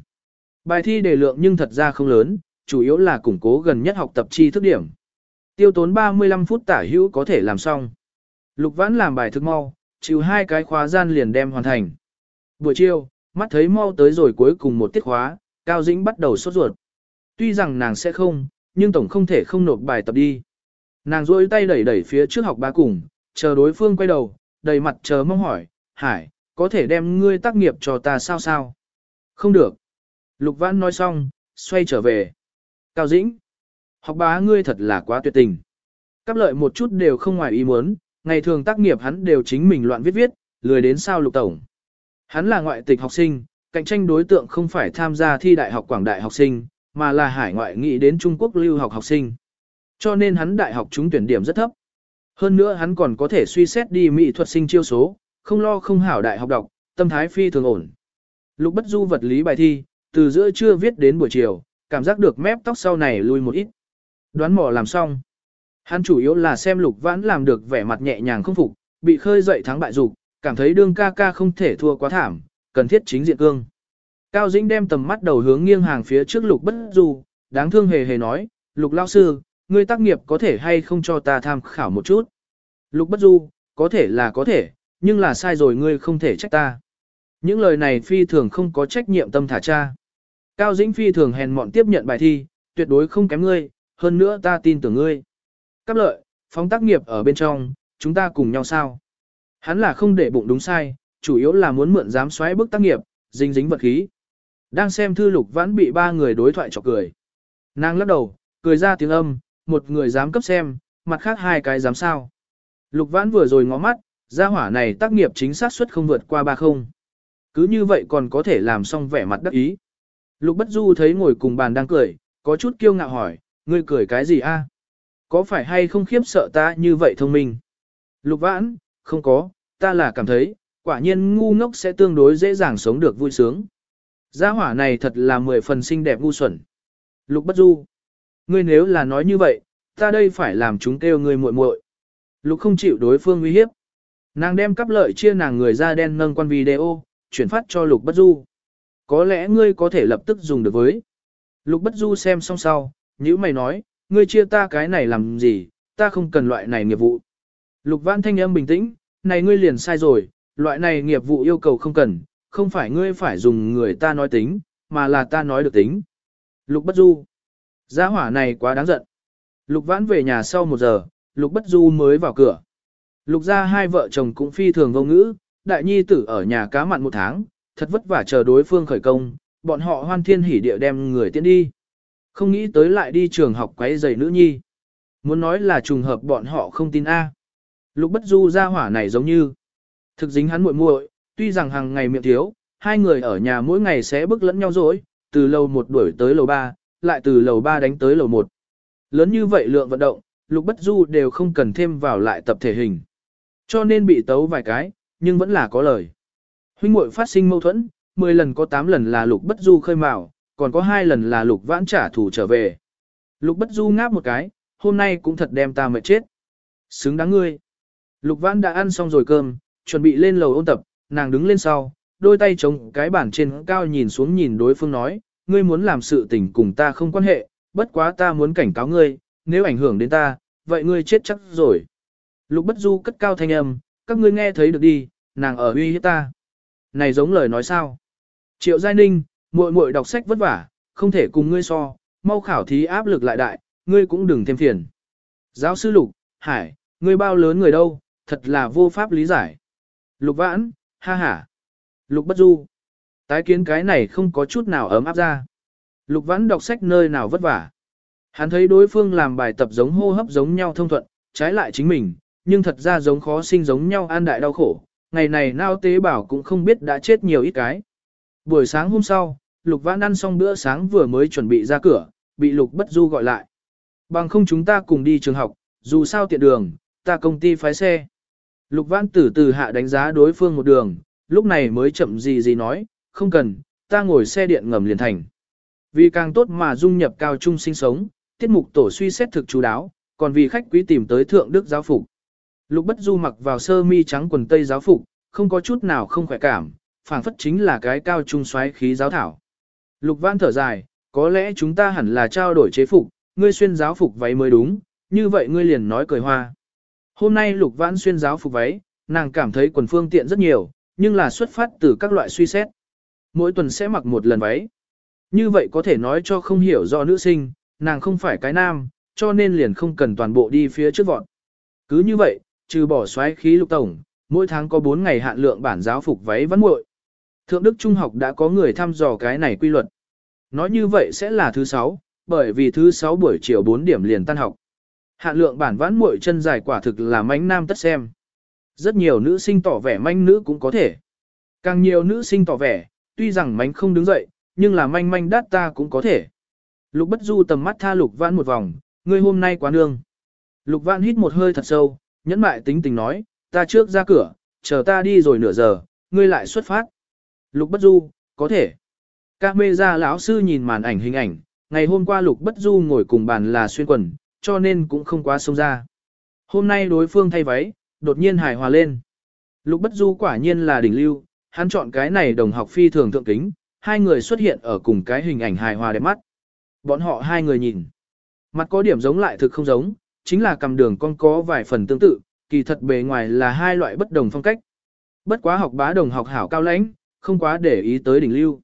Bài thi đề lượng nhưng thật ra không lớn, chủ yếu là củng cố gần nhất học tập chi thức điểm. Tiêu tốn 35 phút tả hữu có thể làm xong. Lục vãn làm bài thức mau, chịu hai cái khóa gian liền đem hoàn thành. Buổi chiều, mắt thấy mau tới rồi cuối cùng một tiết khóa, Cao Dĩnh bắt đầu sốt ruột. Tuy rằng nàng sẽ không, nhưng tổng không thể không nộp bài tập đi. Nàng rôi tay đẩy đẩy phía trước học ba cùng, chờ đối phương quay đầu, đầy mặt chờ mong hỏi, Hải, có thể đem ngươi tác nghiệp cho ta sao sao? Không được. Lục Vãn nói xong, xoay trở về. Cao Dĩnh, học bá ngươi thật là quá tuyệt tình. Cắp lợi một chút đều không ngoài ý muốn, ngày thường tác nghiệp hắn đều chính mình loạn viết viết, lười đến sao lục tổng. Hắn là ngoại tịch học sinh, cạnh tranh đối tượng không phải tham gia thi đại học quảng đại học sinh, mà là hải ngoại nghĩ đến Trung Quốc lưu học học sinh. Cho nên hắn đại học trúng tuyển điểm rất thấp. Hơn nữa hắn còn có thể suy xét đi mỹ thuật sinh chiêu số, không lo không hảo đại học đọc, tâm thái phi thường ổn. Lục bất du vật lý bài thi, từ giữa trưa viết đến buổi chiều, cảm giác được mép tóc sau này lui một ít. Đoán mò làm xong. Hắn chủ yếu là xem lục vãn làm được vẻ mặt nhẹ nhàng không phục, bị khơi dậy thắng bại dục, cảm thấy đương ca ca không thể thua quá thảm, cần thiết chính diện cương. Cao Dĩnh đem tầm mắt đầu hướng nghiêng hàng phía trước lục bất du, đáng thương hề hề nói, lục lao sư, ngươi tác nghiệp có thể hay không cho ta tham khảo một chút. Lục bất du, có thể là có thể, nhưng là sai rồi ngươi không thể trách ta. Những lời này phi thường không có trách nhiệm tâm thả cha. Cao Dĩnh phi thường hèn mọn tiếp nhận bài thi, tuyệt đối không kém ngươi, hơn nữa ta tin tưởng ngươi. Cáp lợi, phóng tác nghiệp ở bên trong, chúng ta cùng nhau sao? Hắn là không để bụng đúng sai, chủ yếu là muốn mượn dám xoáy bức tác nghiệp, dính dính vật khí. Đang xem thư lục vãn bị ba người đối thoại chọc cười. Nàng lắc đầu, cười ra tiếng âm, một người dám cấp xem, mặt khác hai cái dám sao. Lục vãn vừa rồi ngó mắt, gia hỏa này tác nghiệp chính xác suất không vượt qua ba không. Cứ như vậy còn có thể làm xong vẻ mặt đắc ý. Lục bất du thấy ngồi cùng bàn đang cười, có chút kiêu ngạo hỏi, ngươi cười cái gì a? Có phải hay không khiếp sợ ta như vậy thông minh? Lục vãn, không có, ta là cảm thấy, quả nhiên ngu ngốc sẽ tương đối dễ dàng sống được vui sướng. Gia hỏa này thật là mười phần xinh đẹp ngu xuẩn. Lục bất du. Ngươi nếu là nói như vậy, ta đây phải làm chúng kêu ngươi muội muội. Lục không chịu đối phương uy hiếp. Nàng đem cắp lợi chia nàng người ra đen nâng quan video, chuyển phát cho lục bất du. Có lẽ ngươi có thể lập tức dùng được với. Lục bất du xem xong sau, nhữ mày nói, ngươi chia ta cái này làm gì, ta không cần loại này nghiệp vụ. Lục văn thanh âm bình tĩnh, này ngươi liền sai rồi, loại này nghiệp vụ yêu cầu không cần, không phải ngươi phải dùng người ta nói tính, mà là ta nói được tính. Lục bất du. Giá hỏa này quá đáng giận. Lục vãn về nhà sau một giờ, lục bất du mới vào cửa. Lục ra hai vợ chồng cũng phi thường vô ngữ, đại nhi tử ở nhà cá mặn một tháng, thật vất vả chờ đối phương khởi công, bọn họ hoan thiên hỉ địa đem người tiễn đi. Không nghĩ tới lại đi trường học quấy giày nữ nhi. Muốn nói là trùng hợp bọn họ không tin A. Lục bất du ra hỏa này giống như. Thực dính hắn muội muội, tuy rằng hàng ngày miệng thiếu, hai người ở nhà mỗi ngày sẽ bức lẫn nhau dối, từ lầu một đuổi tới lầu ba, lại từ lầu ba đánh tới lầu một. Lớn như vậy lượng vận động, lục bất du đều không cần thêm vào lại tập thể hình. Cho nên bị tấu vài cái, nhưng vẫn là có lời. Huynh muội phát sinh mâu thuẫn, 10 lần có 8 lần là lục bất du khơi mào, còn có 2 lần là lục vãn trả thù trở về. Lục bất du ngáp một cái, hôm nay cũng thật đem ta mệt chết. Xứng đáng ngươi. Lục vãn đã ăn xong rồi cơm, chuẩn bị lên lầu ôn tập, nàng đứng lên sau, đôi tay chống cái bàn trên cao nhìn xuống nhìn đối phương nói, ngươi muốn làm sự tình cùng ta không quan hệ, bất quá ta muốn cảnh cáo ngươi, nếu ảnh hưởng đến ta, vậy ngươi chết chắc rồi. Lục bất du cất cao thanh âm, các ngươi nghe thấy được đi, nàng ở uy hiếp ta. Này giống lời nói sao? Triệu Giai Ninh, muội muội đọc sách vất vả, không thể cùng ngươi so, mau khảo thí áp lực lại đại, ngươi cũng đừng thêm phiền. Giáo sư Lục, Hải, ngươi bao lớn người đâu, thật là vô pháp lý giải. Lục vãn, ha ha. Lục bất du. Tái kiến cái này không có chút nào ấm áp ra. Lục vãn đọc sách nơi nào vất vả. Hắn thấy đối phương làm bài tập giống hô hấp giống nhau thông thuận, trái lại chính mình, nhưng thật ra giống khó sinh giống nhau an đại đau khổ. Ngày này nao tế bảo cũng không biết đã chết nhiều ít cái. Buổi sáng hôm sau, Lục Vãn ăn xong bữa sáng vừa mới chuẩn bị ra cửa, bị Lục Bất Du gọi lại. Bằng không chúng ta cùng đi trường học, dù sao tiện đường, ta công ty phái xe. Lục Vãn từ từ hạ đánh giá đối phương một đường, lúc này mới chậm gì gì nói, không cần, ta ngồi xe điện ngầm liền thành. Vì càng tốt mà dung nhập cao trung sinh sống, tiết mục tổ suy xét thực chú đáo, còn vì khách quý tìm tới thượng đức giáo phục. Lục Bất Du mặc vào sơ mi trắng quần tây giáo phục, không có chút nào không khỏe cảm, phảng phất chính là cái cao trung xoáy khí giáo thảo. Lục Văn thở dài, có lẽ chúng ta hẳn là trao đổi chế phục, ngươi xuyên giáo phục váy mới đúng, như vậy ngươi liền nói cười hoa. Hôm nay Lục Văn xuyên giáo phục váy, nàng cảm thấy quần phương tiện rất nhiều, nhưng là xuất phát từ các loại suy xét. Mỗi tuần sẽ mặc một lần váy. Như vậy có thể nói cho không hiểu do nữ sinh, nàng không phải cái nam, cho nên liền không cần toàn bộ đi phía trước vọn. Cứ như vậy, trừ bỏ xoáy khí lục tổng, mỗi tháng có 4 ngày hạn lượng bản giáo phục váy vẫn muội. Thượng Đức Trung học đã có người thăm dò cái này quy luật. Nói như vậy sẽ là thứ 6, bởi vì thứ 6 buổi chiều 4 điểm liền tan học. Hạn lượng bản vãn muội chân dài quả thực là mánh nam tất xem. Rất nhiều nữ sinh tỏ vẻ manh nữ cũng có thể. Càng nhiều nữ sinh tỏ vẻ, tuy rằng mánh không đứng dậy, nhưng là manh manh đát ta cũng có thể. Lục bất du tầm mắt tha lục vãn một vòng, ngươi hôm nay quá nương. Lục vãn hít một hơi thật sâu, nhẫn mại tính tình nói, ta trước ra cửa, chờ ta đi rồi nửa giờ, ngươi lại xuất phát. Lục Bất Du, có thể. Các mê ra lão sư nhìn màn ảnh hình ảnh, ngày hôm qua Lục Bất Du ngồi cùng bàn là xuyên quần, cho nên cũng không quá sông ra. Hôm nay đối phương thay váy, đột nhiên hài hòa lên. Lục Bất Du quả nhiên là đỉnh lưu, hắn chọn cái này đồng học phi thường thượng kính, hai người xuất hiện ở cùng cái hình ảnh hài hòa đẹp mắt. Bọn họ hai người nhìn. Mặt có điểm giống lại thực không giống, chính là cầm đường con có vài phần tương tự, kỳ thật bề ngoài là hai loại bất đồng phong cách. Bất quá học bá đồng học hảo cao lãnh, không quá để ý tới đỉnh lưu.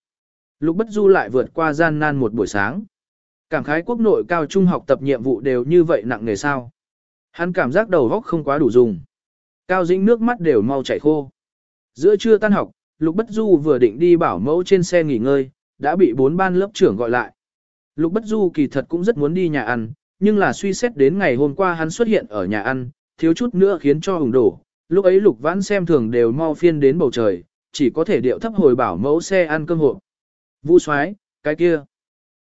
Lục Bất Du lại vượt qua gian nan một buổi sáng. Cảm khái quốc nội cao trung học tập nhiệm vụ đều như vậy nặng nề sao. Hắn cảm giác đầu góc không quá đủ dùng. Cao Dĩnh nước mắt đều mau chảy khô. Giữa trưa tan học, Lục Bất Du vừa định đi bảo mẫu trên xe nghỉ ngơi, đã bị bốn ban lớp trưởng gọi lại. Lục Bất Du kỳ thật cũng rất muốn đi nhà ăn, nhưng là suy xét đến ngày hôm qua hắn xuất hiện ở nhà ăn, thiếu chút nữa khiến cho hùng đổ. Lúc ấy Lục Vãn xem thường đều mau phiên đến bầu trời, chỉ có thể điệu thấp hồi bảo mẫu xe ăn cơm hộ. Vu soái, cái kia,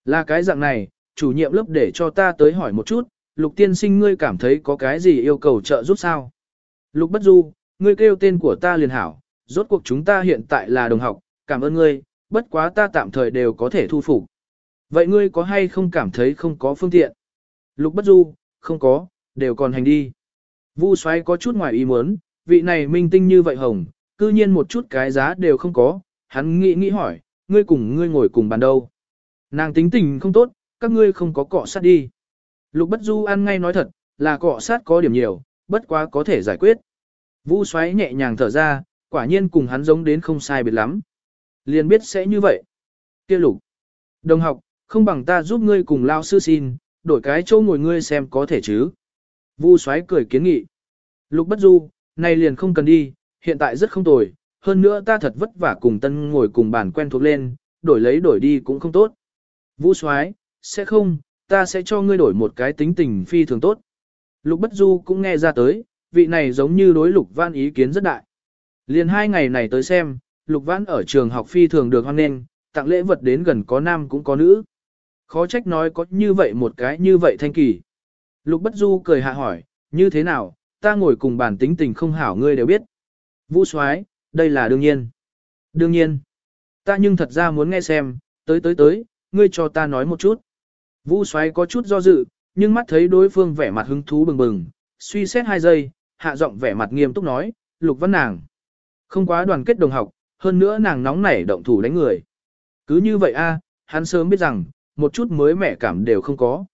là cái dạng này, chủ nhiệm lớp để cho ta tới hỏi một chút, Lục tiên sinh ngươi cảm thấy có cái gì yêu cầu trợ giúp sao? Lục Bất Du, ngươi kêu tên của ta liền hảo, rốt cuộc chúng ta hiện tại là đồng học, cảm ơn ngươi, bất quá ta tạm thời đều có thể thu phục. Vậy ngươi có hay không cảm thấy không có phương tiện? Lục Bất Du, không có, đều còn hành đi. Vu xoáy có chút ngoài ý muốn, vị này minh tinh như vậy hồng, cư nhiên một chút cái giá đều không có, hắn nghĩ nghĩ hỏi, ngươi cùng ngươi ngồi cùng bàn đâu. Nàng tính tình không tốt, các ngươi không có cọ sát đi. Lục Bất Du ăn ngay nói thật, là cọ sát có điểm nhiều, bất quá có thể giải quyết. Vu xoáy nhẹ nhàng thở ra, quả nhiên cùng hắn giống đến không sai biệt lắm. Liền biết sẽ như vậy. Kia lục. Đồng học, không bằng ta giúp ngươi cùng lao sư xin, đổi cái chỗ ngồi ngươi xem có thể chứ. Vu xoáy cười kiến nghị. Lục bất du, này liền không cần đi, hiện tại rất không tồi, hơn nữa ta thật vất vả cùng tân ngồi cùng bàn quen thuộc lên, đổi lấy đổi đi cũng không tốt. Vu xoáy, sẽ không, ta sẽ cho ngươi đổi một cái tính tình phi thường tốt. Lục bất du cũng nghe ra tới, vị này giống như đối lục văn ý kiến rất đại. Liền hai ngày này tới xem, Lục Vãn ở trường học phi thường được hoan nghênh, tặng lễ vật đến gần có nam cũng có nữ. Khó trách nói có như vậy một cái như vậy thanh kỳ. Lục Bất Du cười hạ hỏi, như thế nào, ta ngồi cùng bản tính tình không hảo ngươi đều biết. Vũ Soái, đây là đương nhiên. Đương nhiên. Ta nhưng thật ra muốn nghe xem, tới tới tới, ngươi cho ta nói một chút. Vũ Soái có chút do dự, nhưng mắt thấy đối phương vẻ mặt hứng thú bừng bừng, suy xét hai giây, hạ giọng vẻ mặt nghiêm túc nói, Lục Văn nàng. Không quá đoàn kết đồng học, hơn nữa nàng nóng nảy động thủ đánh người. Cứ như vậy a, hắn sớm biết rằng, một chút mới mẻ cảm đều không có.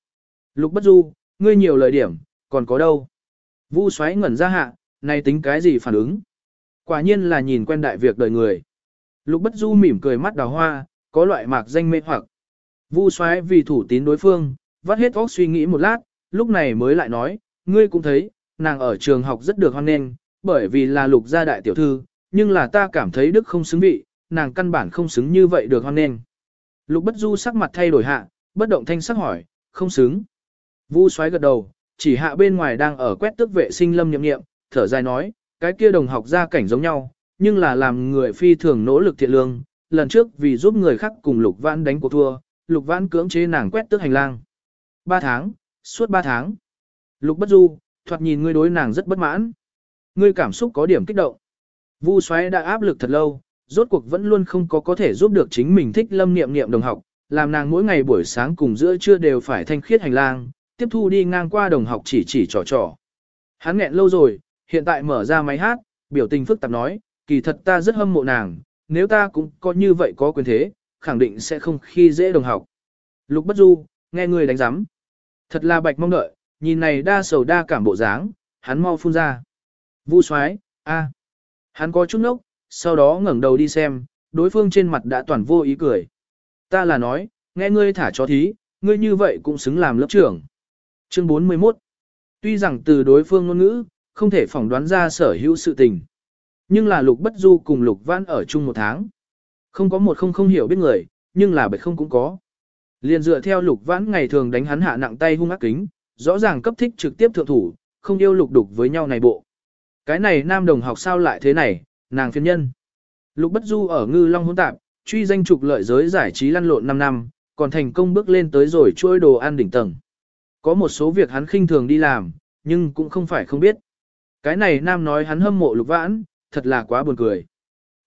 Lục bất du, ngươi nhiều lời điểm, còn có đâu. Vu xoáy ngẩn ra hạ, này tính cái gì phản ứng. Quả nhiên là nhìn quen đại việc đời người. Lục bất du mỉm cười mắt đào hoa, có loại mạc danh mê hoặc. Vu xoáy vì thủ tín đối phương, vắt hết óc suy nghĩ một lát, lúc này mới lại nói, ngươi cũng thấy, nàng ở trường học rất được hoan nghênh, bởi vì là lục gia đại tiểu thư, nhưng là ta cảm thấy đức không xứng vị, nàng căn bản không xứng như vậy được hoan nghênh. Lục bất du sắc mặt thay đổi hạ, bất động thanh sắc hỏi, không xứng. Vu xoáy gật đầu, chỉ hạ bên ngoài đang ở quét tước vệ sinh lâm nhậm nghiệm, thở dài nói, cái kia đồng học gia cảnh giống nhau, nhưng là làm người phi thường nỗ lực thiện lương, lần trước vì giúp người khác cùng Lục Vãn đánh cuộc thua, Lục Vãn cưỡng chế nàng quét tước hành lang. Ba tháng, suốt ba tháng. Lục bất du, thoạt nhìn ngươi đối nàng rất bất mãn. Ngươi cảm xúc có điểm kích động. Vu xoáy đã áp lực thật lâu, rốt cuộc vẫn luôn không có có thể giúp được chính mình thích lâm niệm niệm đồng học, làm nàng mỗi ngày buổi sáng cùng giữa trưa đều phải thanh khiết hành lang, tiếp thu đi ngang qua đồng học chỉ chỉ trò trò. Hắn nghẹn lâu rồi, hiện tại mở ra máy hát, biểu tình phức tạp nói, kỳ thật ta rất hâm mộ nàng, nếu ta cũng có như vậy có quyền thế, khẳng định sẽ không khi dễ đồng học. Lục bất du, nghe người đánh giám. Thật là bạch mong đợi, nhìn này đa sầu đa cảm bộ dáng, hắn mau phun ra. Vu Soái, a. Hắn có chút nốc, sau đó ngẩng đầu đi xem, đối phương trên mặt đã toàn vô ý cười. Ta là nói, nghe ngươi thả cho thí, ngươi như vậy cũng xứng làm lớp trưởng. Chương 41 Tuy rằng từ đối phương ngôn ngữ, không thể phỏng đoán ra sở hữu sự tình. Nhưng là lục bất du cùng lục văn ở chung một tháng. Không có một không không hiểu biết người, nhưng là bạch không cũng có. Liền dựa theo lục vãn ngày thường đánh hắn hạ nặng tay hung ác kính, rõ ràng cấp thích trực tiếp thượng thủ, không yêu lục đục với nhau này bộ. Cái này nam đồng học sao lại thế này, nàng phiên nhân. Lục Bất Du ở ngư long hỗn tạp, truy danh trục lợi giới giải trí lăn lộn 5 năm, còn thành công bước lên tới rồi chuôi đồ ăn đỉnh tầng. Có một số việc hắn khinh thường đi làm, nhưng cũng không phải không biết. Cái này nam nói hắn hâm mộ lục vãn, thật là quá buồn cười.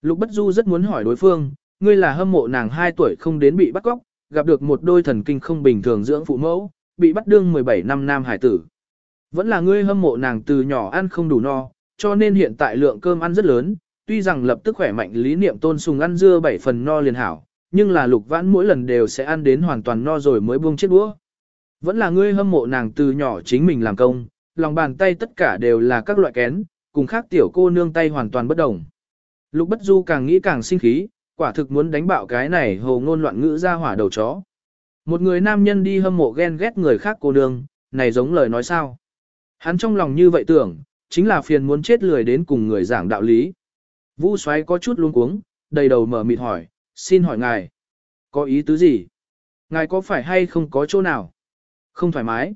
Lục Bất Du rất muốn hỏi đối phương, ngươi là hâm mộ nàng 2 tuổi không đến bị bắt cóc, gặp được một đôi thần kinh không bình thường dưỡng phụ mẫu, bị bắt đương 17 năm nam hải tử. Vẫn là ngươi hâm mộ nàng từ nhỏ ăn không đủ no, cho nên hiện tại lượng cơm ăn rất lớn, tuy rằng lập tức khỏe mạnh lý niệm tôn sùng ăn dưa bảy phần no liền hảo, nhưng là lục vãn mỗi lần đều sẽ ăn đến hoàn toàn no rồi mới buông chiếc đũa. Vẫn là ngươi hâm mộ nàng từ nhỏ chính mình làm công, lòng bàn tay tất cả đều là các loại kén, cùng khác tiểu cô nương tay hoàn toàn bất đồng. Lục bất du càng nghĩ càng sinh khí, quả thực muốn đánh bạo cái này hồ ngôn loạn ngữ ra hỏa đầu chó. Một người nam nhân đi hâm mộ ghen ghét người khác cô nương, này giống lời nói sao. Hắn trong lòng như vậy tưởng, chính là phiền muốn chết lười đến cùng người giảng đạo lý. Vu xoáy có chút luống cuống, đầy đầu mở mịt hỏi, xin hỏi ngài, có ý tứ gì? Ngài có phải hay không có chỗ nào? Không thoải mái.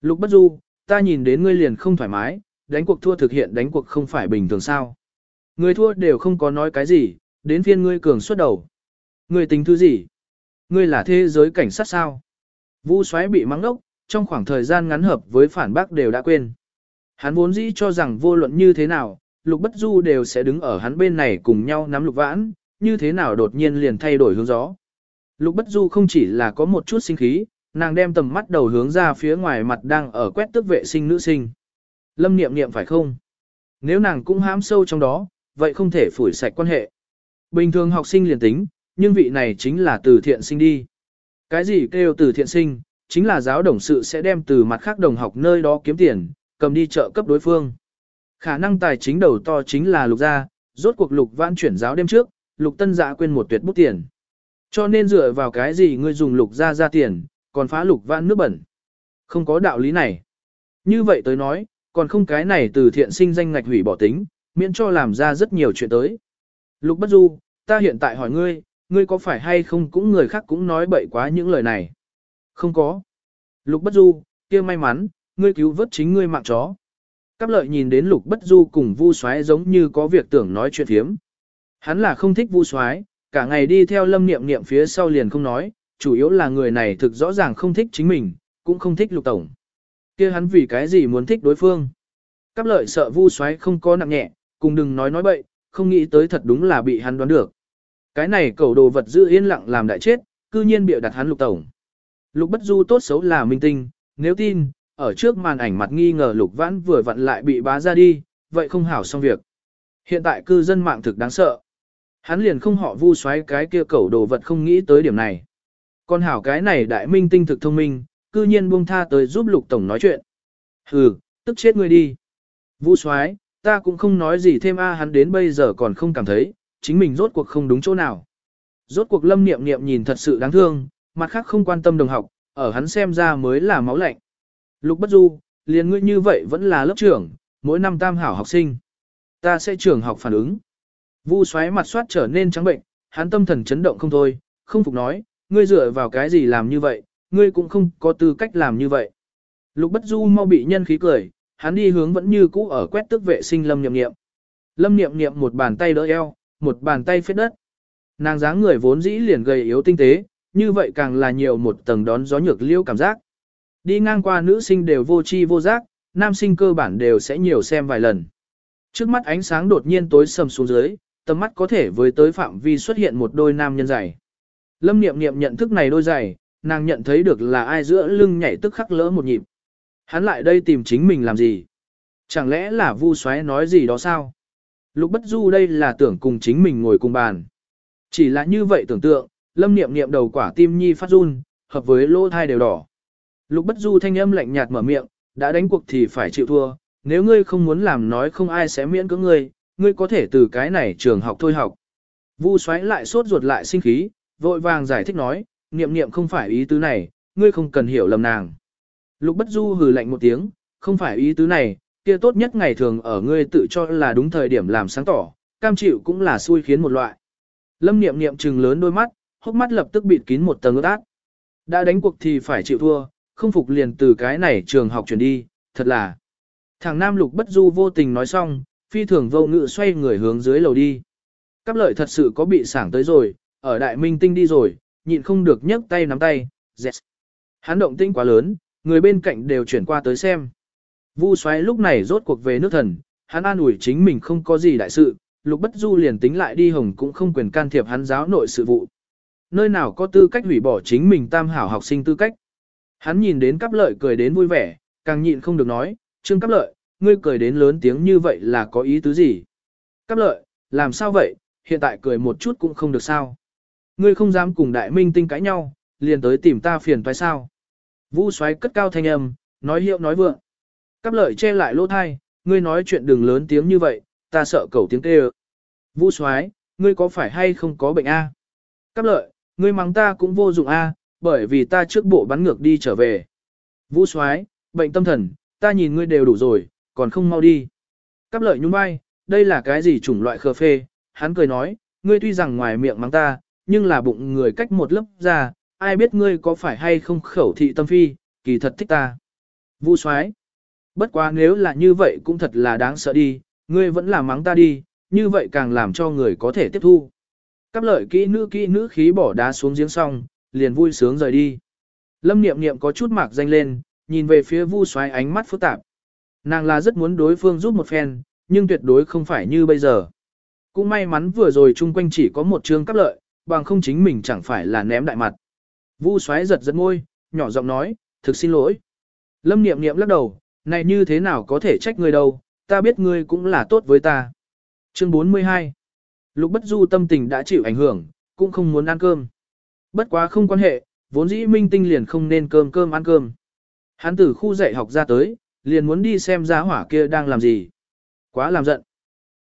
Lục bất du, ta nhìn đến ngươi liền không thoải mái, đánh cuộc thua thực hiện đánh cuộc không phải bình thường sao. Người thua đều không có nói cái gì, đến phiên ngươi cường xuất đầu. Ngươi tính thứ gì? Ngươi là thế giới cảnh sát sao? Vu xoáy bị mắng đốc, trong khoảng thời gian ngắn hợp với phản bác đều đã quên. Hắn vốn dĩ cho rằng vô luận như thế nào, lục bất du đều sẽ đứng ở hắn bên này cùng nhau nắm lục vãn, như thế nào đột nhiên liền thay đổi hướng gió. Lục bất du không chỉ là có một chút sinh khí, nàng đem tầm mắt đầu hướng ra phía ngoài mặt đang ở quét tước vệ sinh nữ sinh. Lâm niệm niệm phải không? Nếu nàng cũng hãm sâu trong đó, vậy không thể phủi sạch quan hệ. Bình thường học sinh liền tính, nhưng vị này chính là từ thiện sinh đi. Cái gì kêu từ thiện sinh, chính là giáo đồng sự sẽ đem từ mặt khác đồng học nơi đó kiếm tiền, cầm đi trợ cấp đối phương. Khả năng tài chính đầu to chính là lục gia, rốt cuộc lục vãn chuyển giáo đêm trước, lục tân dạ quên một tuyệt bút tiền. Cho nên dựa vào cái gì ngươi dùng lục gia ra tiền, còn phá lục vãn nước bẩn. Không có đạo lý này. Như vậy tới nói, còn không cái này từ thiện sinh danh ngạch hủy bỏ tính, miễn cho làm ra rất nhiều chuyện tới. Lục bất du, ta hiện tại hỏi ngươi, ngươi có phải hay không cũng người khác cũng nói bậy quá những lời này. Không có. Lục bất du, kia may mắn, ngươi cứu vớt chính ngươi mạng chó. Cáp lợi nhìn đến lục bất du cùng vu xoái giống như có việc tưởng nói chuyện thiếm. Hắn là không thích vu xoái, cả ngày đi theo lâm niệm niệm phía sau liền không nói, chủ yếu là người này thực rõ ràng không thích chính mình, cũng không thích lục tổng. kia hắn vì cái gì muốn thích đối phương. Cáp lợi sợ vu xoái không có nặng nhẹ, cùng đừng nói nói bậy, không nghĩ tới thật đúng là bị hắn đoán được. Cái này cầu đồ vật giữ yên lặng làm đại chết, cư nhiên bịa đặt hắn lục tổng. Lục bất du tốt xấu là minh tinh, nếu tin, ở trước màn ảnh mặt nghi ngờ lục vãn vừa vặn lại bị bá ra đi, vậy không hảo xong việc. Hiện tại cư dân mạng thực đáng sợ. Hắn liền không họ vu xoáy cái kia cẩu đồ vật không nghĩ tới điểm này. con hảo cái này đại minh tinh thực thông minh, cư nhiên buông tha tới giúp lục tổng nói chuyện. Hừ, tức chết ngươi đi. Vu xoáy, ta cũng không nói gì thêm a hắn đến bây giờ còn không cảm thấy, chính mình rốt cuộc không đúng chỗ nào. Rốt cuộc lâm niệm niệm nhìn thật sự đáng thương, mặt khác không quan tâm đồng học, ở hắn xem ra mới là máu lạnh. Lục bất du, liền ngươi như vậy vẫn là lớp trưởng, mỗi năm tam hảo học sinh. Ta sẽ trường học phản ứng. Vu xoáy mặt soát trở nên trắng bệnh, hắn tâm thần chấn động không thôi, không phục nói, ngươi dựa vào cái gì làm như vậy, ngươi cũng không có tư cách làm như vậy. Lục bất du mau bị nhân khí cười, hắn đi hướng vẫn như cũ ở quét tức vệ sinh lâm niệm niệm, Lâm niệm niệm một bàn tay đỡ eo, một bàn tay phết đất. Nàng dáng người vốn dĩ liền gầy yếu tinh tế, như vậy càng là nhiều một tầng đón gió nhược liêu cảm giác. Đi ngang qua nữ sinh đều vô chi vô giác, nam sinh cơ bản đều sẽ nhiều xem vài lần. Trước mắt ánh sáng đột nhiên tối sầm xuống dưới, tầm mắt có thể với tới phạm vi xuất hiện một đôi nam nhân giày. Lâm Niệm Niệm nhận thức này đôi giày, nàng nhận thấy được là ai giữa lưng nhảy tức khắc lỡ một nhịp. Hắn lại đây tìm chính mình làm gì? Chẳng lẽ là Vu Soái nói gì đó sao? Lục Bất Du đây là tưởng cùng chính mình ngồi cùng bàn. Chỉ là như vậy tưởng tượng, Lâm Niệm Niệm đầu quả tim nhi phát run, hợp với lỗ thai đều đỏ. Lục Bất Du thanh âm lạnh nhạt mở miệng, đã đánh cuộc thì phải chịu thua, nếu ngươi không muốn làm nói không ai sẽ miễn cưỡng ngươi, ngươi có thể từ cái này trường học thôi học. Vu xoáy lại sốt ruột lại sinh khí, vội vàng giải thích nói, niệm niệm không phải ý tứ này, ngươi không cần hiểu lầm nàng. Lục Bất Du hừ lạnh một tiếng, không phải ý tứ này, kia tốt nhất ngày thường ở ngươi tự cho là đúng thời điểm làm sáng tỏ, cam chịu cũng là xui khiến một loại. Lâm niệm niệm trừng lớn đôi mắt, hốc mắt lập tức bịt kín một tầng ướt át. Đã đánh cuộc thì phải chịu thua, không phục liền từ cái này trường học chuyển đi, thật là. Thằng Nam Lục bất du vô tình nói xong, phi thường vô ngự xoay người hướng dưới lầu đi. Cáp lợi thật sự có bị sảng tới rồi, ở đại minh tinh đi rồi, nhịn không được nhấc tay nắm tay, yes. Hắn động tinh quá lớn, người bên cạnh đều chuyển qua tới xem. Vu xoáy lúc này rốt cuộc về nước thần, hắn an ủi chính mình không có gì đại sự, lục bất du liền tính lại đi hồng cũng không quyền can thiệp hắn giáo nội sự vụ. Nơi nào có tư cách hủy bỏ chính mình tam hảo học sinh tư cách. Hắn nhìn đến cắp lợi cười đến vui vẻ, càng nhịn không được nói, Trương cắp lợi, ngươi cười đến lớn tiếng như vậy là có ý tứ gì? Cắp lợi, làm sao vậy, hiện tại cười một chút cũng không được sao? Ngươi không dám cùng đại minh tinh cãi nhau, liền tới tìm ta phiền phải sao? Vũ xoáy cất cao thanh âm, nói hiệu nói vượng. Cắp lợi che lại lỗ thai, ngươi nói chuyện đừng lớn tiếng như vậy, ta sợ cẩu tiếng kêu. Vũ xoáy, ngươi có phải hay không có bệnh a? Cắp lợi, ngươi mắng ta cũng vô dụng a, bởi vì ta trước bộ bắn ngược đi trở về. Vũ soái, bệnh tâm thần, ta nhìn ngươi đều đủ rồi, còn không mau đi. Cáp lợi nhún vai, đây là cái gì chủng loại khờ phê, hắn cười nói, ngươi tuy rằng ngoài miệng mắng ta, nhưng là bụng người cách một lớp ra, ai biết ngươi có phải hay không khẩu thị tâm phi, kỳ thật thích ta. Vũ soái, bất quá nếu là như vậy cũng thật là đáng sợ đi, ngươi vẫn là mắng ta đi, như vậy càng làm cho người có thể tiếp thu. Cáp lợi kỹ nữ kỹ nữ khí bỏ đá xuống giếng xong, liền vui sướng rời đi. Lâm niệm niệm có chút mạc danh lên, nhìn về phía vu xoáy ánh mắt phức tạp. Nàng là rất muốn đối phương giúp một phen, nhưng tuyệt đối không phải như bây giờ. Cũng may mắn vừa rồi chung quanh chỉ có một chương cắp lợi, bằng không chính mình chẳng phải là ném đại mặt. Vu xoáy giật giật môi, nhỏ giọng nói, thực xin lỗi. Lâm niệm niệm lắc đầu, này như thế nào có thể trách ngươi đâu, ta biết ngươi cũng là tốt với ta. Chương 42 Lục bất du tâm tình đã chịu ảnh hưởng, cũng không muốn ăn cơm. Bất quá không quan hệ, vốn dĩ minh tinh liền không nên cơm cơm ăn cơm. Hắn từ khu dạy học ra tới, liền muốn đi xem giá hỏa kia đang làm gì. Quá làm giận.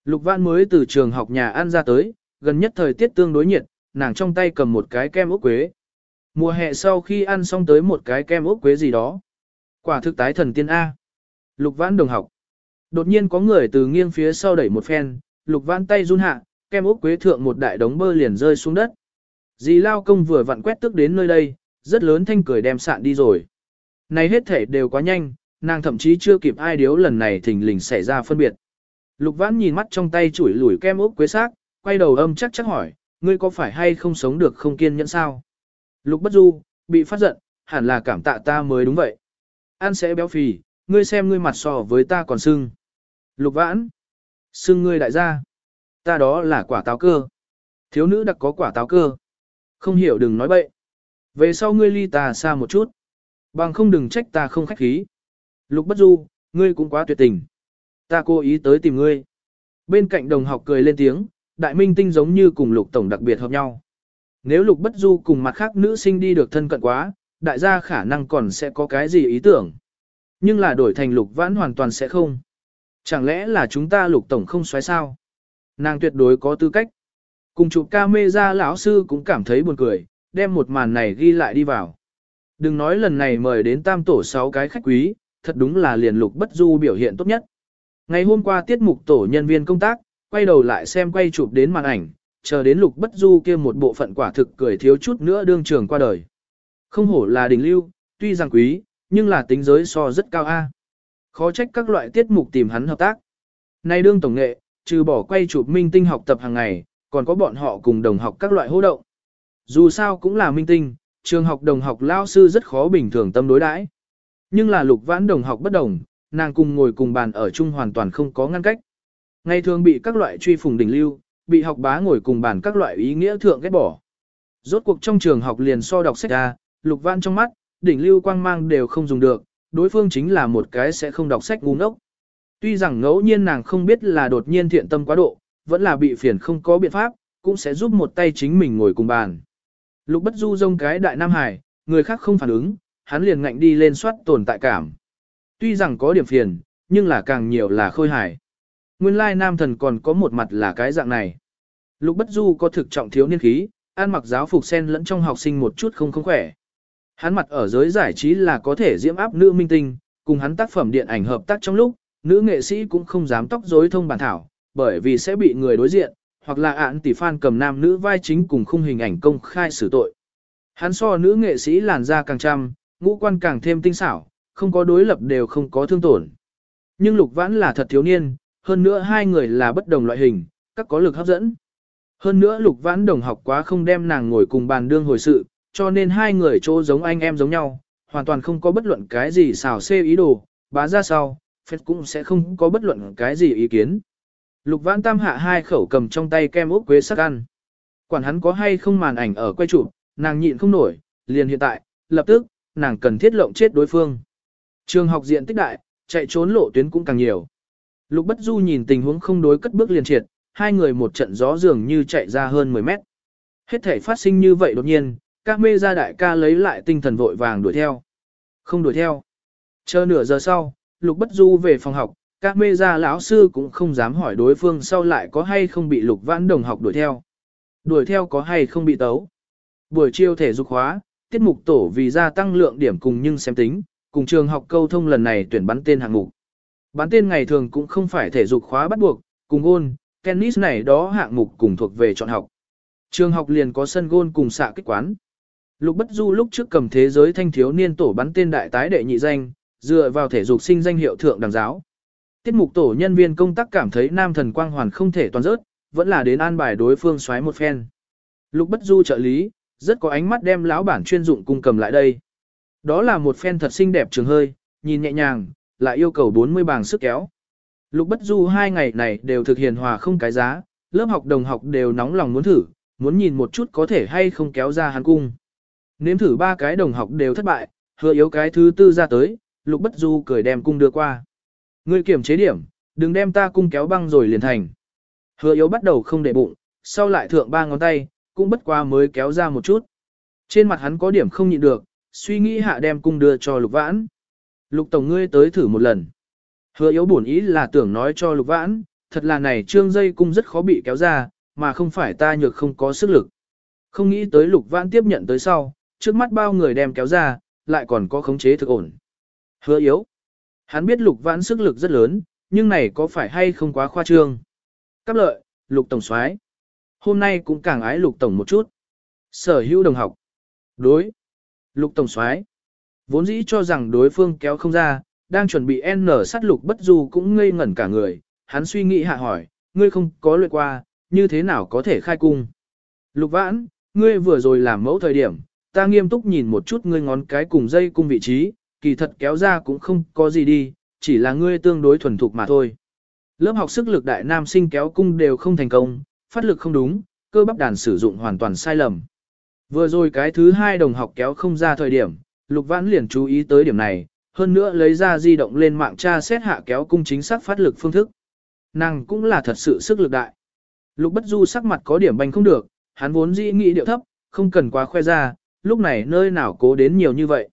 Lục Văn mới từ trường học nhà ăn ra tới, gần nhất thời tiết tương đối nhiệt, nàng trong tay cầm một cái kem ốc quế. Mùa hè sau khi ăn xong tới một cái kem ốc quế gì đó. Quả thực tái thần tiên A. Lục Văn đồng học. Đột nhiên có người từ nghiêng phía sau đẩy một phen, Lục Văn tay run hạ, kem ốc quế thượng một đại đống bơ liền rơi xuống đất. Dì lao công vừa vặn quét tức đến nơi đây, rất lớn thanh cười đem sạn đi rồi. Này hết thể đều quá nhanh, nàng thậm chí chưa kịp ai điếu lần này thình lình xảy ra phân biệt. Lục vãn nhìn mắt trong tay chủi lủi kem ốp quế xác, quay đầu âm chắc chắc hỏi, ngươi có phải hay không sống được không kiên nhẫn sao? Lục bất du, bị phát giận, hẳn là cảm tạ ta mới đúng vậy. Ăn sẽ béo phì, ngươi xem ngươi mặt so với ta còn sưng. Lục vãn, sưng ngươi đại gia. Ta đó là quả táo cơ. Thiếu nữ đặc có quả táo cơ. Không hiểu đừng nói bậy. Về sau ngươi ly ta xa một chút. Bằng không đừng trách ta không khách khí. Lục bất du, ngươi cũng quá tuyệt tình. Ta cố ý tới tìm ngươi. Bên cạnh đồng học cười lên tiếng, đại minh tinh giống như cùng lục tổng đặc biệt hợp nhau. Nếu lục bất du cùng mặt khác nữ sinh đi được thân cận quá, đại gia khả năng còn sẽ có cái gì ý tưởng. Nhưng là đổi thành lục vãn hoàn toàn sẽ không. Chẳng lẽ là chúng ta lục tổng không xoáy sao? Nàng tuyệt đối có tư cách. Cùng chụp ca mê ra lão sư cũng cảm thấy buồn cười, đem một màn này ghi lại đi vào. Đừng nói lần này mời đến tam tổ 6 cái khách quý, thật đúng là liền lục bất du biểu hiện tốt nhất. Ngày hôm qua tiết mục tổ nhân viên công tác, quay đầu lại xem quay chụp đến màn ảnh, chờ đến lục bất du kia một bộ phận quả thực cười thiếu chút nữa đương trường qua đời. Không hổ là đỉnh lưu, tuy rằng quý, nhưng là tính giới so rất cao a. Khó trách các loại tiết mục tìm hắn hợp tác. Nay đương tổng nghệ, trừ bỏ quay chụp minh tinh học tập hàng ngày, còn có bọn họ cùng đồng học các loại hô động. Dù sao cũng là minh tinh, trường học đồng học lao sư rất khó bình thường tâm đối đãi. Nhưng là lục vãn đồng học bất đồng, nàng cùng ngồi cùng bàn ở chung hoàn toàn không có ngăn cách. Ngày thường bị các loại truy phùng đỉnh lưu, bị học bá ngồi cùng bàn các loại ý nghĩa thượng ghét bỏ. Rốt cuộc trong trường học liền so đọc sách ra, lục vãn trong mắt, đỉnh lưu quang mang đều không dùng được, đối phương chính là một cái sẽ không đọc sách ngu ngốc. Tuy rằng ngẫu nhiên nàng không biết là đột nhiên thiện tâm quá độ, vẫn là bị phiền không có biện pháp, cũng sẽ giúp một tay chính mình ngồi cùng bàn. Lục bất du rông cái đại Nam Hải, người khác không phản ứng, hắn liền ngạnh đi lên soát tồn tại cảm. Tuy rằng có điểm phiền, nhưng là càng nhiều là khôi hài. Nguyên lai nam thần còn có một mặt là cái dạng này. Lục bất du có thực trọng thiếu niên khí, ăn mặc giáo phục sen lẫn trong học sinh một chút không không khỏe. Hắn mặt ở giới giải trí là có thể diễm áp nữ minh tinh, cùng hắn tác phẩm điện ảnh hợp tác trong lúc, nữ nghệ sĩ cũng không dám tóc rối thông bản thảo, bởi vì sẽ bị người đối diện, hoặc là ạn tỷ fan cầm nam nữ vai chính cùng khung hình ảnh công khai xử tội. Hắn so nữ nghệ sĩ làn da càng trăm, ngũ quan càng thêm tinh xảo, không có đối lập đều không có thương tổn. Nhưng lục vãn là thật thiếu niên, hơn nữa hai người là bất đồng loại hình, các có lực hấp dẫn. Hơn nữa lục vãn đồng học quá không đem nàng ngồi cùng bàn đương hồi sự, cho nên hai người chỗ giống anh em giống nhau, hoàn toàn không có bất luận cái gì xào xê ý đồ, bá ra sau, phết cũng sẽ không có bất luận cái gì ý kiến. Lục Vãn Tam hạ hai khẩu cầm trong tay kem ốc quế sắc ăn. Quản hắn có hay không màn ảnh ở quay chụp, nàng nhịn không nổi, liền hiện tại, lập tức, nàng cần thiết lộng chết đối phương. Trường học diện tích đại, chạy trốn lộ tuyến cũng càng nhiều. Lục Bất Du nhìn tình huống không đối cất bước liền triệt, hai người một trận gió dường như chạy ra hơn 10 mét. Hết thể phát sinh như vậy đột nhiên, các mê gia đại ca lấy lại tinh thần vội vàng đuổi theo. Không đuổi theo. Chờ nửa giờ sau, Lục Bất Du về phòng học, các mê gia lão sư cũng không dám hỏi đối phương sau lại có hay không bị Lục Vãn đồng học đuổi theo. Đuổi theo có hay không bị tấu. Buổi chiều thể dục hóa, tiết mục tổ vì gia tăng lượng điểm cùng nhưng xem tính, cùng trường học câu thông lần này tuyển bắn tên hạng mục. Bắn tên ngày thường cũng không phải thể dục khóa bắt buộc, cùng gôn, tennis này đó hạng mục cùng thuộc về chọn học. Trường học liền có sân gôn cùng xạ kích quán. Lục Bất Du lúc trước cầm thế giới thanh thiếu niên tổ bắn tên đại tái đệ nhị danh, dựa vào thể dục sinh danh hiệu thượng đẳng giáo. Tiết mục tổ nhân viên công tác cảm thấy nam thần quang hoàn không thể toàn rớt, vẫn là đến an bài đối phương xoáy một phen. Lục Bất Du trợ lý, rất có ánh mắt đem lão bản chuyên dụng cung cầm lại đây. Đó là một phen thật xinh đẹp trường hơi, nhìn nhẹ nhàng, lại yêu cầu 40 bảng sức kéo. Lục Bất Du hai ngày này đều thực hiện hòa không cái giá, lớp học đồng học đều nóng lòng muốn thử, muốn nhìn một chút có thể hay không kéo ra hắn cung. Nếm thử ba cái đồng học đều thất bại, hứa yếu cái thứ tư ra tới, Lục Bất Du cười đem cung đưa qua. Ngươi kiểm chế điểm, đừng đem ta cung kéo băng rồi liền thành. Hứa yếu bắt đầu không để bụng, sau lại thượng ba ngón tay, cũng bất qua mới kéo ra một chút. Trên mặt hắn có điểm không nhịn được, suy nghĩ hạ đem cung đưa cho Lục Vãn. Lục Tổng ngươi tới thử một lần. Hứa yếu bổn ý là tưởng nói cho Lục Vãn, thật là này trương dây cung rất khó bị kéo ra, mà không phải ta nhược không có sức lực. Không nghĩ tới Lục Vãn tiếp nhận tới sau, trước mắt bao người đem kéo ra, lại còn có khống chế thực ổn. Hứa yếu. Hắn biết Lục Vãn sức lực rất lớn, nhưng này có phải hay không quá khoa trương. Cáp lợi, Lục Tổng soái Hôm nay cũng càng ái Lục Tổng một chút. Sở hữu đồng học. Đối. Lục Tổng soái Vốn dĩ cho rằng đối phương kéo không ra, đang chuẩn bị N sát lục bất du cũng ngây ngẩn cả người, hắn suy nghĩ hạ hỏi, ngươi không có luyện qua, như thế nào có thể khai cung? Lục vãn, ngươi vừa rồi làm mẫu thời điểm, ta nghiêm túc nhìn một chút ngươi ngón cái cùng dây cung vị trí, kỳ thật kéo ra cũng không có gì đi, chỉ là ngươi tương đối thuần thục mà thôi. Lớp học sức lực đại nam sinh kéo cung đều không thành công, phát lực không đúng, cơ bắp đàn sử dụng hoàn toàn sai lầm. Vừa rồi cái thứ hai đồng học kéo không ra thời điểm, Lục Vãn liền chú ý tới điểm này, hơn nữa lấy ra di động lên mạng tra xét hạ kéo cung chính xác phát lực phương thức. Nàng cũng là thật sự sức lực đại. Lục Bất Du sắc mặt có điểm banh không được, hắn vốn dĩ nghĩ điệu thấp, không cần quá khoe ra, lúc này nơi nào cố đến nhiều như vậy.